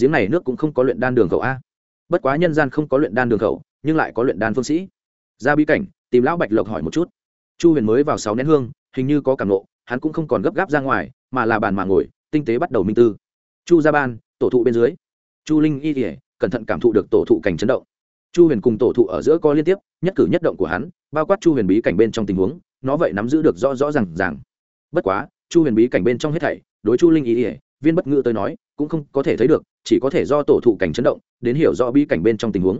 Giếng này nước cũng không có luyện đan đường khẩu a. Bất quá nhân gian không có luyện đan đường khẩu, nhưng lại có luyện đan phương sĩ. Ra bí cảnh, tìm lão bạch lộc hỏi một chút. Chu huyền mới vào sáu nén hương, hình như có cảm nộ hắn cũng không còn gấp gáp ra ngoài, mà là bàn mà ngồi, tinh tế bắt đầu minh tư. Chu ra ban, tổ thụ bên dưới. Chu linh y kỉa cẩn thận cảm thụ được tổ thụ cảnh chấn động. Chu huyền cùng tổ thụ ở giữa có liên tiếp nhất cử nhất động của hắn, bao quát chu huyền bí cảnh bên trong tình huống, nó vậy nắm giữ được rõ rõ r à n g ràng. Bất quá, chu huyền bí cảnh bên trong hết thảy, đối chu linh ý ỉa viên bất ngữ tới nói, cũng không có thể thấy được, chỉ có thể do tổ thụ cảnh chấn động, đến hiểu rõ bí cảnh bên trong tình huống.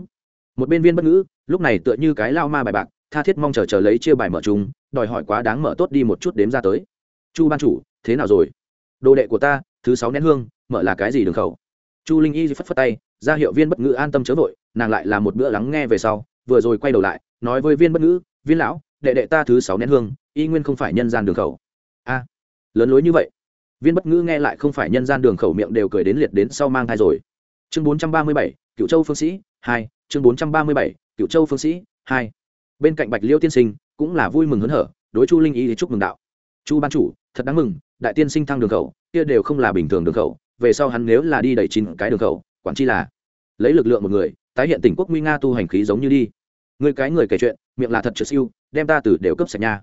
Một bên viên bất ngữ, lúc này tựa như cái lao ma bài bạc, tha thiết mong chờ chờ lấy chia bài mở chung, đòi hỏi quá đáng mở tốt đi một chút đếm ra tới. Chu ban chủ, thế nào rồi? Đồ đệ của ta, thứ sáu nén hương, mở là cái gì đường khẩu? Chu linh y phất phất tay, ra hiệu viên bất ngữ an tâm chớ vội, nàng lại là một bữa lắng nghe về sau vừa rồi quay đầu lại, nói với viên bất ngữ, viên lão, đệ đệ ta thứ sáu nén hương, y nguyên không phải nhân gian đường khẩu. A, lớn lối như vậy? Viên bất ngữ nghe lại không phải nhân gian đường khẩu miệng đều cười đến liệt đến sau mang thai rồi. Chương bốn trăm ba mươi bảy cựu châu phương sĩ, hai, chương bốn trăm ba mươi bảy cựu châu phương sĩ, hai. Bên cạnh bạch liêu tiên sinh cũng là vui mừng hớn hở, đối chu linh y chúc mừng đạo. Chu ban chủ, thật đáng mừng, đại tiên sinh thăng đường khẩu, kia đều không là bình thường đường khẩu, về sau hắn nếu là đi đầy chín cái đường khẩu, quản chi là? Lấy lực lượng một người tái hiện tỉnh quốc nguy nga tu hành khí giống như đi. Người cái người kể chuyện, miệng là thật trượt siêu, đem ta từ đều cấp sạch nha.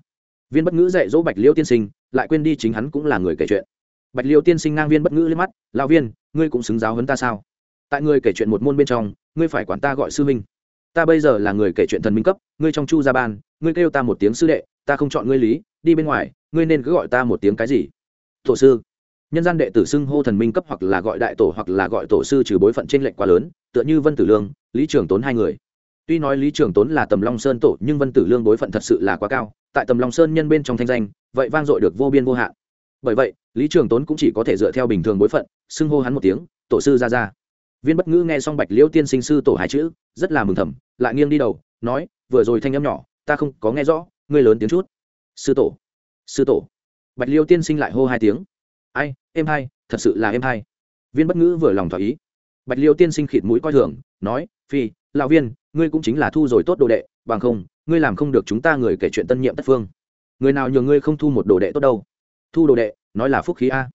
Viên bất ngữ dạy dỗ bạch liêu tiên sinh, lại quên đi chính hắn cũng là người kể chuyện. Bạch liêu tiên sinh ngang viên bất ngữ lên mắt lao viên, ngươi cũng xứng giáo hấn ta sao? Tại ngươi kể chuyện một môn bên trong, ngươi phải quản ta gọi sư minh ta bây giờ là người kể chuyện thần minh cấp, ngươi trong chu gia ban, ngươi kêu ta một tiếng sư đệ, ta không chọn ngươi lý, đi bên ngoài, ngươi nên cứ gọi ta một tiếng cái gì? Thổ sư nhân gian đệ tử xưng hô thần minh cấp hoặc là gọi đại tổ hoặc là gọi tổ sư trừ bối phận trên lệnh quá lớn, tựa như vân tử lương, lý trường tốn hai người. Tuy nói lý trường tốn là tầm long sơn tổ, nhưng vân tử lương bối phận thật sự là quá cao, tại tầm long sơn nhân bên trong thanh danh, vậy vang dội được vô biên vô hạn. Bởi vậy, lý trường tốn cũng chỉ có thể dựa theo bình thường bối phận, xưng hô hắn một tiếng, tổ sư ra ra viên bất ngữ nghe xong bạch liễu tiên sinh sư tổ hai chữ, rất là mừng thầm, lại nghiêng đi đầu, nói, vừa rồi thanh âm nhỏ, ta không có nghe rõ, ngươi lớn tiếng chút. Sư tổ sư tổ. Bạch liêu tiên sinh lại hô hai tiếng ai, em hai, thật sự là em hai. Viên bất ngữ vừa lòng thỏa ý. Bạch liêu tiên sinh khịt mũi coi thường, nói, phi, lão viên, ngươi cũng chính là thu rồi tốt đồ đệ, bằng không, ngươi làm không được chúng ta người kể chuyện tân nhiệm tất phương. Người nào nhường ngươi không thu một đồ đệ tốt đâu. Thu đồ đệ, nói là phúc khí a.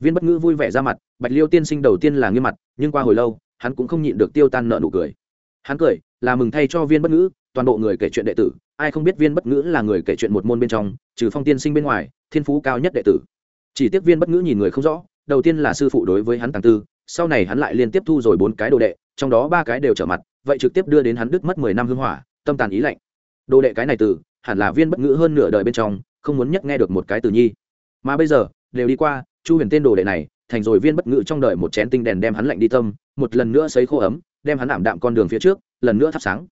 Viên bất ngữ vui vẻ ra mặt, bạch liêu tiên sinh đầu tiên là nghiêm mặt, nhưng qua hồi lâu, hắn cũng không nhịn được tiêu tan nợ nụ cười. Hắn cười, là mừng thay cho viên bất ngữ, toàn bộ người kể chuyện đệ tử, ai không biết viên bất ngữ là người kể chuyện một môn bên trong, trừ phong tiên sinh bên ngoài, thiên phú cao nhất đệ tử chỉ tiếc viên bất ngữ nhìn người không rõ, đầu tiên là sư phụ đối với hắn tàng tư, sau này hắn lại liên tiếp thu rồi bốn cái đồ đệ, trong đó ba cái đều trở mặt, vậy trực tiếp đưa đến hắn đứt mất mười năm hưng hỏa, tâm tàn ý lạnh. Đồ đệ cái này từ, hẳn là viên bất ngữ hơn nửa đời bên trong, không muốn nhắc nghe được một cái từ nhi. Mà bây giờ, đều đi qua, chu huyền tên đồ đệ này, thành rồi viên bất ngữ trong đời một chén tinh đèn đem hắn lạnh đi tâm, một lần nữa sấy khô ấm, đem hắn ảm đạm con đường phía trước, lần nữa thắp sáng.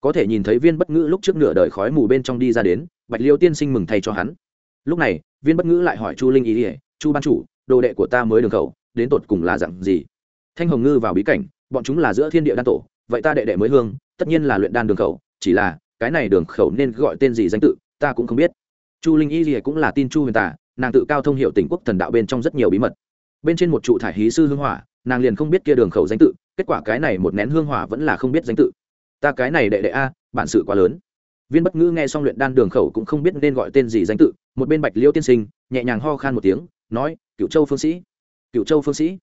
Có thể nhìn thấy viên bất ngữ lúc trước nửa đời khói mù bên trong đi ra đến, bạch liêu tiên sinh mừng thay cho hắn lúc này, viên bất ngữ lại hỏi chu linh ý ỉa chu ban chủ, đồ đệ của ta mới đường khẩu, đến tột cùng là dặn gì? Thanh hồng ngư vào bí cảnh, bọn chúng là giữa thiên địa đan tổ, vậy ta đệ đệ mới hương, tất nhiên là luyện đan đường khẩu, chỉ là cái này đường khẩu nên gọi tên gì danh tự, ta cũng không biết. Chu linh y gì cũng là tin chu huyền tả nàng tự cao thông hiệu tỉnh quốc thần đạo bên trong rất nhiều bí mật. Bên trên một trụ thải hí sư hương hỏa, nàng liền không biết kia đường khẩu danh tự, kết quả cái này một nén hương hỏa vẫn là không biết danh tự. Ta cái này đệ đệ a, bản sự quá lớn viên bất ngữ nghe xong luyện đan đường khẩu cũng không biết nên gọi tên gì danh tự, một bên bạch liêu tiên sinh nhẹ nhàng ho khan một tiếng, nói cựu châu phương sĩ cựu châu phương sĩ.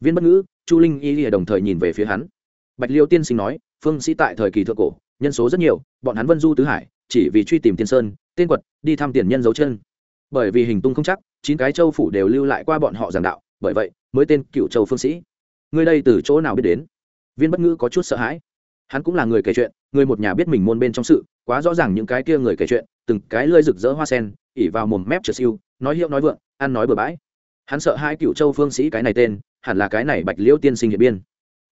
Viên bất ngữ, chu linh y lìa đồng thời nhìn về phía hắn. Bạch liêu tiên sinh nói, phương sĩ tại thời kỳ thượng cổ, nhân số rất nhiều, bọn hắn vân du tứ hải, chỉ vì truy tìm tiên sơn, tên quật, đi thăm tiền nhân dấu chân. Bởi vì hình tung không chắc, chín cái châu phủ đều lưu lại qua bọn họ giảng đạo, bởi vậy mới tên cựu châu phương sĩ. Người đây từ chỗ nào biết đến? Viên bất ngữ có chút sợ hãi hắn cũng là người kể chuyện, người một nhà biết mình môn bên trong sự, quá rõ ràng những cái kia người kể chuyện, từng cái lơi rực rỡ hoa sen, ỉ vào mồm mép trượt siêu, nói hiệu nói vượng, ăn nói bừa bãi. Hắn sợ hai cựu châu phương sĩ cái này tên, hẳn là cái này bạch liễu tiên sinh hiện biên.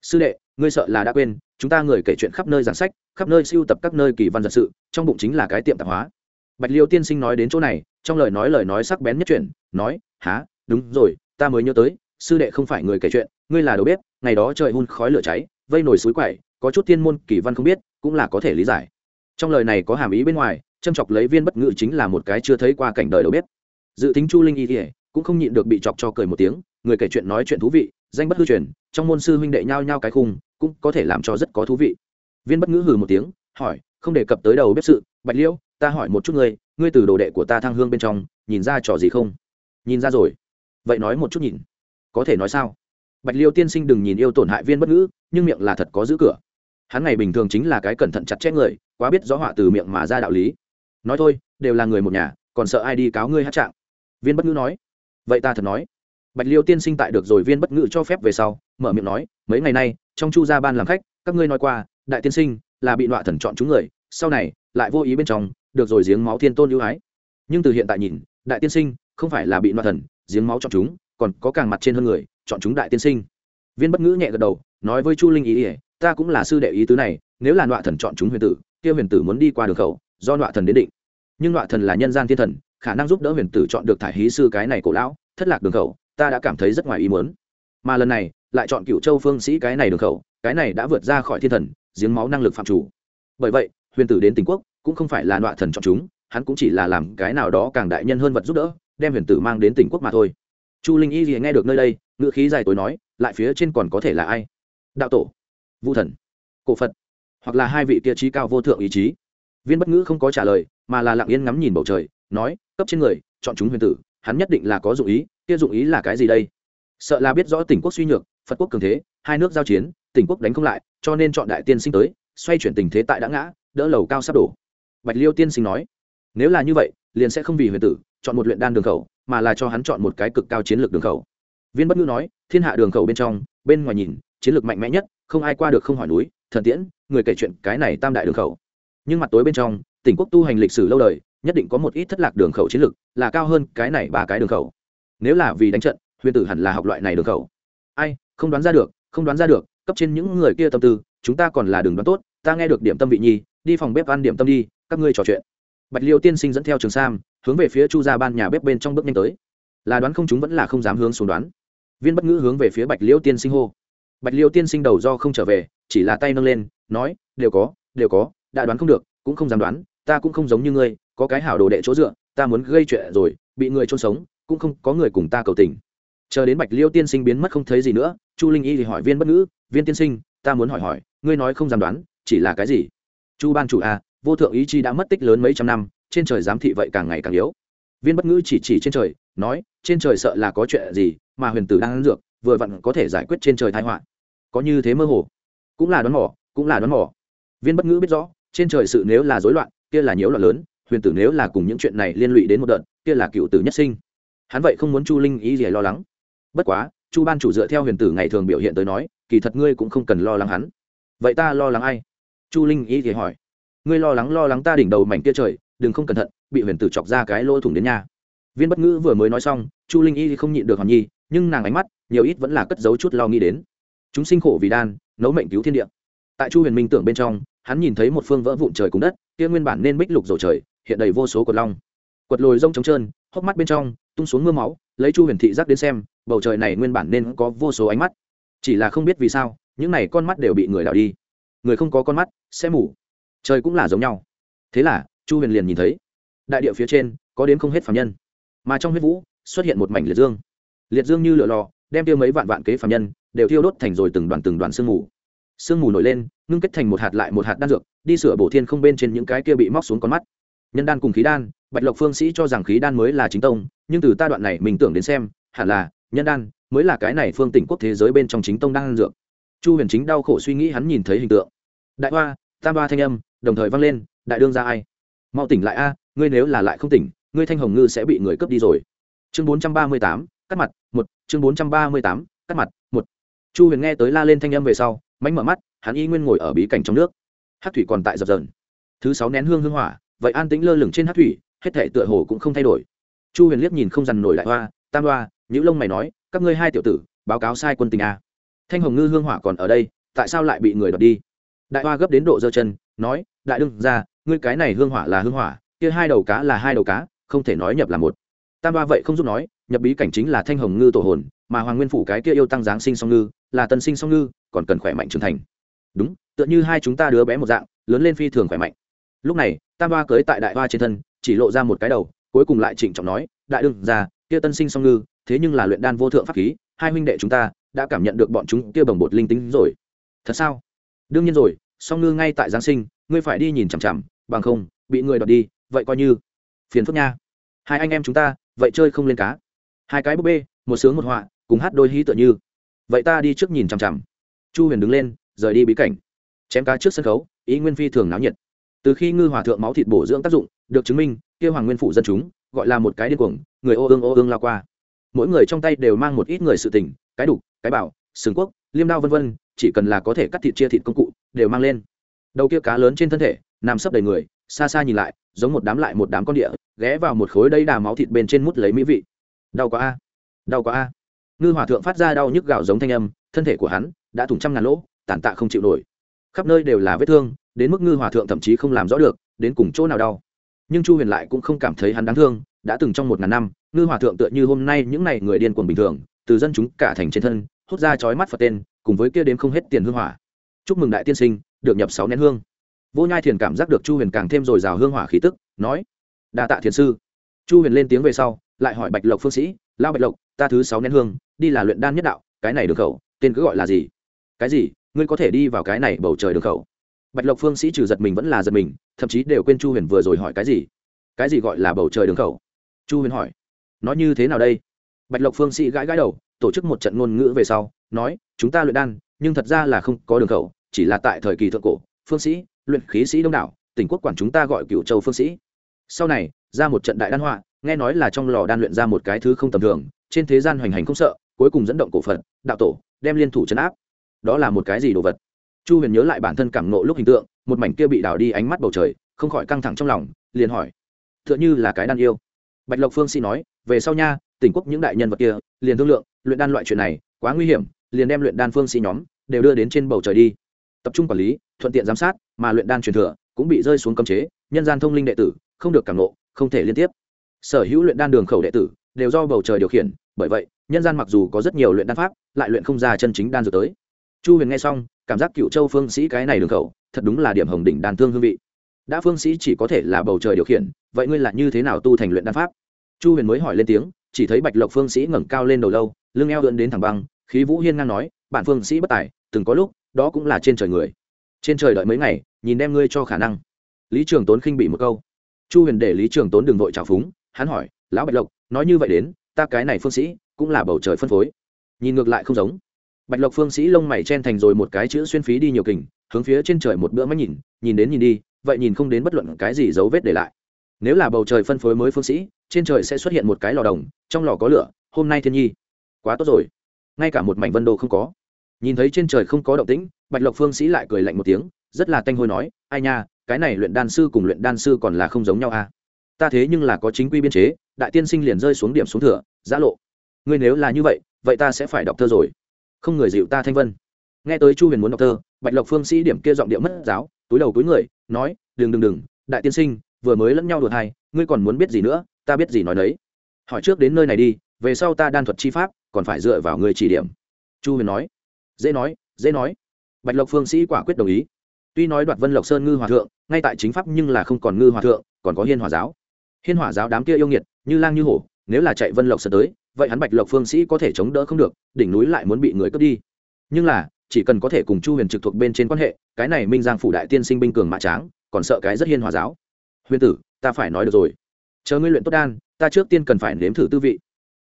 Sư đệ, ngươi sợ là đã quên, chúng ta người kể chuyện khắp nơi giảng sách, khắp nơi siêu tập các nơi kỳ văn giật sự, trong bụng chính là cái tiệm tạp hóa. Bạch liễu tiên sinh nói đến chỗ này, trong lời nói lời nói sắc bén nhất chuyện, nói há đúng rồi, ta mới nhớ tới, sư đệ không phải người kể chuyện, ngươi là đầu bếp, ngày đó trời hun khói lửa cháy, vây nổi suối quậy có chút tiên môn kỳ văn không biết, cũng là có thể lý giải. Trong lời này có hàm ý bên ngoài, châm chọc lấy viên bất ngự chính là một cái chưa thấy qua cảnh đời đâu biết dự tính chu linh y ỉa cũng không nhịn được bị chọc cho cười một tiếng, người kể chuyện nói chuyện thú vị, danh bất hư truyền, trong môn sư huynh đệ nhao nhao cái khung, cũng có thể làm cho rất có thú vị. Viên bất ngữ hừ một tiếng, hỏi, không đề cập tới đầu bếp sự, bạch liễu ta hỏi một chút ngươi ngươi từ đồ đệ của ta thăng hương bên trong, nhìn ra trò gì không? Nhìn ra rồi. Vậy nói một chút nhìn. Có thể nói sao? Bạch liêu tiên sinh đừng nhìn yêu tổn hại viên bất ngữ, nhưng miệng là thật có giữ cửa hắn ngày bình thường chính là cái cẩn thận chặt chẽ người, quá biết rõ họa từ miệng mà ra đạo lý. Nói thôi, đều là người một nhà, còn sợ ai đi cáo ngươi hát trạng? Viên bất ngữ nói. Vậy ta thật nói. Bạch liêu tiên sinh tại được rồi viên bất ngữ cho phép về sau, mở miệng nói, mấy ngày nay, trong chu gia ban làm khách, các ngươi nói qua, đại tiên sinh là bị nọa thần chọn chúng người, sau này, lại vô ý bên trong, được rồi giếng máu thiên tôn ưu ái. Nhưng từ hiện tại nhìn, đại tiên sinh không phải là bị nọa thần, giếng máu chọn chúng, còn có càng mặt trên hơn người, chọn chúng đại tiên sinh. Viên bất ngữ nhẹ gật đầu, nói với chu linh ý ỉa ta cũng là sư đệ ý tứ này, nếu là nọa thần chọn chúng huyền tử, kia huyền tử muốn đi qua đường khẩu, do nọa thần đến định. Nhưng nọa thần là nhân gian thiên thần, khả năng giúp đỡ huyền tử chọn được thải hí sư cái này cổ lão, thất lạc đường khẩu, ta đã cảm thấy rất ngoài ý muốn. Mà lần này, lại chọn cựu châu phương sĩ cái này đường khẩu, cái này đã vượt ra khỏi thiên thần, giếng máu năng lực phạm chủ. Bởi vậy, huyền tử đến tỉnh quốc, cũng không phải là nọa thần chọn chúng, hắn cũng chỉ là làm cái nào đó càng đại nhân hơn vật giúp đỡ, đem huyền tử mang đến tỉnh quốc mà thôi. Chu linh y gì nghe được nơi đây, ngữ khí dài tối nói, lại phía trên còn có thể là ai? Đạo tổ vu thần, cổ phật, hoặc là hai vị kia trí cao vô thượng ý chí. Viên bất ngữ không có trả lời, mà là lặng yên ngắm nhìn bầu trời, nói, cấp trên người, chọn chúng huyền tử, hắn nhất định là có dụng ý, kia dụng ý là cái gì đây? Sợ là biết rõ tỉnh quốc suy nhược, phật quốc cường thế, hai nước giao chiến, tỉnh quốc đánh không lại, cho nên chọn đại tiên sinh tới, xoay chuyển tình thế tại đã ngã, đỡ lầu cao sắp đổ. Bạch liêu tiên sinh nói, nếu là như vậy, liền sẽ không vì huyền tử, chọn một luyện đan đường khẩu, mà là cho hắn chọn một cái cực cao chiến lược đường khẩu. Viên bất ngữ nói, thiên hạ đường khẩu bên trong, bên ngoài nhìn chiến lược mạnh mẽ nhất, không ai qua được không hỏi núi, thần tiễn, người kể chuyện cái này tam đại đường khẩu. Nhưng mặt tối bên trong, tỉnh quốc tu hành lịch sử lâu đời, nhất định có một ít thất lạc đường khẩu chiến lược, là cao hơn cái này ba cái đường khẩu. Nếu là vì đánh trận, huyền tử hẳn là học loại này đường khẩu. Ai, không đoán ra được, không đoán ra được, cấp trên những người kia tâm tư, chúng ta còn là đường đoán tốt, ta nghe được điểm tâm vị nhi, đi phòng bếp ăn điểm tâm đi, các ngươi trò chuyện. Bạch liêu tiên sinh dẫn theo trường sam, hướng về phía chu ra ban nhà bếp bên trong bước nhanh tới. Là đoán không chúng vẫn là không dám hướng xuống đoán. Viên bất ngữ hướng về phía bạch liêu tiên sinh hô bạch liêu tiên sinh đầu do không trở về chỉ là tay nâng lên nói đều có đều có đã đoán không được cũng không dám đoán ta cũng không giống như ngươi có cái hảo đồ đệ chỗ dựa ta muốn gây chuyện rồi bị người trôn sống cũng không có người cùng ta cầu tình. Chờ đến bạch liêu tiên sinh biến mất không thấy gì nữa chu linh y thì hỏi viên bất ngữ viên tiên sinh ta muốn hỏi hỏi ngươi nói không dám đoán chỉ là cái gì? Chu ban chủ a à, vô thượng ý chi đã mất tích lớn mấy trăm năm trên trời giám thị vậy càng ngày càng yếu. Viên bất ngữ chỉ chỉ trên trời nói trên trời sợ là có chuyện gì mà huyền tử đang ăn dược vừa vặn có thể giải quyết trên trời thái họa. Có như thế mơ hồ. Cũng là đoán mỏ cũng là đoán mỏ viên bất ngữ biết rõ, trên trời sự nếu là rối loạn, kia là nhiễu loạn lớn, huyền tử nếu là cùng những chuyện này liên lụy đến một đợt, kia là cựu tử nhất sinh. Hắn vậy không muốn chu linh ý gì lo lắng. Bất quá, chu ban chủ dựa theo huyền tử ngày thường biểu hiện tới nói, kỳ thật ngươi cũng không cần lo lắng hắn. Vậy ta lo lắng ai? Chu linh ý thì hỏi. Ngươi lo lắng lo lắng ta đỉnh đầu mảnh kia trời, đừng không cẩn thận, bị huyền tử chọc ra cái lỗ thủng đến nhà. Viên bất ngữ vừa mới nói xong, chu linh y không nhịn được hòn nhi, nhưng nàng ánh mắt nhiều ít vẫn là cất giấu chút lo nghĩ đến. Chúng sinh khổ vì đan, nấu mệnh cứu thiên địa. Tại chu huyền minh tưởng bên trong, hắn nhìn thấy một phương vỡ vụn trời cùng đất, kia nguyên bản nên bích lục rổ trời, hiện đầy vô số cột long. Quật lồi rông trống trơn, hốc mắt bên trong tung xuống mưa máu, lấy chu huyền thị giác đến xem, bầu trời này nguyên bản nên có vô số ánh mắt. Chỉ là không biết vì sao, những này con mắt đều bị người đảo đi. Người không có con mắt, sẽ mù. Trời cũng là giống nhau. Thế là, chu huyền liền nhìn thấy, đại địa phía trên, có đến không hết phạm nhân. Mà trong huyết vũ, xuất hiện một mảnh liệt dương. Liệt dương như lửa lò đem tiêu mấy vạn vạn kế phạm nhân, đều thiêu đốt thành rồi từng đoàn từng đoàn sương mù. Sương mù nổi lên, ngưng kết thành một hạt lại một hạt đan dược, đi sửa bổ thiên không bên trên những cái kia bị móc xuống con mắt. Nhân đan cùng khí đan, bạch lộc phương sĩ cho rằng khí đan mới là chính tông, nhưng từ ta đoạn này mình tưởng đến xem, hẳn là, nhân đan mới là cái này phương tỉnh quốc thế giới bên trong chính tông đan dược. Chu huyền chính đau khổ suy nghĩ hắn nhìn thấy hình tượng. Đại hoa, tam ba thanh âm, đồng thời vang lên, đại đương ra ai? Mau tỉnh lại a, ngươi nếu là lại không tỉnh, ngươi thanh hồng ngư sẽ bị người cướp đi rồi. Chương bốn trăm ba mươi tám cắt mặt, một, chương bốn trăm ba mươi tám, cắt mặt, một. Chu huyền nghe tới la lên thanh âm về sau, mánh mở mắt, hắn y nguyên ngồi ở bí cảnh trong nước. Hát thủy còn tại dập dờn. Thứ sáu nén hương hương hỏa, vậy an tĩnh lơ lửng trên hát thủy, hết thể tựa hồ cũng không thay đổi. Chu huyền liếc nhìn không dằn nổi đại hoa, tam hoa những lông mày nói, các ngươi hai tiểu tử, báo cáo sai quân tình a thanh hồng ngư hương hỏa còn ở đây, tại sao lại bị người đoạt đi? Đại hoa gấp đến độ giơ chân, nói, đại đương ra ngươi cái này hương hỏa là hương hỏa, kia hai đầu cá là hai đầu cá, không thể nói nhập là một. Tam hoa vậy không giúp nói nhập bí cảnh chính là thanh hồng ngư tổ hồn, mà hoàng nguyên phủ cái kia yêu tăng giáng sinh song ngư, là tân sinh song ngư, còn cần khỏe mạnh trưởng thành. Đúng, tựa như hai chúng ta đứa bé một dạng, lớn lên phi thường khỏe mạnh. Lúc này, tam ba cưới tại đại hoa trên thân, chỉ lộ ra một cái đầu, cuối cùng lại trịnh trọng nói, đại đương ra kia tân sinh song ngư, thế nhưng là luyện đan vô thượng pháp khí, hai huynh đệ chúng ta đã cảm nhận được bọn chúng kia bồng bột linh tính rồi. Thật sao? Đương nhiên rồi, song ngư ngay tại giáng sinh, ngươi phải đi nhìn chằm chằm, bằng không, bị người đoạt đi, vậy coi như. Phiền phức nha. Hai anh em chúng ta, vậy chơi không lên cá hai cái búp bê, một sướng một họa, cùng hát đôi hí tựa như. Vậy ta đi trước nhìn chằm chằm. Chu huyền đứng lên, rời đi bí cảnh. Chém cá trước sân khấu, ý nguyên phi thường náo nhiệt. Từ khi ngư hòa thượng máu thịt bổ dưỡng tác dụng, được chứng minh kêu hoàng nguyên phủ dân chúng, gọi là một cái điên cuồng, người ô ương ô ương lao qua. Mỗi người trong tay đều mang một ít người sự tình, cái đục, cái bảo, sừng quốc, liêm đao vân vân, chỉ cần là có thể cắt thịt chia thịt công cụ, đều mang lên. Đầu kia cá lớn trên thân thể, nằm sấp đầy người, xa xa nhìn lại, giống một đám lại một đám con địa, ghé vào một khối đầy đà máu thịt bên trên mút lấy mỹ vị đau quá a. Đau quá a. Ngư hòa thượng phát ra đau nhức gạo giống thanh âm, thân thể của hắn đã thủng trăm ngàn lỗ tàn tạ không chịu nổi. Khắp nơi đều là vết thương, đến mức ngư hòa thượng thậm chí không làm rõ được, đến cùng chỗ nào đau. Nhưng chu huyền lại cũng không cảm thấy hắn đáng thương, đã từng trong một ngàn năm, ngư hòa thượng tựa như hôm nay những n à y người điên cuồng bình thường, từ dân chúng cả thành trên thân, hút ra chói mắt phật tên, cùng với kia đếm không hết tiền hương hỏa. Chúc mừng đại tiên sinh, được nhập sáu nén hương. Vô nhai thiền cảm giác được chu huyền càng thêm dồi dào hương hỏa khí tức, nói, đa tạ thiền sư. Chu huyền lên tiếng về sau lại hỏi bạch lộc phương sĩ lao bạch lộc, ta thứ sáu nén hương, đi là luyện đan nhất đạo, cái này đường khẩu, tên cứ gọi là gì? Cái gì? Ngươi có thể đi vào cái này bầu trời đường khẩu. Bạch lộc phương sĩ trừ giật mình vẫn là giật mình, thậm chí đều quên chu huyền vừa rồi hỏi cái gì. Cái gì gọi là bầu trời đường khẩu? Chu huyền hỏi. Nói như thế nào đây? Bạch lộc phương sĩ gãi gãi đầu, tổ chức một trận ngôn ngữ về sau, nói, chúng ta luyện đan, nhưng thật ra là không có đường khẩu, chỉ là tại thời kỳ thượng cổ, phương sĩ, luyện khí sĩ đông đảo, tỉnh quốc quản chúng ta gọi cựu châu phương sĩ. Sau này, ra một trận đại đan họa nghe nói là trong lò đan luyện ra một cái thứ không tầm thường, trên thế gian hoành hành không sợ, cuối cùng dẫn động cổ phận đạo tổ, đem liên thủ chấn áp. Đó là một cái gì đồ vật? Chu huyền nhớ lại bản thân cảm nộ lúc hình tượng, một mảnh kia bị đảo đi ánh mắt bầu trời, không khỏi căng thẳng trong lòng, liền hỏi t h ư ợ n h ư là cái đan yêu? Bạch lộc phương sĩ nói, về sau nha, tỉnh quốc những đại nhân vật kia, liền thương lượng, luyện đan loại chuyện này, quá nguy hiểm, liền đem luyện đan phương sĩ nhóm, đều đưa đến trên bầu trời đi. Tập trung quản lý, thuận tiện giám sát, mà luyện đan truyền thừa, cũng bị rơi xuống cấm chế, nhân gian thông linh đệ tử, không được cảm nộ không thể liên tiếp sở hữu luyện đan đường khẩu đệ tử đều do bầu trời điều khiển, bởi vậy, nhân gian mặc dù có rất nhiều luyện đan pháp, lại luyện không ra chân chính đan dược tới. Chu huyền nghe xong, cảm giác cựu châu phương sĩ cái này đường khẩu, thật đúng là điểm hồng đỉnh đan thương hương vị. Đã phương sĩ chỉ có thể là bầu trời điều khiển, vậy ngươi là như thế nào tu thành luyện đan pháp? Chu huyền mới hỏi lên tiếng, chỉ thấy bạch lộc phương sĩ ngẩng cao lên đầu lâu, lưng eo lượn đến thẳng băng, khí vũ hiên ngang nói, bản phương sĩ bất tài, từng có lúc, đó cũng là trên trời người. Trên trời đợi mấy ngày, nhìn đem ngươi cho khả năng. Lý trường tốn khinh bị một câu. Chu huyền để lý trường tốn đừng vội trào phúng hắn hỏi, lão bạch lộc, nói như vậy đến, ta cái này phương sĩ cũng là bầu trời phân phối. Nhìn ngược lại không giống. Bạch lộc phương sĩ lông mày chen thành rồi một cái chữ xuyên phí đi nhiều kình, hướng phía trên trời một bữa mắt nhìn nhìn đến nhìn đi, vậy nhìn không đến bất luận cái gì dấu vết để lại. Nếu là bầu trời phân phối mới phương sĩ, trên trời sẽ xuất hiện một cái lò đồng, trong lò có lửa, hôm nay thiên nhi. Quá tốt rồi. Ngay cả một mảnh vân đồ không có. Nhìn thấy trên trời không có động tĩnh, bạch lộc phương sĩ lại cười lạnh một tiếng, rất là tanh hôi nói, ai nha, cái này luyện đan sư cùng luyện đan sư còn là không giống nhau à ta thế nhưng là có chính quy biên chế, đại tiên sinh liền rơi xuống điểm xuống thửa, giã lộ. Ngươi nếu là như vậy vậy ta sẽ phải đọc thơ rồi. Không người dịu ta thanh vân. Nghe tới chu huyền muốn đọc thơ, bạch lộc phương sĩ điểm kia giọng điệu mất giáo, túi đầu túi người, nói, đừng đừng đừng, đại tiên sinh, vừa mới lẫn nhau đùa hai ngươi còn muốn biết gì nữa, ta biết gì nói đấy hỏi trước đến nơi này đi, về sau ta đan thuật chi pháp, còn phải dựa vào người chỉ điểm. Chu huyền nói. Dễ nói dễ nói. Bạch lộc phương sĩ quả quyết đồng ý. Tuy nói đoạt vân lộc sơn ngư hòa thượng, ngay tại chính pháp nhưng là không còn ngư hòa thượng, còn có hiên hòa giáo hiên hỏa giáo đám kia yêu nghiệt, như lang như hổ, nếu là chạy vân lộc sơn tới, vậy hắn bạch lộc phương sĩ có thể chống đỡ không được, đỉnh núi lại muốn bị người cướp đi. Nhưng là, chỉ cần có thể cùng chu huyền trực thuộc bên trên quan hệ, cái này minh giang phủ đại tiên sinh binh cường mã tráng, còn sợ cái rất hiên hòa giáo. Huyền tử, ta phải nói được rồi. Chờ ngươi luyện tốt đan, ta trước tiên cần phải nếm thử tư vị.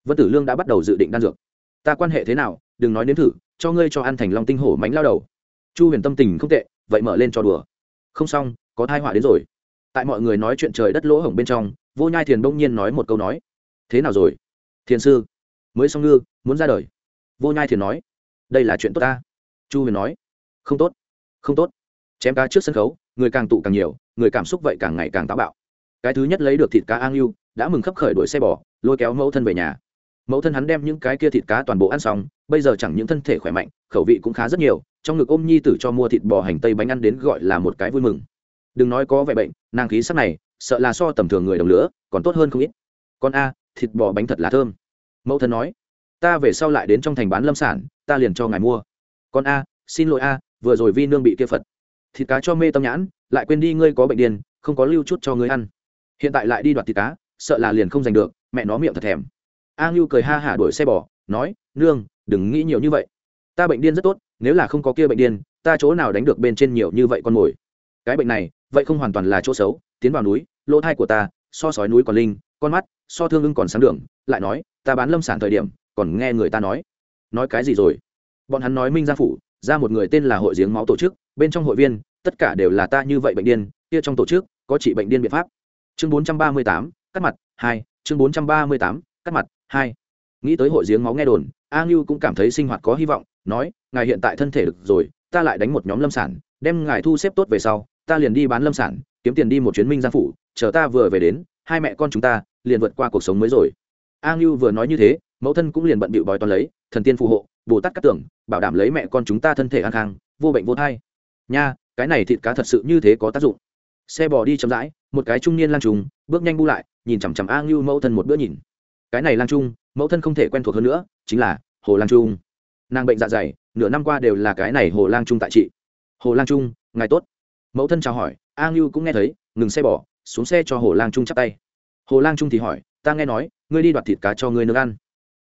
Vân tử lương đã bắt đầu dự định đan dược. Ta quan hệ thế nào, đừng nói nếm thử, cho ngươi cho ăn thành long tinh hổ mánh lao đầu. Chu huyền tâm tình không tệ, vậy mở lên cho đùa. Không xong, có thai họa đến rồi. Tại mọi người nói chuyện trời đất lỗ hổng bên trong vô nhai thiền đông nhiên nói một câu nói. Thế nào rồi? Thiền sư, mới xong ngư, muốn ra đời. Vô nhai thiền nói. Đây là chuyện tốt ta. Chu huyền nói. Không tốt không tốt. Chém cá trước sân khấu, người càng tụ càng nhiều, người cảm xúc vậy càng ngày càng táo bạo. Cái thứ nhất lấy được thịt cá an yêu đã mừng khấp khởi đuổi xe bò, lôi kéo mẫu thân về nhà. Mẫu thân hắn đem những cái kia thịt cá toàn bộ ăn xong, bây giờ chẳng những thân thể khỏe mạnh, khẩu vị cũng khá rất nhiều, trong ngực ôm nhi tử cho mua thịt bò hành tây bánh ăn đến gọi là một cái vui mừng. Đừng nói có vẻ bệnh, nàng khí sắc này sợ là so tầm thường người đồng lửa, còn tốt hơn không ít. Con a, thịt bò bánh thật là thơm. Mẫu thân nói, ta về sau lại đến trong thành bán lâm sản, ta liền cho ngài mua. Con a, xin lỗi a, vừa rồi vi nương bị kia phật. Thịt cá cho mê tâm nhãn, lại quên đi ngươi có bệnh điên, không có lưu chút cho ngươi ăn. Hiện tại lại đi đoạt thịt cá, sợ là liền không giành được, mẹ nó miệng thật thèm. A ngưu cười ha hả đuổi xe bò, nói, nương, đừng nghĩ nhiều như vậy. Ta bệnh điên rất tốt, nếu là không có kia bệnh điên, ta chỗ nào đánh được bên trên nhiều như vậy con mồi. Cái bệnh này, vậy không hoàn toàn là chỗ xấu, tiến vào núi lỗ thai của ta, so sói núi còn linh, con mắt, so thương ưng còn sáng đường, lại nói, ta bán lâm sản thời điểm, còn nghe người ta nói. Nói cái gì rồi? Bọn hắn nói minh gia phủ, ra một người tên là hội giếng máu tổ chức, bên trong hội viên, tất cả đều là ta như vậy bệnh điên, kia trong tổ chức, có trị bệnh điên biện pháp. Chương bốn trăm ba mươi tám, cắt mặt, hai, chương bốn trăm ba mươi tám, cắt mặt, hai. Nghĩ tới hội giếng máu nghe đồn, a ngưu cũng cảm thấy sinh hoạt có hy vọng, nói, ngài hiện tại thân thể được rồi, ta lại đánh một nhóm lâm sản, đem ngài thu xếp tốt về sau ta liền đi bán lâm sản, kiếm tiền đi một chuyến minh giang phủ, chờ ta vừa về đến, hai mẹ con chúng ta liền vượt qua cuộc sống mới rồi. A ngưu vừa nói như thế, mẫu thân cũng liền bận bịu bói toàn lấy, thần tiên phù hộ, bồ tát cắt tưởng bảo đảm lấy mẹ con chúng ta thân thể an khang, vô bệnh vô thai. Nha, cái này thịt cá thật sự như thế có tác dụng. Xe bò đi chậm rãi, một cái trung niên lang trùng, bước nhanh bu lại, nhìn chằm chằm a ngưu mẫu thân một bữa nhìn. Cái này lang trung mẫu thân không thể quen thuộc hơn nữa, chính là hồ lang trung. Nàng bệnh dạ dày, nửa năm qua đều là cái này hồ lang trung tại trị. Hồ lang trung, ngài tốt mẫu thân chào hỏi, a ngưu cũng nghe thấy, ngừng xe bỏ, xuống xe cho hồ lang trung chắp tay. Hồ lang trung thì hỏi, ta nghe nói, ngươi đi đoạt thịt cá cho ngươi nướng ăn.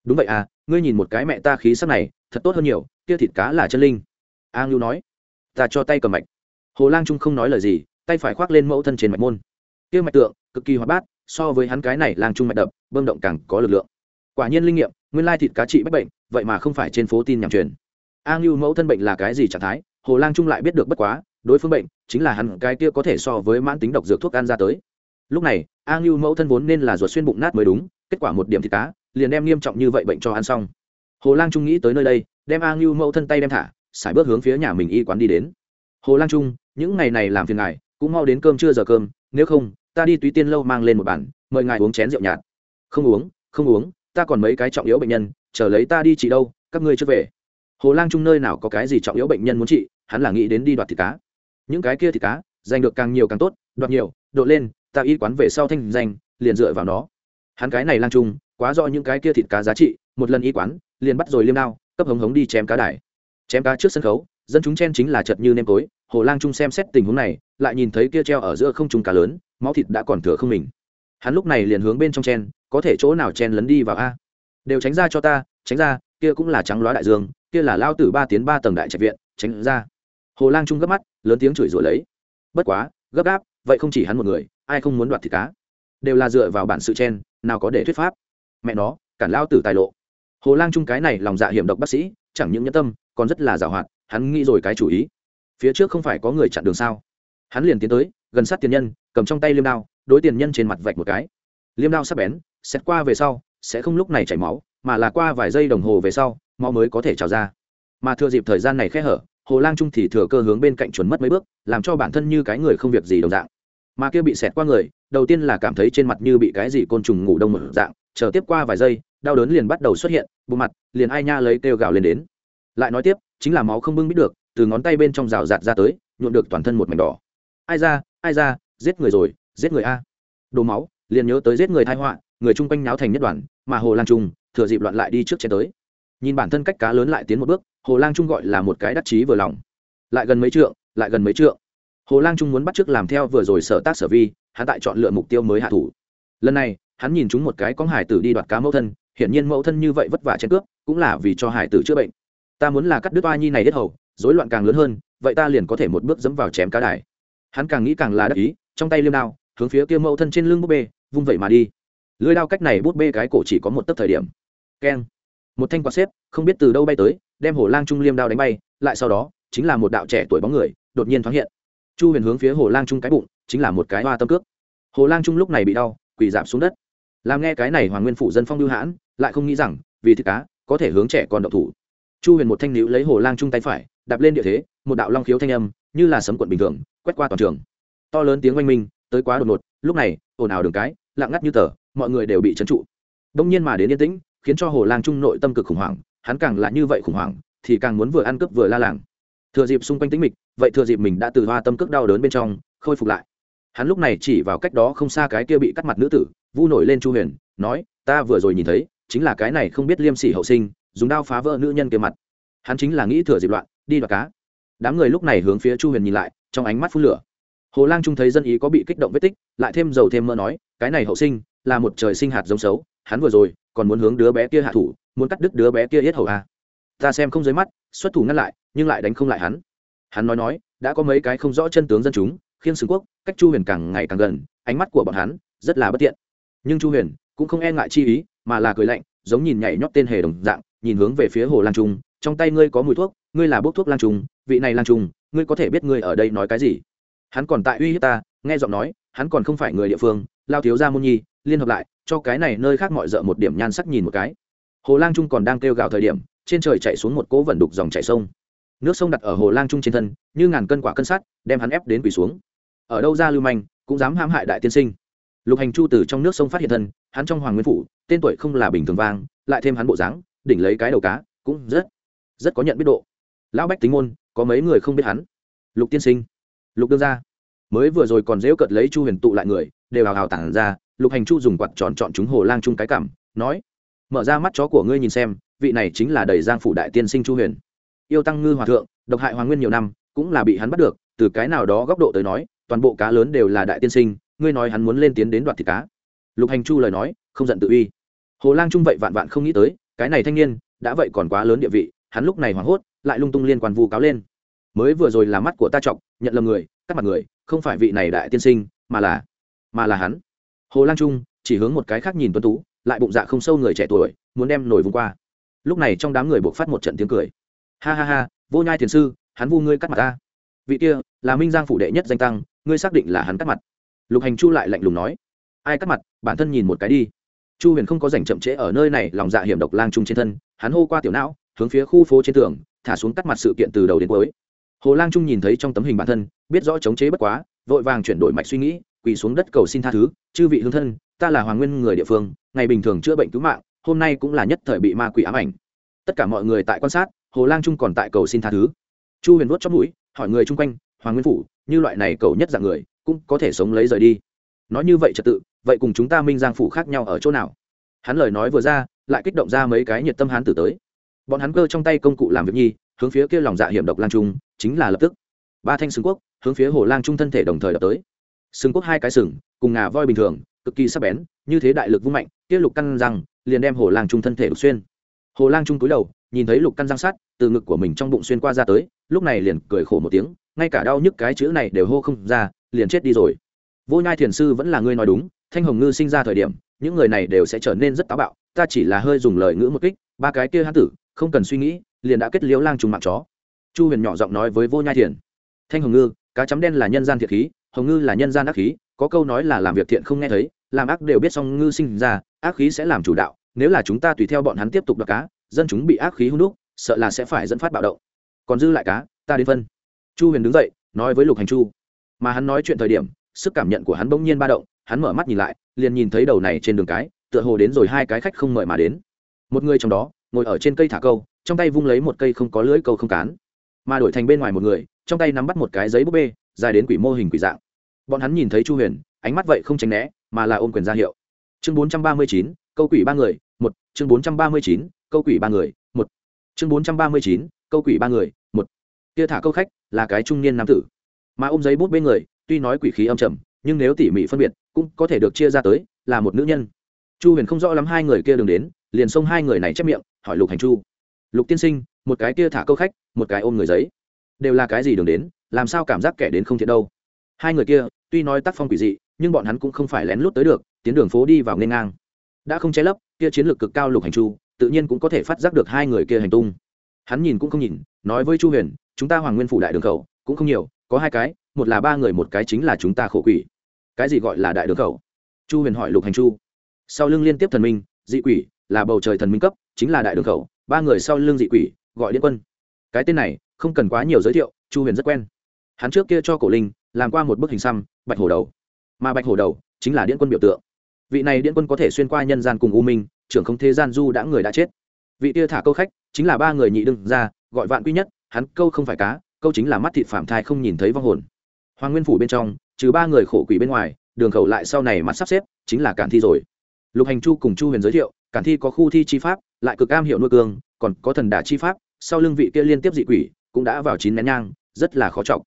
Đúng vậy à ngươi nhìn một cái mẹ ta khí sắc này, thật tốt hơn nhiều, kia thịt cá là chân linh. A ngưu nói. Ta cho tay cầm mạch. Hồ lang trung không nói lời gì, tay phải khoác lên mẫu thân trên mạch môn. Kia mạch tượng, cực kỳ hoạt bát, so với hắn cái này lang trung mạch đập, bơm động càng có lực lượng. Quả nhiên linh nghiệm, nguyên lai thịt cá trị bách bệnh, vậy mà không phải trên phố tin nhảm truyền. A ngưu mẫu thân bệnh là cái gì trạng thái, hồ lang trung lại biết được bất quá đối phương bệnh chính là hắn cái kia có thể so với mãn tính độc dược thuốc ăn ra tới. Lúc này, a ngưu mẫu thân vốn nên là ruột xuyên bụng nát mới đúng, kết quả một điểm thịt cá, liền đem nghiêm trọng như vậy bệnh cho ăn xong. Hồ lang trung nghĩ tới nơi đây, đem a ngưu mẫu thân tay đem thả sải bước hướng phía nhà mình y quán đi đến. Hồ lang trung, những ngày này làm phiền ngài, cũng mau đến cơm chưa giờ cơm, nếu không, ta đi túy tiên lâu mang lên một bản mời ngài uống chén rượu nhạt. Không uống không uống, ta còn mấy cái trọng yếu bệnh nhân, chờ lấy ta đi trị đâu, các ngươi chưa về. Hồ lang trung nơi nào có cái gì trọng yếu bệnh nhân muốn trị hắn là nghĩ đến đi đoạt thịt cá những cái kia thịt cá, giành được càng nhiều càng tốt, đoạt nhiều độ lên, ta y quán về sau thanh danh, liền dựa vào nó. Hắn cái này lang trung, quá do những cái kia thịt cá giá trị, một lần y quán, liền bắt rồi liêm đao, cấp hống hống đi chém cá đài. Chém cá trước sân khấu, dân chúng chen chính là chật như nêm tối, hồ lang trung xem xét tình huống này, lại nhìn thấy kia treo ở giữa không trung cá lớn, máu thịt đã còn thừa không mình. Hắn lúc này liền hướng bên trong chen, có thể chỗ nào chen lấn đi vào a? Đều tránh ra cho ta, tránh ra, kia cũng là trắng loá đại dương, kia là lao tử ba tiến ba tầng đại trạch viện, tránh ra hồ lang trung gấp mắt, lớn tiếng chửi rủa lấy. Bất quá, gấp gáp, vậy không chỉ hắn một người, ai không muốn đoạt thịt cá? Đều là dựa vào bản sự chen nào có để thuyết pháp. Mẹ nó, cản lao tử tài lộ. Hồ lang trung cái này lòng dạ hiểm độc bác sĩ, chẳng những nhân tâm, còn rất là giàu hoạt, hắn nghĩ rồi cái chủ ý. Phía trước không phải có người chặn đường sao? Hắn liền tiến tới, gần sát tiền nhân, cầm trong tay liêm đao, đối tiền nhân trên mặt vạch một cái. Liêm đao sắp bén, xét qua về sau, sẽ không lúc này chảy máu, mà là qua vài giây đồng hồ về sau, máu mới có thể trào ra. Mà thừa dịp thời gian này khe hở hồ lang trung thì thừa cơ hướng bên cạnh chuẩn mất mấy bước, làm cho bản thân như cái người không việc gì đồng dạng. Mà kia bị xẹt qua người, đầu tiên là cảm thấy trên mặt như bị cái gì côn trùng ngủ đông một dạng, chờ tiếp qua vài giây, đau đớn liền bắt đầu xuất hiện bộ mặt, liền ai nha lấy kêu gào lên đến. Lại nói tiếp, chính là máu không bưng biết được, từ ngón tay bên trong rào rạt ra tới, nhuộn được toàn thân một mảnh đỏ. Ai ra ai ra, giết người rồi, giết người a. Đồ máu, liền nhớ tới giết người thai họa, người chung quanh náo thành nhất đoàn, mà hồ lang trung, thừa dịp loạn lại đi trước chen tới. Nhìn bản thân cách cá lớn lại tiến một bước hồ lang trung gọi là một cái đắc chí vừa lòng. Lại gần mấy trượng, lại gần mấy trượng. Hồ lang trung muốn bắt t làm theo vừa rồi sở tác sở vi, hắn tại chọn lựa mục tiêu mới hạ thủ. Lần này, hắn nhìn chúng một cái con hải tử đi đoạt cá mẫu thân, hiển nhiên mẫu thân như vậy vất vả chen cướp, cũng là vì cho hải tử chữa bệnh. Ta muốn là cắt đứt oa nhi này hết hầu, rối loạn càng lớn hơn, vậy ta liền có thể một bước dẫm vào chém cá đài. Hắn càng nghĩ càng là đắc ý, trong tay liêm đao, hướng phía kia mẫu thân trên lưng búp bê, vung vậy mà đi. Lưới đao cách này bút bê cái cổ chỉ có một tấc thời điểm. Keng. Một thanh quạt xếp, không biết từ đâu bay tới đem hồ lang trung liêm đao đánh bay, lại sau đó, chính là một đạo trẻ tuổi bóng người, đột nhiên thoáng hiện. Chu huyền hướng phía hồ lang trung cái bụng, chính là một cái hoa tâm cước. Hồ lang trung lúc này bị đau, quỳ giảm xuống đất. Làm nghe cái này hoàng nguyên phụ dân phong lưu hãn, lại không nghĩ rằng, vì thịt cá, có thể hướng trẻ còn độc thủ. Chu huyền một thanh nữ lấy hồ lang trung tay phải, đạp lên địa thế, một đạo long khiếu thanh âm, như là sấm quận bình thường, quét qua toàn trường. To lớn tiếng oanh minh, tới quá đột ngột, lúc này, ồn ào đường cái, lặng ngắt như tờ, mọi người đều bị trấn trụ. Đông nhiên mà đến yên tĩnh, khiến cho hồ lang trung nội tâm cực khủng hoảng hắn càng là như vậy khủng hoảng, thì càng muốn vừa ăn cướp vừa la làng. Thừa dịp xung quanh tĩnh mịch, vậy thừa dịp mình đã từ hoa tâm cước đau đớn bên trong, khôi phục lại. Hắn lúc này chỉ vào cách đó không xa cái kia bị cắt mặt nữ tử, vu nổi lên chu huyền, nói, ta vừa rồi nhìn thấy, chính là cái này không biết liêm sỉ hậu sinh, dùng đao phá vỡ nữ nhân kia mặt. Hắn chính là nghĩ thừa dịp loạn, đi đoạt cá. Đám người lúc này hướng phía chu huyền nhìn lại, trong ánh mắt phun lửa. Hồ lang trung thấy dân ý có bị kích động vết tích, lại thêm dầu thêm mơ nói, cái này hậu sinh, là một trời sinh hạt giống xấu, hắn vừa rồi còn muốn hướng đứa bé kia hạ thủ muốn cắt đứt đứa bé kia hết hầu à? ta xem không dưới mắt, xuất thủ ngăn lại, nhưng lại đánh không lại hắn. Hắn nói nói, đã có mấy cái không rõ chân tướng dân chúng khiêng xứng quốc, cách chu huyền càng ngày càng gần, ánh mắt của bọn hắn rất là bất tiện. Nhưng chu huyền cũng không e ngại chi ý, mà là cười lạnh, giống nhìn nhảy nhót tên hề đồng dạng, nhìn hướng về phía hồ lan trung, trong tay ngươi có mùi thuốc, ngươi là bốc thuốc lan trung, vị này lan trung, ngươi có thể biết ngươi ở đây nói cái gì? Hắn còn tại uy hiếp ta, nghe giọng nói, hắn còn không phải người địa phương, lao thiếu gia môn nhi, liên hợp lại, cho cái này nơi khác mọi d một điểm nhan sắc nhìn một cái hồ lang trung còn đang kêu gào thời điểm trên trời chạy xuống một cỗ vẩn đục dòng chảy sông. Nước sông đặt ở hồ lang trung trên thân như ngàn cân quả cân sắt đem hắn ép đến quỳ xuống. Ở đâu ra lưu manh cũng dám hãm hại đại tiên sinh. Lục hành chu từ trong nước sông phát hiện thân hắn trong hoàng nguyên phủ tên tuổi không là bình thường vang lại thêm hắn bộ dáng đỉnh lấy cái đầu cá cũng rất rất có nhận biết độ. Lão bách tính môn có mấy người không biết hắn? Lục tiên sinh. Lục đương gia, mới vừa rồi còn dễu cợt lấy chu huyền tụ lại người đều hào hào tản ra lục hành chu dùng quạt tròn trọn chúng hồ lang chung cái cảm nói mở ra mắt chó của ngươi nhìn xem, vị này chính là đầy giang phủ đại tiên sinh chu huyền. Yêu tăng ngư hòa thượng, độc hại hoàng nguyên nhiều năm, cũng là bị hắn bắt được, từ cái nào đó góc độ tới nói, toàn bộ cá lớn đều là đại tiên sinh, ngươi nói hắn muốn lên tiến đến đoạt thịt cá. Lục hành chu lời nói, không giận tự uy. Hồ lang trung vậy vạn vạn không nghĩ tới, cái này thanh niên, đã vậy còn quá lớn địa vị, hắn lúc này hoảng hốt, lại lung tung liên quan vu cáo lên. Mới vừa rồi là mắt của ta chọc, nhận lầm người, cắt mặt người, không phải vị này đại tiên sinh, mà là mà là hắn. Hồ lang trung chỉ hướng một cái khác nhìn tuấn tú lại bụng dạ không sâu người trẻ tuổi, muốn đem nổi vùng qua. Lúc này trong đám người buộc phát một trận tiếng cười. Ha ha ha, vô nhai thiền sư, hắn vu ngươi cắt mặt ta. Vị kia, là minh giang phủ đệ nhất danh tăng, ngươi xác định là hắn cắt mặt. Lục hành chu lại lạnh lùng nói. Ai cắt mặt, bản thân nhìn một cái đi. Chu huyền không có rảnh chậm trễ ở nơi này, lòng dạ hiểm độc lang trung trên thân, hắn hô qua tiểu não, hướng phía khu phố trên tường, thả xuống cắt mặt sự kiện từ đầu đến cuối. Hồ lang trung nhìn thấy trong tấm hình bản thân, biết rõ chống chế bất quá, vội vàng chuyển đổi mạch suy nghĩ quỳ xuống đất cầu xin tha thứ, chư vị hương thân, ta là hoàng nguyên người địa phương, ngày bình thường chữa bệnh cứu mạng, hôm nay cũng là nhất thời bị ma quỷ ám ảnh. Tất cả mọi người tại quan sát, hồ lang trung còn tại cầu xin tha thứ. Chu huyền vuốt trong mũi, hỏi người chung quanh, hoàng nguyên phủ, như loại này cầu nhất dạng người, cũng có thể sống lấy rời đi? Nói như vậy trật tự, vậy cùng chúng ta minh giang phủ khác nhau ở chỗ nào? Hắn lời nói vừa ra, lại kích động ra mấy cái nhiệt tâm hán tử tới. Bọn hắn cơ trong tay công cụ làm việc nhi, hướng phía kia lòng dạ hiểm độc lang trung, chính là lập tức. Ba thanh xương quốc, hướng phía hồ lang trung thân thể đồng thời đập tới. Sừng quốc hai cái sừng, cùng ngà voi bình thường, cực kỳ sắc bén, như thế đại lực vung mạnh, kia lục căn răng liền đem hồ lang trung thân thể đục xuyên. Hồ lang trung cúi đầu, nhìn thấy lục căn răng sát từ ngực của mình trong bụng xuyên qua ra tới, lúc này liền cười khổ một tiếng, ngay cả đau nhức cái chữ này đều hô không ra, liền chết đi rồi. Vô nhai thiền sư vẫn là ngươi nói đúng, thanh hồng ngư sinh ra thời điểm, những người này đều sẽ trở nên rất táo bạo, ta chỉ là hơi dùng lời ngữ một kích, ba cái kia hán tử, không cần suy nghĩ, liền đã kết liễu lang trùng mạng chó. Chu huyền nhỏ giọng nói với vô nhai thiền, thanh hồng ngư, cá chấm đen là nhân gian thiệt khí hồng ngư là nhân gian ác khí, có câu nói là làm việc thiện không nghe thấy, làm ác đều biết song ngư sinh ra, ác khí sẽ làm chủ đạo, nếu là chúng ta tùy theo bọn hắn tiếp tục đoạt cá, dân chúng bị ác khí hung đúc, sợ là sẽ phải dẫn phát bạo động. Còn dư lại cá, ta đến phân. Chu huyền đứng dậy, nói với lục hành chu. Mà hắn nói chuyện thời điểm, sức cảm nhận của hắn bỗng nhiên ba động, hắn mở mắt nhìn lại, liền nhìn thấy đầu này trên đường cái, tựa hồ đến rồi hai cái khách không mời mà đến. Một người trong đó, ngồi ở trên cây thả câu, trong tay vung lấy một cây không có lưỡi câu không cán. Mà đổi thành bên ngoài một người, trong tay nắm bắt một cái giấy búp bê dài đến quỷ mô hình quỷ dạng. Bọn hắn nhìn thấy chu huyền, ánh mắt vậy không tránh né, mà là ôm quyền ra hiệu. Chương bốn trăm ba mươi chín, câu quỷ ba người, một. Chương bốn trăm ba mươi chín, câu quỷ ba người, một. Chương bốn trăm ba mươi chín, câu quỷ ba người, một. Kia thả câu khách là cái trung niên nam tử. Mà ôm giấy bút bên người, tuy nói quỷ khí âm trầm, nhưng nếu tỉ mỉ phân biệt, cũng có thể được chia ra tới, là một nữ nhân. Chu huyền không rõ lắm hai người kia đường đến, liền xông hai người này chép miệng, hỏi lục hành chu. Lục tiên sinh, một cái kia thả câu khách, một cái ôm người giấy. Đều là cái gì đường đến? Làm sao cảm giác kẻ đến không thiện đâu? Hai người kia, tuy nói tác phong quỷ dị, nhưng bọn hắn cũng không phải lén lút tới được, tiến đường phố đi vào nên ngang. Đã không che lấp, kia chiến lược cực cao lục hành chu, tự nhiên cũng có thể phát giác được hai người kia hành tung. Hắn nhìn cũng không nhìn, nói với chu huyền, chúng ta hoàng nguyên phủ đại đường khẩu, cũng không nhiều, có hai cái, một là ba người, một cái chính là chúng ta khổ quỷ. Cái gì gọi là đại đường khẩu? Chu huyền hỏi lục hành chu. Sau lưng liên tiếp thần minh, dị quỷ, là bầu trời thần minh cấp, chính là đại đường khẩu, ba người sau lưng dị quỷ, gọi điện quân. Cái tên này, không cần quá nhiều giới thiệu, chu huyền rất quen hắn trước kia cho cổ linh, làm qua một bức hình xăm, bạch hổ đầu. Mà bạch hổ đầu chính là điện quân biểu tượng. Vị này điện quân có thể xuyên qua nhân gian cùng u minh, trưởng không thế gian du đã người đã chết. Vị kia thả câu khách chính là ba người nhị đương ra gọi vạn quy nhất, hắn câu không phải cá, câu chính là mắt thịt phạm thai không nhìn thấy vong hồn. Hoàng nguyên phủ bên trong, trừ ba người khổ quỷ bên ngoài, đường khẩu lại sau này mặt sắp xếp, chính là cản thi rồi. Lục hành chu cùng chu huyền giới thiệu, cản thi có khu thi chi pháp, lại cực am hiệu nuôi cương, còn có thần đà chi pháp, sau lưng vị kia liên tiếp dị quỷ cũng đã vào chín nén nhang, rất là khó trọng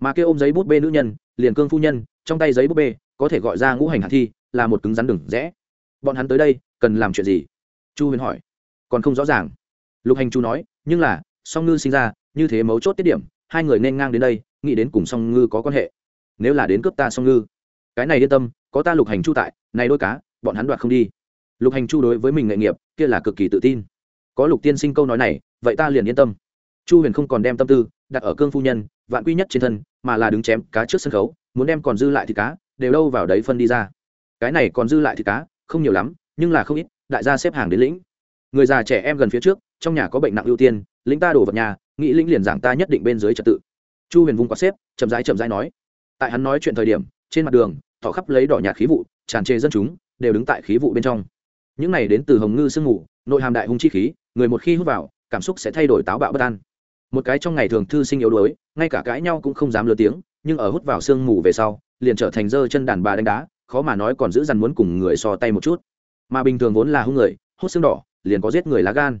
mà kia ôm giấy bút bê nữ nhân, liền cương phu nhân, trong tay giấy bút bê, có thể gọi ra ngũ hành hạ thi, là một cứng rắn đừng rẽ. Bọn hắn tới đây, cần làm chuyện gì? Chu huyền hỏi. Còn không rõ ràng. Lục hành chu nói, nhưng là, song ngư sinh ra, như thế mấu chốt tiết điểm, hai người nên ngang đến đây, nghĩ đến cùng song ngư có quan hệ. Nếu là đến cướp ta song ngư, cái này yên tâm, có ta lục hành chu tại, này đôi cá, bọn hắn đoạt không đi. Lục hành chu đối với mình nghệ nghiệp, kia là cực kỳ tự tin. Có lục tiên sinh câu nói này, vậy ta liền yên tâm. Chu huyền không còn đem tâm tư đặt ở cương phu nhân, vạn quy nhất trên thân mà là đứng chém cá trước sân khấu, muốn đem còn dư lại thì cá, đều đâu vào đấy phân đi ra. Cái này còn dư lại thì cá, không nhiều lắm, nhưng là không ít, đại gia xếp hàng đến lĩnh. Người già trẻ em gần phía trước, trong nhà có bệnh nặng ưu tiên, lĩnh ta đổ vật nhà, nghĩ lĩnh liền giảng ta nhất định bên dưới trật tự. Chu huyền vung quá xếp, chậm rãi chậm rãi nói. Tại hắn nói chuyện thời điểm, trên mặt đường thọ khắp lấy đỏ nhạt khí vụ, tràn trề dân chúng, đều đứng tại khí vụ bên trong. Những này đến từ hồng ngư sương ngủ nội hàm đại hung chi khí, người một khi hút vào, cảm xúc sẽ thay đổi táo bạo bất an một cái trong ngày thường thư sinh yếu đuối, ngay cả cãi nhau cũng không dám lừa tiếng, nhưng ở hút vào sương mù về sau, liền trở thành dơ chân đàn bà đánh đá, khó mà nói còn giữ dằn muốn cùng người so tay một chút. Mà bình thường vốn là hung người, hút xương đỏ, liền có giết người lá gan.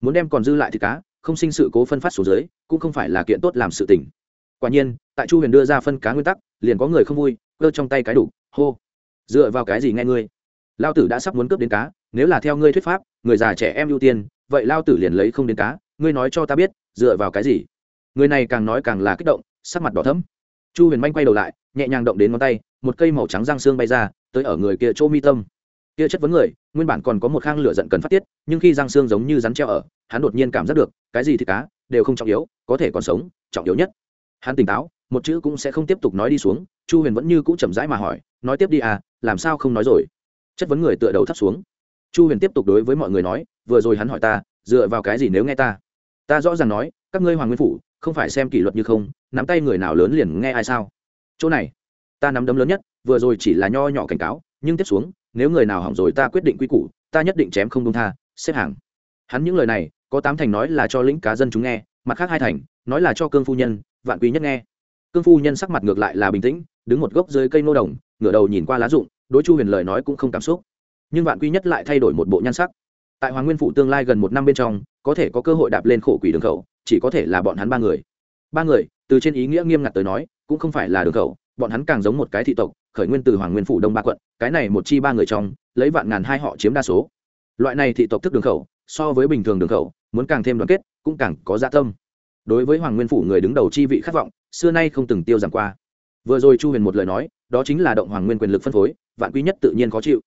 Muốn đem còn dư lại thì cá, không sinh sự cố phân phát số dưới, cũng không phải là kiện tốt làm sự tình. Quả nhiên, tại chu huyền đưa ra phân cá nguyên tắc, liền có người không vui, cơ trong tay cái đủ, hô. Dựa vào cái gì nghe ngươi? Lao tử đã sắp muốn cướp đến cá, nếu là theo ngươi thuyết pháp, người già trẻ em ưu tiên, vậy lao tử liền lấy không đến cá ngươi nói cho ta biết, dựa vào cái gì? Người này càng nói càng là kích động, sắc mặt đỏ thấm chu huyền manh quay đầu lại, nhẹ nhàng động đến ngón tay, một cây màu trắng răng xương bay ra, tới ở người kia chỗ mi tâm. Kia chất vấn người, nguyên bản còn có một khang lửa giận cần phát tiết, nhưng khi răng xương giống như rắn treo ở, hắn đột nhiên cảm giác được, cái gì thì cá, đều không trọng yếu, có thể còn sống, trọng yếu nhất. Hắn tỉnh táo, một chữ cũng sẽ không tiếp tục nói đi xuống, chu huyền vẫn như cũ chậm rãi mà hỏi, nói tiếp đi à làm sao không nói rồi? Chất vấn người tựa đầu thấp xuống. Chu huyền tiếp tục đối với mọi người nói, vừa rồi hắn hỏi ta, dựa vào cái gì nếu nghe ta? Ta rõ ràng nói, các ngươi hoàng nguyên phủ, không phải xem kỷ luật như không, nắm tay người nào lớn liền nghe ai sao? Chỗ này, ta nắm đấm lớn nhất, vừa rồi chỉ là nho nhỏ cảnh cáo, nhưng tiếp xuống, nếu người nào hỏng rồi ta quyết định quy củ, ta nhất định chém không công tha, xếp hàng. Hắn những lời này, có tám thành nói là cho lĩnh cá dân chúng nghe, mặt khác hai thành, nói là cho cương phu nhân, vạn quý nhất nghe. Cương phu nhân sắc mặt ngược lại là bình tĩnh, đứng một gốc dưới cây nô đồng, ngửa đầu nhìn qua lá rụng, đối chu huyền lời nói cũng không cảm xúc. Nhưng vạn quý nhất lại thay đổi một bộ nhan sắc. Tại hoàng nguyên phụ tương lai gần một năm bên trong có thể có cơ hội đạp lên khổ quỷ đường khẩu, chỉ có thể là bọn hắn ba người. Ba người, từ trên ý nghĩa nghiêm ngặt tới nói, cũng không phải là đường khẩu, bọn hắn càng giống một cái thị tộc, khởi nguyên từ hoàng nguyên phủ đông ba quận, cái này một chi ba người trong, lấy vạn ngàn hai họ chiếm đa số. Loại này thị tộc thức đường khẩu, so với bình thường đường khẩu, muốn càng thêm đoàn kết, cũng càng có dạ tâm. Đối với hoàng nguyên phủ người đứng đầu chi vị khát vọng, xưa nay không từng tiêu giảm qua. Vừa rồi chu huyền một lời nói, đó chính là động hoàng nguyên quyền lực phân phối, vạn quý nhất tự nhiên khó chịu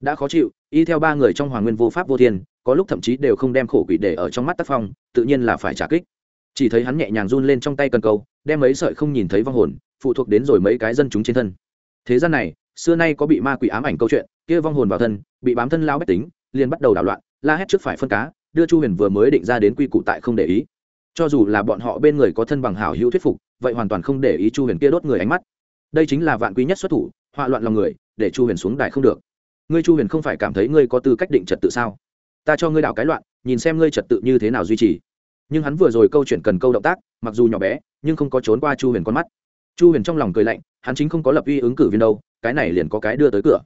đã khó chịu, y theo ba người trong hoàng nguyên vô pháp vô thiên, có lúc thậm chí đều không đem khổ quỷ để ở trong mắt tác phong, tự nhiên là phải trả kích. Chỉ thấy hắn nhẹ nhàng run lên trong tay cần câu, đem mấy sợi không nhìn thấy vong hồn, phụ thuộc đến rồi mấy cái dân chúng trên thân. Thế gian này, xưa nay có bị ma quỷ ám ảnh câu chuyện, kia vong hồn vào thân, bị bám thân lao bách tính, liền bắt đầu đảo loạn, la hét trước phải phân cá, đưa chu huyền vừa mới định ra đến quy củ tại không để ý. Cho dù là bọn họ bên người có thân bằng hảo hữu thuyết phục, vậy hoàn toàn không để ý chu huyền kia đốt người ánh mắt. Đây chính là vạn quý nhất xuất thủ, họa loạn lòng người, để chu huyền xuống đài không được ngươi chu huyền không phải cảm thấy ngươi có tư cách định trật tự sao? Ta cho ngươi đảo cái loạn, nhìn xem ngươi trật tự như thế nào duy trì. Nhưng hắn vừa rồi câu chuyện cần câu động tác, mặc dù nhỏ bé, nhưng không có trốn qua chu huyền con mắt. Chu huyền trong lòng cười lạnh, hắn chính không có lập uy ứng cử viên đâu, cái này liền có cái đưa tới cửa.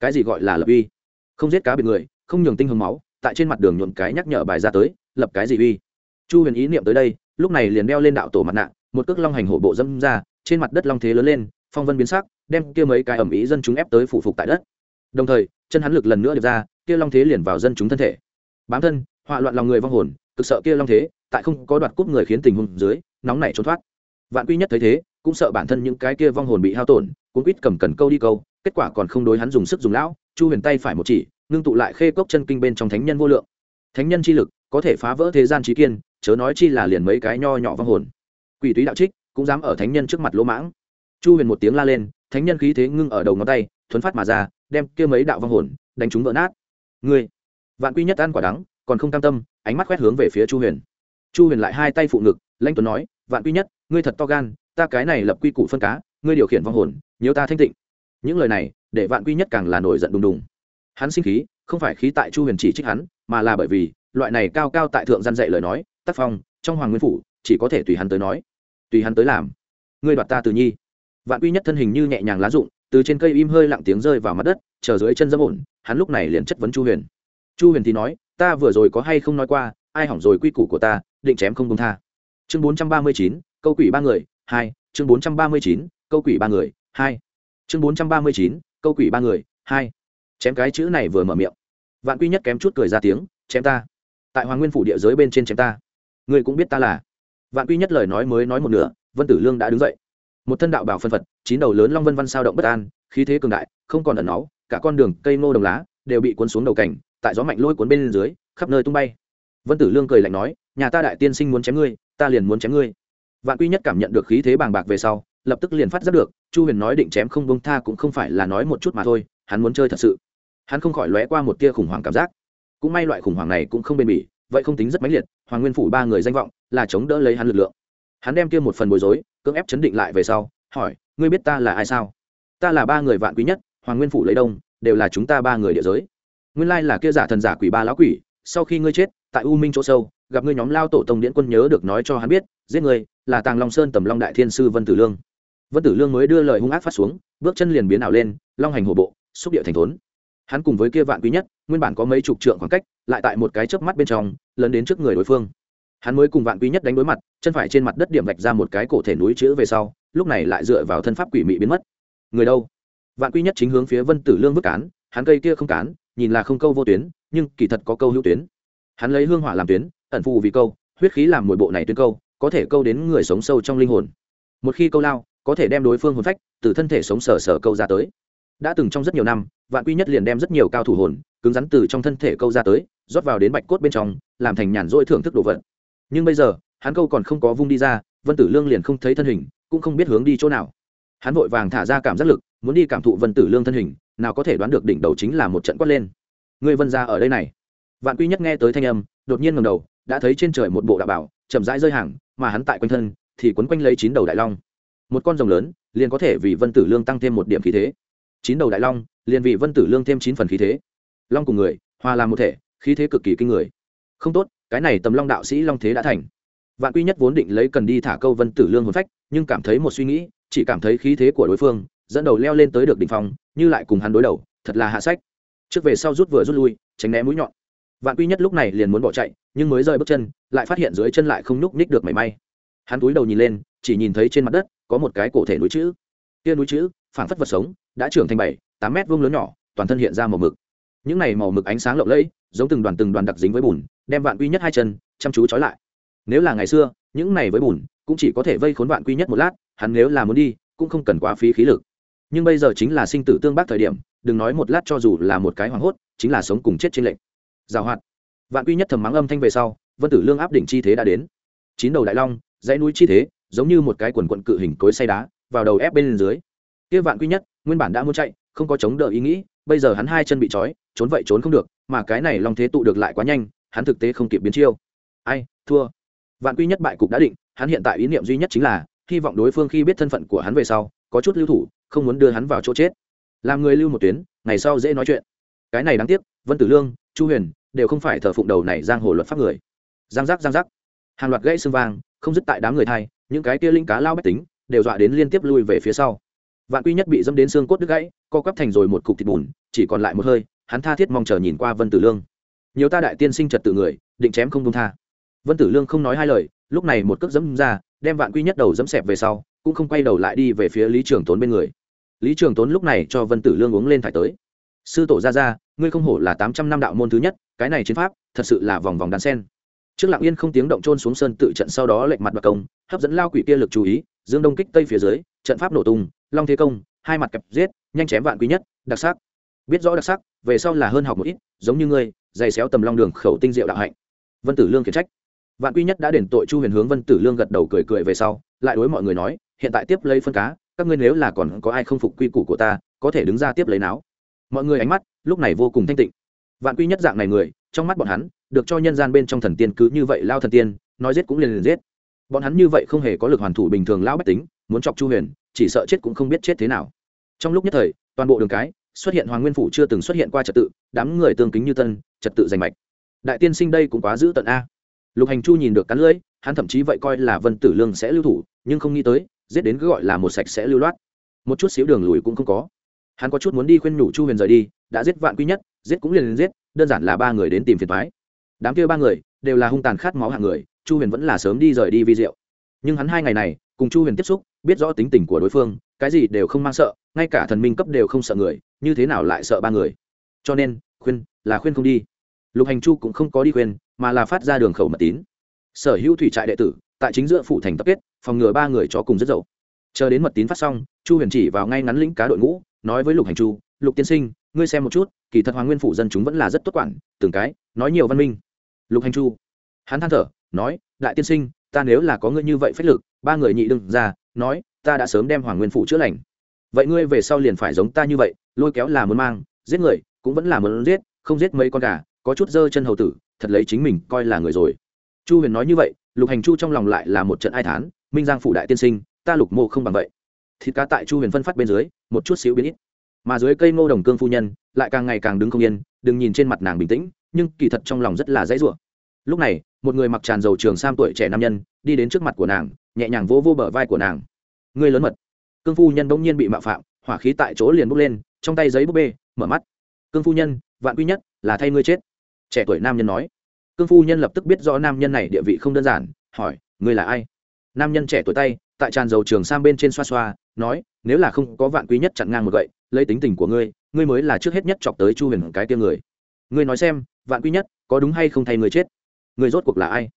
Cái gì gọi là lập uy? Không giết cá biệt người, không nhường tinh hương máu, tại trên mặt đường nhuộm cái nhắc nhở bài ra tới, lập cái gì uy? Chu huyền ý niệm tới đây, lúc này liền đeo lên đạo tổ mặt nạ, một cước long hành hổ bộ dâm ra, trên mặt đất long thế lớn lên, phong vân biến sắc, đem kia mấy cái ẩm ý dân chúng ép tới phủ phục tại đất đồng thời, chân hắn lực lần nữa được ra, kia long thế liền vào dân chúng thân thể. Bám thân, họa loạn lòng người vong hồn, cực sợ kia long thế, tại không có đoạt cúp người khiến tình huống dưới, nóng nảy trốn thoát. Vạn quy nhất thấy thế, cũng sợ bản thân những cái kia vong hồn bị hao tổn cũng quýt cầm cần câu đi câu, kết quả còn không đối hắn dùng sức dùng lão, chu huyền tay phải một chỉ, ngưng tụ lại khê cốc chân kinh bên trong thánh nhân vô lượng. Thánh nhân chi lực, có thể phá vỡ thế gian trí kiên, chớ nói chi là liền mấy cái nho nhỏ vong hồn. Quỷ túy đạo trích, cũng dám ở thánh nhân trước mặt lỗ mãng. Chu huyền một tiếng la lên, thánh nhân khí thế ngưng ở đầu ngón tay, thuấn phát mà ra đem kia mấy đạo vong hồn đánh chúng vỡ nát. Ngươi, vạn quy nhất ăn quả đắng, còn không cam tâm, ánh mắt quét hướng về phía chu huyền. Chu huyền lại hai tay phụ ngực, lãnh tuấn nói, vạn quy nhất, ngươi thật to gan, ta cái này lập quy củ phân cá, ngươi điều khiển vong hồn nếu ta thanh tịnh. Những lời này, để vạn quy nhất càng là nổi giận đùng đùng. Hắn sinh khí, không phải khí tại chu huyền chỉ trích hắn, mà là bởi vì, loại này cao cao tại thượng gian dạy lời nói, tác phong, trong hoàng nguyên phủ, chỉ có thể tùy hắn tới nói. Tùy hắn tới làm. Ngươi đoạt ta từ nhi. Vạn quy nhất thân hình như nhẹ nhàng lá rụng từ trên cây im hơi lặng tiếng rơi vào mặt đất, chờ dưới chân dâm ổn, hắn lúc này liền chất vấn chu huyền. Chu huyền thì nói, ta vừa rồi có hay không nói qua, ai hỏng rồi quy củ của ta, định chém không công tha. Chương bốn trăm ba mươi chín, câu quỷ ba người, hai, chương bốn trăm ba mươi chín, câu quỷ ba người, hai. Chương bốn trăm ba mươi chín, câu quỷ ba người, hai. Chém cái chữ này vừa mở miệng. Vạn quy nhất kém chút cười ra tiếng, chém ta. Tại hoàng nguyên phủ địa giới bên trên chém ta. Ngươi cũng biết ta là. Vạn quy nhất lời nói mới nói một nửa, vân tử lương đã đứng dậy một thân đạo bảo phân phật, chín đầu lớn long vân văn sao động bất an, khí thế cường đại, không còn ẩn náu, cả con đường cây ngô đồng lá đều bị cuốn xuống đầu cảnh, tại gió mạnh lôi cuốn bên dưới, khắp nơi tung bay. Vân tử lương cười lạnh nói, nhà ta đại tiên sinh muốn chém ngươi, ta liền muốn chém ngươi. Vạn quy nhất cảm nhận được khí thế bàng bạc về sau, lập tức liền phát giác được, chu huyền nói định chém không bông tha cũng không phải là nói một chút mà thôi, hắn muốn chơi thật sự. Hắn không khỏi lóe qua một tia khủng hoảng cảm giác. Cũng may loại khủng hoảng này cũng không bền bỉ, vậy không tính rất mãnh liệt, hoàng nguyên phủ ba người danh vọng là chống đỡ lấy hắn lực lượng. Hắn đem kia một phần bối rối cưỡng ép chấn định lại về sau, hỏi, ngươi biết ta là ai sao? Ta là ba người vạn quý nhất, hoàng nguyên phủ lấy đông, đều là chúng ta ba người địa giới. Nguyên lai là kia giả thần giả quỷ ba lão quỷ, sau khi ngươi chết, tại u minh chỗ sâu, gặp ngươi nhóm lao tổ tông điện quân nhớ được nói cho hắn biết, giết ngươi, là tàng long sơn tầm long đại thiên sư vân tử lương. Vân tử lương mới đưa lời hung ác phát xuống, bước chân liền biến ảo lên, long hành hổ bộ, xúc địa thành thốn. Hắn cùng với kia vạn quý nhất, nguyên bản có mấy chục trượng khoảng cách, lại tại một cái chớp mắt bên trong, lấn đến trước người đối phương hắn mới cùng vạn quý nhất đánh đối mặt, chân phải trên mặt đất điểm vạch ra một cái cổ thể núi chữ về sau, lúc này lại dựa vào thân pháp quỷ mị biến mất. Người đâu? Vạn quý nhất chính hướng phía vân tử lương vứt cán, hắn cây kia không cán, nhìn là không câu vô tuyến, nhưng kỳ thật có câu hữu tuyến. Hắn lấy hương hỏa làm tuyến, ẩn phù vì câu, huyết khí làm mồi bộ này tuyến câu, có thể câu đến người sống sâu trong linh hồn. Một khi câu lao, có thể đem đối phương hồn phách, từ thân thể sống sờ sờ câu ra tới. Đã từng trong rất nhiều năm, vạn quy nhất liền đem rất nhiều cao thủ hồn, cứng rắn từ trong thân thể câu ra tới, rót vào đến bạch cốt bên trong, làm thành nhàn rỗi thưởng thức đồ vật nhưng bây giờ, hắn câu còn không có vung đi ra, vân tử lương liền không thấy thân hình, cũng không biết hướng đi chỗ nào. Hắn vội vàng thả ra cảm giác lực, muốn đi cảm thụ vân tử lương thân hình, nào có thể đoán được đỉnh đầu chính là một trận quát lên. Người vân ra ở đây này. Vạn quy nhất nghe tới thanh âm, đột nhiên ngầm đầu, đã thấy trên trời một bộ đạo bảo, chậm rãi rơi hàng, mà hắn tại quanh thân, thì quấn quanh lấy chín đầu đại long. Một con rồng lớn, liền có thể vì vân tử lương tăng thêm một điểm khí thế. Chín đầu đại long, liền vì vân tử lương thêm chín phần khí thế. Long cùng người, hòa làm một thể, khí thế cực kỳ kinh người. Không tốt cái này tầm long đạo sĩ long thế đã thành. Vạn quy nhất vốn định lấy cần đi thả câu vân tử lương hồn phách, nhưng cảm thấy một suy nghĩ, chỉ cảm thấy khí thế của đối phương, dẫn đầu leo lên tới được đỉnh phong, như lại cùng hắn đối đầu, thật là hạ sách. Trước về sau rút vừa rút lui, tránh né mũi nhọn. Vạn quy nhất lúc này liền muốn bỏ chạy, nhưng mới rơi bước chân, lại phát hiện dưới chân lại không nhúc nhích được mảy may. Hắn túi đầu nhìn lên, chỉ nhìn thấy trên mặt đất, có một cái cổ thể núi chữ. Kia núi chữ, phảng phất vật sống, đã trưởng thành bảy, tám mét vuông lớn nhỏ, toàn thân hiện ra màu mực. Những này màu mực ánh sáng lộng lẫy, giống từng đoàn từng đoàn đặc dính với bùn đem vạn quy nhất hai chân, chăm chú trói lại. Nếu là ngày xưa, những này với bùn, cũng chỉ có thể vây khốn vạn quy nhất một lát, hắn nếu là muốn đi, cũng không cần quá phí khí lực. Nhưng bây giờ chính là sinh tử tương bác thời điểm, đừng nói một lát cho dù là một cái hoảng hốt, chính là sống cùng chết trên lệnh giảo hoạt. Vạn quy nhất thầm mắng âm thanh về sau, vân tử lương áp đỉnh chi thế đã đến. Chín đầu đại long, dãy núi chi thế, giống như một cái quần quận cự hình cối say đá, vào đầu ép bên dưới. Kia vạn quy nhất, nguyên bản đã muốn chạy, không có chống đỡ ý nghĩ, bây giờ hắn hai chân bị trói, trốn vậy trốn không được, mà cái này long thế tụ được lại quá nhanh hắn thực tế không kịp biến chiêu. Ai, thua. Vạn quy nhất bại cục đã định, hắn hiện tại ý niệm duy nhất chính là, hy vọng đối phương khi biết thân phận của hắn về sau, có chút lưu thủ, không muốn đưa hắn vào chỗ chết. Làm người lưu một tuyến, ngày sau dễ nói chuyện. Cái này đáng tiếc, vân tử lương, chu huyền, đều không phải thờ phụng đầu này giang hồ luật pháp người. Giang giác giang giác. Hàng loạt gãy xương vang, không dứt tại đám người thay những cái kia linh cá lao bách tính, đều dọa đến liên tiếp lui về phía sau. Vạn quy nhất bị dâm đến xương cốt đứt gãy, co quắp thành rồi một cục thịt bùn, chỉ còn lại một hơi, hắn tha thiết mong chờ nhìn qua vân tử lương nhiều ta đại tiên sinh trật tự người, định chém không công tha. Vân tử lương không nói hai lời, lúc này một cước dẫm ra, đem vạn quy nhất đầu dẫm xẹp về sau, cũng không quay đầu lại đi về phía lý trường tốn bên người. Lý trường tốn lúc này cho vân tử lương uống lên thải tới. Sư tổ ra ra ngươi không hổ là tám trăm năm đạo môn thứ nhất, cái này chiến pháp, thật sự là vòng vòng đàn sen. Trước lặng yên không tiếng động trôn xuống sơn tự trận sau đó lệnh mặt bạc công, hấp dẫn lao quỷ kia lực chú ý, dương đông kích tây phía dưới, trận pháp nổ tung, long thế công, hai mặt kẹp giết, nhanh chém vạn quý nhất, đặc sắc biết rõ đặc sắc, về sau là hơn học một ít, giống như ngươi dày xéo tầm long đường khẩu tinh diệu đạo hạnh. Vân tử lương khiển trách. Vạn quy nhất đã đền tội chu huyền hướng, vân tử lương gật đầu cười cười về sau, lại đối mọi người nói, hiện tại tiếp lấy phân cá, các ngươi nếu là còn có ai không phục quy củ của ta, có thể đứng ra tiếp lấy náo. Mọi người ánh mắt, lúc này vô cùng thanh tịnh. Vạn quy nhất dạng này người, trong mắt bọn hắn, được cho nhân gian bên trong thần tiên cứ như vậy lao thần tiên, nói giết cũng liền liền giết. Bọn hắn như vậy không hề có lực hoàn thủ bình thường lão bách tính, muốn chọc chu huyền, chỉ sợ chết cũng không biết chết thế nào. Trong lúc nhất thời, toàn bộ đường cái xuất hiện hoàng nguyên phủ chưa từng xuất hiện qua trật tự, đám người tương kính như tân, trật tự giành mạch. Đại tiên sinh đây cũng quá giữ tận a. Lục hành chu nhìn được cắn lưỡi, hắn thậm chí vậy coi là vân tử lương sẽ lưu thủ, nhưng không nghĩ tới, giết đến cứ gọi là một sạch sẽ lưu loát. Một chút xíu đường lùi cũng không có. Hắn có chút muốn đi khuyên nhủ chu huyền rời đi, đã giết vạn quy nhất, giết cũng liền liền giết, đơn giản là ba người đến tìm phiền thoái đám kia ba người đều là hung tàn khát máu hạng người, chu huyền vẫn là sớm đi rời đi vi diệu. Nhưng hắn hai ngày này, cùng chu huyền tiếp xúc, biết rõ tính tình của đối phương, cái gì đều không mang sợ, ngay cả thần minh cấp đều không sợ người như thế nào lại sợ ba người? Cho nên, khuyên, là khuyên không đi. Lục hành chu cũng không có đi khuyên, mà là phát ra đường khẩu mật tín. Sở hữu thủy trại đệ tử, tại chính giữa phủ thành tập kết, phòng ngừa ba người chó cùng rất dậu. Chờ đến mật tín phát xong, chu huyền chỉ vào ngay ngắn lĩnh cá đội ngũ, nói với lục hành chu, lục tiên sinh, ngươi xem một chút, kỳ thật hoàng nguyên phủ dân chúng vẫn là rất tốt quản, từng cái, nói nhiều văn minh. Lục hành chu, hắn than thở, nói, đại tiên sinh, ta nếu là có ngươi như vậy phách lực, ba người nhị đừng ra, nói, ta đã sớm đem hoàng nguyên phủ chữa lành. Vậy ngươi về sau liền phải giống ta như vậy lôi kéo là muốn mang, giết người, cũng vẫn là muốn giết, không giết mấy con gà, có chút dơ chân hầu tử, thật lấy chính mình coi là người rồi. Chu huyền nói như vậy, lục hành chu trong lòng lại là một trận ai thán, minh giang phủ đại tiên sinh, ta lục mô không bằng vậy. Thịt cá tại chu huyền phân phát bên dưới, một chút xíu biến ít. Mà dưới cây ngô đồng cương phu nhân, lại càng ngày càng đứng không yên, đừng nhìn trên mặt nàng bình tĩnh, nhưng kỳ thật trong lòng rất là dãy rủa. Lúc này, một người mặc tràn dầu trường sam tuổi trẻ nam nhân, đi đến trước mặt của nàng, nhẹ nhàng vỗ vô bờ vai của nàng. Người lớn mật. Cương phu nhân bỗng nhiên bị mạo phạm, hỏa khí tại chỗ liền bốc lên trong tay giấy búp bê, mở mắt. Cương phu nhân, vạn quy nhất, là thay ngươi chết. Trẻ tuổi nam nhân nói. Cương phu nhân lập tức biết rõ nam nhân này địa vị không đơn giản, hỏi, ngươi là ai? Nam nhân trẻ tuổi tay, tại tràn dầu trường sam bên trên xoa xoa, nói, nếu là không có vạn quý nhất chặn ngang một gậy, lấy tính tình của ngươi ngươi mới là trước hết nhất chọc tới chu huyền cái tiêu người. Ngươi nói xem, vạn quý nhất, có đúng hay không thay người chết? Người rốt cuộc là ai?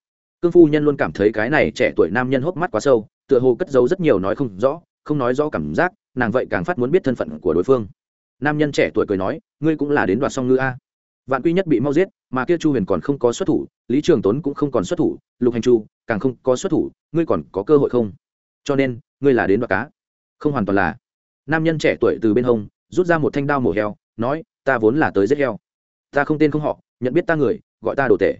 Cương phu nhân luôn cảm thấy cái này trẻ tuổi nam nhân hốc mắt quá sâu, tựa hồ cất giấu rất nhiều nói không rõ, không nói rõ cảm giác, nàng vậy càng phát muốn biết thân phận của đối phương nam nhân trẻ tuổi cười nói, ngươi cũng là đến đoạt song ngư a. Vạn quy nhất bị mau giết, mà kia chu huyền còn không có xuất thủ, lý trường tốn cũng không còn xuất thủ, lục hành chu càng không có xuất thủ, ngươi còn có cơ hội không? Cho nên, ngươi là đến đoạt cá. Không hoàn toàn là. Nam nhân trẻ tuổi từ bên hông, rút ra một thanh đao mổ heo, nói, ta vốn là tới giết heo. Ta không tên không họ, nhận biết ta người, gọi ta đồ tể.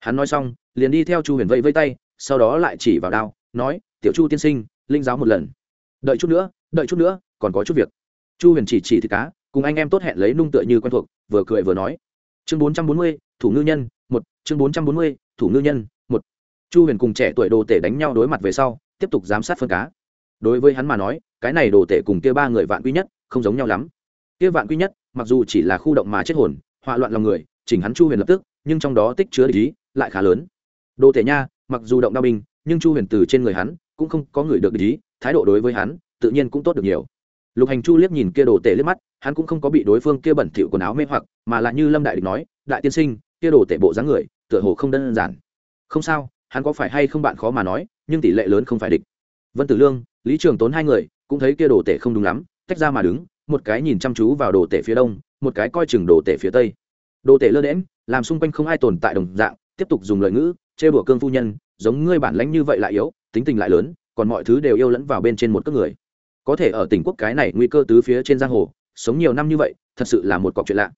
Hắn nói xong, liền đi theo chu huyền vẫy vây tay, sau đó lại chỉ vào đao, nói, tiểu chu tiên sinh, linh giáo một lần. Đợi chút nữa, đợi chút nữa, còn có chút việc. Chu huyền chỉ chỉ thịt cá cùng anh em tốt hẹn lấy nung tựa như quen thuộc, vừa cười vừa nói. Chương bốn trăm bốn mươi, thủ ngư nhân, một. Chương bốn trăm bốn mươi, thủ ngư nhân, một. Chu huyền cùng trẻ tuổi đồ tể đánh nhau đối mặt về sau, tiếp tục giám sát phân cá. Đối với hắn mà nói, cái này đồ tể cùng kia ba người vạn quý nhất, không giống nhau lắm. Kia vạn quý nhất, mặc dù chỉ là khu động mà chết hồn họa loạn lòng người, chỉnh hắn chu huyền lập tức, nhưng trong đó tích chứa lý lại khá lớn. Đồ tể nha, mặc dù động đao binh, nhưng chu huyền từ trên người hắn cũng không có người được lý thái độ đối với hắn tự nhiên cũng tốt được nhiều lục hành chu liếc nhìn kia đồ tể liếc mắt, hắn cũng không có bị đối phương kia bẩn thỉu quần áo mê hoặc, mà là như lâm đại địch nói, đại tiên sinh, kia đồ tể bộ dáng người, tựa hồ không đơn giản. Không sao, hắn có phải hay không bạn khó mà nói, nhưng tỷ lệ lớn không phải địch. Vân tử lương, lý trường tốn hai người, cũng thấy kia đồ tể không đúng lắm, tách ra mà đứng, một cái nhìn chăm chú vào đồ tể phía đông, một cái coi chừng đồ tể phía tây. Đồ tể lơ đễm làm xung quanh không ai tồn tại đồng dạng, tiếp tục dùng lời ngữ, chê bửa cương phu nhân, giống ngươi bản lãnh như vậy lại yếu, tính tình lại lớn, còn mọi thứ đều yêu lẫn vào bên trên một cước người có thể ở tỉnh quốc cái này nguy cơ tứ phía trên giang hồ, sống nhiều năm như vậy, thật sự là một cọc chuyện lạ.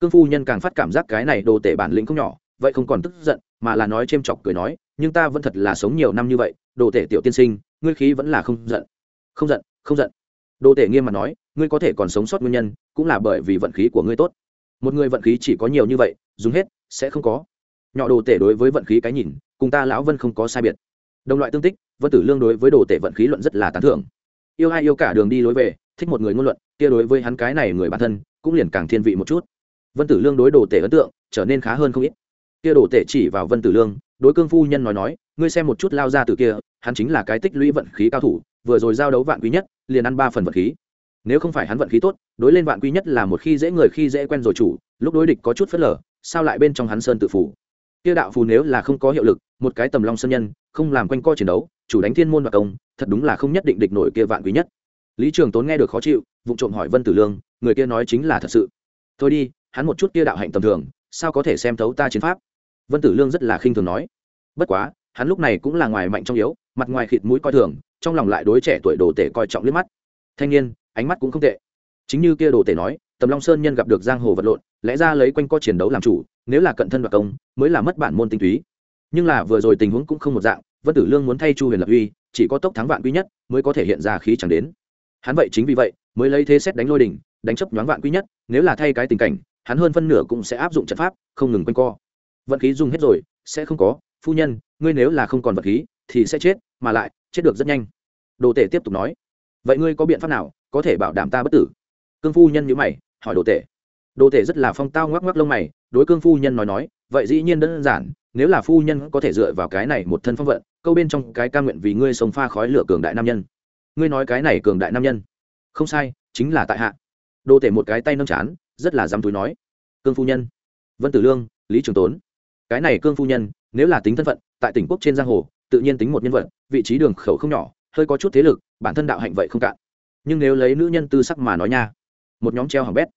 Cương phu nhân càng phát cảm giác cái này đồ tể bản lĩnh không nhỏ, vậy không còn tức giận, mà là nói c h ê m chọc cười nói, nhưng ta vẫn thật là sống nhiều năm như vậy, đồ tể tiểu tiên sinh, ngươi khí vẫn là không giận. Không giận không giận. Đồ tể nghiêm mặt nói, ngươi có thể còn sống sót nguyên nhân, cũng là bởi vì vận khí của ngươi tốt. Một người vận khí chỉ có nhiều như vậy, dùng hết, sẽ không có. Nhỏ đồ tể đối với vận khí cái nhìn, cùng ta lão vân không có sai biệt. Đồng loại tương tích, vân tử lương đối với đồ tể vận khí luận rất là tán thưởng yêu ai yêu cả đường đi lối về, thích một người ngôn luận, kia đối với hắn cái này người bản thân, cũng liền càng thiên vị một chút. Vân tử lương đối đồ tể ấn tượng, trở nên khá hơn không ít. Kia đồ tể chỉ vào vân tử lương, đối cương phu nhân nói nói, ngươi xem một chút lao ra từ kia, hắn chính là cái tích lũy vận khí cao thủ, vừa rồi giao đấu vạn quý nhất, liền ăn ba phần vận khí. Nếu không phải hắn vận khí tốt, đối lên vạn quý nhất là một khi dễ người khi dễ quen rồi chủ, lúc đối địch có chút phớt lờ, sao lại bên trong hắn sơn tự phủ kia đạo phù nếu là không có hiệu lực, một cái tầm long sơn nhân, không làm quanh co chiến đấu chủ đánh thiên môn và công, thật đúng là không nhất định địch nổi kia vạn quý nhất. Lý trường tốn nghe được khó chịu vụ trộm hỏi vân tử lương, người kia nói chính là thật sự. Thôi đi, hắn một chút kia đạo hạnh tầm thường, sao có thể xem thấu ta chiến pháp? Vân tử lương rất là khinh thường nói. Bất quá, hắn lúc này cũng là ngoài mạnh trong yếu, mặt ngoài khịt mũi coi thường, trong lòng lại đối trẻ tuổi đồ tể coi trọng liếc mắt. Thanh niên, ánh mắt cũng không tệ. Chính như kia đồ tể nói, tầm long sơn nhân gặp được giang hồ vật lộn, lẽ ra lấy quanh co chiến đấu làm chủ, nếu là cận thân đoạt công, mới là mất bản môn tinh túy. Nhưng là vừa rồi tình huống cũng không một dạng vân tử lương muốn thay chu huyền lập uy, chỉ có tốc thắng vạn quý nhất mới có thể hiện ra khí chẳng đến. Hắn vậy chính vì vậy, mới lấy thế xét đánh lôi đỉnh, đánh chấp nhoáng vạn quý nhất, nếu là thay cái tình cảnh, hắn hơn phân nửa cũng sẽ áp dụng trận pháp, không ngừng quanh co. Vận khí dùng hết rồi, sẽ không có, phu nhân, ngươi nếu là không còn vật khí, thì sẽ chết, mà lại, chết được rất nhanh. Đồ tể tiếp tục nói, vậy ngươi có biện pháp nào có thể bảo đảm ta bất tử? Cương phu nhân nhữ mày, hỏi đồ tể. Đồ tể rất là phong tao ngoắc ngoắc lông mày, đối cương phu nhân nói nói, vậy dĩ nhiên đơn giản, nếu là phu nhân có thể dựa vào cái này một thân phong vận câu bên trong cái ca nguyện vì ngươi sống pha khói lửa cường đại nam nhân. Ngươi nói cái này cường đại nam nhân. Không sai, chính là tại hạ. Đô tể một cái tay nâng chán, rất là dám túi nói. Cương phu nhân. Vân tử lương, lý trường tốn. Cái này cương phu nhân, nếu là tính thân phận, tại tỉnh quốc trên giang hồ, tự nhiên tính một nhân vật, vị trí đường khẩu không nhỏ, hơi có chút thế lực, bản thân đạo hạnh vậy không cạn. Nhưng nếu lấy nữ nhân tư sắc mà nói nha, một nhóm treo hỏng bét.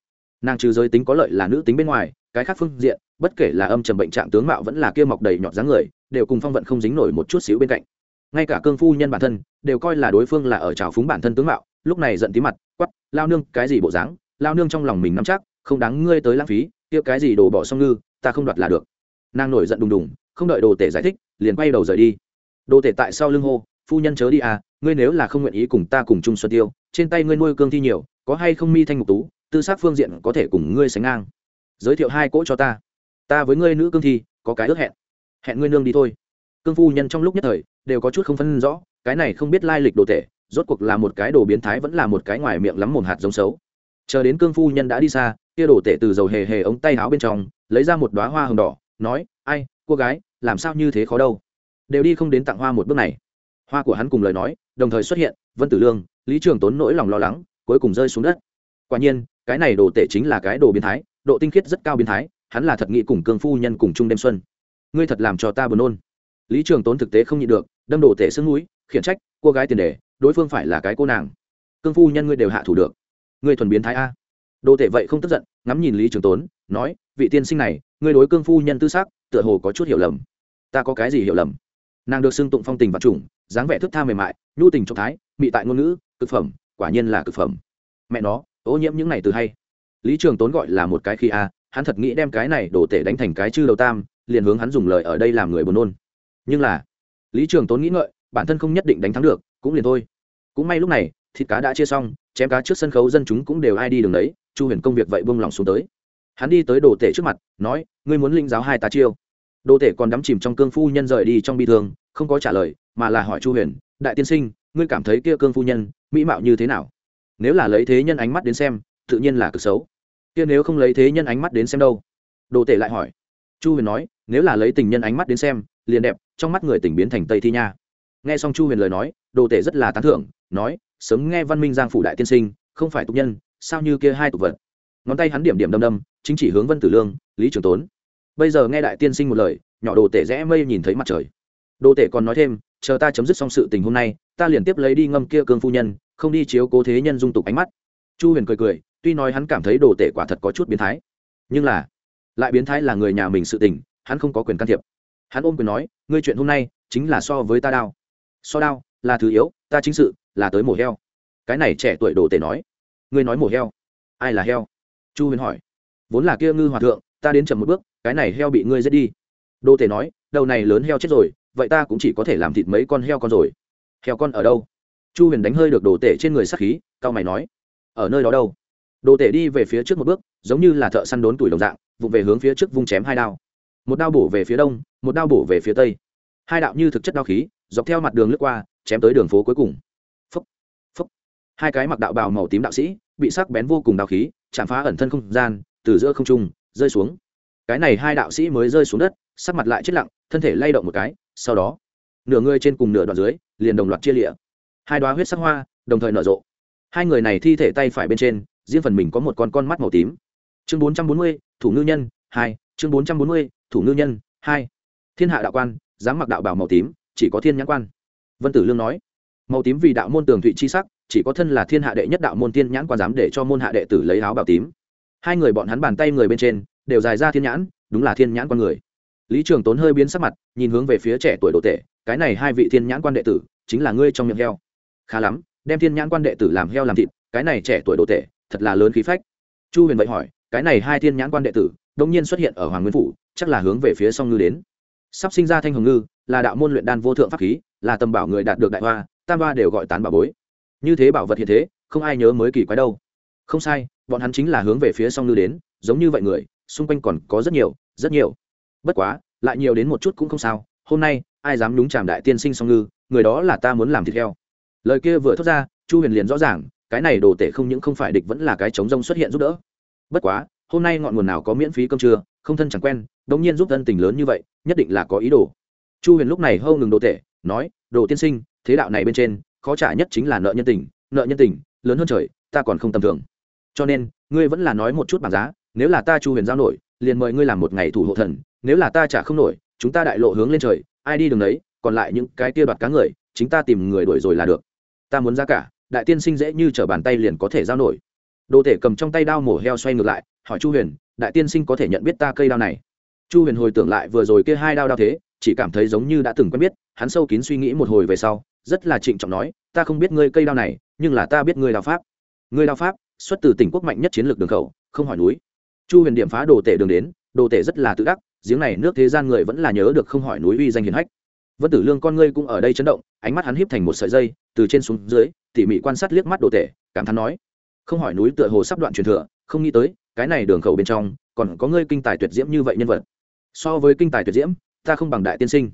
Nàng trừ giới tính có lợi là nữ tính bên ngoài, cái khác phương diện, bất kể là âm trầm bệnh trạng tướng mạo vẫn là kia mọc đầy nhọt dáng người đều cùng phong vận không dính nổi một chút xíu bên cạnh. Ngay cả cương phu nhân bản thân đều coi là đối phương là ở trào phúng bản thân tướng mạo, lúc này giận tí mặt quắp lao nương, cái gì bộ dáng? Lao nương trong lòng mình nắm chắc, không đáng ngươi tới lãng phí, kia cái gì đổ bỏ xong ngư, ta không đoạt là được. Nàng nổi giận đùng đùng, không đợi đồ tể giải thích, liền quay đầu rời đi. Đồ tể tại sau lưng hô, phu nhân chớ đi à ngươi nếu là không nguyện ý cùng ta cùng chung xuân tiêu, trên tay ngươi nuôi cương thi nhiều, có hay không mi thanh ngục tú, tư xác phương diện có thể cùng ngươi sánh ngang. Giới thiệu hai cỗ cho ta. Ta với ngươi nữ cương thi, có cái ước hẹn hẹn ngươi nương đi thôi. Cương phu nhân trong lúc nhất thời đều có chút không phân rõ cái này không biết lai lịch đồ tệ, rốt cuộc là một cái đồ biến thái vẫn là một cái ngoài miệng lắm mồm hạt giống xấu. Chờ đến cương phu nhân đã đi xa kia đồ tệ từ dầu hề hề ống tay áo bên trong lấy ra một đoá hoa hồng đỏ nói ai cô gái làm sao như thế khó đâu? Đều đi không đến tặng hoa một bước này. Hoa của hắn cùng lời nói đồng thời xuất hiện vân tử lương lý trường tốn nỗi lòng lo lắng cuối cùng rơi xuống đất. Quả nhiên cái này đồ tể chính là cái đồ biến thái độ tinh khiết rất cao biến thái hắn là thật nghĩ cùng cương phu nhân cùng chung đêm xuân ngươi thật làm cho ta buồn nôn. Lý trường tốn thực tế không nhịn được, đâm đổ tể sưng núi, khiển trách, cô gái tiền đề, đối phương phải là cái cô nàng. Cương phu nhân ngươi đều hạ thủ được. Ngươi thuần biến thái a. Đồ tể vậy không tức giận, ngắm nhìn lý trường tốn, nói, vị tiên sinh này, ngươi đối cương phu nhân tư xác tựa hồ có chút hiểu lầm. Ta có cái gì hiểu lầm? Nàng được xưng tụng phong tình và trùng, dáng vẻ thức tha mềm mại, nhu tình trọng thái, mị tại ngôn ngữ, cực phẩm, quả nhiên là cực phẩm. Mẹ nó, ô nhiễm những này từ hay. Lý trường tốn gọi là một cái khi a, hắn thật nghĩ đem cái này đổ tể đánh thành cái chư đầu tam liền hướng hắn dùng lời ở đây làm người buồn nôn. Nhưng là, lý trường tốn nghĩ ngợi, bản thân không nhất định đánh thắng được, cũng liền thôi. Cũng may lúc này, thịt cá đã chia xong, chém cá trước sân khấu dân chúng cũng đều ai đi đường đấy, chu huyền công việc vậy buông lòng xuống tới. Hắn đi tới đồ tể trước mặt, nói, ngươi muốn linh giáo hai tá chiêu. Đồ tể còn đắm chìm trong cương phu nhân rời đi trong bi thương, không có trả lời, mà là hỏi chu huyền, đại tiên sinh, ngươi cảm thấy kia cương phu nhân, mỹ mạo như thế nào? Nếu là lấy thế nhân ánh mắt đến xem, tự nhiên là cực xấu. Kia nếu không lấy thế nhân ánh mắt đến xem đâu? Đồ tể lại hỏi chu huyền nói, nếu là lấy tình nhân ánh mắt đến xem, liền đẹp, trong mắt người tỉnh biến thành tây thi nha. Nghe xong chu huyền lời nói, đồ tể rất là tán thưởng, nói, sớm nghe văn minh giang phủ đại tiên sinh, không phải tục nhân, sao như kia hai tục vật? Ngón tay hắn điểm điểm đâm đâm, chính chỉ hướng vân tử lương, lý trường tốn. Bây giờ nghe đại tiên sinh một lời, nhỏ đồ tể rẽ mây nhìn thấy mặt trời. Đồ tể còn nói thêm, chờ ta chấm dứt xong sự tình hôm nay, ta liền tiếp lấy đi ngâm kia cương phu nhân, không đi chiếu cố thế nhân dung tục ánh mắt. Chu huyền cười cười, tuy nói hắn cảm thấy đồ tể quả thật có chút biến thái, nhưng là lại biến thái là người nhà mình sự tình, hắn không có quyền can thiệp. Hắn ôm quyền nói, ngươi chuyện hôm nay chính là so với ta đao so đao là thứ yếu, ta chính sự là tới mổ heo. Cái này trẻ tuổi đồ tể nói. Ngươi nói mổ heo? Ai là heo? Chu huyền hỏi. Vốn là kia ngư hòa thượng, ta đến chậm một bước, cái này heo bị ngươi giết đi. Đồ tể nói, đầu này lớn heo chết rồi, vậy ta cũng chỉ có thể làm thịt mấy con heo con rồi. Heo con ở đâu? Chu huyền đánh hơi được đồ tể trên người sắc khí, cao mày nói. Ở nơi đó đâu? Đồ tể đi về phía trước một bước, giống như là thợ săn đốn tuổi đồng dạng vụng về hướng phía trước vung chém hai đao. Một đao bổ về phía đông, một đao bổ về phía tây. Hai đạo như thực chất đao khí, dọc theo mặt đường lướt qua, chém tới đường phố cuối cùng. Phấp phấp hai cái mặc đạo bào màu tím đạo sĩ, bị sắc bén vô cùng đao khí, chạm phá ẩn thân không gian, từ giữa không trung, rơi xuống. Cái này hai đạo sĩ mới rơi xuống đất, sắc mặt lại chết lặng, thân thể lay động một cái, sau đó, nửa người trên cùng nửa đoạn dưới, liền đồng loạt chia lịa. Hai đoá huyết sắc hoa, đồng thời nở rộ. Hai người này thi thể tay phải bên trên, riêng phần mình có một con con mắt màu tím chương bốn trăm bốn mươi, thủ ngư nhân, hai. Chương bốn trăm bốn mươi, thủ ngư nhân, hai. Thiên hạ đạo quan, dám mặc đạo bảo màu tím, chỉ có thiên nhãn quan. Vân tử lương nói. Màu tím vì đạo môn tường thụy chi sắc, chỉ có thân là thiên hạ đệ nhất đạo môn thiên nhãn quan dám để cho môn hạ đệ tử lấy áo bảo tím. Hai người bọn hắn bàn tay người bên trên, đều dài ra thiên nhãn, đúng là thiên nhãn quan người. Lý trường tốn hơi biến sắc mặt, nhìn hướng về phía trẻ tuổi đồ tệ cái này hai vị thiên nhãn quan đệ tử, chính là ngươi trong miệng heo. Khá lắm, đem thiên nhãn quan đệ tử làm heo làm thịt, cái này trẻ tuổi đồ tệ thật là lớn khí phách. Chu huyền vậy hỏi cái này hai thiên nhãn quan đệ tử đông nhiên xuất hiện ở hoàng nguyên phủ, chắc là hướng về phía song ngư đến. Sắp sinh ra thanh hồng ngư, là đạo môn luyện đan vô thượng pháp khí, là tầm bảo người đạt được đại hoa, tam hoa đều gọi tán bảo bối. Như thế bảo vật hiện thế, không ai nhớ mới kỳ quái đâu. Không sai, bọn hắn chính là hướng về phía song ngư đến, giống như vậy người, xung quanh còn có rất nhiều rất nhiều. Bất quá, lại nhiều đến một chút cũng không sao, hôm nay, ai dám đúng chàm đại tiên sinh song ngư, người đó là ta muốn làm thịt heo. Lời kia vừa thốt ra, chu huyền liền rõ ràng, cái này đồ tể không những không phải địch vẫn là cái chống rông xuất hiện giúp đỡ bất quá, hôm nay ngọn nguồn nào có miễn phí cơm trưa, không thân chẳng quen đống nhiên giúp thân tình lớn như vậy, nhất định là có ý đồ. Chu huyền lúc này hâu ngừng đồ tệ nói, đồ tiên sinh, thế đạo này bên trên, khó trả nhất chính là nợ nhân tình, nợ nhân tình, lớn hơn trời, ta còn không tầm thường. Cho nên, ngươi vẫn là nói một chút bảng giá, nếu là ta chu huyền giao nổi, liền mời ngươi làm một ngày thủ hộ thần, nếu là ta trả không nổi, chúng ta đại lộ hướng lên trời, ai đi đường đấy, còn lại những cái kia đoạt cá người, chính ta tìm người đuổi rồi là được. Ta muốn giá cả, đại tiên sinh dễ như t r ở bàn tay liền có thể giao nổi đồ thể cầm trong tay đao mổ heo xoay ngược lại, hỏi chu huyền, đại tiên sinh có thể nhận biết ta cây đao này? Chu huyền hồi tưởng lại vừa rồi kia hai đao đao thế, chỉ cảm thấy giống như đã từng quen biết, hắn sâu kín suy nghĩ một hồi về sau, rất là trịnh trọng nói, ta không biết ngươi cây đao này, nhưng là ta biết ngươi đao pháp. Ngươi đao pháp, xuất từ tỉnh quốc mạnh nhất chiến lược đường khẩu, không hỏi núi. Chu huyền điểm phá đồ tể đường đến, đồ tể rất là tự đắc, giếng này nước thế gian người vẫn là nhớ được không hỏi núi uy danh hiền hách. Vân tử lương con ngươi cũng ở đây chấn động, ánh mắt hắn híp thành một sợi dây, từ trên xuống dưới, tỉ mỉ quan sát liếc mắt đồ tể, cảm thán nói không hỏi núi tựa hồ sắp đoạn truyền thừa, không nghĩ tới, cái này đường khẩu bên trong, còn có ngươi kinh tài tuyệt diễm như vậy nhân vật. So với kinh tài tuyệt diễm, ta không bằng đại tiên sinh.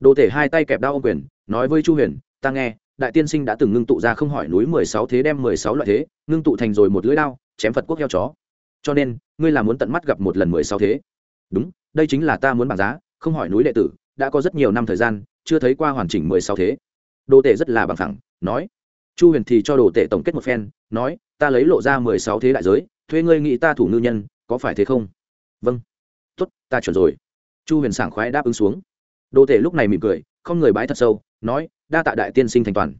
Đồ tể hai tay kẹp đao ô quyền, nói với chu huyền, ta nghe, đại tiên sinh đã từng ngưng tụ ra không hỏi núi mười sáu thế đem mười sáu loại thế, ngưng tụ thành rồi một lưỡi đao, chém phật quốc heo chó. Cho nên, ngươi là muốn tận mắt gặp một lần mười sáu thế. Đúng, đây chính là ta muốn bảng giá, không hỏi núi đệ tử, đã có rất nhiều năm thời gian, chưa thấy qua hoàn chỉnh mười sáu thế. Đồ tể rất là bằng thẳng nói. Chu huyền thì cho đồ tể tổng kết một phen, nói ta lấy lộ ra mười sáu thế đại giới, thuê ngươi nghĩ ta thủ ngư nhân, có phải thế không? Vâng. Tốt, ta chuẩn rồi. Chu huyền sảng khoái đáp ứng xuống. Đồ tể lúc này mỉm cười, không người bái thật sâu, nói, đa tạ đại tiên sinh thành toàn.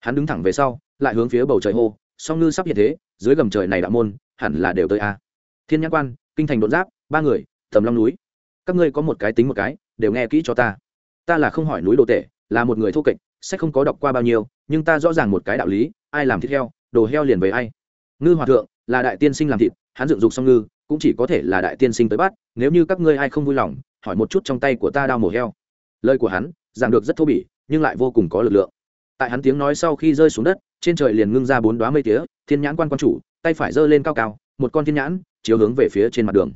Hắn đứng thẳng về sau, lại hướng phía bầu trời hô, song ngư sắp hiện thế, dưới gầm trời này đạo môn, hẳn là đều tới a. Thiên nhãn quan, kinh thành đột giáp, ba người tầm long núi. Các ngươi có một cái tính một cái, đều nghe kỹ cho ta. Ta là không hỏi núi đồ tể, là một người thô kệch, sẽ không có đọc qua bao nhiêu, nhưng ta rõ ràng một cái đạo lý, ai làm thịt heo, đồ heo liền với ai ngư hòa thượng là đại tiên sinh làm thịt, hắn dựng dục xong ngư, cũng chỉ có thể là đại tiên sinh tới bắt, nếu như các ngươi ai không vui lòng, hỏi một chút trong tay của ta đao mổ heo. Lời của hắn, giảng được rất thô bỉ, nhưng lại vô cùng có lực lượng. Tại hắn tiếng nói sau khi rơi xuống đất, trên trời liền ngưng ra bốn đoá mây tía, thiên nhãn quan quan chủ, tay phải giơ lên cao cao, một con thiên nhãn, chiếu hướng về phía trên mặt đường.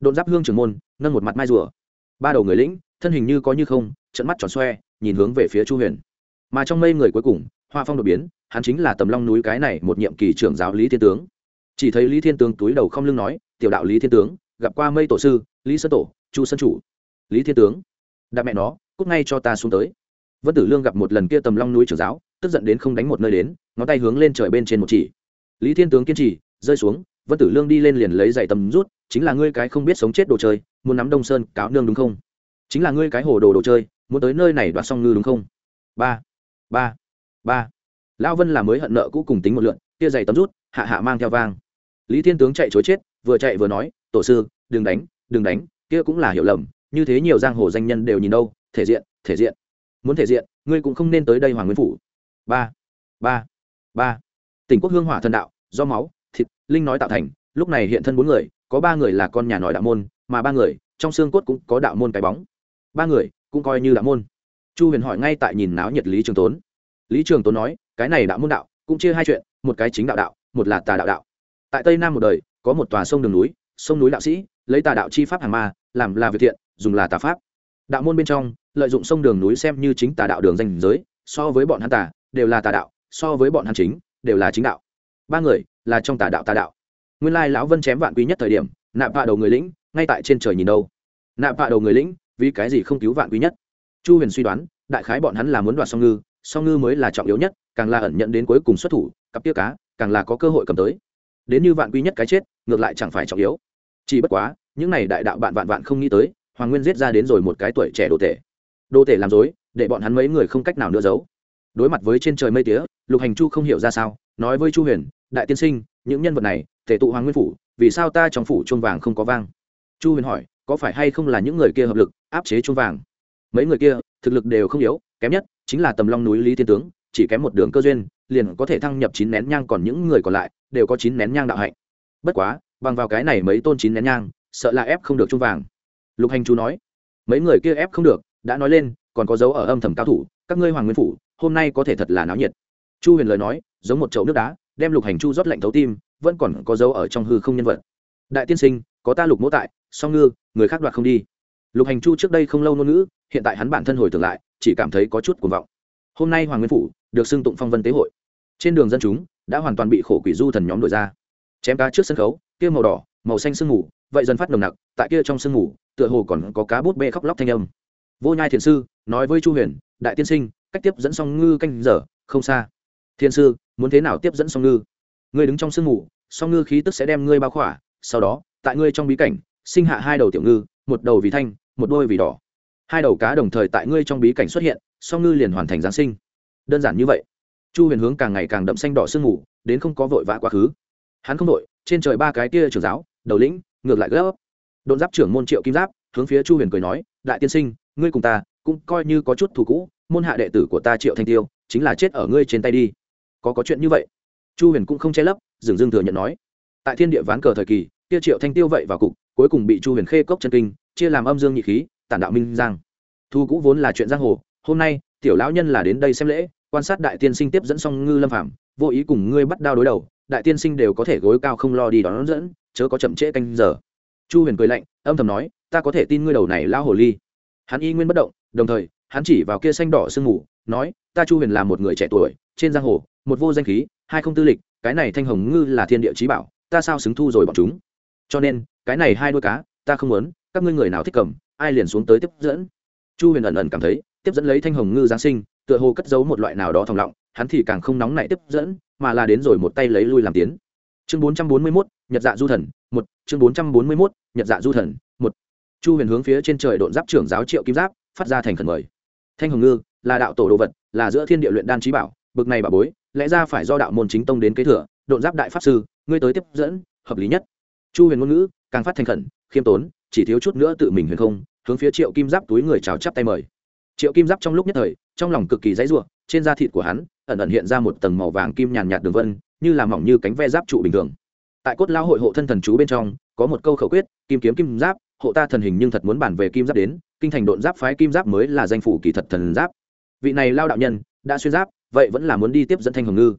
Đột giáp hương trường môn, nâng một mặt mai rùa. Ba đầu người lĩnh, thân hình như có như không trận mắt tròn xoe, nhìn hướng về phía chu huyền. Mà trong mây người cuối cùng hoa phong đột biến hắn chính là tầm long núi cái này một nhiệm kỳ trưởng giáo lý thiên tướng. Chỉ thấy lý thiên tướng túi đầu không lưng nói, tiểu đạo lý thiên tướng, gặp qua mây tổ sư, lý sơn tổ, chu sơn chủ. Lý thiên tướng? Đạp mẹ nó, cút ngay cho ta xuống tới. Vân tử lương gặp một lần kia tầm long núi trưởng giáo, tức giận đến không đánh một nơi đến, ngón tay hướng lên trời bên trên một chỉ. Lý thiên tướng kiên trì, rơi xuống, vân tử lương đi lên liền lấy giày tầm rút, chính là ngươi cái không biết sống chết đồ chơi, muốn nắm đông sơn, cáo nương đúng không? Chính là ngươi cái hồ đồ đồ chơi, muốn tới nơi này đoạt xong ngư đúng không? Ba ba ba lão vân là mới hận nợ cũ cùng tính một lượn, kia giày tấm rút, hạ hạ mang theo vang. Lý thiên tướng chạy chối chết, vừa chạy vừa nói, tổ sư, đừng đánh đừng đánh, kia cũng là hiểu lầm, như thế nhiều giang hồ danh nhân đều nhìn đâu, thể diện thể diện. Muốn thể diện, ngươi cũng không nên tới đây hoàng nguyên phủ. Ba ba ba. Tỉnh quốc hương hỏa thần đạo, do máu, thịt, linh nói tạo thành, lúc này hiện thân bốn người, có ba người là con nhà nòi đạo môn, mà ba người, trong xương cốt cũng có đạo môn cái bóng. Ba người cũng coi như đạo môn. Chu huyền hỏi ngay tại nhìn náo nhiệt lý trường tốn. Lý trường tốn nói cái này đạo môn đạo, cũng chia hai chuyện, một cái chính đạo đạo, một là tà đạo đạo. Tại tây nam một đời, có một tòa sông đường núi, sông núi đạo sĩ, lấy tà đạo chi pháp hàng ma, làm là việc thiện, dùng là tà pháp. Đạo môn bên trong, lợi dụng sông đường núi xem như chính tà đạo đường danh giới, so với bọn hắn tà, đều là tà đạo, so với bọn hắn chính, đều là chính đạo. Ba người, là trong tà đạo tà đạo. Nguyên lai lão vân chém vạn quý nhất thời điểm, nạp vạ đầu người lĩnh, ngay tại trên trời nhìn đâu. Nạp vạ đầu người lĩnh, vì cái gì không cứu vạn quý nhất? Chu huyền suy đoán, đại khái bọn hắn là muốn đoạt song ngư song ngư mới là trọng yếu nhất càng là ẩn nhận đến cuối cùng xuất thủ, cặp tia cá càng là có cơ hội cầm tới. Đến như vạn quy nhất cái chết, ngược lại chẳng phải trọng yếu. Chỉ bất quá, những này đại đạo bạn vạn vạn không nghĩ tới, hoàng nguyên giết ra đến rồi một cái tuổi trẻ đồ tể. Đồ tể làm dối, để bọn hắn mấy người không cách nào nữa giấu. Đối mặt với trên trời mây tía, lục hành chu không hiểu ra sao, nói với chu huyền, đại tiên sinh, những nhân vật này, thể tụ hoàng nguyên phủ, vì sao ta trong phủ chuông vàng không có vang? Chu huyền hỏi, có phải hay không là những người kia hợp lực, áp chế chuông vàng? Mấy người kia, thực lực đều không yếu, kém nhất chính là tầm long núi lý thiên tướng chỉ kém một đường cơ duyên, liền có thể thăng nhập chín nén nhang còn những người còn lại, đều có chín nén nhang đạo hạnh. Bất quá, bằng vào cái này mấy tôn chín nén nhang, sợ là ép không được chung vàng. Lục hành chú nói, mấy người kia ép không được, đã nói lên, còn có dấu ở âm thầm cao thủ, các ngươi hoàng nguyên phủ, hôm nay có thể thật là náo nhiệt. Chu huyền lời nói, giống một chậu nước đá, đem lục hành chu rót lạnh thấu tim, vẫn còn có dấu ở trong hư không nhân vật. Đại tiên sinh, có ta lục mỗ tại, song ngư, người khác đoạt không đi. Lục hành chu trước đây không lâu ngôn ngữ, hiện tại hắn bản thân hồi tưởng lại, chỉ cảm thấy có chút cuồng vọng. Hôm nay hoàng nguyên phủ được xưng tụng phong vân tế hội. Trên đường dân chúng đã hoàn toàn bị khổ quỷ du thần nhóm đổi ra. Chém cá trước sân khấu, kia màu đỏ, màu xanh sương mù, vậy dần phát nồng nặc, tại kia trong sương mù, tựa hồ còn có cá bút bê khóc lóc thanh âm. Vô nhai thiền sư nói với chu huyền, đại tiên sinh, cách tiếp dẫn song ngư canh giờ, không xa. Thiên sư, muốn thế nào tiếp dẫn song ngư? Ngươi đứng trong sương mù, song ngư khí tức sẽ đem ngươi bao khỏa, sau đó, tại ngươi trong bí cảnh, sinh hạ hai đầu tiểu ngư, một đầu vì thanh, một đôi vì đỏ. Hai đầu cá đồng thời tại ngươi trong bí cảnh xuất hiện, song ngư liền hoàn thành giáng sinh đơn giản như vậy. Chu huyền hướng càng ngày càng đậm xanh đỏ sương mù, đến không có vội vã quá khứ. Hắn không đội, trên trời ba cái kia trưởng giáo, đầu lĩnh, ngược lại gấp. Đồn giáp trưởng môn triệu kim giáp, hướng phía chu huyền cười nói, đại tiên sinh, ngươi cùng ta cũng coi như có chút thù cũ, môn hạ đệ tử của ta triệu thanh tiêu chính là chết ở ngươi trên tay đi. Có có chuyện như vậy. Chu huyền cũng không che lấp, dừng dưng thừa nhận nói, tại thiên địa ván cờ thời kỳ, kia triệu thanh tiêu vậy vào cục, cuối cùng bị chu huyền khê cốc chân kinh, chia làm âm dương nhị khí, tản đạo minh giang. Thu cũ vốn là chuyện giang hồ, hôm nay tiểu lão nhân là đến đây xem lễ quan sát đại tiên sinh tiếp dẫn xong ngư lâm phạm vô ý cùng ngươi bắt đao đối đầu, đại tiên sinh đều có thể gối cao không lo đi đón dẫn, chớ có chậm trễ canh giờ. Chu huyền cười lạnh, âm thầm nói, ta có thể tin ngươi đầu này lão hồ ly. Hắn y nguyên bất động, đồng thời, hắn chỉ vào kia xanh đỏ sương mù, nói, ta chu huyền là một người trẻ tuổi, trên giang hồ, một vô danh khí, hai không tư lịch, cái này thanh hồng ngư là thiên địa trí bảo, ta sao xứng thu rồi bọn chúng? Cho nên, cái này hai đôi cá, ta không muốn, các ngươi người nào thích cầm, ai liền xuống tới tiếp dẫn. Chu huyền ẩn ẩn cảm thấy, tiếp dẫn lấy thanh hồng ngư giáng sinh tựa hồ cất giấu một loại nào đó thòng lọng, hắn thì càng không nóng nảy tiếp dẫn, mà là đến rồi một tay lấy lui làm tiến. Chương bốn trăm bốn mươi mốt, nhật dạ du thần, một. Chương bốn trăm bốn mươi mốt, nhật dạ du thần, một. Chu huyền hướng phía trên trời độn giáp trưởng giáo triệu kim giáp, phát ra thành khẩn mời. Thanh hồng ngư, là đạo tổ đồ vật, là giữa thiên địa luyện đan trí bảo, bực này bà bối, lẽ ra phải do đạo môn chính tông đến kế thừa, độn giáp đại pháp sư, ngươi tới tiếp dẫn, hợp lý nhất. Chu huyền ngôn ngữ, càng phát thành khẩn, khiêm tốn, chỉ thiếu chút nữa tự mình huyền không, hướng phía triệu kim giáp túi người chào chắp tay mời. Triệu kim giáp trong lúc nhất thời trong lòng cực kỳ dãy rủa, trên da thịt của hắn ẩn ẩn hiện ra một tầng màu vàng kim nhàn nhạt đường vân như là mỏng như cánh ve giáp trụ bình thường. Tại cốt lao hội hộ thân thần chú bên trong có một câu khẩu quyết kim kiếm kim giáp hộ ta thần hình nhưng thật muốn bản về kim giáp đến kinh thành độn giáp phái kim giáp mới là danh phủ kỳ thật thần giáp. Vị này lao đạo nhân đã xuyên giáp vậy vẫn là muốn đi tiếp dẫn thanh hồng ngư.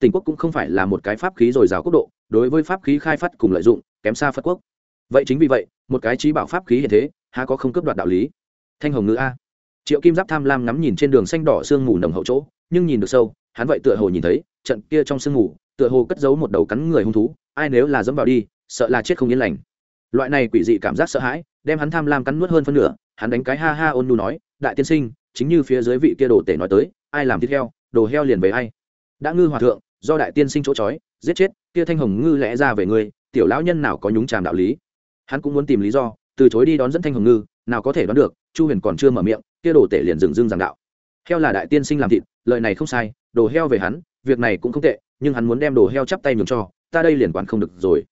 Tỉnh quốc cũng không phải là một cái pháp khí rồi rào quốc độ đối với pháp khí khai phát cùng lợi dụng kém xa phật quốc. Vậy chính vì vậy một cái trí bảo pháp khí hiện thế há có không cấp đoạt đạo lý? Thanh hồng ngư a triệu kim giáp tham lam ngắm nhìn trên đường xanh đỏ sương mù nồng hậu chỗ, nhưng nhìn được sâu, hắn vậy tựa hồ nhìn thấy, trận kia trong sương mù, tựa hồ cất giấu một đầu cắn người hung thú, ai nếu là dẫm vào đi, sợ là chết không yên lành. Loại này quỷ dị cảm giác sợ hãi, đem hắn tham lam cắn nuốt hơn phân nửa, hắn đánh cái ha ha ôn nu nói, đại tiên sinh, chính như phía dưới vị kia đồ tể nói tới, ai làm thịt heo, đồ heo liền về ai. Đã ngư hòa thượng, do đại tiên sinh chỗ trói, giết chết, kia thanh hồng ngư lẽ ra về ngươi, tiểu lão nhân nào có nhúng tràm đạo lý. Hắn cũng muốn tìm lý do, từ chối đi đón dẫn thanh hồng ngư nào có thể đoán được, chu huyền còn chưa mở miệng, kia đồ tể liền dừng dưng giảng đạo. Heo là đại tiên sinh làm thịt, lời này không sai, đồ heo về hắn, việc này cũng không tệ, nhưng hắn muốn đem đồ heo chắp tay nhường cho, ta đây liền quản không được rồi.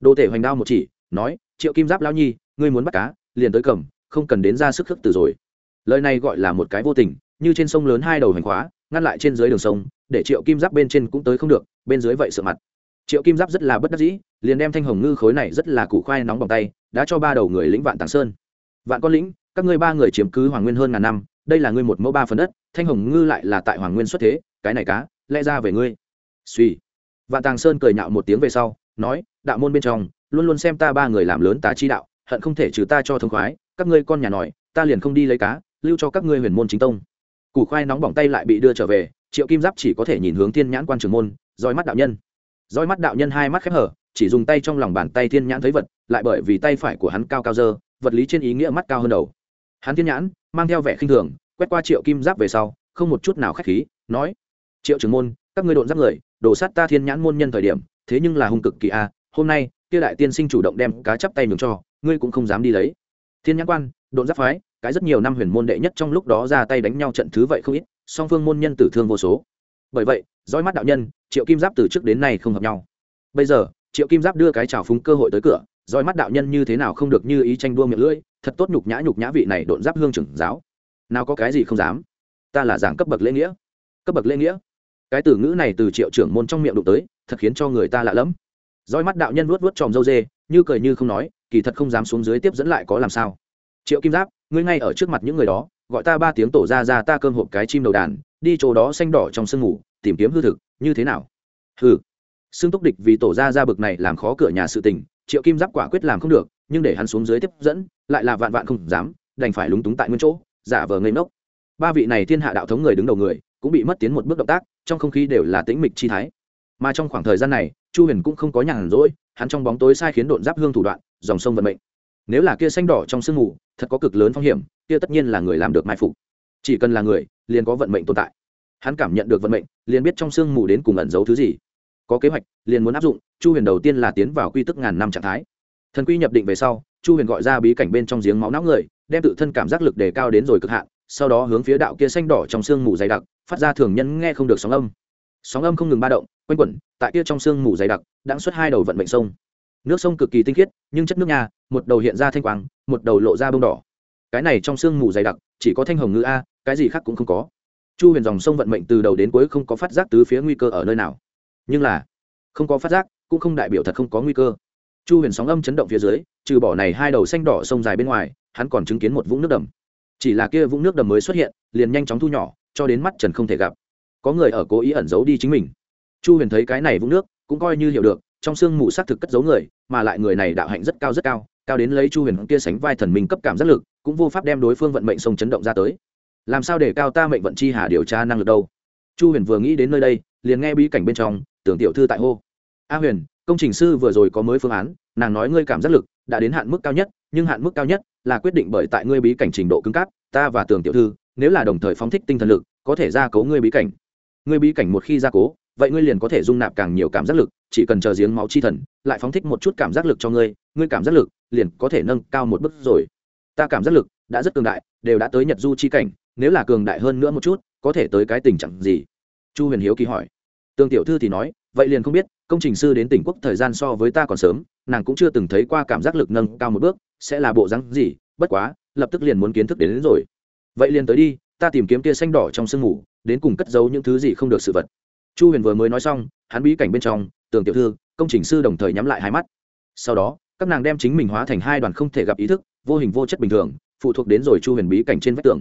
Đồ tể hoành đao một chỉ, nói, triệu kim giáp lão nhi, ngươi muốn bắt cá, liền tới cầm, không cần đến ra sức khước từ rồi. Lời này gọi là một cái vô tình, như trên sông lớn hai đầu hành khóa, ngăn lại trên dưới đường sông, để triệu kim giáp bên trên cũng tới không được, bên dưới vậy sợ mặt. Triệu kim giáp rất là bất đắc dĩ, liền đem thanh hồng ngư khối này rất là củ khoai nóng bằng tay, đã cho ba đầu người lĩnh vạn tàng sơn vạn con lĩnh, các ngươi ba người chiếm cứ hoàng nguyên hơn ngàn năm, đây là ngươi một mẫu ba phần đất, thanh hồng ngư lại là tại hoàng nguyên xuất thế, cái này cá, lẽ ra về ngươi. Suy vạn tàng sơn cười nhạo một tiếng về sau, nói, đạo môn bên trong, luôn luôn xem ta ba người làm lớn tá chi đạo, hận không thể trừ ta cho thông khoái, các ngươi con nhà nòi, ta liền không đi lấy cá, lưu cho các ngươi huyền môn chính tông. Củ khoai nóng bỏng tay lại bị đưa trở về, triệu kim giáp chỉ có thể nhìn hướng thiên nhãn quan trường môn, roi mắt đạo nhân. Roi mắt đạo nhân hai mắt khép hở, chỉ dùng tay trong lòng bàn tay thiên nhãn thấy vật, lại bởi vì tay phải của hắn cao cao dơ vật lý trên ý nghĩa mắt cao hơn đầu. Hắn thiên nhãn, mang theo vẻ khinh thường, quét qua triệu kim giáp về sau, không một chút nào khách khí, nói, triệu trưởng môn, các ngươi độn giáp người, đổ sát ta thiên nhãn môn nhân thời điểm, thế nhưng là hung cực kỳ a, hôm nay, kia đại tiên sinh chủ động đem cá chắp tay mừng cho, ngươi cũng không dám đi lấy. Thiên nhãn quan, độn giáp phái, cái rất nhiều năm huyền môn đệ nhất trong lúc đó ra tay đánh nhau trận thứ vậy không ít, song phương môn nhân tử thương vô số. Bởi vậy, dõi mắt đạo nhân, triệu kim giáp từ trước đến nay không hợp nhau. Bây giờ, triệu kim giáp đưa cái trào phúng cơ hội tới cửa dõi mắt đạo nhân như thế nào không được như ý tranh đua miệng lưỡi, thật tốt nhục nhã nhục nhã vị này độn giáp hương trưởng giáo. Nào có cái gì không dám. Ta là giảng cấp bậc lễ nghĩa. Cấp bậc lễ nghĩa. Cái từ ngữ này từ triệu trưởng môn trong miệng đụng tới, thật khiến cho người ta lạ lẫm. Roi mắt đạo nhân vuốt vuốt tròm dâu dê, như cười như không nói, kỳ thật không dám xuống dưới tiếp dẫn lại có làm sao. Triệu kim giáp, ngươi ngay ở trước mặt những người đó, gọi ta ba tiếng tổ ra ra ta cơm hộp cái chim đầu đàn, đi chỗ đó xanh đỏ trong sương ngủ, tìm kiếm hư thực. Như thế nào? Hư xương túc địch vì tổ ra ra bực này làm khó cửa nhà sự tình triệu kim giáp quả quyết làm không được, nhưng để hắn xuống dưới tiếp dẫn, lại là vạn vạn không dám, đành phải lúng túng tại nguyên chỗ, giả vờ ngây ngốc. Ba vị này thiên hạ đạo thống người đứng đầu người, cũng bị mất tiến một bước động tác, trong không khí đều là tĩnh mịch chi thái. Mà trong khoảng thời gian này, chu huyền cũng không có nhàn rỗi, hắn trong bóng tối sai khiến độn giáp hương thủ đoạn, dòng sông vận mệnh. Nếu là kia xanh đỏ trong sương mù, thật có cực lớn phong hiểm, kia tất nhiên là người làm được mai phục. Chỉ cần là người, liền có vận mệnh tồn tại. Hắn cảm nhận được vận mệnh, liền biết trong sương mù đến cùng ẩn giấu thứ gì có kế hoạch, liền muốn áp dụng, chu huyền đầu tiên là tiến vào quy tức ngàn năm trạng thái. Thần quy nhập định về sau, chu huyền gọi ra bí cảnh bên trong giếng máu não người, đem tự thân cảm giác lực đề cao đến rồi cực hạn, sau đó hướng phía đạo kia xanh đỏ trong sương mù dày đặc, phát ra thường nhân nghe không được sóng âm. Sóng âm không ngừng ba động, quanh quẩn, tại kia trong sương mù dày đặc đã xuất hai đầu vận mệnh sông. Nước sông cực kỳ tinh khiết, nhưng chất nước nhà một đầu hiện ra thanh quang, một đầu lộ ra bông đỏ. Cái này trong sương mù dày đặc, chỉ có thanh hồng ngữ a, cái gì khác cũng không có. Chu huyền dòng sông vận mệnh từ đầu đến cuối không có phát giác tứ phía nguy cơ ở nơi nào nhưng là, không có phát giác, cũng không đại biểu thật không có nguy cơ. Chu huyền sóng âm chấn động phía dưới, trừ bỏ này hai đầu xanh đỏ sông dài bên ngoài, hắn còn chứng kiến một vũng nước đầm. Chỉ là kia vũng nước đầm mới xuất hiện, liền nhanh chóng thu nhỏ, cho đến mắt trần không thể gặp. Có người ở cố ý ẩn giấu đi chính mình. Chu huyền thấy cái này vũng nước, cũng coi như hiểu được, trong sương mù xác thực cất giấu người, mà lại người này đạo hạnh rất cao rất cao cao đến lấy chu huyền kia sánh vai thần minh cấp cảm giác lực, cũng vô pháp đem đối phương vận mệnh sông chấn động ra tới. Làm sao để cao ta mệnh vận chi hà điều tra năng lực đâu? Chu huyền vừa nghĩ đến nơi đây, liền nghe bí cảnh bên trong tưởng tiểu thư tại hô. A huyền, công trình sư vừa rồi có mới phương án, nàng nói ngươi cảm giác lực đã đến hạn mức cao nhất, nhưng hạn mức cao nhất là quyết định bởi tại ngươi bí cảnh trình độ cứng cáp, ta và tưởng tiểu thư, nếu là đồng thời phóng thích tinh thần lực, có thể gia cố ngươi bí cảnh. Ngươi bí cảnh một khi gia cố, vậy ngươi liền có thể dung nạp càng nhiều cảm giác lực, chỉ cần chờ giếng máu chi thần lại phóng thích một chút cảm giác lực cho ngươi ngươi cảm giác lực liền có thể nâng cao một bước rồi. Ta cảm giác lực đã rất cường đại, đều đã tới nhật du chi cảnh, nếu là cường đại hơn nữa một chút, có thể tới cái tình trạng gì? Chu huyền hiếu kỳ hỏi tương tiểu thư thì nói vậy liền không biết công trình sư đến tỉnh quốc thời gian so với ta còn sớm nàng cũng chưa từng thấy qua cảm giác lực nâng cao một bước sẽ là bộ rắn gì bất quá lập tức liền muốn kiến thức đến, đến rồi. Vậy liền tới đi ta tìm kiếm kia xanh đỏ trong sương mù đến cùng cất giấu những thứ gì không được sự vật. Chu huyền vừa mới nói xong hắn bí cảnh bên trong tường tiểu thư công trình sư đồng thời nhắm lại hai mắt. Sau đó các nàng đem chính mình hóa thành hai đoàn không thể gặp ý thức vô hình vô chất bình thường phụ thuộc đến rồi chu huyền bí cảnh trên vách tường.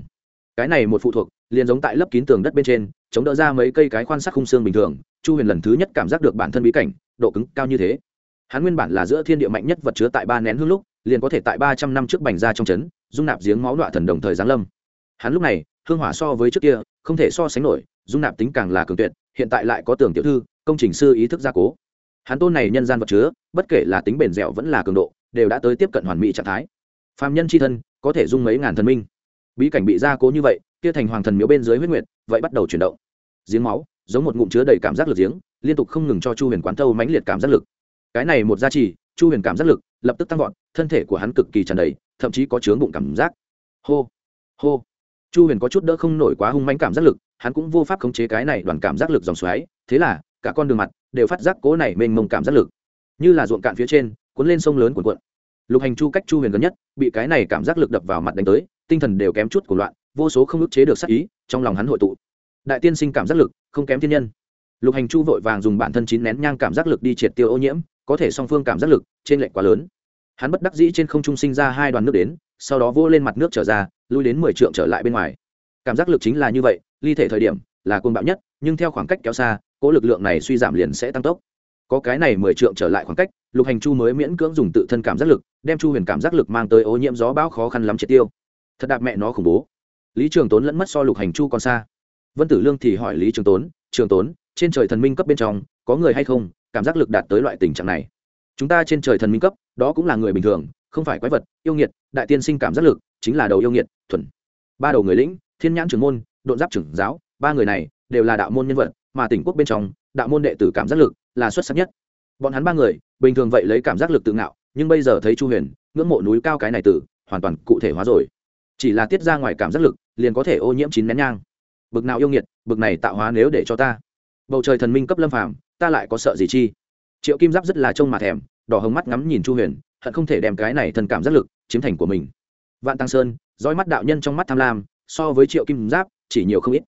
Cái này một phụ thuộc liền giống tại lớp kín tường đất bên trên, chống đỡ ra mấy cây cái khoan sắc khung xương bình thường, chu huyền lần thứ nhất cảm giác được bản thân bí cảnh, độ cứng cao như thế. Hắn nguyên bản là giữa thiên địa mạnh nhất vật chứa tại ba nén hương lúc, liền có thể tại ba trăm năm trước bành ra trong trấn dung nạp giếng máu đọa thần đồng thời giáng lâm. Hắn lúc này, hương hỏa so với trước kia, không thể so sánh nổi, dung nạp tính càng là cường tuyệt, hiện tại lại có tưởng tiểu thư, công trình sư ý thức gia cố. Hắn tôn này nhân gian vật chứa, bất kể là tính bền dẻo vẫn là cường độ, đều đã tới tiếp cận hoàn mỹ trạng thái. Phạm nhân c h i thân, có thể dung mấy ngàn thần minh. Bí cảnh bị gia cố như vậy kia thành hoàng thần miếu bên dưới huyết nguyệt, vậy bắt đầu chuyển động. Giếng máu, giống một ngụm chứa đầy cảm giác lực giếng, liên tục không ngừng cho chu huyền quán thâu mãnh liệt cảm giác lực. Cái này một gia trì, chu huyền cảm giác lực lập tức tăng vọt, thân thể của hắn cực kỳ tràn đầy, thậm chí có chướng bụng cảm giác. Hô hô. Chu huyền có chút đỡ không nổi quá hung mãnh cảm giác lực, hắn cũng vô pháp khống chế cái này đoàn cảm giác lực dòng xoáy, thế là, cả con đường mặt đều phát giác cố này mênh mông cảm giác lực. Như là ruộng cạn phía trên, cuốn lên sông lớn cuộn cuộn. Lục hành chu cách chu huyền gần nhất, bị cái này cảm giác lực đập vào mặt đánh tới, tinh thần đều kém chút của loạn vô số không ức chế được sắc ý, trong lòng hắn hội tụ. Đại tiên sinh cảm giác lực, không kém thiên nhân. Lục hành chu vội vàng dùng bản thân chín nén nhang cảm giác lực đi triệt tiêu ô nhiễm, có thể song phương cảm giác lực, trên lệnh quá lớn. Hắn bất đắc dĩ trên không trung sinh ra hai đoàn nước đến, sau đó vô lên mặt nước trở ra, lui đến mười trượng trở lại bên ngoài. Cảm giác lực chính là như vậy, ly thể thời điểm, là côn bạo nhất, nhưng theo khoảng cách kéo xa, cỗ lực lượng này suy giảm liền sẽ tăng tốc. Có cái này mười trượng trở lại khoảng cách, lục hành chu mới miễn cưỡng dùng tự thân cảm giác lực, đem chu huyền cảm giác lực mang tới ô nhiễm gió bão khó khăn lắm triệt tiêu. Thật đạp mẹ nó khủng bố lý trường tốn lẫn mất so lục hành chu còn xa. Vân tử lương thì hỏi lý trường tốn trường tốn, trên trời thần minh cấp bên trong, có người hay không? Cảm giác lực đạt tới loại tình trạng này. Chúng ta trên trời thần minh cấp, đó cũng là người bình thường, không phải quái vật, yêu nghiệt, đại tiên sinh cảm giác lực, chính là đầu yêu nghiệt, thuần. Ba đầu người lĩnh, thiên nhãn trưởng môn, độn giáp trưởng giáo, ba người này đều là đạo môn nhân vật, mà tỉnh quốc bên trong, đạo môn đệ tử cảm giác lực là xuất sắc nhất. Bọn hắn ba người, bình thường vậy lấy cảm giác lực tự ngạo, nhưng bây giờ thấy chu huyền, ngưỡng mộ núi cao cái này tử, hoàn toàn cụ thể hóa rồi chỉ là tiết ra ngoài cảm giác lực, liền có thể ô nhiễm chín nén nhang. Bực nào yêu nghiệt, bực này tạo hóa nếu để cho ta. Bầu trời thần minh cấp lâm phàm, ta lại có sợ gì chi? Triệu kim giáp rất là trông mà thèm, đỏ hồng mắt ngắm nhìn chu huyền, hận không thể đem cái này thần cảm giác lực chiếm thành của mình. Vạn tăng sơn, dõi mắt đạo nhân trong mắt tham lam, so với triệu kim giáp, chỉ nhiều không ít.